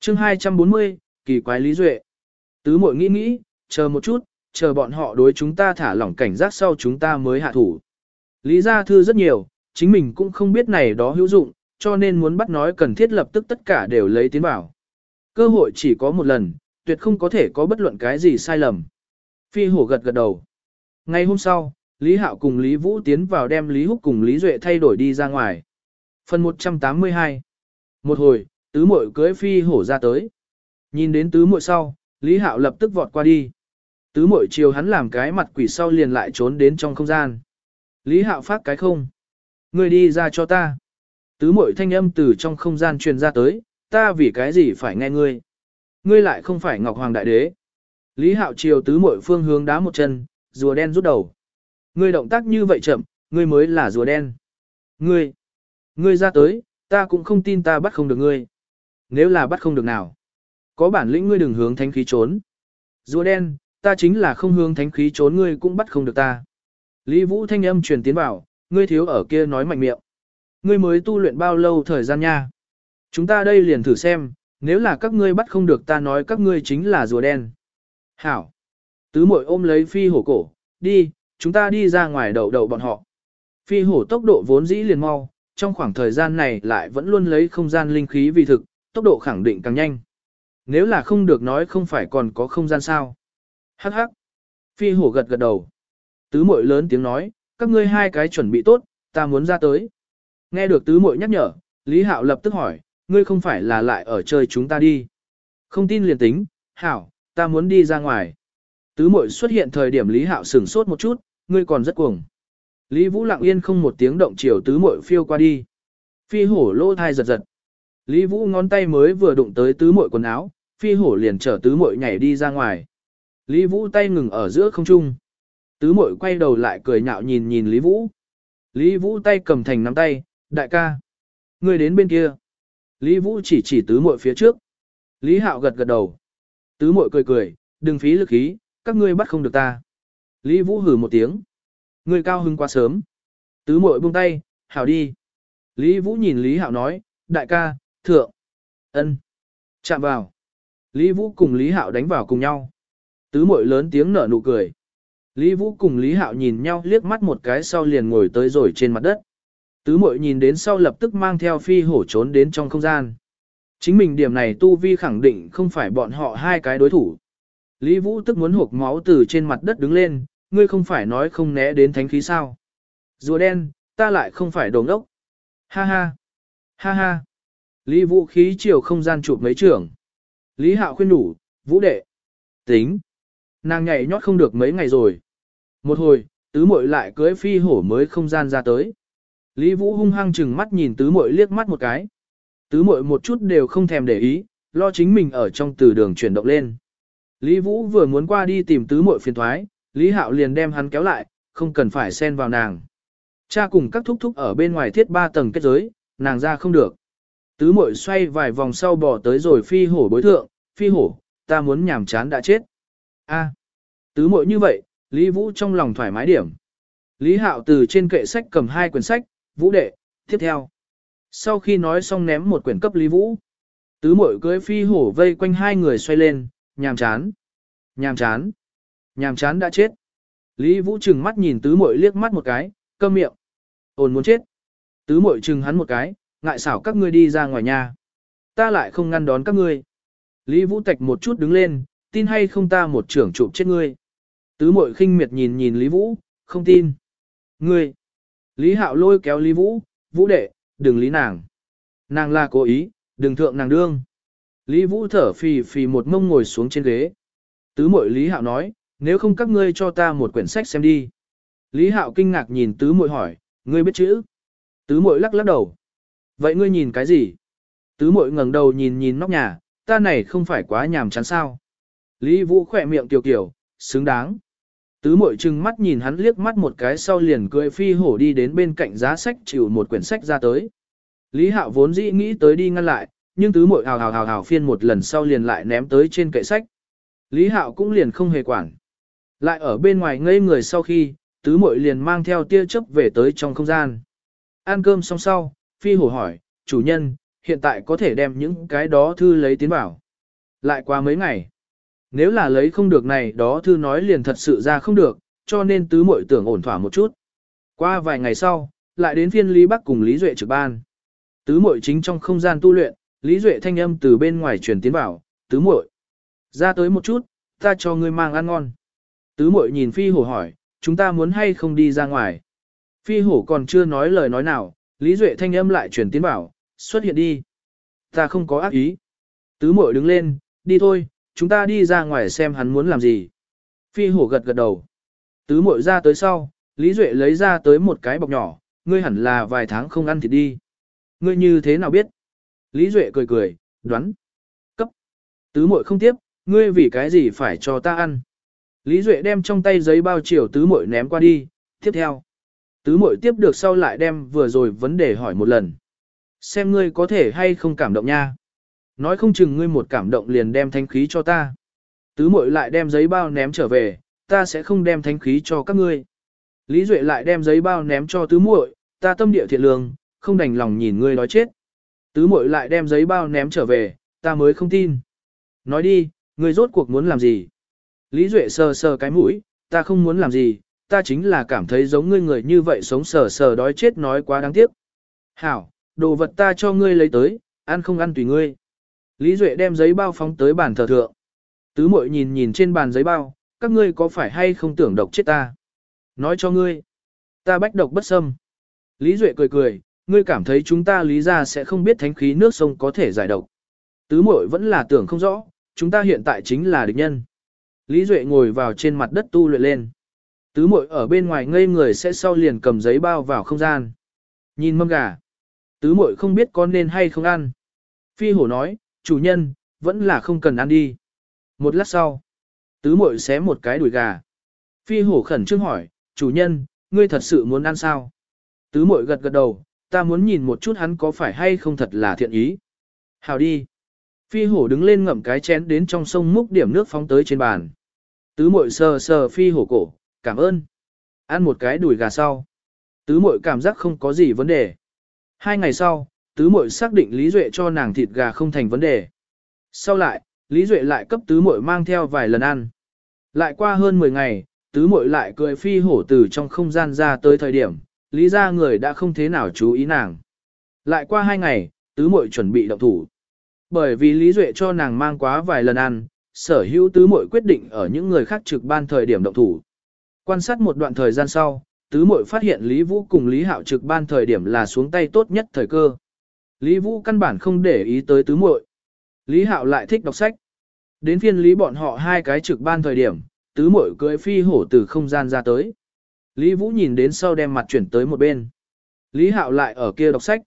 chương 240, kỳ quái Lý Duệ. Tứ muội nghĩ nghĩ, chờ một chút, chờ bọn họ đối chúng ta thả lỏng cảnh giác sau chúng ta mới hạ thủ. Lý gia thư rất nhiều, chính mình cũng không biết này đó hữu dụng, cho nên muốn bắt nói cần thiết lập tức tất cả đều lấy tiến bảo. Cơ hội chỉ có một lần, tuyệt không có thể có bất luận cái gì sai lầm. Phi hổ gật gật đầu. Ngày hôm sau, Lý Hạo cùng Lý Vũ tiến vào đem Lý Húc cùng Lý Duệ thay đổi đi ra ngoài. Phần 182 Một hồi, tứ muội cưới phi hổ ra tới. Nhìn đến tứ muội sau, Lý Hạo lập tức vọt qua đi. Tứ muội chiều hắn làm cái mặt quỷ sau liền lại trốn đến trong không gian. Lý Hạo phát cái không. Ngươi đi ra cho ta. Tứ muội thanh âm từ trong không gian truyền ra tới, ta vì cái gì phải nghe ngươi. Ngươi lại không phải Ngọc Hoàng Đại Đế. Lý Hạo chiều tứ muội phương hướng đá một chân, rùa đen rút đầu. Ngươi động tác như vậy chậm, ngươi mới là rùa đen. Ngươi, ngươi ra tới, ta cũng không tin ta bắt không được ngươi. Nếu là bắt không được nào, có bản lĩnh ngươi đừng hướng thánh khí trốn. Rùa đen, ta chính là không hướng thánh khí trốn ngươi cũng bắt không được ta. Lý Vũ thanh âm truyền tiến vào, ngươi thiếu ở kia nói mạnh miệng. Ngươi mới tu luyện bao lâu thời gian nha? Chúng ta đây liền thử xem, nếu là các ngươi bắt không được ta nói các ngươi chính là rùa đen. Hảo. Tứ mội ôm lấy phi hổ cổ, đi, chúng ta đi ra ngoài đầu đầu bọn họ. Phi hổ tốc độ vốn dĩ liền mau, trong khoảng thời gian này lại vẫn luôn lấy không gian linh khí vì thực, tốc độ khẳng định càng nhanh. Nếu là không được nói không phải còn có không gian sao. Hắc hắc. Phi hổ gật gật đầu. Tứ mội lớn tiếng nói, các ngươi hai cái chuẩn bị tốt, ta muốn ra tới. Nghe được tứ mội nhắc nhở, Lý Hạo lập tức hỏi, ngươi không phải là lại ở chơi chúng ta đi. Không tin liền tính, Hảo, ta muốn đi ra ngoài. Tứ mội xuất hiện thời điểm Lý Hạo sửng sốt một chút, ngươi còn rất cuồng. Lý Vũ lặng yên không một tiếng động chiều tứ mội phiêu qua đi. Phi hổ lỗ thai giật giật. Lý Vũ ngón tay mới vừa đụng tới tứ muội quần áo, phi hổ liền chở tứ muội nhảy đi ra ngoài. Lý Vũ tay ngừng ở giữa không trung. Tứ muội quay đầu lại cười nhạo nhìn nhìn Lý Vũ. Lý Vũ tay cầm thành nắm tay, đại ca. người đến bên kia. Lý Vũ chỉ chỉ tứ muội phía trước. Lý Hạo gật gật đầu. Tứ muội cười cười, đừng phí lực khí, các ngươi bắt không được ta. Lý Vũ hử một tiếng. người cao hưng quá sớm. Tứ muội buông tay, hảo đi. Lý Vũ nhìn Lý Hạo nói, đại ca, thượng, ân, chạm vào. Lý Vũ cùng Lý Hạo đánh vào cùng nhau. Tứ muội lớn tiếng nở nụ cười. Lý Vũ cùng Lý Hạo nhìn nhau liếc mắt một cái sau liền ngồi tới rồi trên mặt đất. Tứ muội nhìn đến sau lập tức mang theo phi hổ trốn đến trong không gian. Chính mình điểm này tu vi khẳng định không phải bọn họ hai cái đối thủ. Lý Vũ tức muốn hộp máu từ trên mặt đất đứng lên, ngươi không phải nói không né đến thánh khí sao. Rùa đen, ta lại không phải đồ ngốc. Ha ha, ha ha. Lý Vũ khí chiều không gian chụp mấy trưởng. Lý Hạo khuyên đủ, Vũ đệ. Tính. Nàng nhảy nhót không được mấy ngày rồi. Một hồi, tứ muội lại cưới phi hổ mới không gian ra tới. Lý Vũ hung hăng chừng mắt nhìn tứ muội liếc mắt một cái. Tứ muội một chút đều không thèm để ý, lo chính mình ở trong từ đường chuyển động lên. Lý Vũ vừa muốn qua đi tìm tứ muội phiền thoái, Lý Hạo liền đem hắn kéo lại, không cần phải xen vào nàng. Cha cùng các thúc thúc ở bên ngoài thiết ba tầng kết giới, nàng ra không được. Tứ mội xoay vài vòng sau bỏ tới rồi phi hổ bối thượng, phi hổ, ta muốn nhảm chán đã chết. A, à, tứ mội như vậy, Lý Vũ trong lòng thoải mái điểm. Lý Hạo từ trên kệ sách cầm hai quyển sách, Vũ đệ, tiếp theo. Sau khi nói xong ném một quyển cấp Lý Vũ. Tứ mội cưới phi hổ vây quanh hai người xoay lên, nhàm chán. Nhàm chán. Nhàm chán đã chết. Lý Vũ trừng mắt nhìn tứ mội liếc mắt một cái, câm miệng. Ôn muốn chết. Tứ mội trừng hắn một cái, ngại xảo các ngươi đi ra ngoài nhà. Ta lại không ngăn đón các ngươi. Lý Vũ tạch một chút đứng lên, tin hay không ta một trưởng chụp chết ngươi. Tứ mội khinh miệt nhìn nhìn Lý Vũ, không tin. Ngươi. Lý Hạo lôi kéo Lý Vũ, Vũ đệ, đừng lý nàng. Nàng là cố ý, đừng thượng nàng đương. Lý Vũ thở phì phì một mông ngồi xuống trên ghế. Tứ mội Lý Hạo nói, nếu không các ngươi cho ta một quyển sách xem đi. Lý Hạo kinh ngạc nhìn tứ mội hỏi, ngươi biết chữ? Tứ mội lắc lắc đầu. Vậy ngươi nhìn cái gì? Tứ mội ngẩng đầu nhìn nhìn nóc nhà, ta này không phải quá nhàm chán sao. Lý Vũ khỏe miệng tiểu kiểu, xứng đáng. Tứ mội trừng mắt nhìn hắn liếc mắt một cái sau liền cười phi hổ đi đến bên cạnh giá sách chịu một quyển sách ra tới. Lý Hạo vốn dĩ nghĩ tới đi ngăn lại, nhưng tứ mội hào hào hào hào phiên một lần sau liền lại ném tới trên kệ sách. Lý Hạo cũng liền không hề quản. Lại ở bên ngoài ngây người sau khi, tứ mội liền mang theo tia chớp về tới trong không gian. Ăn cơm xong sau, phi hổ hỏi, chủ nhân, hiện tại có thể đem những cái đó thư lấy tiến bảo. Lại qua mấy ngày. Nếu là lấy không được này đó thư nói liền thật sự ra không được, cho nên tứ muội tưởng ổn thỏa một chút. Qua vài ngày sau, lại đến phiên Lý Bắc cùng Lý Duệ trực ban. Tứ muội chính trong không gian tu luyện, Lý Duệ thanh âm từ bên ngoài truyền tiến vào, tứ muội ra tới một chút, ta cho ngươi mang ăn ngon. Tứ muội nhìn phi hổ hỏi, chúng ta muốn hay không đi ra ngoài. Phi hổ còn chưa nói lời nói nào, Lý Duệ thanh âm lại truyền tiến bảo, xuất hiện đi. Ta không có ác ý. Tứ Mội đứng lên, đi thôi, chúng ta đi ra ngoài xem hắn muốn làm gì. Phi hổ gật gật đầu. Tứ Mội ra tới sau, Lý Duệ lấy ra tới một cái bọc nhỏ, ngươi hẳn là vài tháng không ăn thịt đi. Ngươi như thế nào biết? Lý Duệ cười cười, đoán. Cấp. Tứ Mội không tiếp, ngươi vì cái gì phải cho ta ăn? Lý Duệ đem trong tay giấy bao chiều tứ Mội ném qua đi, tiếp theo. Tứ muội tiếp được sau lại đem vừa rồi vấn đề hỏi một lần. Xem ngươi có thể hay không cảm động nha. Nói không chừng ngươi một cảm động liền đem thánh khí cho ta. Tứ muội lại đem giấy bao ném trở về, ta sẽ không đem thánh khí cho các ngươi. Lý Duệ lại đem giấy bao ném cho tứ muội, ta tâm địa thiện lương, không đành lòng nhìn ngươi nói chết. Tứ muội lại đem giấy bao ném trở về, ta mới không tin. Nói đi, ngươi rốt cuộc muốn làm gì? Lý Duệ sờ sờ cái mũi, ta không muốn làm gì, ta chính là cảm thấy giống ngươi người như vậy sống sờ sờ đói chết nói quá đáng tiếc. Hảo, đồ vật ta cho ngươi lấy tới, ăn không ăn tùy ngươi. Lý Duệ đem giấy bao phóng tới bàn thờ thượng. Tứ mội nhìn nhìn trên bàn giấy bao, các ngươi có phải hay không tưởng độc chết ta? Nói cho ngươi, ta bách độc bất xâm. Lý Duệ cười cười, ngươi cảm thấy chúng ta lý ra sẽ không biết thánh khí nước sông có thể giải độc. Tứ mội vẫn là tưởng không rõ, chúng ta hiện tại chính là địch nhân. Lý Duệ ngồi vào trên mặt đất tu luyện lên. Tứ mội ở bên ngoài ngây người sẽ sau liền cầm giấy bao vào không gian. Nhìn mâm gà. Tứ mội không biết con nên hay không ăn. Phi hổ nói, chủ nhân, vẫn là không cần ăn đi. Một lát sau, tứ muội xé một cái đùi gà. Phi hổ khẩn trương hỏi, chủ nhân, ngươi thật sự muốn ăn sao? Tứ muội gật gật đầu, ta muốn nhìn một chút hắn có phải hay không thật là thiện ý. Hào đi. Phi hổ đứng lên ngậm cái chén đến trong sông múc điểm nước phóng tới trên bàn. Tứ muội sờ sờ phi hổ cổ, cảm ơn. Ăn một cái đùi gà sau. Tứ muội cảm giác không có gì vấn đề. Hai ngày sau, tứ muội xác định Lý Duệ cho nàng thịt gà không thành vấn đề. Sau lại, Lý Duệ lại cấp tứ muội mang theo vài lần ăn. Lại qua hơn 10 ngày, tứ muội lại cười phi hổ từ trong không gian ra tới thời điểm, lý ra người đã không thế nào chú ý nàng. Lại qua hai ngày, tứ muội chuẩn bị động thủ. Bởi vì Lý Duệ cho nàng mang quá vài lần ăn, sở hữu tứ muội quyết định ở những người khác trực ban thời điểm động thủ. Quan sát một đoạn thời gian sau, tứ muội phát hiện Lý Vũ cùng Lý Hạo trực ban thời điểm là xuống tay tốt nhất thời cơ. Lý Vũ căn bản không để ý tới tứ muội. Lý Hạo lại thích đọc sách. Đến phiên Lý bọn họ hai cái trực ban thời điểm, tứ muội cưỡi phi hổ từ không gian ra tới. Lý Vũ nhìn đến sau đem mặt chuyển tới một bên. Lý Hạo lại ở kia đọc sách.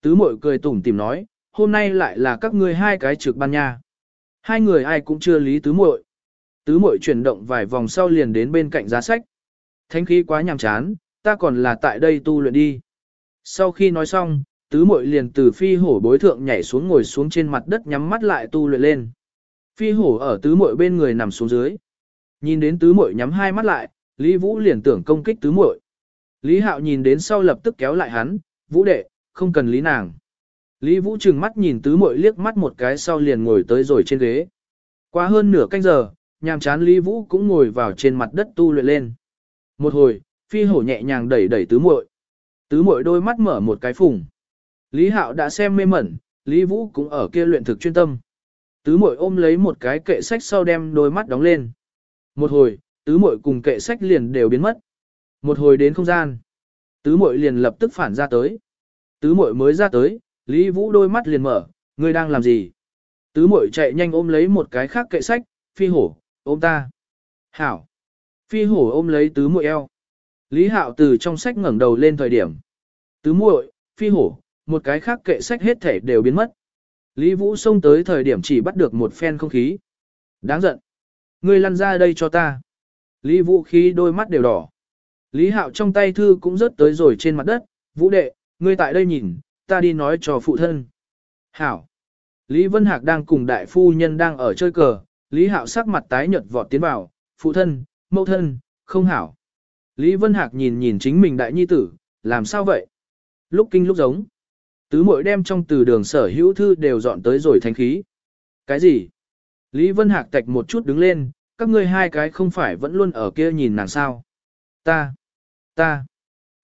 Tứ muội cười tủm tìm nói, hôm nay lại là các ngươi hai cái trực ban nha. Hai người ai cũng chưa lý tứ muội. Tứ muội chuyển động vài vòng sau liền đến bên cạnh giá sách. Thánh khí quá nhàm chán, ta còn là tại đây tu luyện đi. Sau khi nói xong, tứ muội liền từ phi hổ bối thượng nhảy xuống ngồi xuống trên mặt đất nhắm mắt lại tu luyện lên. Phi hổ ở tứ muội bên người nằm xuống dưới. Nhìn đến tứ muội nhắm hai mắt lại, Lý Vũ liền tưởng công kích tứ muội. Lý Hạo nhìn đến sau lập tức kéo lại hắn, Vũ đệ, không cần lý nàng. Lý Vũ trừng mắt nhìn tứ muội liếc mắt một cái sau liền ngồi tới rồi trên ghế. Qua hơn nửa canh giờ, nhàm chán Lý Vũ cũng ngồi vào trên mặt đất tu luyện lên. Một hồi, phi hổ nhẹ nhàng đẩy đẩy tứ muội. Tứ muội đôi mắt mở một cái phùng. Lý Hạo đã xem mê mẩn, Lý Vũ cũng ở kia luyện thực chuyên tâm. Tứ muội ôm lấy một cái kệ sách sau đem đôi mắt đóng lên. Một hồi, tứ muội cùng kệ sách liền đều biến mất. Một hồi đến không gian, tứ muội liền lập tức phản ra tới. Tứ muội mới ra tới, Lý Vũ đôi mắt liền mở, ngươi đang làm gì? Tứ muội chạy nhanh ôm lấy một cái khác kệ sách, phi hổ, ôm ta. Hảo. Phi hổ ôm lấy tứ muội eo. Lý Hạo từ trong sách ngẩng đầu lên thời điểm. Tứ muội, phi hổ, một cái khác kệ sách hết thể đều biến mất. Lý Vũ xông tới thời điểm chỉ bắt được một phen không khí. Đáng giận. Ngươi lăn ra đây cho ta. Lý Vũ khí đôi mắt đều đỏ. Lý Hạo trong tay thư cũng rớt tới rồi trên mặt đất. Vũ đệ, ngươi tại đây nhìn, ta đi nói cho phụ thân. Hảo. Lý Vân Hạc đang cùng đại phu nhân đang ở chơi cờ, Lý Hạo sắc mặt tái nhợt vọt tiến vào, phụ thân, mẫu thân, không hảo. Lý Vân Hạc nhìn nhìn chính mình đại nhi tử, làm sao vậy? Lúc kinh lúc giống. Tứ mội đem trong từ đường sở hữu thư đều dọn tới rồi thanh khí. Cái gì? Lý Vân Hạc tạch một chút đứng lên, các ngươi hai cái không phải vẫn luôn ở kia nhìn nàng sao? Ta, ta.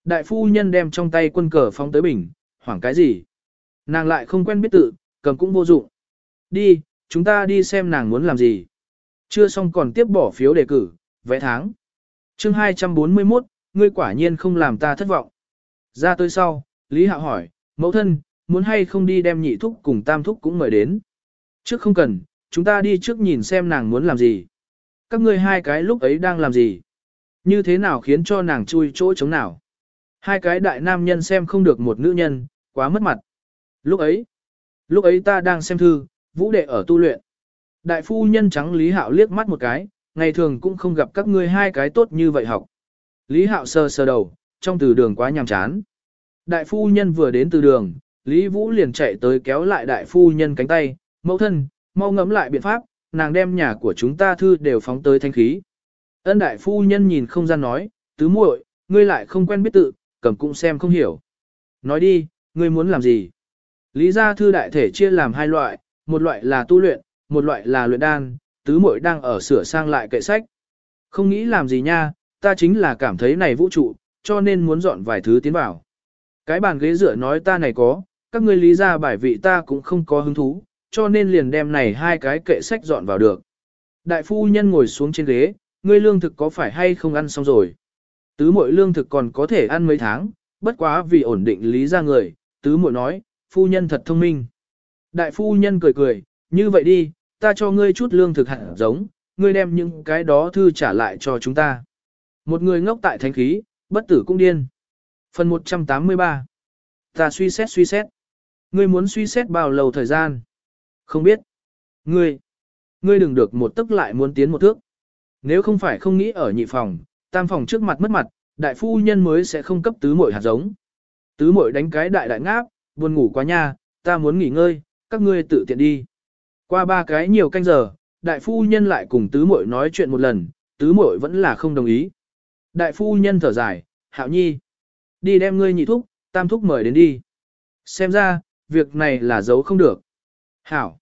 Đại phu nhân đem trong tay quân cờ phóng tới bình, hoảng cái gì? Nàng lại không quen biết tự, cầm cũng vô dụng. Đi, chúng ta đi xem nàng muốn làm gì. Chưa xong còn tiếp bỏ phiếu đề cử, vẽ tháng. chương 241, ngươi quả nhiên không làm ta thất vọng. Ra tới sau, Lý Hạo hỏi, mẫu thân, muốn hay không đi đem nhị thúc cùng tam thúc cũng mời đến. Trước không cần, chúng ta đi trước nhìn xem nàng muốn làm gì. Các ngươi hai cái lúc ấy đang làm gì? Như thế nào khiến cho nàng chui chỗ chống nào? Hai cái đại nam nhân xem không được một nữ nhân, quá mất mặt. Lúc ấy, lúc ấy ta đang xem thư, vũ đệ ở tu luyện. Đại phu nhân trắng Lý Hạo liếc mắt một cái, ngày thường cũng không gặp các ngươi hai cái tốt như vậy học. Lý Hạo sờ sờ đầu, trong từ đường quá nhàm chán. Đại phu nhân vừa đến từ đường, Lý Vũ liền chạy tới kéo lại đại phu nhân cánh tay, mẫu thân, mau ngẫm lại biện pháp, nàng đem nhà của chúng ta thư đều phóng tới thanh khí. Ân đại phu nhân nhìn không gian nói, tứ muội, ngươi lại không quen biết tự, cầm cũng xem không hiểu. Nói đi, ngươi muốn làm gì? Lý gia thư đại thể chia làm hai loại, một loại là tu luyện, một loại là luyện đan, tứ muội đang ở sửa sang lại kệ sách. Không nghĩ làm gì nha, ta chính là cảm thấy này vũ trụ, cho nên muốn dọn vài thứ tiến vào. Cái bàn ghế dựa nói ta này có, các ngươi lý ra bài vị ta cũng không có hứng thú, cho nên liền đem này hai cái kệ sách dọn vào được. Đại phu nhân ngồi xuống trên ghế, ngươi lương thực có phải hay không ăn xong rồi? Tứ muội lương thực còn có thể ăn mấy tháng, bất quá vì ổn định lý ra người, tứ muội nói, phu nhân thật thông minh. Đại phu nhân cười cười, như vậy đi, ta cho ngươi chút lương thực hạt giống, ngươi đem những cái đó thư trả lại cho chúng ta. Một người ngốc tại thánh khí, bất tử cũng điên. Phần 183 Ta suy xét suy xét. Ngươi muốn suy xét bao lâu thời gian? Không biết. Ngươi, ngươi đừng được một tức lại muốn tiến một thước. Nếu không phải không nghĩ ở nhị phòng, tam phòng trước mặt mất mặt, đại phu nhân mới sẽ không cấp tứ muội hạt giống. Tứ muội đánh cái đại đại ngáp, buồn ngủ quá nha, ta muốn nghỉ ngơi, các ngươi tự tiện đi. Qua ba cái nhiều canh giờ, đại phu nhân lại cùng tứ muội nói chuyện một lần, tứ muội vẫn là không đồng ý. Đại phu nhân thở dài, hạo nhi. Đi đem ngươi nhị thúc, tam thúc mời đến đi. Xem ra, việc này là giấu không được. Hảo.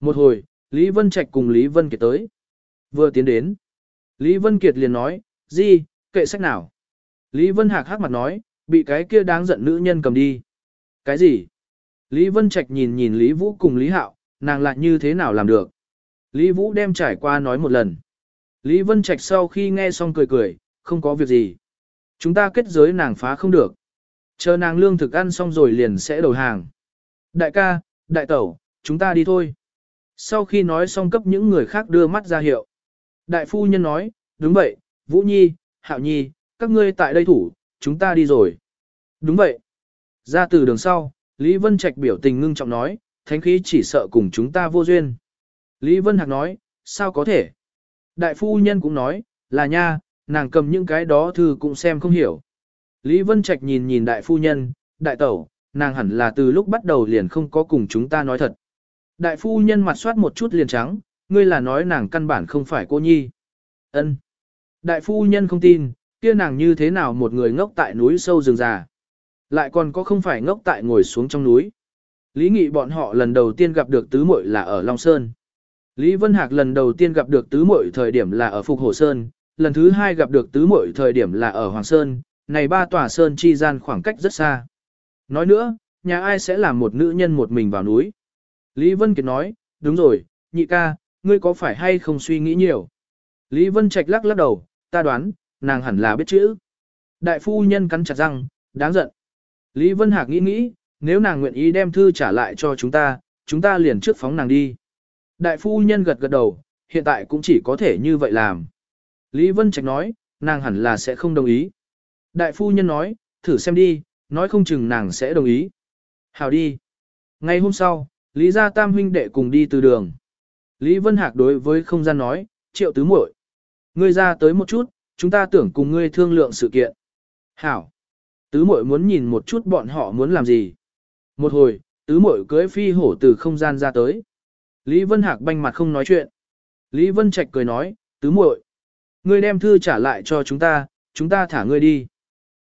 Một hồi, Lý Vân Trạch cùng Lý Vân Kiệt tới. Vừa tiến đến. Lý Vân Kiệt liền nói, gì, kệ sách nào? Lý Vân Hạc hắc mặt nói, bị cái kia đáng giận nữ nhân cầm đi. Cái gì? Lý Vân Trạch nhìn nhìn Lý Vũ cùng Lý Hạo, nàng lại như thế nào làm được? Lý Vũ đem trải qua nói một lần. Lý Vân Trạch sau khi nghe xong cười cười, không có việc gì. Chúng ta kết giới nàng phá không được. Chờ nàng lương thực ăn xong rồi liền sẽ đầu hàng. Đại ca, đại tẩu, chúng ta đi thôi. Sau khi nói xong cấp những người khác đưa mắt ra hiệu. Đại phu nhân nói, đúng vậy, Vũ Nhi, Hạo Nhi, các ngươi tại đây thủ, chúng ta đi rồi. Đúng vậy. Ra từ đường sau, Lý Vân Trạch biểu tình ngưng trọng nói, thánh khí chỉ sợ cùng chúng ta vô duyên. Lý Vân Hạc nói, sao có thể? Đại phu nhân cũng nói, là nha, nàng cầm những cái đó thư cũng xem không hiểu. Lý Vân Trạch nhìn nhìn đại phu nhân, đại tẩu, nàng hẳn là từ lúc bắt đầu liền không có cùng chúng ta nói thật. Đại phu nhân mặt soát một chút liền trắng, ngươi là nói nàng căn bản không phải cô nhi. Ân. Đại phu nhân không tin, kia nàng như thế nào một người ngốc tại núi sâu rừng già. Lại còn có không phải ngốc tại ngồi xuống trong núi. Lý Nghị bọn họ lần đầu tiên gặp được tứ muội là ở Long Sơn. Lý Vân Hạc lần đầu tiên gặp được tứ muội thời điểm là ở Phục Hồ Sơn, lần thứ hai gặp được tứ muội thời điểm là ở Hoàng Sơn, này ba tòa sơn chi gian khoảng cách rất xa. Nói nữa, nhà ai sẽ làm một nữ nhân một mình vào núi? Lý Vân Kiệt nói, đúng rồi, nhị ca, ngươi có phải hay không suy nghĩ nhiều? Lý Vân Trạch lắc lắc đầu, ta đoán, nàng hẳn là biết chữ. Đại phu nhân cắn chặt răng, đáng giận. Lý Vân Hạc nghĩ nghĩ, nếu nàng nguyện ý đem thư trả lại cho chúng ta, chúng ta liền trước phóng nàng đi. Đại phu nhân gật gật đầu, hiện tại cũng chỉ có thể như vậy làm. Lý Vân Trạch nói, nàng hẳn là sẽ không đồng ý. Đại phu nhân nói, thử xem đi, nói không chừng nàng sẽ đồng ý. Hào đi. Ngày hôm sau, Lý gia tam huynh đệ cùng đi từ đường. Lý Vân Hạc đối với không gian nói, triệu tứ muội, Ngươi ra tới một chút, chúng ta tưởng cùng ngươi thương lượng sự kiện. Hảo. Tứ muội muốn nhìn một chút bọn họ muốn làm gì. Một hồi, tứ muội cưới phi hổ từ không gian ra tới. Lý Vân Hạc banh mặt không nói chuyện. Lý Vân Trạch cười nói, tứ muội, ngươi đem thư trả lại cho chúng ta, chúng ta thả ngươi đi.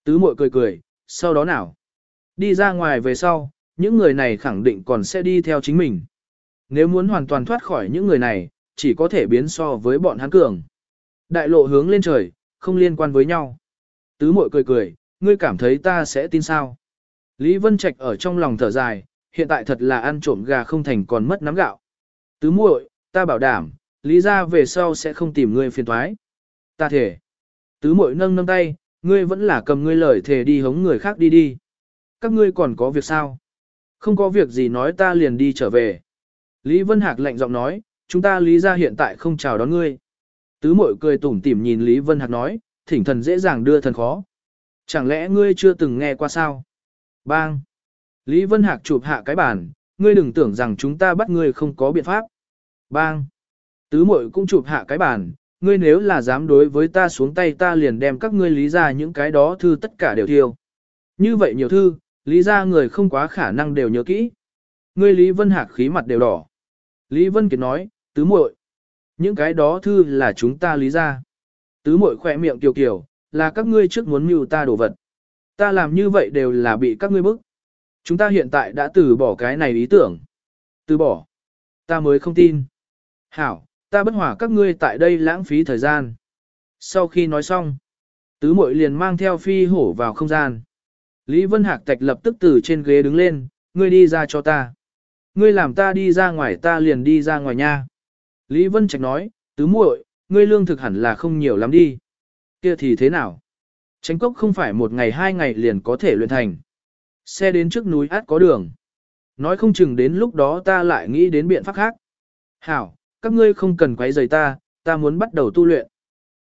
Tứ muội cười cười, sau đó nào? Đi ra ngoài về sau, những người này khẳng định còn sẽ đi theo chính mình. Nếu muốn hoàn toàn thoát khỏi những người này, chỉ có thể biến so với bọn hắn cường. Đại lộ hướng lên trời, không liên quan với nhau. Tứ muội cười cười, ngươi cảm thấy ta sẽ tin sao? Lý Vân Trạch ở trong lòng thở dài, hiện tại thật là ăn trộm gà không thành còn mất nắm gạo. Tứ muội, ta bảo đảm, lý ra về sau sẽ không tìm ngươi phiền thoái. Ta thể. Tứ muội nâng nâng tay, ngươi vẫn là cầm ngươi lời thề đi hống người khác đi đi. Các ngươi còn có việc sao? Không có việc gì nói ta liền đi trở về. Lý Vân Hạc lạnh giọng nói, chúng ta lý ra hiện tại không chào đón ngươi. Tứ muội cười tủm tỉm nhìn Lý Vân Hạc nói, thỉnh thần dễ dàng đưa thần khó. Chẳng lẽ ngươi chưa từng nghe qua sao? Bang! Lý Vân Hạc chụp hạ cái bàn, ngươi đừng tưởng rằng chúng ta bắt ngươi không có biện pháp. Bang! Tứ mội cũng chụp hạ cái bàn, ngươi nếu là dám đối với ta xuống tay ta liền đem các ngươi lý ra những cái đó thư tất cả đều thiêu. Như vậy nhiều thư, lý ra người không quá khả năng đều nhớ kỹ. Ngươi Lý Vân Hạc khí mặt đều đỏ. Lý Vân Kiệt nói, tứ muội, những cái đó thư là chúng ta lý ra. Tứ muội khỏe miệng kiều kiều, là các ngươi trước muốn mưu ta đổ vật. Ta làm như vậy đều là bị các ngươi bức. Chúng ta hiện tại đã từ bỏ cái này ý tưởng. Từ bỏ. Ta mới không tin. Hảo, ta bất hòa các ngươi tại đây lãng phí thời gian. Sau khi nói xong, tứ muội liền mang theo phi hổ vào không gian. Lý Vân Hạc Tạch lập tức từ trên ghế đứng lên, ngươi đi ra cho ta. Ngươi làm ta đi ra ngoài ta liền đi ra ngoài nha. Lý Vân Trạch nói, tứ muội, ngươi lương thực hẳn là không nhiều lắm đi. Kia thì thế nào? Tránh cốc không phải một ngày hai ngày liền có thể luyện thành. Xe đến trước núi át có đường. Nói không chừng đến lúc đó ta lại nghĩ đến biện pháp khác. Hảo, các ngươi không cần quấy rầy ta, ta muốn bắt đầu tu luyện.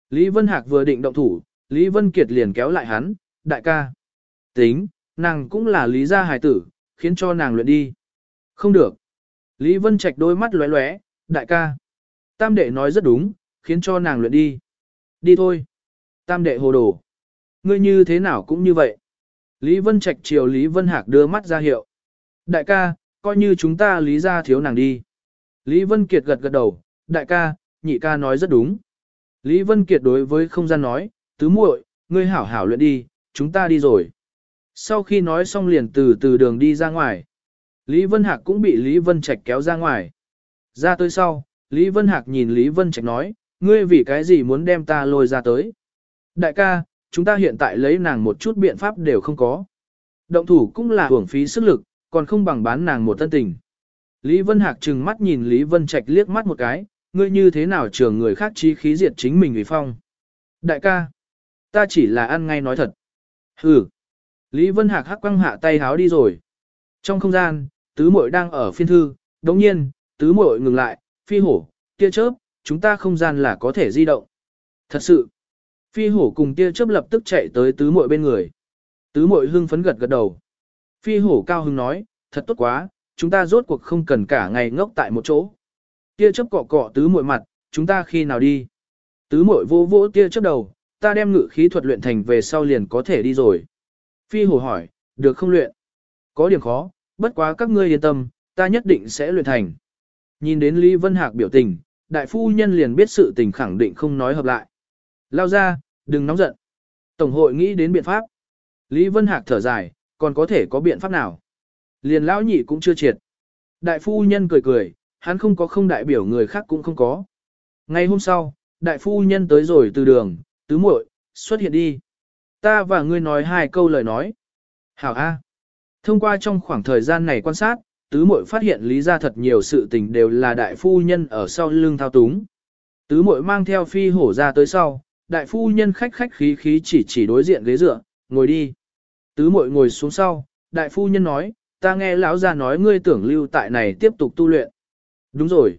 Lý Vân Hạc vừa định động thủ, Lý Vân Kiệt liền kéo lại hắn, đại ca. Tính, nàng cũng là lý gia hài tử, khiến cho nàng luyện đi. Không được. Lý Vân Trạch đôi mắt lóe lóe, đại ca. Tam đệ nói rất đúng, khiến cho nàng luyện đi. Đi thôi. Tam đệ hồ đồ. Ngươi như thế nào cũng như vậy. Lý Vân Trạch chiều Lý Vân Hạc đưa mắt ra hiệu. Đại ca, coi như chúng ta lý ra thiếu nàng đi. Lý Vân Kiệt gật gật đầu, đại ca, nhị ca nói rất đúng. Lý Vân Kiệt đối với không gian nói, tứ muội, ngươi hảo hảo luyện đi, chúng ta đi rồi. Sau khi nói xong liền từ từ đường đi ra ngoài. Lý Vân Hạc cũng bị Lý Vân Trạch kéo ra ngoài. Ra tới sau, Lý Vân Hạc nhìn Lý Vân Trạch nói, ngươi vì cái gì muốn đem ta lôi ra tới. Đại ca, chúng ta hiện tại lấy nàng một chút biện pháp đều không có. Động thủ cũng là hưởng phí sức lực, còn không bằng bán nàng một tân tình. Lý Vân Hạc trừng mắt nhìn Lý Vân Trạch liếc mắt một cái, ngươi như thế nào trường người khác chi khí diệt chính mình vì phong. Đại ca, ta chỉ là ăn ngay nói thật. Hừ. Lý Vân Hạc hắc quăng hạ tay háo đi rồi. Trong không gian, tứ muội đang ở phiên thư, đồng nhiên, tứ muội ngừng lại, phi hổ, tia chớp, chúng ta không gian là có thể di động. Thật sự, phi hổ cùng tia chớp lập tức chạy tới tứ muội bên người. Tứ muội hưng phấn gật gật đầu. Phi hổ cao hưng nói, thật tốt quá, chúng ta rốt cuộc không cần cả ngày ngốc tại một chỗ. Tia chớp cọ cọ tứ muội mặt, chúng ta khi nào đi? Tứ muội vô vỗ tia chớp đầu, ta đem ngự khí thuật luyện thành về sau liền có thể đi rồi. Phi hổ hỏi, được không luyện? Có điểm khó, bất quá các ngươi yên tâm, ta nhất định sẽ luyện thành. Nhìn đến Lý Vân Hạc biểu tình, đại phu nhân liền biết sự tình khẳng định không nói hợp lại. Lao ra, đừng nóng giận. Tổng hội nghĩ đến biện pháp. Lý Vân Hạc thở dài, còn có thể có biện pháp nào? Liền lão nhị cũng chưa triệt. Đại phu nhân cười cười, hắn không có không đại biểu người khác cũng không có. Ngày hôm sau, đại phu nhân tới rồi từ đường, tứ muội, xuất hiện đi. Ta và ngươi nói hai câu lời nói. Hảo A. Thông qua trong khoảng thời gian này quan sát, tứ muội phát hiện lý ra thật nhiều sự tình đều là đại phu nhân ở sau lưng thao túng. Tứ muội mang theo phi hổ ra tới sau, đại phu nhân khách khách khí khí chỉ chỉ đối diện ghế dựa, ngồi đi. Tứ muội ngồi xuống sau, đại phu nhân nói, ta nghe lão già nói ngươi tưởng lưu tại này tiếp tục tu luyện. Đúng rồi.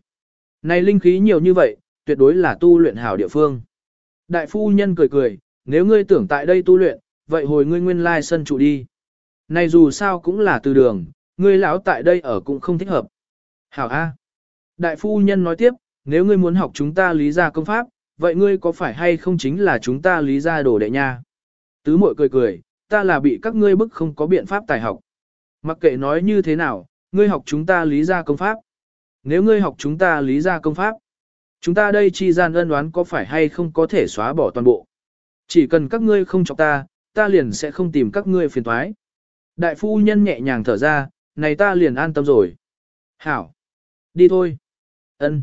Này linh khí nhiều như vậy, tuyệt đối là tu luyện hảo địa phương. Đại phu nhân cười cười, nếu ngươi tưởng tại đây tu luyện, vậy hồi ngươi nguyên lai sân trụ đi. Này dù sao cũng là từ đường, ngươi lão tại đây ở cũng không thích hợp. Hảo A. Đại phu nhân nói tiếp, nếu ngươi muốn học chúng ta lý ra công pháp, vậy ngươi có phải hay không chính là chúng ta lý ra đồ đệ nha? Tứ mội cười cười, ta là bị các ngươi bức không có biện pháp tài học. Mặc kệ nói như thế nào, ngươi học chúng ta lý ra công pháp. Nếu ngươi học chúng ta lý ra công pháp, chúng ta đây chi gian ân đoán có phải hay không có thể xóa bỏ toàn bộ. Chỉ cần các ngươi không chọc ta, ta liền sẽ không tìm các ngươi phiền toái. Đại phu nhân nhẹ nhàng thở ra, này ta liền an tâm rồi. Hảo. Đi thôi. Ân.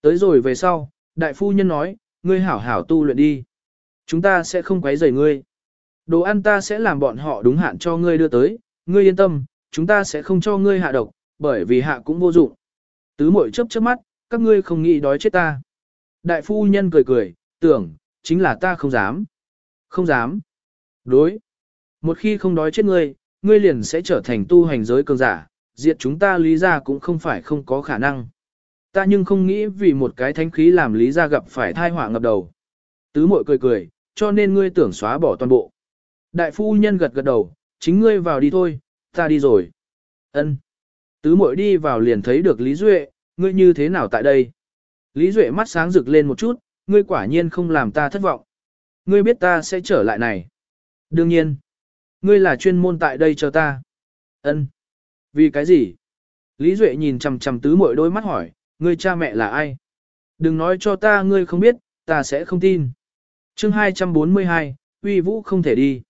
Tới rồi về sau, đại phu nhân nói, ngươi hảo hảo tu luyện đi. Chúng ta sẽ không quấy rầy ngươi. Đồ ăn ta sẽ làm bọn họ đúng hạn cho ngươi đưa tới, ngươi yên tâm, chúng ta sẽ không cho ngươi hạ độc, bởi vì hạ cũng vô dụng. Tứ mội chớp chớp mắt, các ngươi không nghĩ đói chết ta. Đại phu nhân cười cười, tưởng, chính là ta không dám. Không dám. Đối. Một khi không đói chết ngươi, ngươi liền sẽ trở thành tu hành giới cường giả, diệt chúng ta lý ra cũng không phải không có khả năng. Ta nhưng không nghĩ vì một cái thánh khí làm lý ra gặp phải thai họa ngập đầu. Tứ mội cười cười, cho nên ngươi tưởng xóa bỏ toàn bộ. Đại phu nhân gật gật đầu, chính ngươi vào đi thôi, ta đi rồi. Ân. Tứ mội đi vào liền thấy được Lý Duệ, ngươi như thế nào tại đây? Lý Duệ mắt sáng rực lên một chút, ngươi quả nhiên không làm ta thất vọng. Ngươi biết ta sẽ trở lại này. Đương nhiên. Ngươi là chuyên môn tại đây chờ ta. Ân. Vì cái gì? Lý Duệ nhìn chằm chằm tứ muội đôi mắt hỏi, ngươi cha mẹ là ai? Đừng nói cho ta ngươi không biết, ta sẽ không tin. chương 242, uy vũ không thể đi.